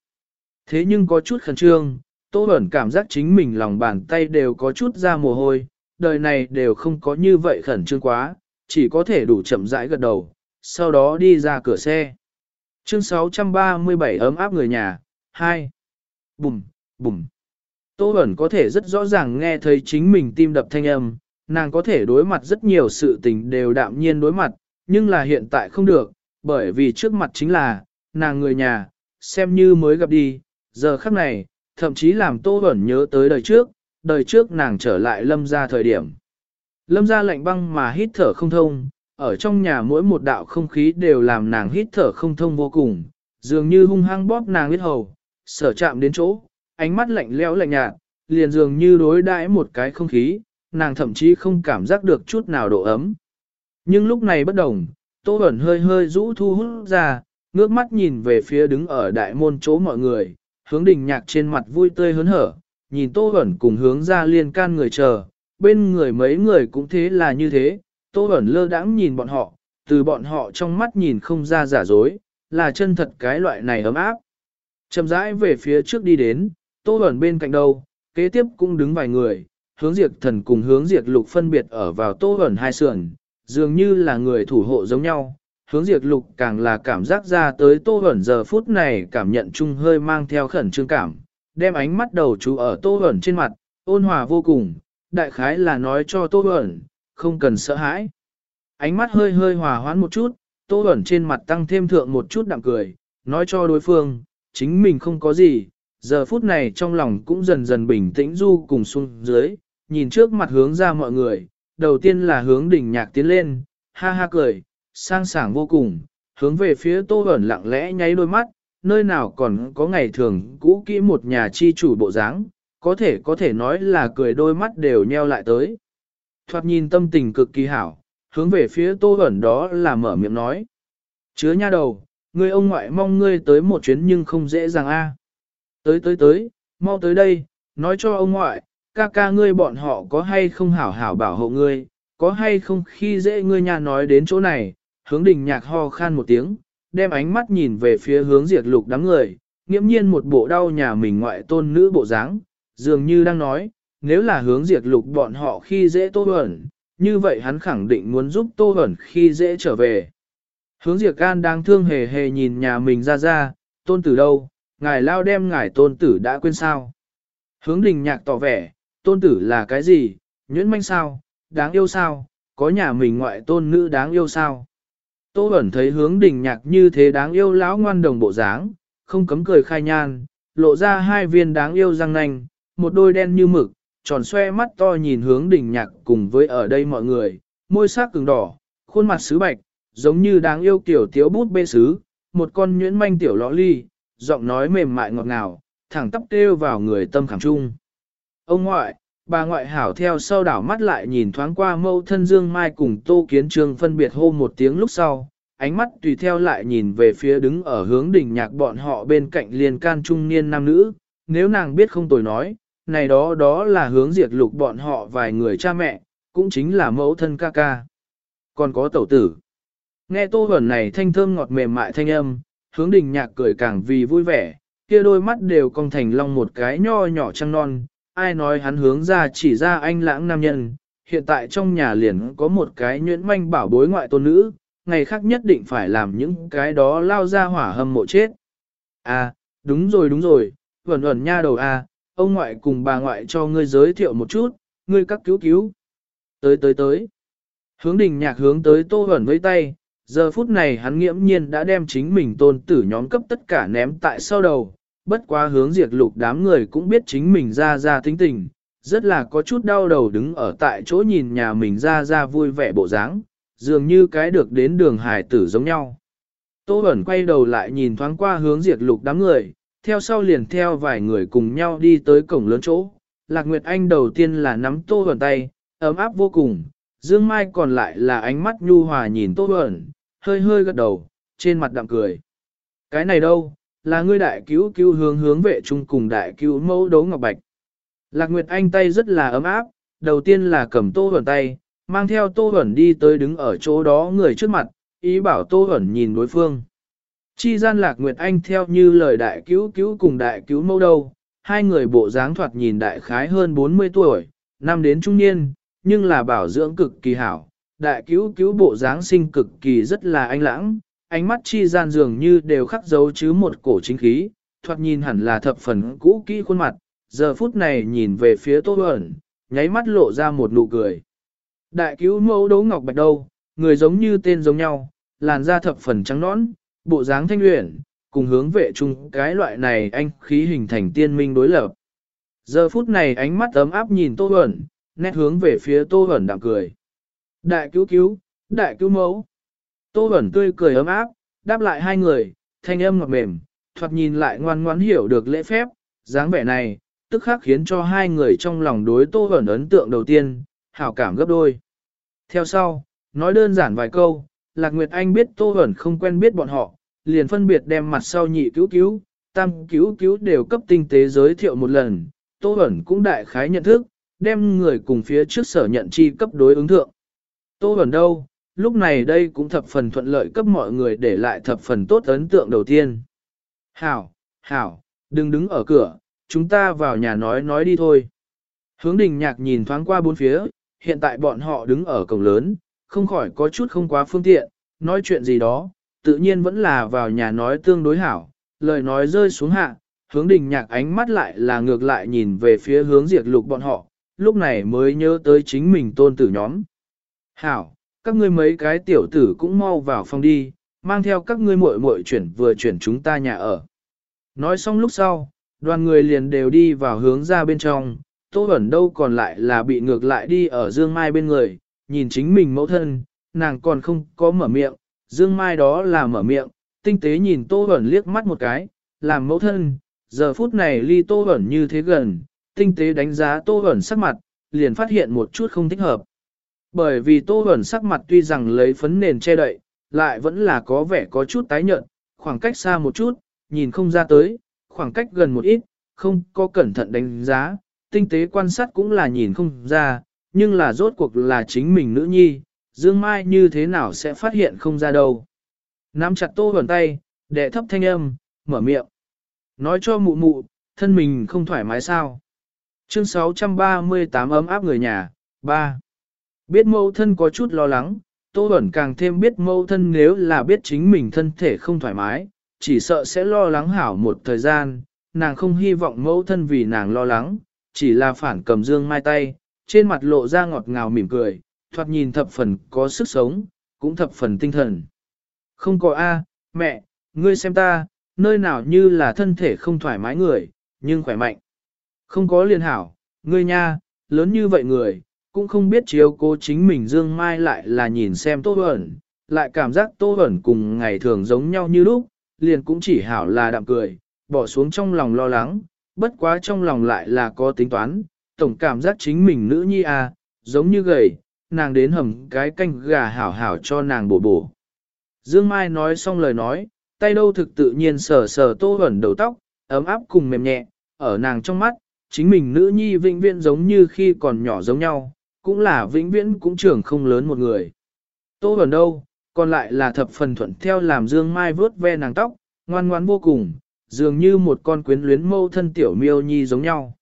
Thế nhưng có chút khẩn trương, Tô Bẩn cảm giác chính mình lòng bàn tay đều có chút ra mồ hôi, đời này đều không có như vậy khẩn trương quá, chỉ có thể đủ chậm rãi gật đầu, sau đó đi ra cửa xe. Chương 637 ấm áp người nhà, 2. Bùm, bùm. Tô Bẩn có thể rất rõ ràng nghe thấy chính mình tim đập thanh âm, nàng có thể đối mặt rất nhiều sự tình đều đạm nhiên đối mặt, nhưng là hiện tại không được, bởi vì trước mặt chính là, nàng người nhà, xem như mới gặp đi, giờ khắc này, thậm chí làm Tô Bẩn nhớ tới đời trước, đời trước nàng trở lại lâm ra thời điểm. Lâm ra lạnh băng mà hít thở không thông, ở trong nhà mỗi một đạo không khí đều làm nàng hít thở không thông vô cùng, dường như hung hăng bóp nàng huyết hầu, sở chạm đến chỗ, ánh mắt lạnh lẽo lạnh nhạt, liền dường như đối đãi một cái không khí, nàng thậm chí không cảm giác được chút nào độ ấm. Nhưng lúc này bất đồng, Tô Bẩn hơi hơi rũ thu hút ra, ngước mắt nhìn về phía đứng ở đại môn chỗ mọi người, hướng đình nhạc trên mặt vui tươi hớn hở, nhìn Tô Bẩn cùng hướng ra liên can người chờ, bên người mấy người cũng thế là như thế, Tô Bẩn lơ đãng nhìn bọn họ, từ bọn họ trong mắt nhìn không ra giả dối, là chân thật cái loại này ấm áp. Chậm rãi về phía trước đi đến, Tô Bẩn bên cạnh đâu, kế tiếp cũng đứng vài người, hướng diệt thần cùng hướng diệt lục phân biệt ở vào Tô Bẩn hai sườn, dường như là người thủ hộ giống nhau, hướng diệt lục càng là cảm giác ra tới tô hẩn giờ phút này cảm nhận chung hơi mang theo khẩn trương cảm, đem ánh mắt đầu chú ở tô hẩn trên mặt, ôn hòa vô cùng, đại khái là nói cho tô hẩn, không cần sợ hãi. Ánh mắt hơi hơi hòa hoãn một chút, tô hẩn trên mặt tăng thêm thượng một chút đạm cười, nói cho đối phương, chính mình không có gì, giờ phút này trong lòng cũng dần dần bình tĩnh du cùng xuống dưới, nhìn trước mặt hướng ra mọi người, đầu tiên là hướng đỉnh nhạc tiến lên, ha ha cười, sang sảng vô cùng, hướng về phía tô ẩn lặng lẽ nháy đôi mắt, nơi nào còn có ngày thường cũ kỹ một nhà chi chủ bộ dáng, có thể có thể nói là cười đôi mắt đều nheo lại tới. Thoạt nhìn tâm tình cực kỳ hảo, hướng về phía tô ẩn đó là mở miệng nói. Chứa nha đầu, người ông ngoại mong ngươi tới một chuyến nhưng không dễ dàng a. Tới tới tới, mau tới đây, nói cho ông ngoại, ca ca ngươi bọn họ có hay không hảo hảo bảo hộ ngươi, có hay không khi dễ ngươi nhà nói đến chỗ này, hướng đình nhạc ho khan một tiếng, đem ánh mắt nhìn về phía hướng diệt lục đám người, nghiễm nhiên một bộ đau nhà mình ngoại tôn nữ bộ dáng, dường như đang nói, nếu là hướng diệt lục bọn họ khi dễ tô ẩn, như vậy hắn khẳng định muốn giúp tô ẩn khi dễ trở về. Hướng diệt can đang thương hề hề nhìn nhà mình ra ra, tôn tử đâu, ngài lao đem ngài tôn tử đã quên sao. Hướng đình nhạc tỏ vẻ, tôn tử là cái gì, nhuyễn manh sao, đáng yêu sao, có nhà mình ngoại tôn nữ đáng yêu sao. Tô Bẩn thấy hướng đình nhạc như thế đáng yêu lão ngoan đồng bộ dáng, không cấm cười khai nhan, lộ ra hai viên đáng yêu răng nanh, một đôi đen như mực, tròn xoe mắt to nhìn hướng đình nhạc cùng với ở đây mọi người, môi sắc cứng đỏ, khuôn mặt sứ bạch, giống như đáng yêu tiểu tiếu bút bê sứ, một con nhuyễn manh tiểu lõ ly, giọng nói mềm mại ngọt ngào, thẳng tắp kêu vào người tâm khảm trung. Ông ngoại, bà ngoại hảo theo sau đảo mắt lại nhìn thoáng qua mâu thân Dương Mai cùng Tô Kiến Trương phân biệt hô một tiếng lúc sau, ánh mắt tùy theo lại nhìn về phía đứng ở hướng đỉnh nhạc bọn họ bên cạnh liền can trung niên nam nữ, nếu nàng biết không tồi nói, này đó đó là hướng diệt lục bọn họ vài người cha mẹ, cũng chính là mẫu thân ca ca. Còn có tẩu tử. Nghe tô huẩn này thanh thơm ngọt mềm mại thanh âm, hướng đình nhạc cười càng vì vui vẻ, kia đôi mắt đều cong thành long một cái nho nhỏ trăng non, ai nói hắn hướng ra chỉ ra anh lãng nam nhân, hiện tại trong nhà liền có một cái nhuyễn manh bảo bối ngoại tôn nữ, ngày khác nhất định phải làm những cái đó lao ra hỏa hâm mộ chết. À, đúng rồi đúng rồi, vẩn vẩn nha đầu à, ông ngoại cùng bà ngoại cho ngươi giới thiệu một chút, ngươi các cứu cứu. Tới tới tới. Hướng đình nhạc hướng tới tô vẩn với tay, giờ phút này hắn nghiễm nhiên đã đem chính mình tôn tử nhóm cấp tất cả ném tại sau đầu, bất quá hướng diệt lục đám người cũng biết chính mình ra ra tính tình, rất là có chút đau đầu đứng ở tại chỗ nhìn nhà mình ra ra vui vẻ bộ dáng, dường như cái được đến đường hải tử giống nhau. Tô Bẩn quay đầu lại nhìn thoáng qua hướng diệt lục đám người, theo sau liền theo vài người cùng nhau đi tới cổng lớn chỗ. Lạc Nguyệt Anh đầu tiên là nắm Tô Bẩn tay, ấm áp vô cùng, Dương Mai còn lại là ánh mắt nhu hòa nhìn Tô Bẩn, hơi hơi gật đầu, trên mặt đạm cười. Cái này đâu, là ngươi đại cứu cứu hướng hướng vệ chung cùng đại cứu mẫu đấu ngọc bạch. Lạc Nguyệt Anh tay rất là ấm áp, đầu tiên là cầm tô hẩn tay, mang theo tô hẩn đi tới đứng ở chỗ đó người trước mặt, ý bảo tô hẩn nhìn đối phương. Chi gian Lạc Nguyệt Anh theo như lời đại cứu cứu cùng đại cứu mẫu đâu, hai người bộ dáng thoạt nhìn đại khái hơn 40 tuổi, năm đến trung niên, nhưng là bảo dưỡng cực kỳ hảo. Đại cứu cứu bộ dáng sinh cực kỳ rất là anh lãng, ánh mắt chi gian dường như đều khắc dấu chứ một cổ chính khí, thoạt nhìn hẳn là thập phần cũ kỹ khuôn mặt, giờ phút này nhìn về phía Tô Bẩn, nháy mắt lộ ra một nụ cười. Đại cứu mẫu đấu ngọc bạch đâu, người giống như tên giống nhau, làn da thập phần trắng nõn, bộ dáng thanh luyện, cùng hướng vệ chung cái loại này anh khí hình thành tiên minh đối lập. Giờ phút này ánh mắt ấm áp nhìn Tô Bẩn, nét hướng về phía Tô Bẩn đạm cười. Đại cứu cứu, đại cứu mẫu. Tô Bẩn tươi cười ấm áp, đáp lại hai người, thanh âm ngọt mềm, thoạt nhìn lại ngoan ngoãn hiểu được lễ phép, dáng vẻ này, tức khắc khiến cho hai người trong lòng đối Tô Bẩn ấn tượng đầu tiên, hảo cảm gấp đôi. Theo sau, nói đơn giản vài câu, Lạc Nguyệt Anh biết Tô Bẩn không quen biết bọn họ, liền phân biệt đem mặt sau nhị cứu cứu, tam cứu cứu đều cấp tinh tế giới thiệu một lần, Tô Bẩn cũng đại khái nhận thức, đem người cùng phía trước sở nhận chi cấp đối ứng thượng. Tô Bẩn đâu, lúc này đây cũng thập phần thuận lợi cấp mọi người để lại thập phần tốt ấn tượng đầu tiên. Hảo, hảo, đừng đứng ở cửa, chúng ta vào nhà nói nói đi thôi. Hướng đình nhạc nhìn thoáng qua bốn phía, hiện tại bọn họ đứng ở cổng lớn, không khỏi có chút không quá phương tiện, nói chuyện gì đó, tự nhiên vẫn là vào nhà nói tương đối hảo, lời nói rơi xuống hạ, hướng đình nhạc ánh mắt lại là ngược lại nhìn về phía hướng diệt lục bọn họ, lúc này mới nhớ tới chính mình tôn tử nhóm. Hảo, các ngươi mấy cái tiểu tử cũng mau vào phòng đi, mang theo các ngươi muội muội chuyển vừa chuyển chúng ta nhà ở. Nói xong lúc sau, đoàn người liền đều đi vào hướng ra bên trong, Tô Bẩn đâu còn lại là bị ngược lại đi ở Dương Mai bên người, nhìn chính mình mẫu thân, nàng còn không có mở miệng, Dương Mai đó là mở miệng, tinh tế nhìn Tô Bẩn liếc mắt một cái, làm mẫu thân, giờ phút này ly Tô Bẩn như thế gần, tinh tế đánh giá tô Bẩn sắc mặt, liền phát hiện một chút không thích hợp. Bởi vì tô Huẩn sắc mặt tuy rằng lấy phấn nền che đậy, lại vẫn là có vẻ có chút tái nhợt, khoảng cách xa một chút, nhìn không ra tới, khoảng cách gần một ít, không có cẩn thận đánh giá, tinh tế quan sát cũng là nhìn không ra, nhưng là rốt cuộc là chính mình nữ nhi, Dương Mai như thế nào sẽ phát hiện không ra đâu. Nắm chặt tô Huẩn tay, đệ thấp thanh âm, mở miệng. Nói cho mụ mụ, thân mình không thoải mái sao. Chương 638 ấm áp người nhà, 3. Biết mẫu thân có chút lo lắng, Tô Bẩn càng thêm biết mẫu thân nếu là biết chính mình thân thể không thoải mái, chỉ sợ sẽ lo lắng hảo một thời gian, nàng không hy vọng mẫu thân vì nàng lo lắng, chỉ là phản cầm dương mai tay, trên mặt lộ ra ngọt ngào mỉm cười, thoạt nhìn thập phần có sức sống, cũng thập phần tinh thần. Không có A, mẹ, ngươi xem ta, nơi nào như là thân thể không thoải mái người, nhưng khỏe mạnh. Không có liên hảo, ngươi nha, lớn như vậy người, cũng không biết chiếu cố chính mình Dương Mai lại là nhìn xem Tô Huẩn, lại cảm giác Tô Huẩn cùng ngày thường giống nhau như lúc, liền cũng chỉ hảo là đạm cười, bỏ xuống trong lòng lo lắng, bất quá trong lòng lại là có tính toán, tổng cảm giác chính mình nữ nhi à, giống như gầy, nàng đến hầm cái canh gà hảo hảo cho nàng bổ bổ. Dương Mai nói xong lời nói, tay đâu thực tự nhiên sờ sờ Tô Huẩn đầu tóc, ấm áp cùng mềm nhẹ, ở nàng trong mắt, chính mình nữ nhi vĩnh viễn giống như khi còn nhỏ giống nhau, cũng là vĩnh viễn cũng trưởng không lớn một người. Tô Bẩn đâu, còn lại là thập phần thuận theo làm Dương Mai vớt ve nàng tóc, ngoan ngoan vô cùng, dường như một con quyến luyến mâu thân tiểu miêu nhi giống nhau.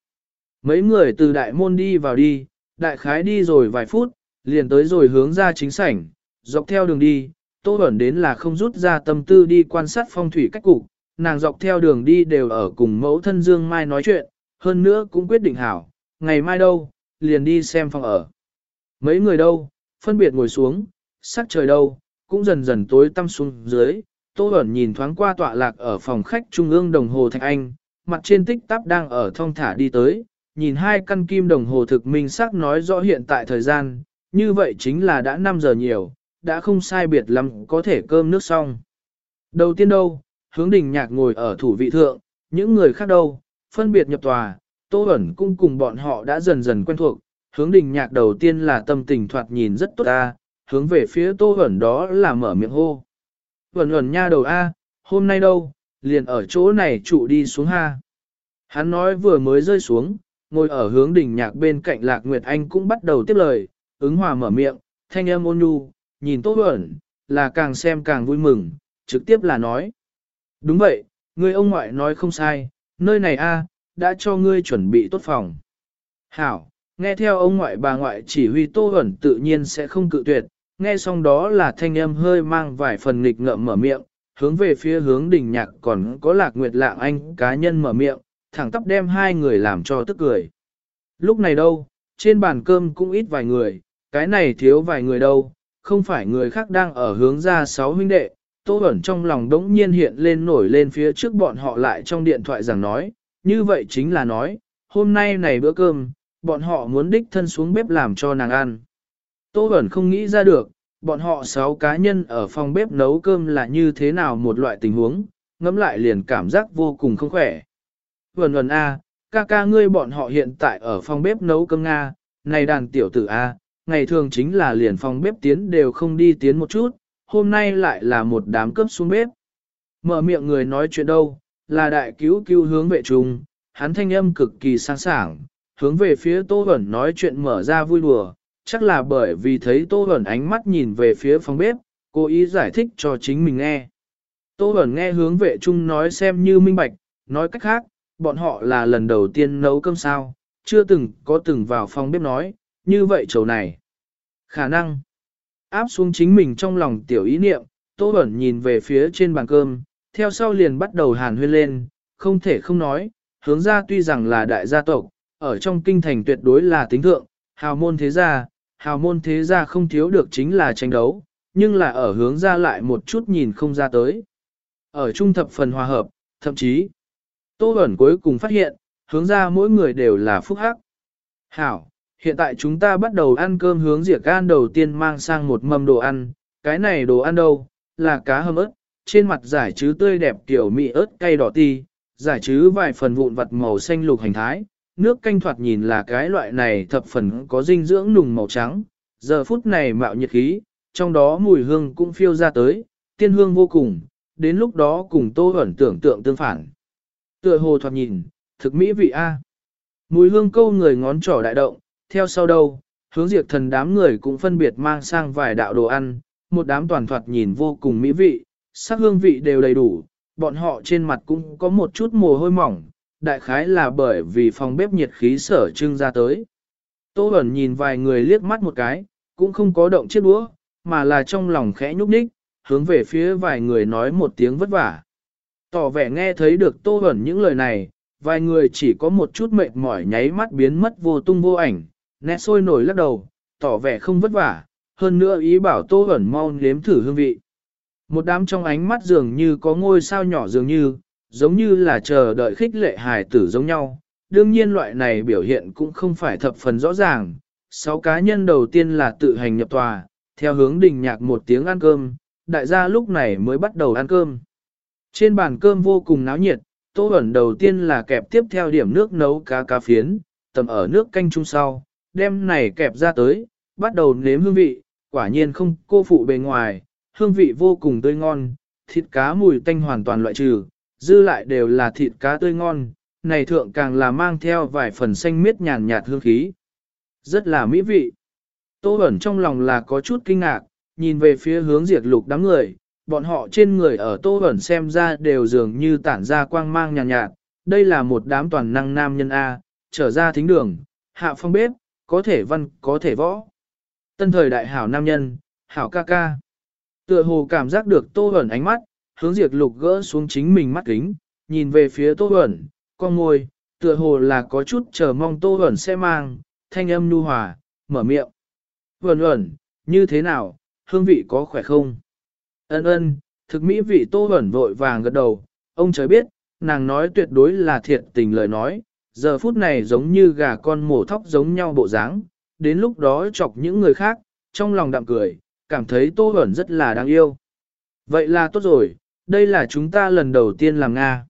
Mấy người từ đại môn đi vào đi, đại khái đi rồi vài phút, liền tới rồi hướng ra chính sảnh, dọc theo đường đi, Tô Bẩn đến là không rút ra tâm tư đi quan sát phong thủy cách cục, nàng dọc theo đường đi đều ở cùng mẫu thân Dương Mai nói chuyện, hơn nữa cũng quyết định hảo, ngày mai đâu, liền đi xem phòng ở. Mấy người đâu, phân biệt ngồi xuống, sắc trời đâu, cũng dần dần tối tăm xuống dưới, Tô Bẩn nhìn thoáng qua tọa lạc ở phòng khách trung ương đồng hồ Thạch Anh, mặt trên tích tắp đang ở thong thả đi tới, nhìn hai căn kim đồng hồ thực minh sắc nói rõ hiện tại thời gian, như vậy chính là đã 5 giờ nhiều, đã không sai biệt lắm có thể cơm nước xong. Đầu tiên đâu, hướng đình nhạc ngồi ở thủ vị thượng, những người khác đâu, phân biệt nhập tòa, Tô Bẩn cũng cùng bọn họ đã dần dần quen thuộc, hướng đình nhạc đầu tiên là tâm tình thoạt nhìn rất tốt ta, hướng về phía Tô Bẩn đó là mở miệng hô. Bẩn ẩn nha đầu A, hôm nay đâu, liền ở chỗ này trụ đi xuống ha. Hắn nói vừa mới rơi xuống, ngồi ở hướng đỉnh nhạc bên cạnh Lạc Nguyệt Anh cũng bắt đầu tiếp lời, ứng hòa mở miệng, thanh âm ôn nhu, nhìn Tô ẩn, là càng xem càng vui mừng, trực tiếp là nói. Đúng vậy, người ông ngoại nói không sai, nơi này a đã cho ngươi chuẩn bị tốt phòng. Hảo, nghe theo ông ngoại bà ngoại chỉ huy tô ẩn tự nhiên sẽ không cự tuyệt, nghe xong đó là thanh âm hơi mang vài phần nghịch ngợm mở miệng, hướng về phía hướng đỉnh nhạc còn có lạc nguyệt lạng anh cá nhân mở miệng, thẳng tắp đem hai người làm cho tức cười. Lúc này đâu, trên bàn cơm cũng ít vài người, cái này thiếu vài người đâu, không phải người khác đang ở hướng ra sáu huynh đệ, Tô Bẩn trong lòng đống nhiên hiện lên nổi lên phía trước bọn họ lại trong điện thoại rằng nói, như vậy chính là nói, hôm nay này bữa cơm, bọn họ muốn đích thân xuống bếp làm cho nàng ăn. Tô Bẩn không nghĩ ra được, bọn họ sáu cá nhân ở phòng bếp nấu cơm là như thế nào một loại tình huống, ngẫm lại liền cảm giác vô cùng không khỏe. Vẩn vẩn A, ca ca ngươi bọn họ hiện tại ở phòng bếp nấu cơm Nga, này đàn tiểu tử A, ngày thường chính là liền phòng bếp tiến đều không đi tiến một chút, hôm nay lại là một đám cướp xuống bếp. Mở miệng người nói chuyện đâu, là đại cứu cứu hướng vệ trung, hắn thanh âm cực kỳ sáng sảng, hướng về phía Tô Bẩn nói chuyện mở ra vui đùa, chắc là bởi vì thấy Tô Bẩn ánh mắt nhìn về phía phòng bếp, cố ý giải thích cho chính mình nghe. Tô Bẩn nghe hướng vệ trung nói xem như minh bạch, nói cách khác, bọn họ là lần đầu tiên nấu cơm sao, chưa từng có từng vào phòng bếp nói, như vậy chầu này. Khả năng, áp xuống chính mình trong lòng tiểu ý niệm, Tô Bẩn nhìn về phía trên bàn cơm, theo sau liền bắt đầu hàn huyên lên, không thể không nói, hướng ra tuy rằng là đại gia tộc, ở trong kinh thành tuyệt đối là tính thượng, hào môn thế gia, hào môn thế gia không thiếu được chính là tranh đấu, nhưng là ở hướng ra lại một chút nhìn không ra tới. Ở trung thập phần hòa hợp, thậm chí, Tô Bẩn cuối cùng phát hiện, hướng ra mỗi người đều là phúc hắc. Hảo, hiện tại chúng ta bắt đầu ăn cơm hướng diệt gan đầu tiên mang sang một mâm đồ ăn, cái này đồ ăn đâu, là cá hầm ớt, trên mặt giải chứ tươi đẹp kiểu mị ớt cay đỏ ti, giải chứ vài phần vụn vặt màu xanh lục hành thái, nước canh thoạt nhìn là cái loại này thập phần có dinh dưỡng nùng màu trắng, giờ phút này mạo nhiệt khí, trong đó mùi hương cũng phiêu ra tới, tiên hương vô cùng, đến lúc đó cùng tô ẩn tưởng tượng tương phản. Tựa hồ thoạt nhìn, thực mỹ vị A. Mùi hương câu người ngón trỏ đại động, theo sau đâu, hướng diệt thần đám người cũng phân biệt mang sang vài đạo đồ ăn, một đám toàn thoạt nhìn vô cùng mỹ vị, sắc hương vị đều đầy đủ, bọn họ trên mặt cũng có một chút mồ hôi mỏng, đại khái là bởi vì phòng bếp nhiệt khí sở trưng ra tới. Tô Bẩn nhìn vài người liếc mắt một cái, cũng không có động chiếc đũa, mà là trong lòng khẽ nhúc nhích, hướng về phía vài người nói một tiếng vất vả. Tỏ vẻ nghe thấy được Tô Bẩn những lời này, vài người chỉ có một chút mệt mỏi nháy mắt biến mất vô tung vô ảnh, nét sôi nổi lắc đầu, tỏ vẻ không vất vả, hơn nữa ý bảo Tô Bẩn mau nếm thử hương vị. Một đám trong ánh mắt dường như có ngôi sao nhỏ dường như, giống như là chờ đợi khích lệ hài tử giống nhau. Đương nhiên loại này biểu hiện cũng không phải thập phần rõ ràng. Sáu cá nhân đầu tiên là tự hành nhập tòa, theo hướng đình nhạc một tiếng ăn cơm, đại gia lúc này mới bắt đầu ăn cơm. Trên bàn cơm vô cùng náo nhiệt, tô ẩn đầu tiên là kẹp tiếp theo điểm nước nấu cá cá phiến, tầm ở nước canh chung sau, đem này kẹp ra tới, bắt đầu nếm hương vị, quả nhiên không cô phụ bề ngoài, hương vị vô cùng tươi ngon, thịt cá mùi tanh hoàn toàn loại trừ, dư lại đều là thịt cá tươi ngon, này thượng càng là mang theo vài phần xanh miết nhàn nhạt hương khí. Rất là mỹ vị. Tô ẩn trong lòng là có chút kinh ngạc, nhìn về phía hướng diệt lục đám người, bọn họ trên người ở Tô ẩn xem ra đều dường như tản ra quang mang nhàn nhạt, nhạt, đây là một đám toàn năng nam nhân A, trở ra thính đường, hạ phong bếp, có thể văn, có thể võ. Tân thời đại hảo nam nhân, hảo ca ca. Tựa hồ cảm giác được Tô ẩn ánh mắt, hướng diệt lục gỡ xuống chính mình mắt kính, nhìn về phía Tô ẩn, con ngồi, tựa hồ là có chút chờ mong Tô ẩn sẽ mang, thanh âm nu hòa, mở miệng. Vẩn ẩn, như thế nào, hương vị có khỏe không? Ân ân, thực mỹ vị Tô ẩn vội vàng gật đầu, ông trời biết, nàng nói tuyệt đối là thiệt tình lời nói, giờ phút này giống như gà con mổ thóc giống nhau bộ dáng, đến lúc đó chọc những người khác, trong lòng đạm cười, cảm thấy Tô ẩn rất là đáng yêu. Vậy là tốt rồi, đây là chúng ta lần đầu tiên làm Nga.